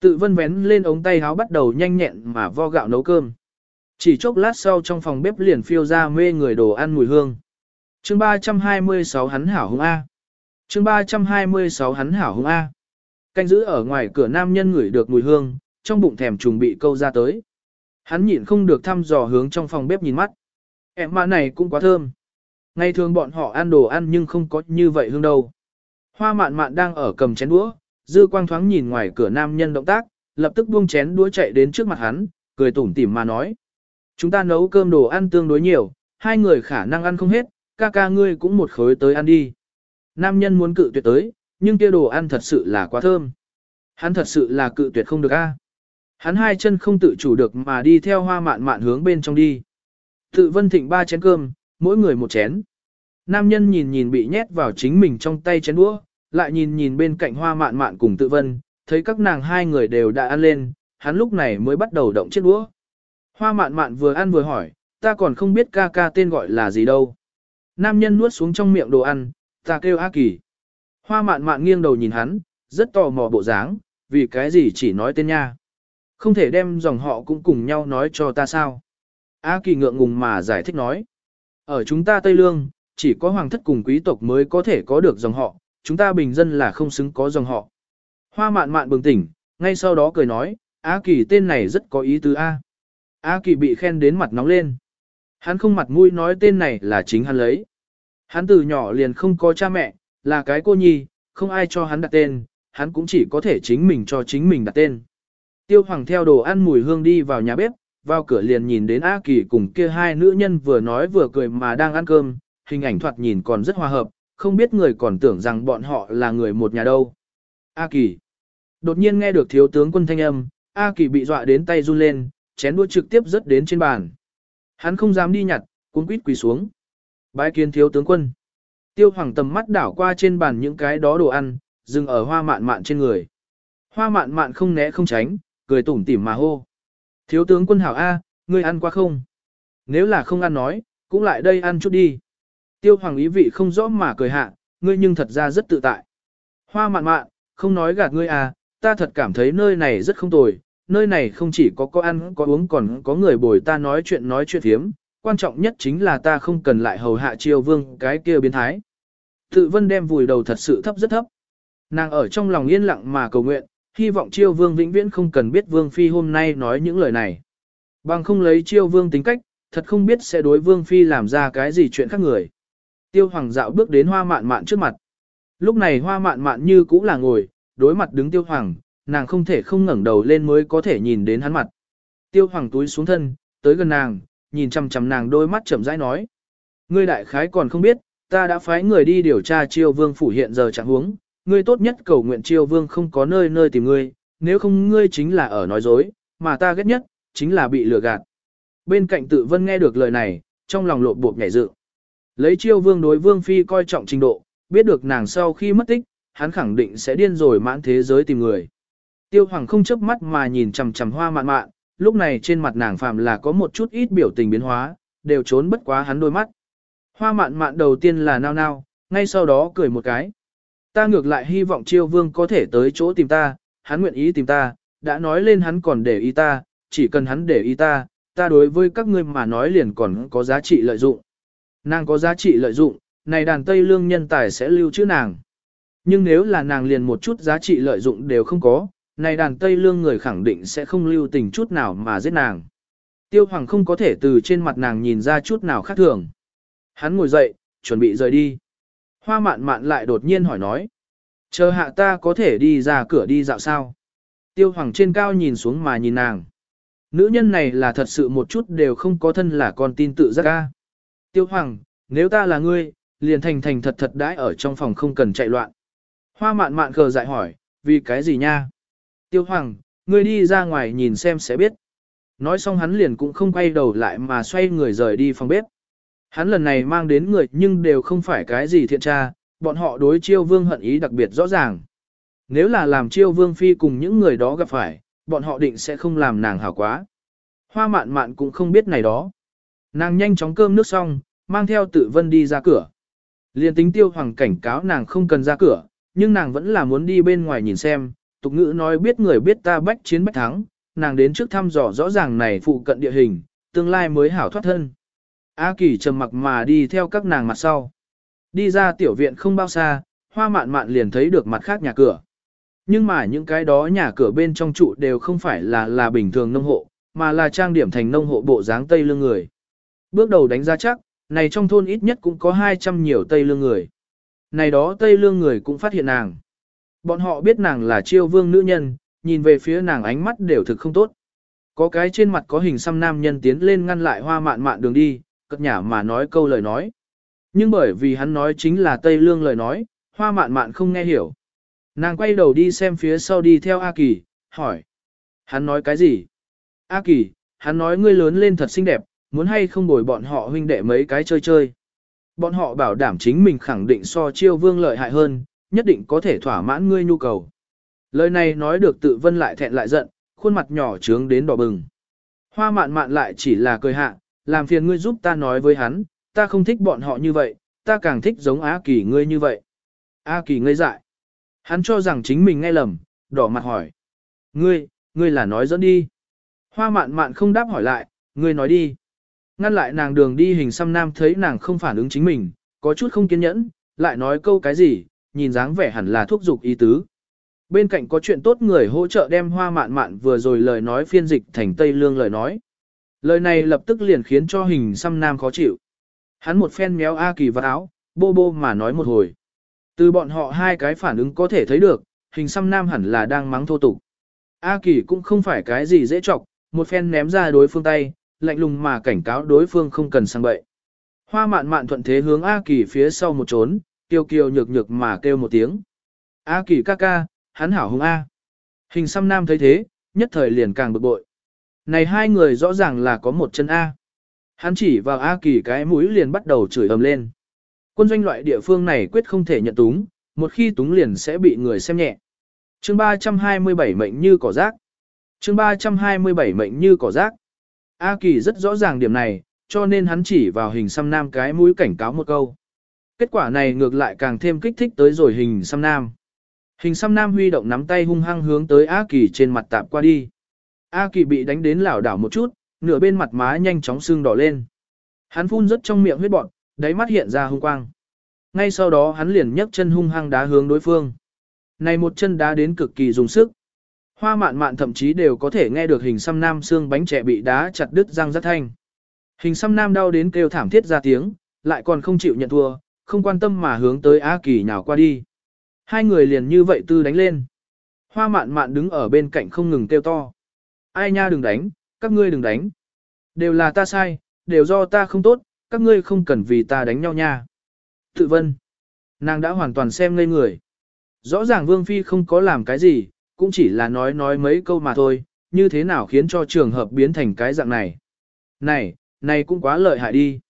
[SPEAKER 1] Tự vân vén lên ống tay háo bắt đầu nhanh nhẹn mà vo gạo nấu cơm. Chỉ chốc lát sau trong phòng bếp liền phiêu ra mê người đồ ăn mùi hương. chương 326 hắn hảo hung A. chương 326 hắn hảo hung A. Canh giữ ở ngoài cửa nam nhân ngửi được mùi hương, trong bụng thèm trùng bị câu ra tới. Hắn nhịn không được thăm dò hướng trong phòng bếp nhìn mắt. Em mà này cũng quá thơm. Ngày thường bọn họ ăn đồ ăn nhưng không có như vậy hương đâu. Hoa mạn mạn đang ở cầm chén đũa, dư quang thoáng nhìn ngoài cửa nam nhân động tác, lập tức buông chén đũa chạy đến trước mặt hắn, cười tủm tỉm mà nói. Chúng ta nấu cơm đồ ăn tương đối nhiều, hai người khả năng ăn không hết, ca ca ngươi cũng một khối tới ăn đi. Nam nhân muốn cự tuyệt tới, nhưng kia đồ ăn thật sự là quá thơm. Hắn thật sự là cự tuyệt không được a. Hắn hai chân không tự chủ được mà đi theo hoa mạn mạn hướng bên trong đi. Tự vân thịnh ba chén cơm, mỗi người một chén. Nam nhân nhìn nhìn bị nhét vào chính mình trong tay chén đũa, lại nhìn nhìn bên cạnh hoa mạn mạn cùng tự vân, thấy các nàng hai người đều đã ăn lên, hắn lúc này mới bắt đầu động chiếc đũa. Hoa mạn mạn vừa ăn vừa hỏi, ta còn không biết ca ca tên gọi là gì đâu. Nam nhân nuốt xuống trong miệng đồ ăn, ta kêu A Kỳ. Hoa mạn mạn nghiêng đầu nhìn hắn, rất tò mò bộ dáng, vì cái gì chỉ nói tên nha. Không thể đem dòng họ cũng cùng nhau nói cho ta sao. A Kỳ ngượng ngùng mà giải thích nói. Ở chúng ta Tây Lương, chỉ có hoàng thất cùng quý tộc mới có thể có được dòng họ, chúng ta bình dân là không xứng có dòng họ. Hoa mạn mạn bừng tỉnh, ngay sau đó cười nói, A Kỳ tên này rất có ý tứ A. A Kỳ bị khen đến mặt nóng lên. Hắn không mặt mũi nói tên này là chính hắn lấy. Hắn từ nhỏ liền không có cha mẹ, là cái cô nhi, không ai cho hắn đặt tên, hắn cũng chỉ có thể chính mình cho chính mình đặt tên. Tiêu Hoàng theo đồ ăn mùi hương đi vào nhà bếp, vào cửa liền nhìn đến A Kỳ cùng kia hai nữ nhân vừa nói vừa cười mà đang ăn cơm, hình ảnh thoạt nhìn còn rất hòa hợp, không biết người còn tưởng rằng bọn họ là người một nhà đâu. A Kỳ. Đột nhiên nghe được thiếu tướng quân thanh âm, A Kỳ bị dọa đến tay run lên, chén đũa trực tiếp rớt đến trên bàn. Hắn không dám đi nhặt, cuốn quýt quỳ xuống. Bái kiến thiếu tướng quân. Tiêu hoàng tầm mắt đảo qua trên bàn những cái đó đồ ăn, dừng ở hoa mạn mạn trên người. Hoa mạn mạn không né không tránh, cười tủm tỉm mà hô. Thiếu tướng quân hảo A, ngươi ăn qua không? Nếu là không ăn nói, cũng lại đây ăn chút đi. Tiêu hoàng ý vị không rõ mà cười hạ, ngươi nhưng thật ra rất tự tại. Hoa mạn mạn, không nói gạt ngươi à, ta thật cảm thấy nơi này rất không tồi, nơi này không chỉ có có ăn có uống còn có người bồi ta nói chuyện nói chuyện thiếm, quan trọng nhất chính là ta không cần lại hầu hạ triều vương cái kia biến thái. Tự vân đem vùi đầu thật sự thấp rất thấp. Nàng ở trong lòng yên lặng mà cầu nguyện, hy vọng chiêu vương vĩnh viễn không cần biết vương phi hôm nay nói những lời này. Bằng không lấy chiêu vương tính cách, thật không biết sẽ đối vương phi làm ra cái gì chuyện khác người. Tiêu hoàng dạo bước đến hoa mạn mạn trước mặt. Lúc này hoa mạn mạn như cũng là ngồi, đối mặt đứng tiêu hoàng, nàng không thể không ngẩng đầu lên mới có thể nhìn đến hắn mặt. Tiêu hoàng túi xuống thân, tới gần nàng, nhìn chằm chằm nàng đôi mắt chậm rãi nói. Ngươi đại khái còn không biết, ta đã phái người đi điều tra chiêu vương phủ hiện giờ trạng huống, ngươi tốt nhất cầu nguyện chiêu vương không có nơi nơi tìm ngươi, nếu không ngươi chính là ở nói dối, mà ta ghét nhất, chính là bị lừa gạt. Bên cạnh tự vân nghe được lời này, trong lòng lộn bộp nhảy dựng. Lấy chiêu vương đối vương phi coi trọng trình độ, biết được nàng sau khi mất tích, hắn khẳng định sẽ điên rồi mãn thế giới tìm người. Tiêu hoàng không chớp mắt mà nhìn chằm chằm hoa mạn mạn, lúc này trên mặt nàng phàm là có một chút ít biểu tình biến hóa, đều trốn bất quá hắn đôi mắt. Hoa mạn mạn đầu tiên là nao nao, ngay sau đó cười một cái. Ta ngược lại hy vọng chiêu vương có thể tới chỗ tìm ta, hắn nguyện ý tìm ta, đã nói lên hắn còn để ý ta, chỉ cần hắn để ý ta, ta đối với các ngươi mà nói liền còn có giá trị lợi dụng. Nàng có giá trị lợi dụng, này đàn Tây Lương nhân tài sẽ lưu trữ nàng. Nhưng nếu là nàng liền một chút giá trị lợi dụng đều không có, này đàn Tây Lương người khẳng định sẽ không lưu tình chút nào mà giết nàng. Tiêu Hoàng không có thể từ trên mặt nàng nhìn ra chút nào khác thường. Hắn ngồi dậy, chuẩn bị rời đi. Hoa mạn mạn lại đột nhiên hỏi nói. Chờ hạ ta có thể đi ra cửa đi dạo sao? Tiêu hoàng trên cao nhìn xuống mà nhìn nàng. Nữ nhân này là thật sự một chút đều không có thân là con tin tự giác ca. Tiêu hoàng, nếu ta là ngươi, liền thành thành thật thật đãi ở trong phòng không cần chạy loạn. Hoa mạn mạn cờ dại hỏi, vì cái gì nha? Tiêu hoàng, ngươi đi ra ngoài nhìn xem sẽ biết. Nói xong hắn liền cũng không quay đầu lại mà xoay người rời đi phòng bếp. Hắn lần này mang đến người nhưng đều không phải cái gì thiện tra, bọn họ đối chiêu vương hận ý đặc biệt rõ ràng. Nếu là làm chiêu vương phi cùng những người đó gặp phải, bọn họ định sẽ không làm nàng hảo quá. Hoa mạn mạn cũng không biết này đó. Nàng nhanh chóng cơm nước xong, mang theo tự vân đi ra cửa. Liên tính tiêu hoàng cảnh cáo nàng không cần ra cửa, nhưng nàng vẫn là muốn đi bên ngoài nhìn xem, tục ngữ nói biết người biết ta bách chiến bách thắng, nàng đến trước thăm dò rõ ràng này phụ cận địa hình, tương lai mới hảo thoát thân. A Kỳ trầm mặc mà đi theo các nàng mặt sau. Đi ra tiểu viện không bao xa, hoa mạn mạn liền thấy được mặt khác nhà cửa. Nhưng mà những cái đó nhà cửa bên trong trụ đều không phải là là bình thường nông hộ, mà là trang điểm thành nông hộ bộ dáng Tây Lương người. Bước đầu đánh giá chắc, này trong thôn ít nhất cũng có 200 nhiều Tây Lương người. Này đó Tây Lương người cũng phát hiện nàng. Bọn họ biết nàng là chiêu vương nữ nhân, nhìn về phía nàng ánh mắt đều thực không tốt. Có cái trên mặt có hình xăm nam nhân tiến lên ngăn lại hoa mạn mạn đường đi, cất nhả mà nói câu lời nói. Nhưng bởi vì hắn nói chính là Tây Lương lời nói, hoa mạn mạn không nghe hiểu. Nàng quay đầu đi xem phía sau đi theo A Kỳ, hỏi. Hắn nói cái gì? A Kỳ, hắn nói ngươi lớn lên thật xinh đẹp, muốn hay không bồi bọn họ huynh đệ mấy cái chơi chơi. Bọn họ bảo đảm chính mình khẳng định so chiêu vương lợi hại hơn, nhất định có thể thỏa mãn ngươi nhu cầu. Lời này nói được tự vân lại thẹn lại giận, khuôn mặt nhỏ trướng đến đỏ bừng. Hoa mạn mạn lại chỉ là cười hạ, làm phiền ngươi giúp ta nói với hắn, ta không thích bọn họ như vậy, ta càng thích giống A Kỳ ngươi như vậy. A Kỳ ngây dại. Hắn cho rằng chính mình nghe lầm, đỏ mặt hỏi. Ngươi, ngươi là nói dẫn đi. Hoa mạn mạn không đáp hỏi lại, ngươi nói đi. Ngăn lại nàng đường đi hình xăm nam thấy nàng không phản ứng chính mình, có chút không kiên nhẫn, lại nói câu cái gì, nhìn dáng vẻ hẳn là thúc giục ý tứ. Bên cạnh có chuyện tốt người hỗ trợ đem hoa mạn mạn vừa rồi lời nói phiên dịch thành Tây Lương lời nói. Lời này lập tức liền khiến cho hình xăm nam khó chịu. Hắn một phen méo A Kỳ vào áo, bô bô mà nói một hồi. Từ bọn họ hai cái phản ứng có thể thấy được, hình xăm nam hẳn là đang mắng thô tục. A Kỳ cũng không phải cái gì dễ chọc, một phen ném ra đối phương tay, lạnh lùng mà cảnh cáo đối phương không cần sang bậy. Hoa mạn mạn thuận thế hướng A Kỳ phía sau một trốn, kiều kiều nhược nhược mà kêu một tiếng. A Kỳ ca ca, hắn hảo hung A. Hình xăm nam thấy thế, nhất thời liền càng bực bội. Này hai người rõ ràng là có một chân A. Hắn chỉ vào A Kỳ cái mũi liền bắt đầu chửi ầm lên. Quân doanh loại địa phương này quyết không thể nhận túng, một khi túng liền sẽ bị người xem nhẹ. Chương 327 mệnh như cỏ rác. Chương 327 mệnh như cỏ rác. A Kỳ rất rõ ràng điểm này, cho nên hắn chỉ vào hình xăm nam cái mũi cảnh cáo một câu. Kết quả này ngược lại càng thêm kích thích tới rồi hình xăm nam. Hình xăm nam huy động nắm tay hung hăng hướng tới A Kỳ trên mặt tạp qua đi. A Kỳ bị đánh đến lảo đảo một chút, nửa bên mặt má nhanh chóng sưng đỏ lên. Hắn phun rất trong miệng huyết bọt, đáy mắt hiện ra hung quang. Ngay sau đó hắn liền nhấc chân hung hăng đá hướng đối phương. Này một chân đá đến cực kỳ dùng sức. Hoa mạn mạn thậm chí đều có thể nghe được hình xăm nam xương bánh trẻ bị đá chặt đứt răng rất thanh. Hình xăm nam đau đến kêu thảm thiết ra tiếng, lại còn không chịu nhận thua, không quan tâm mà hướng tới A Kỳ nhào qua đi. Hai người liền như vậy tư đánh lên. Hoa mạn mạn đứng ở bên cạnh không ngừng kêu to. Ai nha đừng đánh, các ngươi đừng đánh. Đều là ta sai, đều do ta không tốt, các ngươi không cần vì ta đánh nhau nha. Tự vân. Nàng đã hoàn toàn xem ngây người. Rõ ràng Vương Phi không có làm cái gì, cũng chỉ là nói nói mấy câu mà thôi, như thế nào khiến cho trường hợp biến thành cái dạng này. Này, này cũng quá lợi hại đi.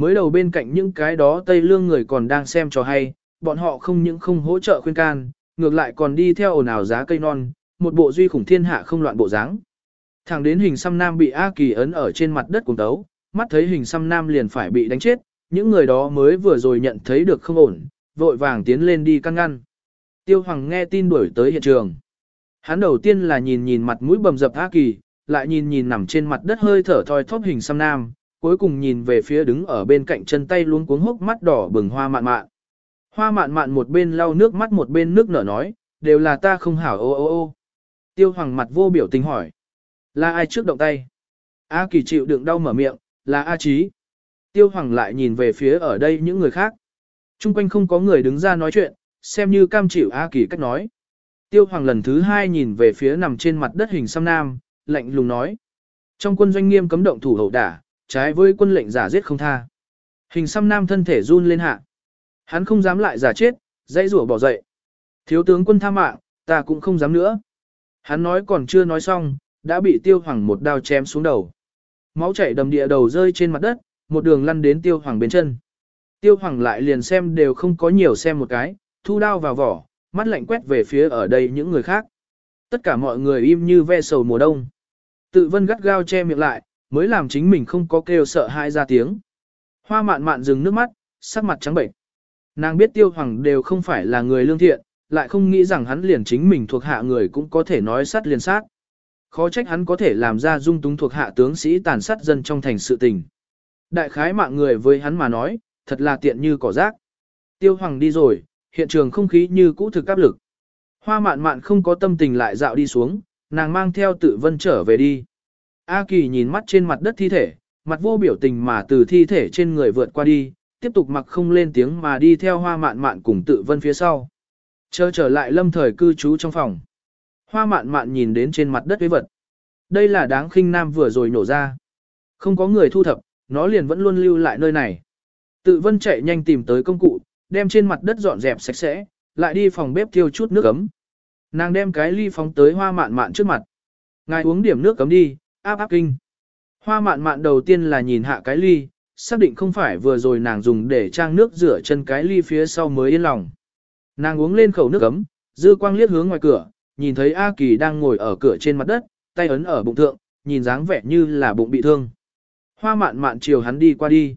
[SPEAKER 1] Mới đầu bên cạnh những cái đó Tây Lương người còn đang xem cho hay, bọn họ không những không hỗ trợ khuyên can, ngược lại còn đi theo ồn ào giá cây non, một bộ duy khủng thiên hạ không loạn bộ dáng. Thẳng đến hình xăm nam bị A Kỳ ấn ở trên mặt đất cùng tấu, mắt thấy hình xăm nam liền phải bị đánh chết, những người đó mới vừa rồi nhận thấy được không ổn, vội vàng tiến lên đi căn ngăn. Tiêu Hoàng nghe tin đuổi tới hiện trường. Hắn đầu tiên là nhìn nhìn mặt mũi bầm dập A Kỳ, lại nhìn nhìn nằm trên mặt đất hơi thở thoi thóp hình xăm nam, cuối cùng nhìn về phía đứng ở bên cạnh chân tay luôn cuống hốc mắt đỏ bừng hoa mạn mạn. Hoa mạn mạn một bên lau nước mắt một bên nước nở nói, đều là ta không hảo ô ô ô. Tiêu Hoàng mặt vô biểu tình hỏi. Là ai trước động tay? A Kỳ chịu đựng đau mở miệng, là A Chí. Tiêu Hoàng lại nhìn về phía ở đây những người khác. Trung quanh không có người đứng ra nói chuyện, xem như cam chịu A Kỳ cách nói. Tiêu Hoàng lần thứ hai nhìn về phía nằm trên mặt đất hình xăm nam, lạnh lùng nói. Trong quân doanh nghiêm cấm động thủ hậu đả, trái với quân lệnh giả giết không tha. Hình xăm nam thân thể run lên hạ. Hắn không dám lại giả chết, dãy rủa bỏ dậy. Thiếu tướng quân tha mạng, ta cũng không dám nữa. Hắn nói còn chưa nói xong, đã bị tiêu hoàng một đao chém xuống đầu. Máu chảy đầm địa đầu rơi trên mặt đất, một đường lăn đến tiêu hoàng bên chân. Tiêu hoàng lại liền xem đều không có nhiều xem một cái, thu đao vào vỏ, mắt lạnh quét về phía ở đây những người khác. Tất cả mọi người im như ve sầu mùa đông. Tự vân gắt gao che miệng lại, mới làm chính mình không có kêu sợ hãi ra tiếng. Hoa mạn mạn dừng nước mắt, sắc mặt trắng bệnh. Nàng biết tiêu hoàng đều không phải là người lương thiện, lại không nghĩ rằng hắn liền chính mình thuộc hạ người cũng có thể nói sát liền sát. Khó trách hắn có thể làm ra dung túng thuộc hạ tướng sĩ tàn sát dân trong thành sự tình. Đại khái mạng người với hắn mà nói, thật là tiện như cỏ rác. Tiêu hoàng đi rồi, hiện trường không khí như cũ thực áp lực. Hoa mạn mạn không có tâm tình lại dạo đi xuống, nàng mang theo tự vân trở về đi. A Kỳ nhìn mắt trên mặt đất thi thể, mặt vô biểu tình mà từ thi thể trên người vượt qua đi, tiếp tục mặc không lên tiếng mà đi theo hoa mạn mạn cùng tự vân phía sau. Chờ trở lại lâm thời cư trú trong phòng. Hoa mạn mạn nhìn đến trên mặt đất với vật. Đây là đáng khinh nam vừa rồi nổ ra. Không có người thu thập, nó liền vẫn luôn lưu lại nơi này. Tự vân chạy nhanh tìm tới công cụ, đem trên mặt đất dọn dẹp sạch sẽ, lại đi phòng bếp thiêu chút nước ấm. Nàng đem cái ly phóng tới hoa mạn mạn trước mặt. Ngài uống điểm nước cấm đi, áp áp kinh. Hoa mạn mạn đầu tiên là nhìn hạ cái ly, xác định không phải vừa rồi nàng dùng để trang nước rửa chân cái ly phía sau mới yên lòng. Nàng uống lên khẩu nước ấm, dư quang liếc hướng ngoài cửa, nhìn thấy A Kỳ đang ngồi ở cửa trên mặt đất, tay ấn ở bụng thượng, nhìn dáng vẻ như là bụng bị thương. Hoa mạn mạn chiều hắn đi qua đi.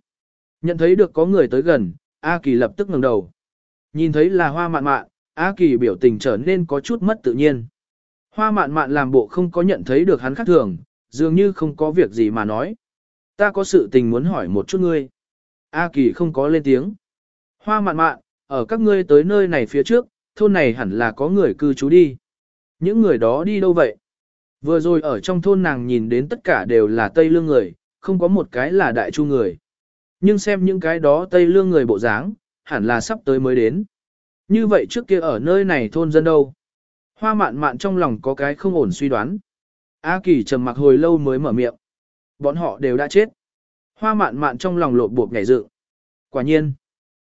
[SPEAKER 1] Nhận thấy được có người tới gần, A Kỳ lập tức ngẩng đầu. Nhìn thấy là hoa mạn mạn, A Kỳ biểu tình trở nên có chút mất tự nhiên. Hoa mạn mạn làm bộ không có nhận thấy được hắn khác thường, dường như không có việc gì mà nói. Ta có sự tình muốn hỏi một chút ngươi. A Kỳ không có lên tiếng. Hoa mạn mạn, ở các ngươi tới nơi này phía trước, thôn này hẳn là có người cư trú đi. Những người đó đi đâu vậy? Vừa rồi ở trong thôn nàng nhìn đến tất cả đều là Tây Lương người, không có một cái là Đại Chu người. Nhưng xem những cái đó Tây Lương người bộ dáng, hẳn là sắp tới mới đến. Như vậy trước kia ở nơi này thôn dân đâu? Hoa mạn mạn trong lòng có cái không ổn suy đoán. A Kỳ trầm mặc hồi lâu mới mở miệng. Bọn họ đều đã chết. Hoa mạn mạn trong lòng lộn bộp nhảy dựng. Quả nhiên.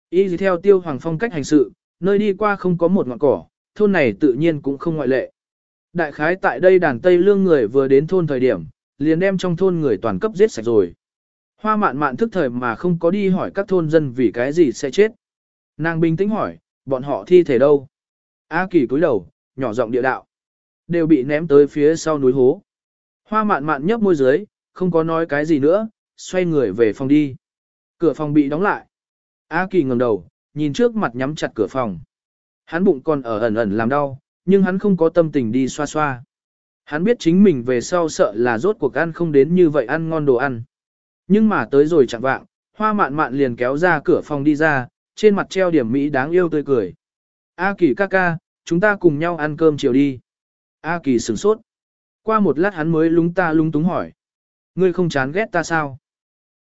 [SPEAKER 1] Y dì theo tiêu hoàng phong cách hành sự, nơi đi qua không có một ngọn cỏ, thôn này tự nhiên cũng không ngoại lệ. Đại khái tại đây đàn Tây lương người vừa đến thôn thời điểm, liền đem trong thôn người toàn cấp giết sạch rồi. Hoa mạn mạn thức thời mà không có đi hỏi các thôn dân vì cái gì sẽ chết. Nàng bình tĩnh hỏi, bọn họ thi thể đâu? A kỳ cúi đầu, nhỏ giọng địa đạo. Đều bị ném tới phía sau núi hố. Hoa mạn mạn nhấp môi dưới, không có nói cái gì nữa, xoay người về phòng đi. Cửa phòng bị đóng lại. A kỳ ngẩng đầu, nhìn trước mặt nhắm chặt cửa phòng. Hắn bụng còn ở ẩn ẩn làm đau, nhưng hắn không có tâm tình đi xoa xoa. Hắn biết chính mình về sau sợ là rốt cuộc ăn không đến như vậy ăn ngon đồ ăn. Nhưng mà tới rồi chẳng vạng, hoa mạn mạn liền kéo ra cửa phòng đi ra, trên mặt treo điểm Mỹ đáng yêu tươi cười. A kỳ ca ca, chúng ta cùng nhau ăn cơm chiều đi. A kỳ sửng sốt. Qua một lát hắn mới lúng ta lung túng hỏi. Ngươi không chán ghét ta sao?